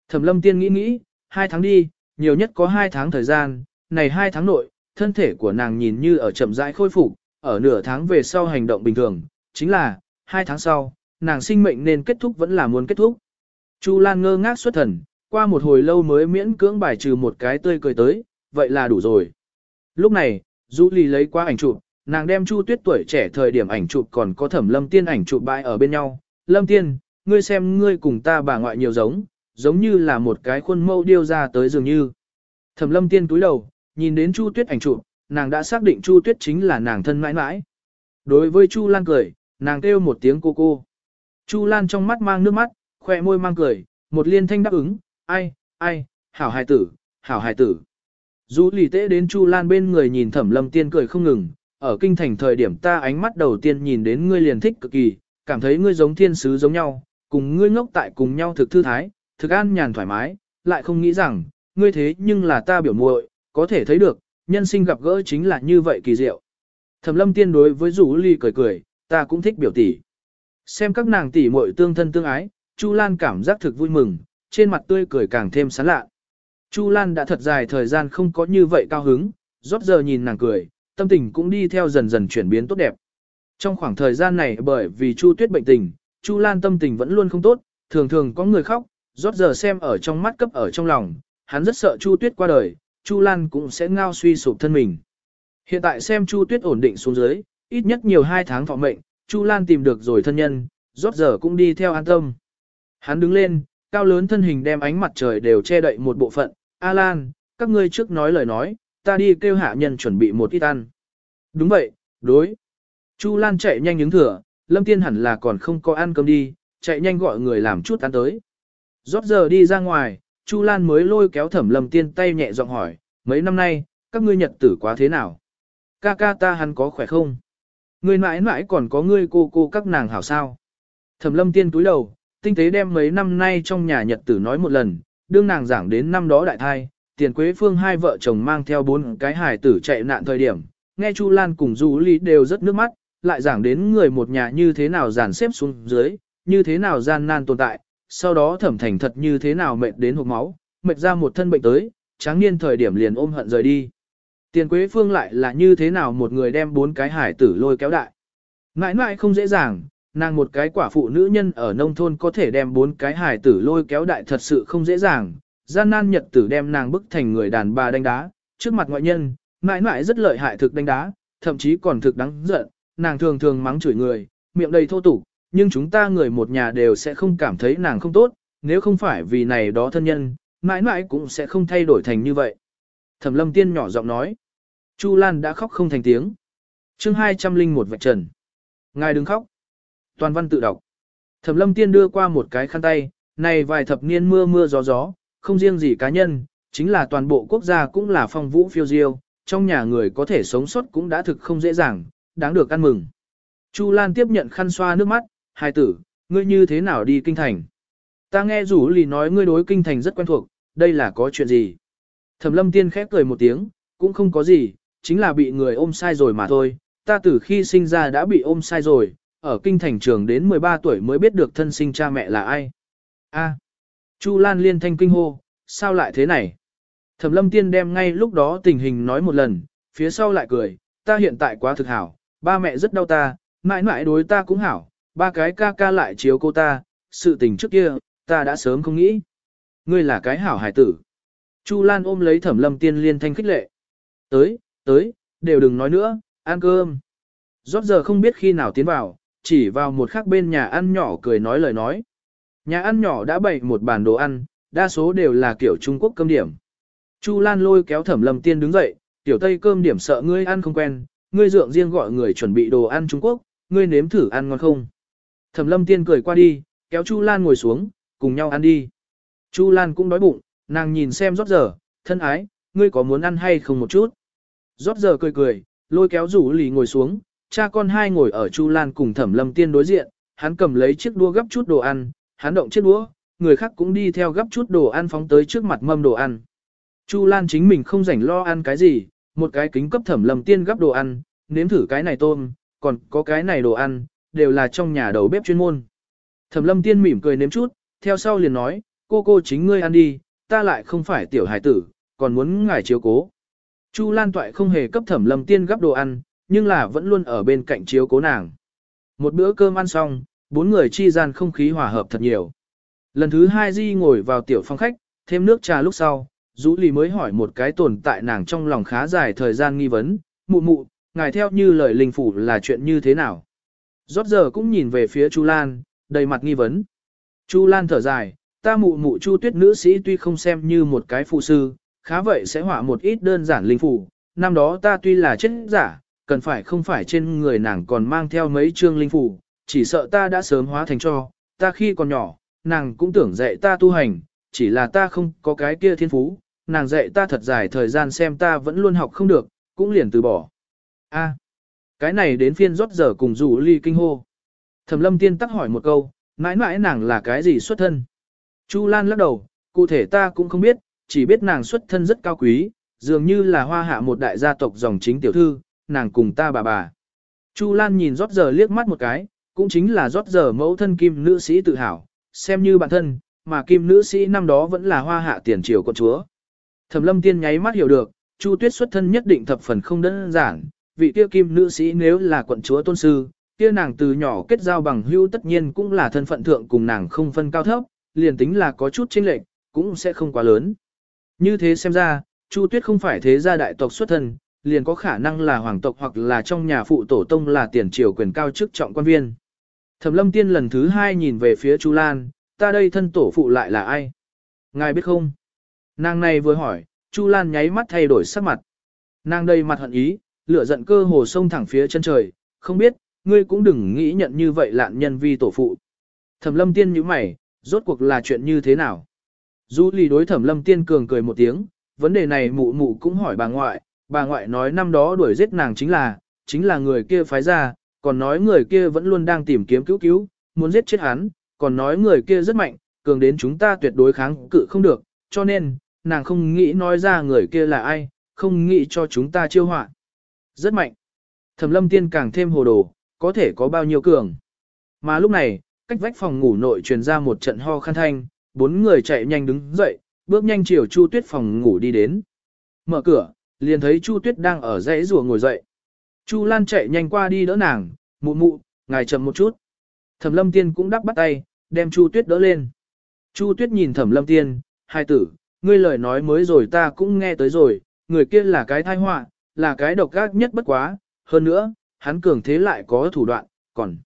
Thẩm lâm tiên nghĩ nghĩ, hai tháng đi, nhiều nhất có hai tháng thời gian, này hai tháng nội, thân thể của nàng nhìn như ở chậm rãi khôi phục, ở nửa tháng về sau hành động bình thường, chính là, hai tháng sau, nàng sinh mệnh nên kết thúc vẫn là muốn kết thúc. Chu Lan ngơ ngác xuất thần, qua một hồi lâu mới miễn cưỡng bài trừ một cái tươi cười tới, vậy là đủ rồi. Lúc này, Du Ly lấy qua ảnh chụp, nàng đem Chu Tuyết tuổi trẻ thời điểm ảnh chụp còn có Thẩm Lâm Tiên ảnh chụp bãi ở bên nhau. Lâm Tiên, ngươi xem ngươi cùng ta bà ngoại nhiều giống, giống như là một cái khuôn mẫu điêu ra tới dường như. Thẩm Lâm Tiên túi đầu, nhìn đến Chu Tuyết ảnh chụp, nàng đã xác định Chu Tuyết chính là nàng thân mãi mãi. Đối với Chu Lan cười, nàng kêu một tiếng cô cô. Chu Lan trong mắt mang nước mắt, khoe môi mang cười, một liên thanh đáp ứng, ai, ai, hảo hài tử, hảo hài tử. Dù lì tế đến Chu Lan bên người nhìn thẩm lâm tiên cười không ngừng, ở kinh thành thời điểm ta ánh mắt đầu tiên nhìn đến ngươi liền thích cực kỳ, cảm thấy ngươi giống thiên sứ giống nhau, cùng ngươi ngốc tại cùng nhau thực thư thái, thực an nhàn thoải mái, lại không nghĩ rằng, ngươi thế nhưng là ta biểu muội, có thể thấy được, nhân sinh gặp gỡ chính là như vậy kỳ diệu. Thẩm lâm tiên đối với Dụ ly cười cười, ta cũng thích biểu tỷ. Xem các nàng tỷ muội tương thân tương ái, Chu Lan cảm giác thực vui mừng, trên mặt tươi cười càng thêm sán lạ. Chu Lan đã thật dài thời gian không có như vậy cao hứng, rót giờ nhìn nàng cười, tâm tình cũng đi theo dần dần chuyển biến tốt đẹp. Trong khoảng thời gian này bởi vì Chu Tuyết bệnh tình, Chu Lan tâm tình vẫn luôn không tốt, thường thường có người khóc, rót giờ xem ở trong mắt cấp ở trong lòng, hắn rất sợ Chu Tuyết qua đời, Chu Lan cũng sẽ ngao suy sụp thân mình. Hiện tại xem Chu Tuyết ổn định xuống dưới, ít nhất nhiều hai tháng thọ mệnh, Chu Lan tìm được rồi thân nhân, rót giờ cũng đi theo an tâm. Hắn đứng lên, cao lớn thân hình đem ánh mặt trời đều che đậy một bộ phận. A Lan, các ngươi trước nói lời nói, ta đi kêu hạ nhân chuẩn bị một ít ăn. Đúng vậy, đối. Chu Lan chạy nhanh những thừa, Lâm Tiên hẳn là còn không có ăn cơm đi, chạy nhanh gọi người làm chút ăn tới. Rót giờ đi ra ngoài, Chu Lan mới lôi kéo thẩm Lâm Tiên tay nhẹ giọng hỏi, mấy năm nay, các ngươi nhật tử quá thế nào? Ca ca ta hắn có khỏe không? Người mãi mãi còn có ngươi cô cô các nàng hảo sao? Thẩm Lâm Tiên túi đầu, tinh tế đem mấy năm nay trong nhà nhật tử nói một lần, đương nàng giảng đến năm đó đại thai, tiền quế phương hai vợ chồng mang theo bốn cái hài tử chạy nạn thời điểm, nghe Chu Lan cùng Du Lý đều rất nước mắt, lại giảng đến người một nhà như thế nào giàn xếp xuống dưới, như thế nào gian nan tồn tại, sau đó thẩm thành thật như thế nào mệt đến hộp máu, mệt ra một thân bệnh tới, tráng niên thời điểm liền ôm hận rời đi. Tiền Quế Phương lại là như thế nào một người đem bốn cái hải tử lôi kéo đại. Ngại ngại không dễ dàng, nàng một cái quả phụ nữ nhân ở nông thôn có thể đem bốn cái hải tử lôi kéo đại thật sự không dễ dàng. Gian nan nhật tử đem nàng bức thành người đàn bà đánh đá, trước mặt ngoại nhân, ngại ngại rất lợi hại thực đánh đá, thậm chí còn thực đáng giận, nàng thường thường mắng chửi người, miệng đầy thô tục, nhưng chúng ta người một nhà đều sẽ không cảm thấy nàng không tốt, nếu không phải vì này đó thân nhân, mãi mãi cũng sẽ không thay đổi thành như vậy. Thẩm lâm tiên nhỏ giọng nói. Chu Lan đã khóc không thành tiếng. chương 201 vạch trần. Ngài đừng khóc. Toàn văn tự đọc. Thẩm lâm tiên đưa qua một cái khăn tay, này vài thập niên mưa mưa gió gió, không riêng gì cá nhân, chính là toàn bộ quốc gia cũng là phong vũ phiêu diêu, trong nhà người có thể sống sót cũng đã thực không dễ dàng, đáng được ăn mừng. Chu Lan tiếp nhận khăn xoa nước mắt, hai tử, ngươi như thế nào đi kinh thành? Ta nghe rủ lì nói ngươi đối kinh thành rất quen thuộc, đây là có chuyện gì? Thẩm lâm tiên khép cười một tiếng, cũng không có gì, chính là bị người ôm sai rồi mà thôi. Ta từ khi sinh ra đã bị ôm sai rồi, ở kinh thành trường đến 13 tuổi mới biết được thân sinh cha mẹ là ai. A. Chu Lan liên thanh kinh hô, sao lại thế này? Thẩm lâm tiên đem ngay lúc đó tình hình nói một lần, phía sau lại cười, ta hiện tại quá thực hảo, ba mẹ rất đau ta, mãi mãi đối ta cũng hảo, ba cái ca ca lại chiếu cô ta, sự tình trước kia, ta đã sớm không nghĩ. Ngươi là cái hảo hải tử. Chu Lan ôm lấy thẩm lâm tiên liên thanh khích lệ. Tới, tới, đều đừng nói nữa, ăn cơm. Rót giờ không biết khi nào tiến vào, chỉ vào một khắc bên nhà ăn nhỏ cười nói lời nói. Nhà ăn nhỏ đã bày một bàn đồ ăn, đa số đều là kiểu Trung Quốc cơm điểm. Chu Lan lôi kéo thẩm lâm tiên đứng dậy, tiểu tây cơm điểm sợ ngươi ăn không quen, ngươi dượng riêng gọi người chuẩn bị đồ ăn Trung Quốc, ngươi nếm thử ăn ngon không. Thẩm lâm tiên cười qua đi, kéo Chu Lan ngồi xuống, cùng nhau ăn đi. Chu Lan cũng đói bụng, nàng nhìn xem rót giờ, thân ái, ngươi có muốn ăn hay không một chút. Rót giờ cười cười, lôi kéo rủ lì ngồi xuống, cha con hai ngồi ở Chu Lan cùng thẩm lâm tiên đối diện, hắn cầm lấy chiếc đũa gấp chút đồ ăn, hắn động chiếc đũa, người khác cũng đi theo gấp chút đồ ăn phóng tới trước mặt mâm đồ ăn. Chu Lan chính mình không rảnh lo ăn cái gì, một cái kính cấp thẩm lâm tiên gấp đồ ăn, nếm thử cái này tôm, còn có cái này đồ ăn, đều là trong nhà đầu bếp chuyên môn. Thẩm lâm tiên mỉm cười nếm chút, theo sau liền nói, cô cô chính ngươi ăn đi, ta lại không phải tiểu hải tử, còn muốn ngài chiếu cố. Chu Lan Toại không hề cấp thẩm lâm tiên gấp đồ ăn, nhưng là vẫn luôn ở bên cạnh chiếu cố nàng. Một bữa cơm ăn xong, bốn người chi gian không khí hòa hợp thật nhiều. Lần thứ hai Di ngồi vào tiểu phòng khách, thêm nước trà lúc sau, Dũ Lì mới hỏi một cái tồn tại nàng trong lòng khá dài thời gian nghi vấn, mụ mụ, ngài theo như lời linh phủ là chuyện như thế nào? Rót giờ cũng nhìn về phía Chu Lan, đầy mặt nghi vấn. Chu Lan thở dài, ta mụ mụ Chu Tuyết nữ sĩ tuy không xem như một cái phụ sư, khá vậy sẽ họa một ít đơn giản linh phủ. Năm đó ta tuy là chết giả, cần phải không phải trên người nàng còn mang theo mấy chương linh phủ, chỉ sợ ta đã sớm hóa thành cho, ta khi còn nhỏ, nàng cũng tưởng dạy ta tu hành, chỉ là ta không có cái kia thiên phú, nàng dạy ta thật dài thời gian xem ta vẫn luôn học không được, cũng liền từ bỏ. A, cái này đến phiên rót giờ cùng rủ ly kinh hô. Thẩm lâm tiên tắc hỏi một câu, mãi mãi nàng là cái gì xuất thân? Chu Lan lắc đầu, cụ thể ta cũng không biết, chỉ biết nàng xuất thân rất cao quý, dường như là hoa hạ một đại gia tộc dòng chính tiểu thư, nàng cùng ta bà bà. Chu Lan nhìn rót giờ liếc mắt một cái, cũng chính là rót giờ mẫu thân kim nữ sĩ tự hào, xem như bản thân, mà kim nữ sĩ năm đó vẫn là hoa hạ tiền triều con chúa. Thẩm lâm tiên nháy mắt hiểu được, Chu Tuyết xuất thân nhất định thập phần không đơn giản, vị kia kim nữ sĩ nếu là quận chúa tôn sư, kia nàng từ nhỏ kết giao bằng hữu tất nhiên cũng là thân phận thượng cùng nàng không phân cao thấp, liền tính là có chút chênh lệch, cũng sẽ không quá lớn. Như thế xem ra, Chu Tuyết không phải thế gia đại tộc xuất thân, liền có khả năng là hoàng tộc hoặc là trong nhà phụ tổ tông là tiền triều quyền cao chức trọng quan viên. Thẩm Lâm Tiên lần thứ hai nhìn về phía Chu Lan, ta đây thân tổ phụ lại là ai? Ngài biết không? Nàng này vừa hỏi, Chu Lan nháy mắt thay đổi sắc mặt. Nàng đây mặt hận ý, lửa giận cơ hồ sông thẳng phía chân trời, không biết, ngươi cũng đừng nghĩ nhận như vậy lạn nhân vi tổ phụ. Thẩm lâm tiên như mày, rốt cuộc là chuyện như thế nào? Du lì đối thẩm lâm tiên cường cười một tiếng, vấn đề này mụ mụ cũng hỏi bà ngoại, bà ngoại nói năm đó đuổi giết nàng chính là, chính là người kia phái ra, còn nói người kia vẫn luôn đang tìm kiếm cứu cứu, muốn giết chết hắn, còn nói người kia rất mạnh, cường đến chúng ta tuyệt đối kháng cự không được, cho nên, nàng không nghĩ nói ra người kia là ai, không nghĩ cho chúng ta chiêu họa. Rất mạnh. Thẩm lâm tiên càng thêm hồ đồ, có thể có bao nhiêu cường. Mà lúc này, cách vách phòng ngủ nội truyền ra một trận ho khăn thanh, bốn người chạy nhanh đứng dậy, bước nhanh chiều Chu Tuyết phòng ngủ đi đến. Mở cửa, liền thấy Chu Tuyết đang ở dãy rùa ngồi dậy. Chu Lan chạy nhanh qua đi đỡ nàng, mụ mụ, ngài chậm một chút. Thẩm lâm tiên cũng đắp bắt tay, đem Chu Tuyết đỡ lên. Chu Tuyết nhìn Thẩm lâm tiên, hai tử, ngươi lời nói mới rồi ta cũng nghe tới rồi, người kia là cái thai họa, là cái độc ác nhất bất quá, hơn nữa, hắn cường thế lại có thủ đoạn, còn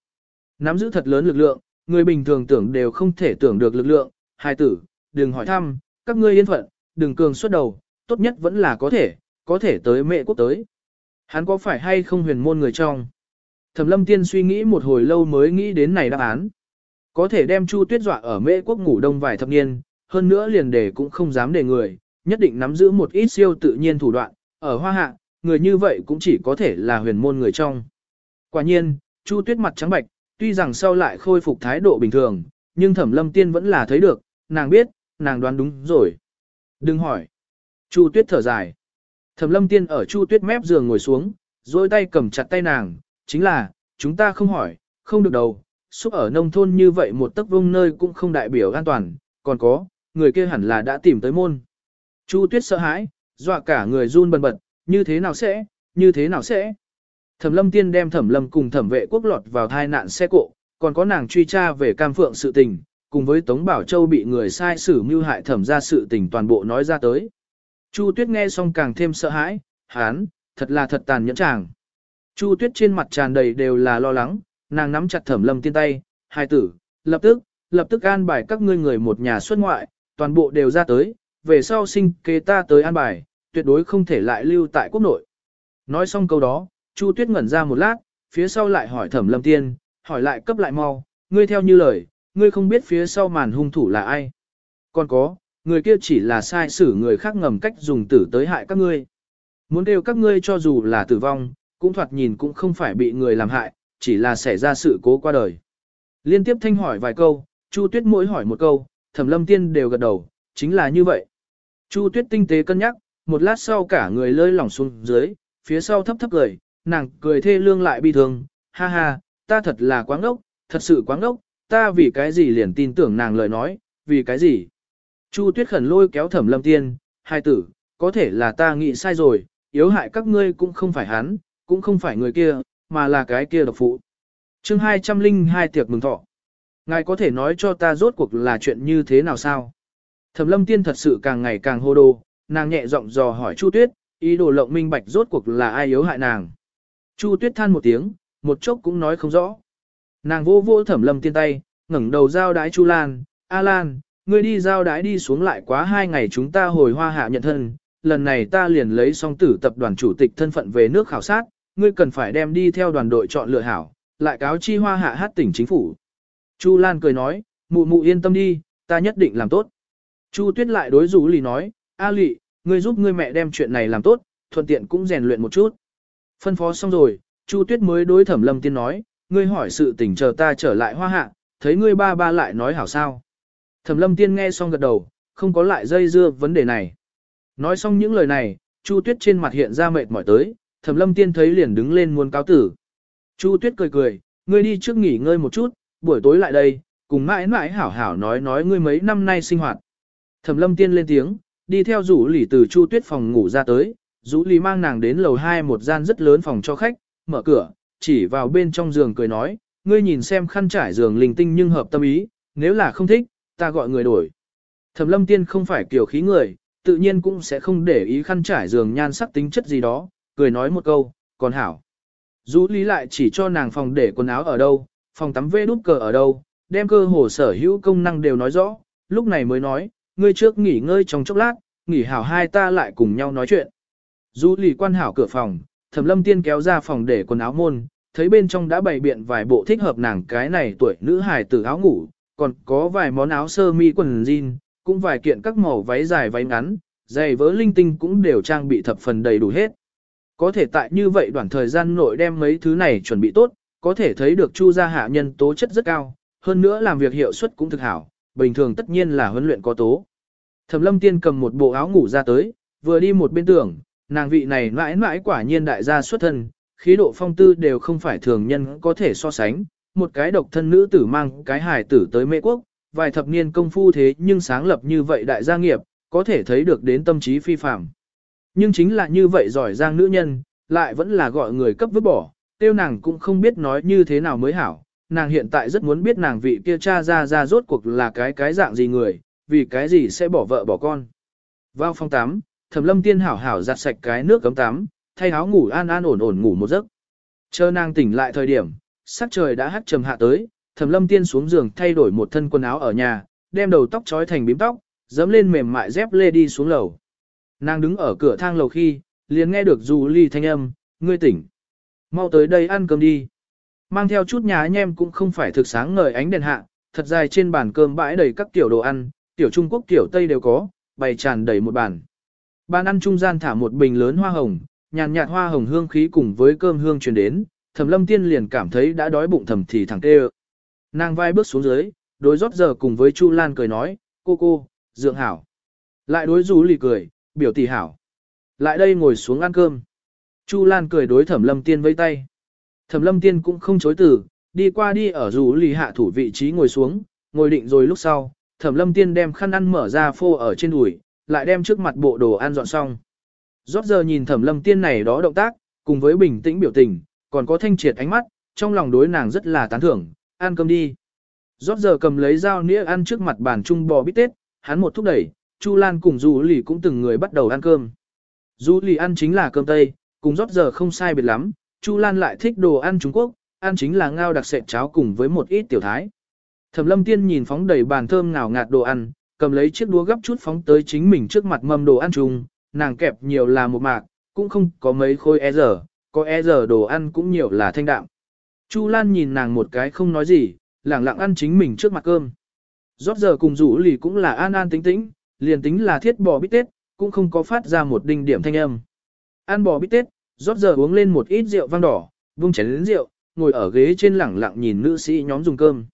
nắm giữ thật lớn lực lượng, người bình thường tưởng đều không thể tưởng được lực lượng, hai tử, đừng hỏi thăm, các ngươi yên phận, đừng cường xuất đầu, tốt nhất vẫn là có thể, có thể tới mẹ quốc tới. Hắn có phải hay không huyền môn người trong? Thẩm lâm tiên suy nghĩ một hồi lâu mới nghĩ đến này đáp án. Có thể đem Chu Tuyết dọa ở mễ quốc ngủ đông vài thập niên, hơn nữa liền để cũng không dám để người, nhất định nắm giữ một ít siêu tự nhiên thủ đoạn, ở hoa hạ, người như vậy cũng chỉ có thể là huyền môn người trong. Quả nhiên, Chu Tuyết mặt trắng bạch, tuy rằng sau lại khôi phục thái độ bình thường, nhưng Thẩm Lâm Tiên vẫn là thấy được, nàng biết, nàng đoán đúng rồi. Đừng hỏi. Chu Tuyết thở dài. Thẩm Lâm Tiên ở Chu Tuyết mép giường ngồi xuống, duỗi tay cầm chặt tay nàng, chính là, chúng ta không hỏi, không được đâu. xúc ở nông thôn như vậy một tấc vông nơi cũng không đại biểu an toàn, còn có, người kia hẳn là đã tìm tới môn. Chu Tuyết sợ hãi, dọa cả người run bần bật, như thế nào sẽ, như thế nào sẽ. Thẩm lâm tiên đem thẩm lâm cùng thẩm vệ quốc lọt vào thai nạn xe cộ, còn có nàng truy tra về cam phượng sự tình, cùng với Tống Bảo Châu bị người sai xử mưu hại thẩm ra sự tình toàn bộ nói ra tới. Chu Tuyết nghe xong càng thêm sợ hãi, hán, thật là thật tàn nhẫn chàng. Chu Tuyết trên mặt tràn đầy đều là lo lắng, nàng nắm chặt thẩm lâm tiên tay, hai tử, lập tức, lập tức an bài các ngươi người một nhà xuất ngoại, toàn bộ đều ra tới, về sau sinh kế ta tới an bài, tuyệt đối không thể lại lưu tại quốc nội. Nói xong câu đó, Chu Tuyết ngẩn ra một lát, phía sau lại hỏi Thẩm Lâm Tiên, hỏi lại cấp lại mau, ngươi theo như lời, ngươi không biết phía sau màn hung thủ là ai. Còn có, người kia chỉ là sai xử người khác ngầm cách dùng tử tới hại các ngươi. Muốn kêu các ngươi cho dù là tử vong, cũng thoạt nhìn cũng không phải bị người làm hại, chỉ là xảy ra sự cố qua đời. Liên tiếp thanh hỏi vài câu, Chu Tuyết mỗi hỏi một câu, Thẩm Lâm Tiên đều gật đầu, chính là như vậy. Chu Tuyết tinh tế cân nhắc, một lát sau cả người lơi lỏng xuống dưới, phía sau thấp thấp cười, nàng cười thê lương lại bi thương, ha ha, ta thật là quá ngốc, thật sự quá ngốc, ta vì cái gì liền tin tưởng nàng lời nói, vì cái gì. Chu Tuyết khẩn lôi kéo Thẩm Lâm Tiên, hai tử, có thể là ta nghĩ sai rồi, yếu hại các ngươi cũng không phải hắn, cũng không phải người kia, mà là cái kia độc phụ. chương 202 tiệc mừng thọ. Ngài có thể nói cho ta rốt cuộc là chuyện như thế nào sao? Thẩm lâm tiên thật sự càng ngày càng hô đồ, nàng nhẹ giọng dò hỏi Chu Tuyết, ý đồ lộng minh bạch rốt cuộc là ai yếu hại nàng. Chu Tuyết than một tiếng, một chốc cũng nói không rõ. Nàng vô vô thẩm lâm tiên tay, ngẩng đầu giao đái Chu Lan, A Lan, ngươi đi giao đái đi xuống lại quá hai ngày chúng ta hồi hoa hạ nhận thân, lần này ta liền lấy song tử tập đoàn chủ tịch thân phận về nước khảo sát, ngươi cần phải đem đi theo đoàn đội chọn lựa hảo, lại cáo chi hoa hạ hát tỉnh chính phủ. Chu Lan cười nói, mụ mụ yên tâm đi, ta nhất định làm tốt. Chu Tuyết lại đối rủ lì nói, A lị, ngươi giúp ngươi mẹ đem chuyện này làm tốt, thuận tiện cũng rèn luyện một chút. Phân phó xong rồi, Chu Tuyết mới đối thẩm lâm tiên nói, ngươi hỏi sự tình chờ ta trở lại hoa hạ, thấy ngươi ba ba lại nói hảo sao. Thẩm lâm tiên nghe xong gật đầu, không có lại dây dưa vấn đề này. Nói xong những lời này, Chu Tuyết trên mặt hiện ra mệt mỏi tới, thẩm lâm tiên thấy liền đứng lên muốn cáo tử. Chu Tuyết cười cười, ngươi đi trước nghỉ ngơi một chút, buổi tối lại đây, cùng mãi mãi hảo hảo nói nói ngươi mấy năm nay sinh hoạt. Thẩm lâm tiên lên tiếng, đi theo rủ lì từ chu tuyết phòng ngủ ra tới, rủ lì mang nàng đến lầu 2 một gian rất lớn phòng cho khách, mở cửa, chỉ vào bên trong giường cười nói, ngươi nhìn xem khăn trải giường linh tinh nhưng hợp tâm ý, nếu là không thích, ta gọi người đổi. Thẩm lâm tiên không phải kiểu khí người, tự nhiên cũng sẽ không để ý khăn trải giường nhan sắc tính chất gì đó, cười nói một câu, còn hảo. Rũ lý lại chỉ cho nàng phòng để quần áo ở đâu, phòng tắm vê đút cờ ở đâu, đem cơ hồ sở hữu công năng đều nói rõ, lúc này mới nói, ngươi trước nghỉ ngơi trong chốc lát, nghỉ hảo hai ta lại cùng nhau nói chuyện. Du lì quan hảo cửa phòng, thẩm lâm tiên kéo ra phòng để quần áo môn, thấy bên trong đã bày biện vài bộ thích hợp nàng cái này tuổi nữ hài tử áo ngủ, còn có vài món áo sơ mi quần jean, cũng vài kiện các màu váy dài váy ngắn, giày vớ linh tinh cũng đều trang bị thập phần đầy đủ hết. Có thể tại như vậy đoạn thời gian nội đem mấy thứ này chuẩn bị tốt, có thể thấy được chu gia hạ nhân tố chất rất cao, hơn nữa làm việc hiệu suất cũng thực hảo, bình thường tất nhiên là huấn luyện có tố. Thẩm lâm tiên cầm một bộ áo ngủ ra tới, vừa đi một bên tưởng, nàng vị này mãi mãi quả nhiên đại gia xuất thân, khí độ phong tư đều không phải thường nhân có thể so sánh, một cái độc thân nữ tử mang cái hài tử tới mê Quốc, vài thập niên công phu thế nhưng sáng lập như vậy đại gia nghiệp, có thể thấy được đến tâm trí phi phạm. Nhưng chính là như vậy giỏi giang nữ nhân, lại vẫn là gọi người cấp vứt bỏ, tiêu nàng cũng không biết nói như thế nào mới hảo. Nàng hiện tại rất muốn biết nàng vị kia cha ra ra rốt cuộc là cái cái dạng gì người, vì cái gì sẽ bỏ vợ bỏ con. Vào phòng tắm, thẩm lâm tiên hảo hảo giặt sạch cái nước cấm tắm, thay áo ngủ an an ổn ổn ngủ một giấc. Chờ nàng tỉnh lại thời điểm, sắc trời đã hắt trầm hạ tới, thẩm lâm tiên xuống giường thay đổi một thân quần áo ở nhà, đem đầu tóc trói thành bím tóc, dẫm lên mềm mại dép lê đi xuống lầu. Nàng đứng ở cửa thang lầu khi, liền nghe được Du Ly thanh âm, ngươi tỉnh. Mau tới đây ăn cơm đi. Mang theo chút nhà anh em cũng không phải thực sáng ngời ánh đèn hạ, thật dài trên bàn cơm bãi đầy các kiểu đồ ăn, tiểu Trung Quốc tiểu Tây đều có, bày tràn đầy một bàn. Bàn ăn trung gian thả một bình lớn hoa hồng, nhàn nhạt hoa hồng hương khí cùng với cơm hương truyền đến, Thẩm Lâm Tiên liền cảm thấy đã đói bụng thầm thì thẳng tê. Nàng vai bước xuống dưới, đối rót giờ cùng với Chu Lan cười nói, cô cô, dượng hảo. Lại đối rú lì cười, biểu tỷ hảo. Lại đây ngồi xuống ăn cơm. Chu Lan cười đối Thẩm Lâm Tiên vẫy tay. Thẩm Lâm Tiên cũng không chối từ, đi qua đi ở rủ lì hạ thủ vị trí ngồi xuống, ngồi định rồi lúc sau, Thẩm Lâm Tiên đem khăn ăn mở ra phô ở trên đùi, lại đem trước mặt bộ đồ ăn dọn xong. Rót giờ nhìn Thẩm Lâm Tiên này đó động tác, cùng với bình tĩnh biểu tình, còn có thanh triệt ánh mắt, trong lòng đối nàng rất là tán thưởng, ăn cơm đi. Rót giờ cầm lấy dao nĩa ăn trước mặt bàn trung bò bít tết, hắn một thúc đẩy, Chu Lan cùng Du Lì cũng từng người bắt đầu ăn cơm. Du Lì ăn chính là cơm Tây, cùng rót giờ không sai biệt lắm, Chu Lan lại thích đồ ăn Trung Quốc, ăn chính là ngao đặc sệt cháo cùng với một ít tiểu thái. Thẩm Lâm Tiên nhìn phóng đầy bàn thơm ngào ngạt đồ ăn, cầm lấy chiếc đũa gấp chút phóng tới chính mình trước mặt mâm đồ ăn chung, nàng kẹp nhiều là một mạc, cũng không có mấy khối e giờ, có e giờ đồ ăn cũng nhiều là thanh đạm. Chu Lan nhìn nàng một cái không nói gì, lẳng lặng ăn chính mình trước mặt cơm. Rót giờ cùng rủ lì cũng là an an tĩnh tĩnh, liền tính là thiết bò bít tết, cũng không có phát ra một đinh điểm thanh âm. Ăn bò bít tết, rót giờ uống lên một ít rượu vang đỏ, vung chén lớn rượu, ngồi ở ghế trên lẳng lặng nhìn nữ sĩ nhóm dùng cơm.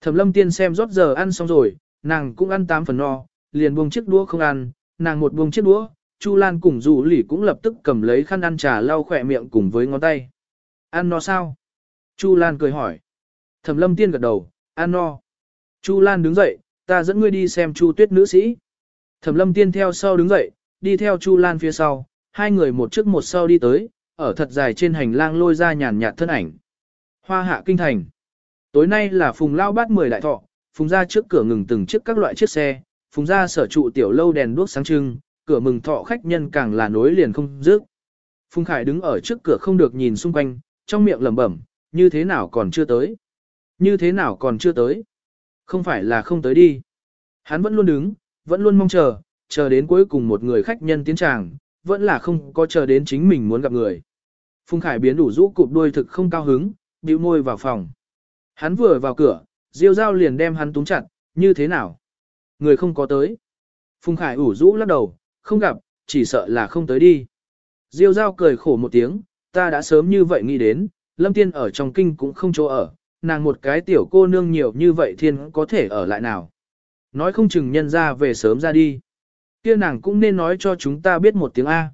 Thẩm lâm tiên xem rót giờ ăn xong rồi, nàng cũng ăn tám phần no, liền buông chiếc đũa không ăn, nàng một buông chiếc đũa, Chu Lan cùng Dụ lì cũng lập tức cầm lấy khăn ăn trà lau khỏe miệng cùng với ngón tay. Ăn no sao? Chu Lan cười hỏi. Thẩm lâm tiên gật đầu, ăn no. Chu Lan đứng dậy, ta dẫn ngươi đi xem Chu Tuyết nữ sĩ. Thẩm lâm tiên theo sau đứng dậy, đi theo Chu Lan phía sau, hai người một trước một sau đi tới, ở thật dài trên hành lang lôi ra nhàn nhạt thân ảnh. Hoa hạ kinh thành. Tối nay là phùng lao bát mười đại thọ, phùng ra trước cửa ngừng từng chiếc các loại chiếc xe, phùng ra sở trụ tiểu lâu đèn đuốc sáng trưng, cửa mừng thọ khách nhân càng là nối liền không dứt. Phùng Khải đứng ở trước cửa không được nhìn xung quanh, trong miệng lẩm bẩm, như thế nào còn chưa tới? Như thế nào còn chưa tới? Không phải là không tới đi. Hắn vẫn luôn đứng, vẫn luôn mong chờ, chờ đến cuối cùng một người khách nhân tiến tràng, vẫn là không có chờ đến chính mình muốn gặp người. Phùng Khải biến đủ rũ cụp đuôi thực không cao hứng, bĩu môi vào phòng. Hắn vừa vào cửa, Diêu Giao liền đem hắn túng chặt, như thế nào? Người không có tới. Phùng Khải ủ rũ lắc đầu, không gặp, chỉ sợ là không tới đi. Diêu Giao cười khổ một tiếng, ta đã sớm như vậy nghĩ đến, Lâm Tiên ở trong kinh cũng không chỗ ở, nàng một cái tiểu cô nương nhiều như vậy thiên có thể ở lại nào. Nói không chừng nhân ra về sớm ra đi kia nàng cũng nên nói cho chúng ta biết một tiếng A.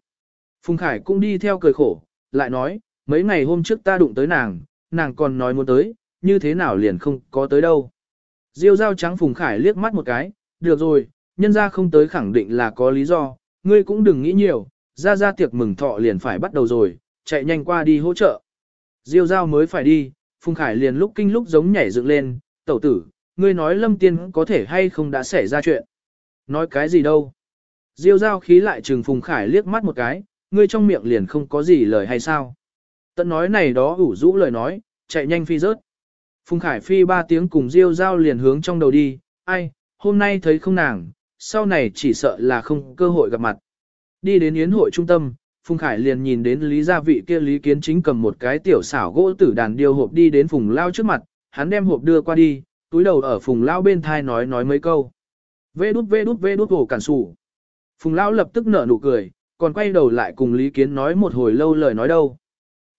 Phùng Khải cũng đi theo cười khổ, lại nói, mấy ngày hôm trước ta đụng tới nàng, nàng còn nói muốn tới, như thế nào liền không có tới đâu. Diêu dao trắng Phùng Khải liếc mắt một cái, được rồi, nhân ra không tới khẳng định là có lý do, ngươi cũng đừng nghĩ nhiều, ra ra tiệc mừng thọ liền phải bắt đầu rồi, chạy nhanh qua đi hỗ trợ. Diêu giao mới phải đi, Phùng Khải liền lúc kinh lúc giống nhảy dựng lên, tẩu tử, ngươi nói lâm tiên có thể hay không đã xảy ra chuyện. Nói cái gì đâu. Diêu giao khí lại trừng Phùng Khải liếc mắt một cái, ngươi trong miệng liền không có gì lời hay sao. Tận nói này đó ủ rũ lời nói, chạy nhanh phi rớt. Phùng Khải Phi ba tiếng cùng Diêu Giao liền hướng trong đầu đi, ai, hôm nay thấy không nàng, sau này chỉ sợ là không cơ hội gặp mặt. Đi đến yến hội trung tâm, Phùng Khải liền nhìn đến Lý Gia Vị kia Lý Kiến Chính cầm một cái tiểu xảo gỗ tử đàn điêu hộp đi đến Phùng Lao trước mặt, hắn đem hộp đưa qua đi, túi đầu ở Phùng Lao bên thai nói nói mấy câu. Vê đút vê đút vê đút hổ cản sủ. Phùng Lão lập tức nở nụ cười, còn quay đầu lại cùng Lý Kiến nói một hồi lâu lời nói đâu.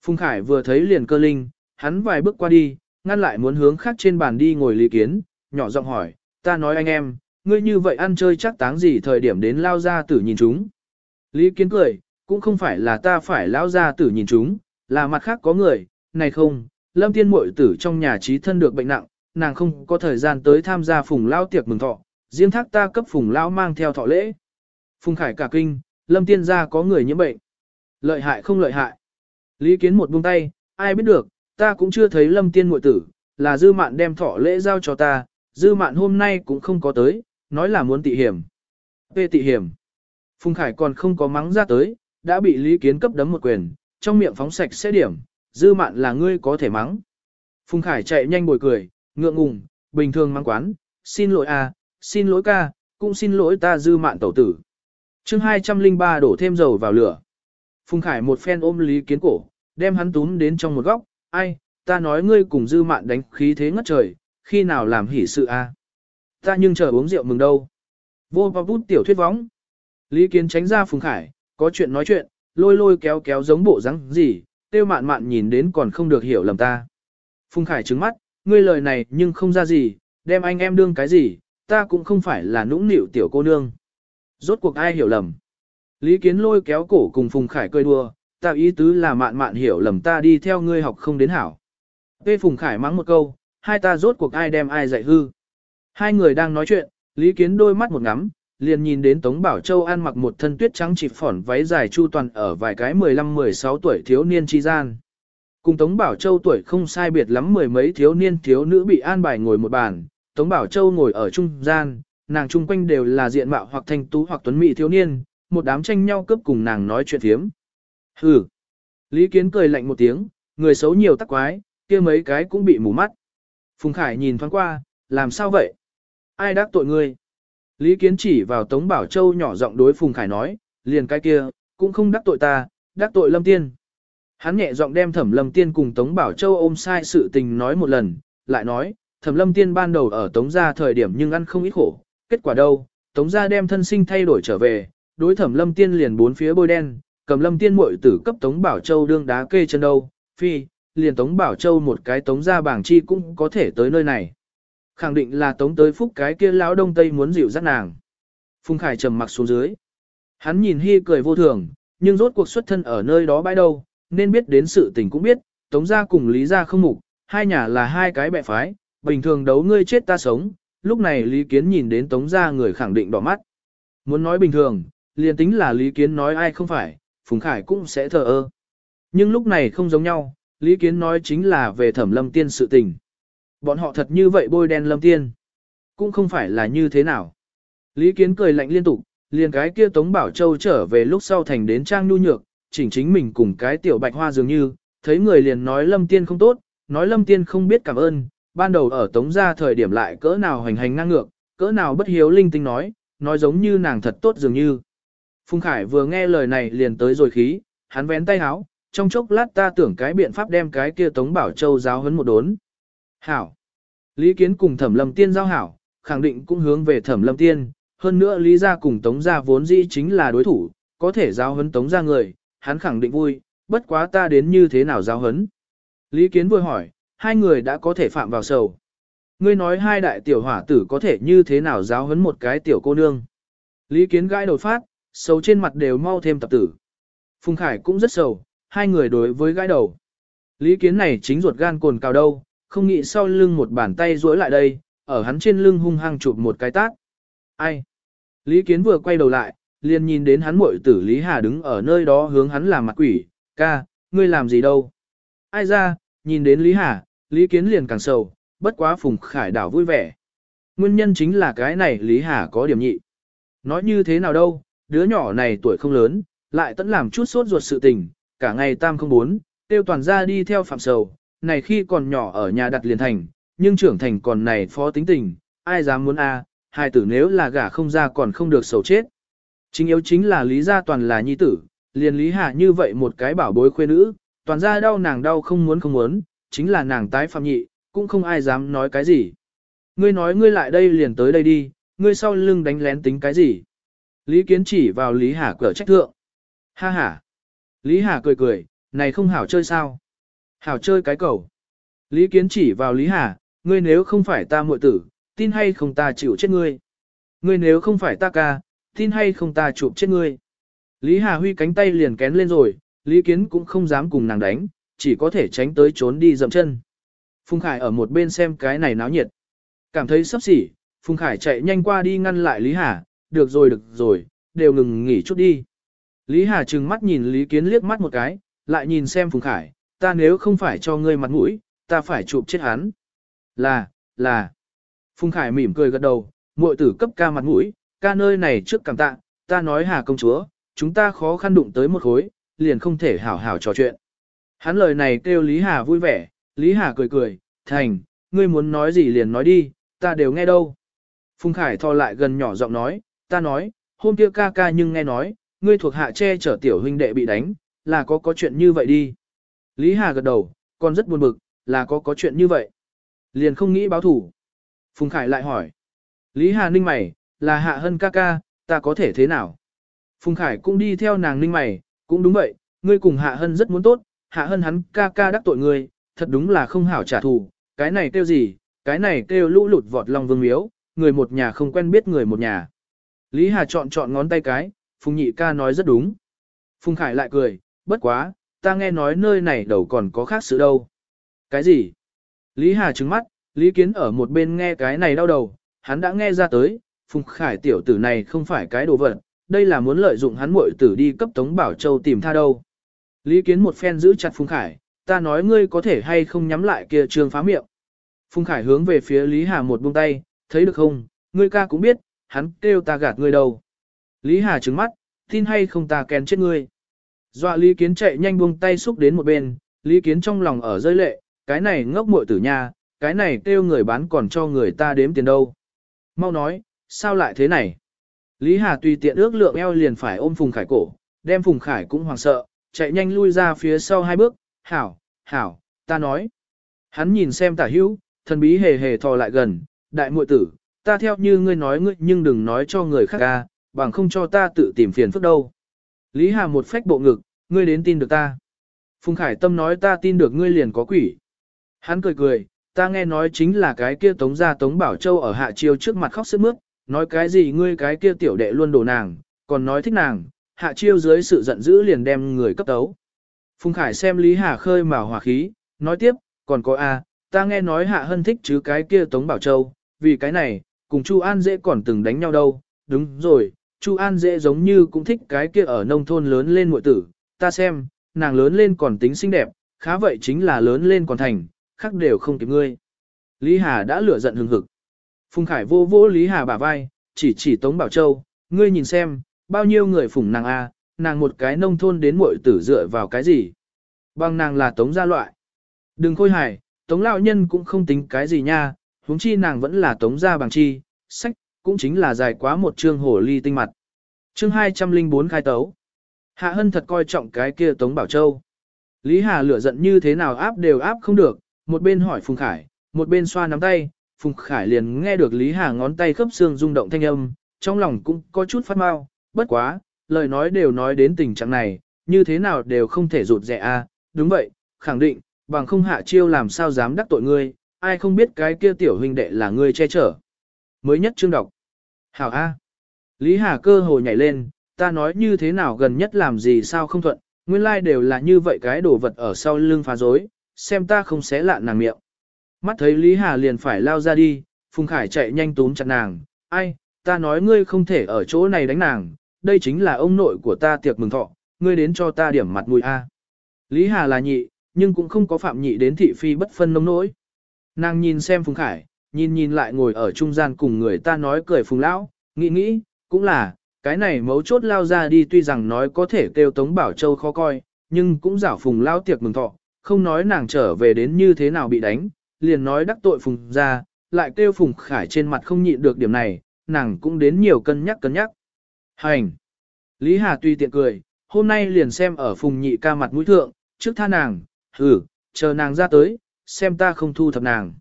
Phùng Khải vừa thấy liền cơ linh, hắn vài bước qua đi, ngăn lại muốn hướng khác trên bàn đi ngồi Lý Kiến, nhỏ giọng hỏi, ta nói anh em, ngươi như vậy ăn chơi chắc táng gì thời điểm đến lao ra tử nhìn chúng. Lý Kiến cười, cũng không phải là ta phải lao ra tử nhìn chúng, là mặt khác có người, này không, lâm tiên muội tử trong nhà trí thân được bệnh nặng, nàng không có thời gian tới tham gia phùng lao tiệc mừng thọ, riêng thác ta cấp phùng lao mang theo thọ lễ. Phùng Khải cả kinh, lâm tiên gia có người nhiễm bệnh. Lợi hại không lợi hại. Lý Kiến một buông tay, ai biết được, ta cũng chưa thấy lâm tiên muội tử, là dư mạn đem thọ lễ giao cho ta, dư mạn hôm nay cũng không có tới, nói là muốn tị hiểm. Về tị hiểm. Phùng Khải còn không có mắng ra tới, đã bị Lý Kiến cấp đấm một quyền, trong miệng phóng sạch sẽ điểm, dư mạn là ngươi có thể mắng. Phùng Khải chạy nhanh bồi cười, ngượng ngùng, bình thường mắng quán, xin lỗi a, xin lỗi ca, cũng xin lỗi ta dư mạn tẩu tử chương 203 đổ thêm dầu vào lửa. Phùng Khải một phen ôm Lý Kiến cổ, đem hắn túm đến trong một góc, ai, ta nói ngươi cùng dư mạn đánh khí thế ngất trời, khi nào làm hỉ sự a? Ta nhưng chờ uống rượu mừng đâu. Vô và bút tiểu thuyết võng. Lý Kiến tránh ra Phùng Khải, có chuyện nói chuyện, lôi lôi kéo kéo giống bộ rắn gì, tiêu mạn mạn nhìn đến còn không được hiểu lầm ta. Phùng Khải trứng mắt, ngươi lời này nhưng không ra gì, đem anh em đương cái gì, ta cũng không phải là nũng nịu tiểu cô nương. Rốt cuộc ai hiểu lầm. Lý Kiến lôi kéo cổ cùng Phùng Khải cười đùa, tạo ý tứ là mạn mạn hiểu lầm ta đi theo ngươi học không đến hảo. Tê Phùng Khải mắng một câu, hai ta rốt cuộc ai đem ai dạy hư. Hai người đang nói chuyện, Lý Kiến đôi mắt một ngắm, liền nhìn đến Tống Bảo Châu ăn mặc một thân tuyết trắng chỉ phỏn váy dài chu toàn ở vài cái 15-16 tuổi thiếu niên chi gian. Cùng Tống Bảo Châu tuổi không sai biệt lắm mười mấy thiếu niên thiếu nữ bị an bài ngồi một bàn, Tống Bảo Châu ngồi ở trung gian, nàng chung quanh đều là diện mạo hoặc thanh tú hoặc tuấn mỹ thiếu niên, một đám tranh nhau cướp cùng nàng nói chuyện thiếm. Hừ. Lý Kiến cười lạnh một tiếng, người xấu nhiều tắc quái, kia mấy cái cũng bị mù mắt. Phùng Khải nhìn thoáng qua, làm sao vậy? Ai đắc tội ngươi? Lý Kiến chỉ vào Tống Bảo Châu nhỏ giọng đối Phùng Khải nói, liền cái kia, cũng không đắc tội ta, đắc tội Lâm Tiên. Hắn nhẹ giọng đem Thẩm Lâm Tiên cùng Tống Bảo Châu ôm sai sự tình nói một lần, lại nói, Thẩm Lâm Tiên ban đầu ở Tống gia thời điểm nhưng ăn không ít khổ, kết quả đâu, Tống gia đem thân sinh thay đổi trở về, đối Thẩm Lâm Tiên liền bốn phía bôi đen, cầm Lâm Tiên muội tử cấp Tống Bảo Châu đương đá kê chân đâu, phi, liền Tống Bảo Châu một cái Tống gia bảng chi cũng có thể tới nơi này. Khẳng định là Tống tới phúc cái kia lão đông tây muốn dịu dắt nàng. Phùng Khải trầm mặc xuống dưới. Hắn nhìn Hi cười vô thường, nhưng rốt cuộc xuất thân ở nơi đó bãi đâu, nên biết đến sự tình cũng biết, Tống gia cùng Lý gia không mục, hai nhà là hai cái bè phái, bình thường đấu ngươi chết ta sống, lúc này Lý Kiến nhìn đến Tống gia người khẳng định đỏ mắt. Muốn nói bình thường, liền tính là Lý Kiến nói ai không phải, Phùng Khải cũng sẽ thờ ơ. Nhưng lúc này không giống nhau, Lý Kiến nói chính là về thẩm lâm tiên sự tình. Bọn họ thật như vậy bôi đen lâm tiên. Cũng không phải là như thế nào. Lý Kiến cười lạnh liên tục, liền cái kia Tống Bảo Châu trở về lúc sau thành đến trang nhu nhược, chỉnh chính mình cùng cái tiểu bạch hoa dường như, thấy người liền nói lâm tiên không tốt, nói lâm tiên không biết cảm ơn, ban đầu ở Tống gia thời điểm lại cỡ nào hoành hành ngang ngược, cỡ nào bất hiếu linh tinh nói, nói giống như nàng thật tốt dường như. Phùng Khải vừa nghe lời này liền tới rồi khí, hắn vén tay háo, trong chốc lát ta tưởng cái biện pháp đem cái kia Tống Bảo Châu giáo hấn một đốn. Hảo. Lý Kiến cùng Thẩm Lâm Tiên giao hảo, khẳng định cũng hướng về Thẩm Lâm Tiên, hơn nữa Lý gia cùng Tống gia vốn dĩ chính là đối thủ, có thể giáo hấn Tống gia người, hắn khẳng định vui, bất quá ta đến như thế nào giáo hấn. Lý Kiến vừa hỏi, hai người đã có thể phạm vào sầu. Ngươi nói hai đại tiểu hỏa tử có thể như thế nào giáo huấn một cái tiểu cô nương. Lý Kiến gãi đột phát, sầu trên mặt đều mau thêm tập tử. Phùng Khải cũng rất sầu, hai người đối với gãi đầu. Lý Kiến này chính ruột gan cồn cào đâu, không nghĩ sau lưng một bàn tay duỗi lại đây, ở hắn trên lưng hung hăng chụp một cái tát. Ai? Lý Kiến vừa quay đầu lại, liền nhìn đến hắn muội tử Lý Hà đứng ở nơi đó hướng hắn làm mặt quỷ, ca, ngươi làm gì đâu? Ai ra, nhìn đến Lý Hà, Lý Kiến liền càng sầu, bất quá Phùng Khải đảo vui vẻ. Nguyên nhân chính là cái này Lý Hà có điểm nhị. Nói như thế nào đâu, đứa nhỏ này tuổi không lớn, lại tẫn làm chút sốt ruột sự tình, cả ngày tam không bốn, tiêu toàn ra đi theo phạm sầu, này khi còn nhỏ ở nhà đặt liền thành, nhưng trưởng thành còn này phó tính tình, ai dám muốn a, hai tử nếu là gả không ra còn không được sầu chết. Chính yếu chính là lý gia toàn là nhi tử, liền lý hà như vậy một cái bảo bối khuê nữ, toàn ra đau nàng đau không muốn không muốn, chính là nàng tái phạm nhị, cũng không ai dám nói cái gì. Ngươi nói ngươi lại đây liền tới đây đi, ngươi sau lưng đánh lén tính cái gì. Lý Kiến chỉ vào Lý Hà cửa trách thượng. Ha ha. Lý Hà cười cười, này không hảo chơi sao? Hảo chơi cái cầu. Lý Kiến chỉ vào Lý Hà, ngươi nếu không phải ta muội tử, tin hay không ta chịu chết ngươi. Ngươi nếu không phải ta ca, tin hay không ta chụp chết ngươi. Lý Hà Huy cánh tay liền kén lên rồi, Lý Kiến cũng không dám cùng nàng đánh, chỉ có thể tránh tới trốn đi dậm chân. Phùng Khải ở một bên xem cái này náo nhiệt. Cảm thấy sắp xỉ, Phùng Khải chạy nhanh qua đi ngăn lại Lý Hà, được rồi được rồi, đều ngừng nghỉ chút đi. Lý Hà trừng mắt nhìn Lý Kiến liếc mắt một cái, lại nhìn xem Phùng Khải, ta nếu không phải cho ngươi mặt mũi, ta phải chụp chết hắn. Là, là. Phùng Khải mỉm cười gật đầu, muội tử cấp ca mặt mũi, ca nơi này trước cảm tạ, ta nói Hà công chúa, chúng ta khó khăn đụng tới một khối, liền không thể hảo hảo trò chuyện. Hắn lời này kêu Lý Hà vui vẻ, Lý Hà cười cười, thành, ngươi muốn nói gì liền nói đi, ta đều nghe đâu. Phùng Khải thò lại gần nhỏ giọng nói, ta nói, hôm kia ca ca nhưng nghe nói, ngươi thuộc hạ che chở tiểu huynh đệ bị đánh, là có có chuyện như vậy đi. Lý Hà gật đầu, còn rất buồn bực, là có có chuyện như vậy. Liền không nghĩ báo thủ. Phùng Khải lại hỏi. Lý Hà ninh mày, là hạ hân ca ca, ta có thể thế nào? Phùng Khải cũng đi theo nàng ninh mày, cũng đúng vậy, ngươi cùng hạ hân rất muốn tốt, hạ hân hắn ca ca đắc tội ngươi, thật đúng là không hảo trả thù, cái này kêu gì, cái này kêu lũ lụt vọt lòng vương miếu, người một nhà không quen biết người một nhà. Lý Hà chọn chọn ngón tay cái, Phùng nhị ca nói rất đúng. Phùng Khải lại cười, bất quá, ta nghe nói nơi này đầu còn có khác sự đâu. Cái gì? Lý Hà trừng mắt, Lý Kiến ở một bên nghe cái này đau đầu, hắn đã nghe ra tới, Phùng Khải tiểu tử này không phải cái đồ vật, đây là muốn lợi dụng hắn muội tử đi cấp Tống Bảo Châu tìm tha đâu. Lý Kiến một phen giữ chặt Phùng Khải, ta nói ngươi có thể hay không nhắm lại kia trường phá miệng. Phùng Khải hướng về phía Lý Hà một buông tay, thấy được không, ngươi ca cũng biết, hắn kêu ta gạt ngươi đâu. Lý Hà trừng mắt, tin hay không ta kèn chết ngươi. Dọa Lý Kiến chạy nhanh buông tay xúc đến một bên, Lý Kiến trong lòng ở rơi lệ, cái này ngốc muội tử nha, cái này kêu người bán còn cho người ta đếm tiền đâu. Mau nói, sao lại thế này? Lý Hà tùy tiện ước lượng eo liền phải ôm Phùng Khải cổ, đem Phùng Khải cũng hoảng sợ, chạy nhanh lui ra phía sau hai bước, hảo, hảo, ta nói. Hắn nhìn xem tả hữu, thần bí hề hề thò lại gần, đại muội tử, ta theo như ngươi nói ngươi nhưng đừng nói cho người khác ca, bằng không cho ta tự tìm phiền phức đâu. Lý Hà một phách bộ ngực, ngươi đến tin được ta. Phùng Khải Tâm nói ta tin được ngươi liền có quỷ. Hắn cười cười, ta nghe nói chính là cái kia Tống gia Tống Bảo Châu ở hạ chiêu trước mặt khóc sức mướt, nói cái gì ngươi cái kia tiểu đệ luôn đổ nàng, còn nói thích nàng, hạ chiêu dưới sự giận dữ liền đem người cấp tấu. Phùng Khải xem Lý Hà khơi mà hòa khí, nói tiếp, còn có a, ta nghe nói hạ hân thích chứ cái kia Tống Bảo Châu, vì cái này, cùng Chu An dễ còn từng đánh nhau đâu, đúng rồi, Chu An dễ giống như cũng thích cái kia ở nông thôn lớn lên muội tử, ta xem, nàng lớn lên còn tính xinh đẹp, khá vậy chính là lớn lên còn thành, khác đều không kịp ngươi. Lý Hà đã lửa giận hừng hực. Phùng Khải vô vô Lý Hà bả vai, chỉ chỉ Tống Bảo Châu, ngươi nhìn xem, bao nhiêu người phủng nàng a, nàng một cái nông thôn đến muội tử dựa vào cái gì? Bằng nàng là Tống gia loại. Đừng khôi hài, Tống lão nhân cũng không tính cái gì nha, huống chi nàng vẫn là Tống gia bằng chi, sách, cũng chính là dài quá một chương hổ ly tinh mặt. Chương 204 khai tấu. Hạ Hân thật coi trọng cái kia Tống Bảo Châu. Lý Hà lửa giận như thế nào áp đều áp không được, một bên hỏi Phùng Khải, một bên xoa nắm tay, Phùng Khải liền nghe được Lý Hà ngón tay khớp xương rung động thanh âm, trong lòng cũng có chút phát mau, bất quá, lời nói đều nói đến tình trạng này, như thế nào đều không thể rụt rẻ a. À. đúng vậy, khẳng định, bằng không hạ chiêu làm sao dám đắc tội ngươi, ai không biết cái kia tiểu huynh đệ là ngươi che chở. Mới nhất chương đọc. Hảo A. Lý Hà cơ hồ nhảy lên, ta nói như thế nào gần nhất làm gì sao không thuận, nguyên lai like đều là như vậy cái đồ vật ở sau lưng phá dối, xem ta không xé lạ nàng miệng. Mắt thấy Lý Hà liền phải lao ra đi, Phùng Khải chạy nhanh túm chặt nàng, ai, ta nói ngươi không thể ở chỗ này đánh nàng, đây chính là ông nội của ta tiệc mừng thọ, ngươi đến cho ta điểm mặt mũi a. Lý Hà là nhị, nhưng cũng không có phạm nhị đến thị phi bất phân nông nỗi. Nàng nhìn xem Phùng Khải, nhìn nhìn lại ngồi ở trung gian cùng người ta nói cười Phùng Lão, nghĩ nghĩ, cũng là, cái này mấu chốt lao ra đi tuy rằng nói có thể kêu Tống Bảo Châu khó coi, nhưng cũng giảo Phùng Lão tiệc mừng thọ, không nói nàng trở về đến như thế nào bị đánh, liền nói đắc tội Phùng ra, lại kêu Phùng Khải trên mặt không nhịn được điểm này, nàng cũng đến nhiều cân nhắc cân nhắc. Hành! Lý Hà tuy tiện cười, hôm nay liền xem ở Phùng nhị ca mặt mũi thượng, trước tha nàng, hử, chờ nàng ra tới, xem ta không thu thập nàng.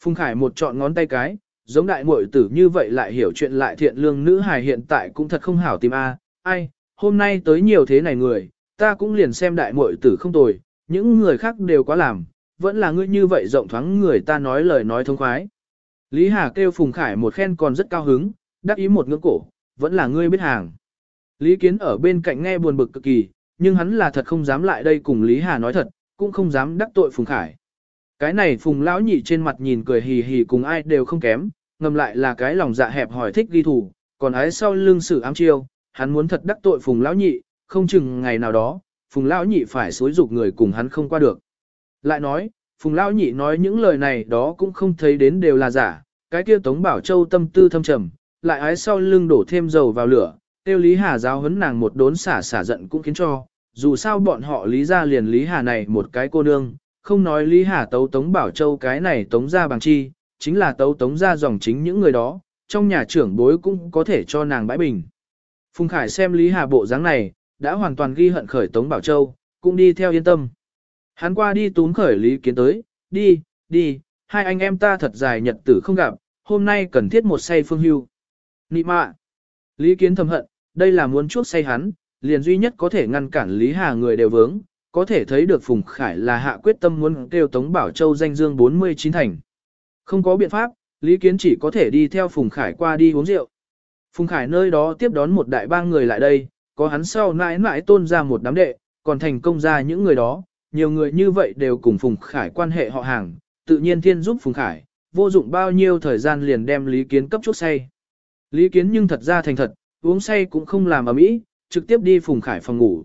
Phùng Khải một chọn ngón tay cái, giống đại muội tử như vậy lại hiểu chuyện lại thiện lương nữ hài hiện tại cũng thật không hảo tìm a. ai, hôm nay tới nhiều thế này người, ta cũng liền xem đại muội tử không tồi, những người khác đều quá làm, vẫn là ngươi như vậy rộng thoáng người ta nói lời nói thông khoái. Lý Hà kêu Phùng Khải một khen còn rất cao hứng, đắc ý một ngưỡng cổ, vẫn là ngươi biết hàng. Lý Kiến ở bên cạnh nghe buồn bực cực kỳ, nhưng hắn là thật không dám lại đây cùng Lý Hà nói thật, cũng không dám đắc tội Phùng Khải. Cái này Phùng lão nhị trên mặt nhìn cười hì hì cùng ai đều không kém, ngầm lại là cái lòng dạ hẹp hỏi thích ghi thủ, còn ái sau lưng sự ám chiêu, hắn muốn thật đắc tội Phùng lão nhị, không chừng ngày nào đó, Phùng lão nhị phải xối dục người cùng hắn không qua được. Lại nói, Phùng lão nhị nói những lời này đó cũng không thấy đến đều là giả, cái kia Tống Bảo Châu tâm tư thâm trầm, lại ái sau lưng đổ thêm dầu vào lửa, tiêu Lý Hà giáo huấn nàng một đốn xả xả giận cũng khiến cho, dù sao bọn họ Lý ra liền Lý Hà này một cái cô nương, không nói Lý Hà tấu Tống Bảo Châu cái này tống ra bằng chi, chính là tấu tống ra dòng chính những người đó, trong nhà trưởng bối cũng có thể cho nàng bãi bình. Phùng Khải xem Lý Hà bộ dáng này, đã hoàn toàn ghi hận khởi Tống Bảo Châu, cũng đi theo yên tâm. Hắn qua đi túm khởi Lý Kiến tới, đi, đi, hai anh em ta thật dài nhật tử không gặp, hôm nay cần thiết một say phương hưu. Nị mạ. Lý Kiến thầm hận, đây là muốn chuốc say hắn, liền duy nhất có thể ngăn cản Lý Hà người đều vướng, có thể thấy được Phùng Khải là hạ quyết tâm muốn kêu Tống Bảo Châu danh dương 49 thành. Không có biện pháp, Lý Kiến chỉ có thể đi theo Phùng Khải qua đi uống rượu. Phùng Khải nơi đó tiếp đón một đại bang người lại đây, có hắn sau mãi mãi tôn ra một đám đệ, còn thành công ra những người đó, nhiều người như vậy đều cùng Phùng Khải quan hệ họ hàng, tự nhiên thiên giúp Phùng Khải, vô dụng bao nhiêu thời gian liền đem Lý Kiến cấp chút say. Lý Kiến nhưng thật ra thành thật, uống say cũng không làm ở mỹ, trực tiếp đi Phùng Khải phòng ngủ.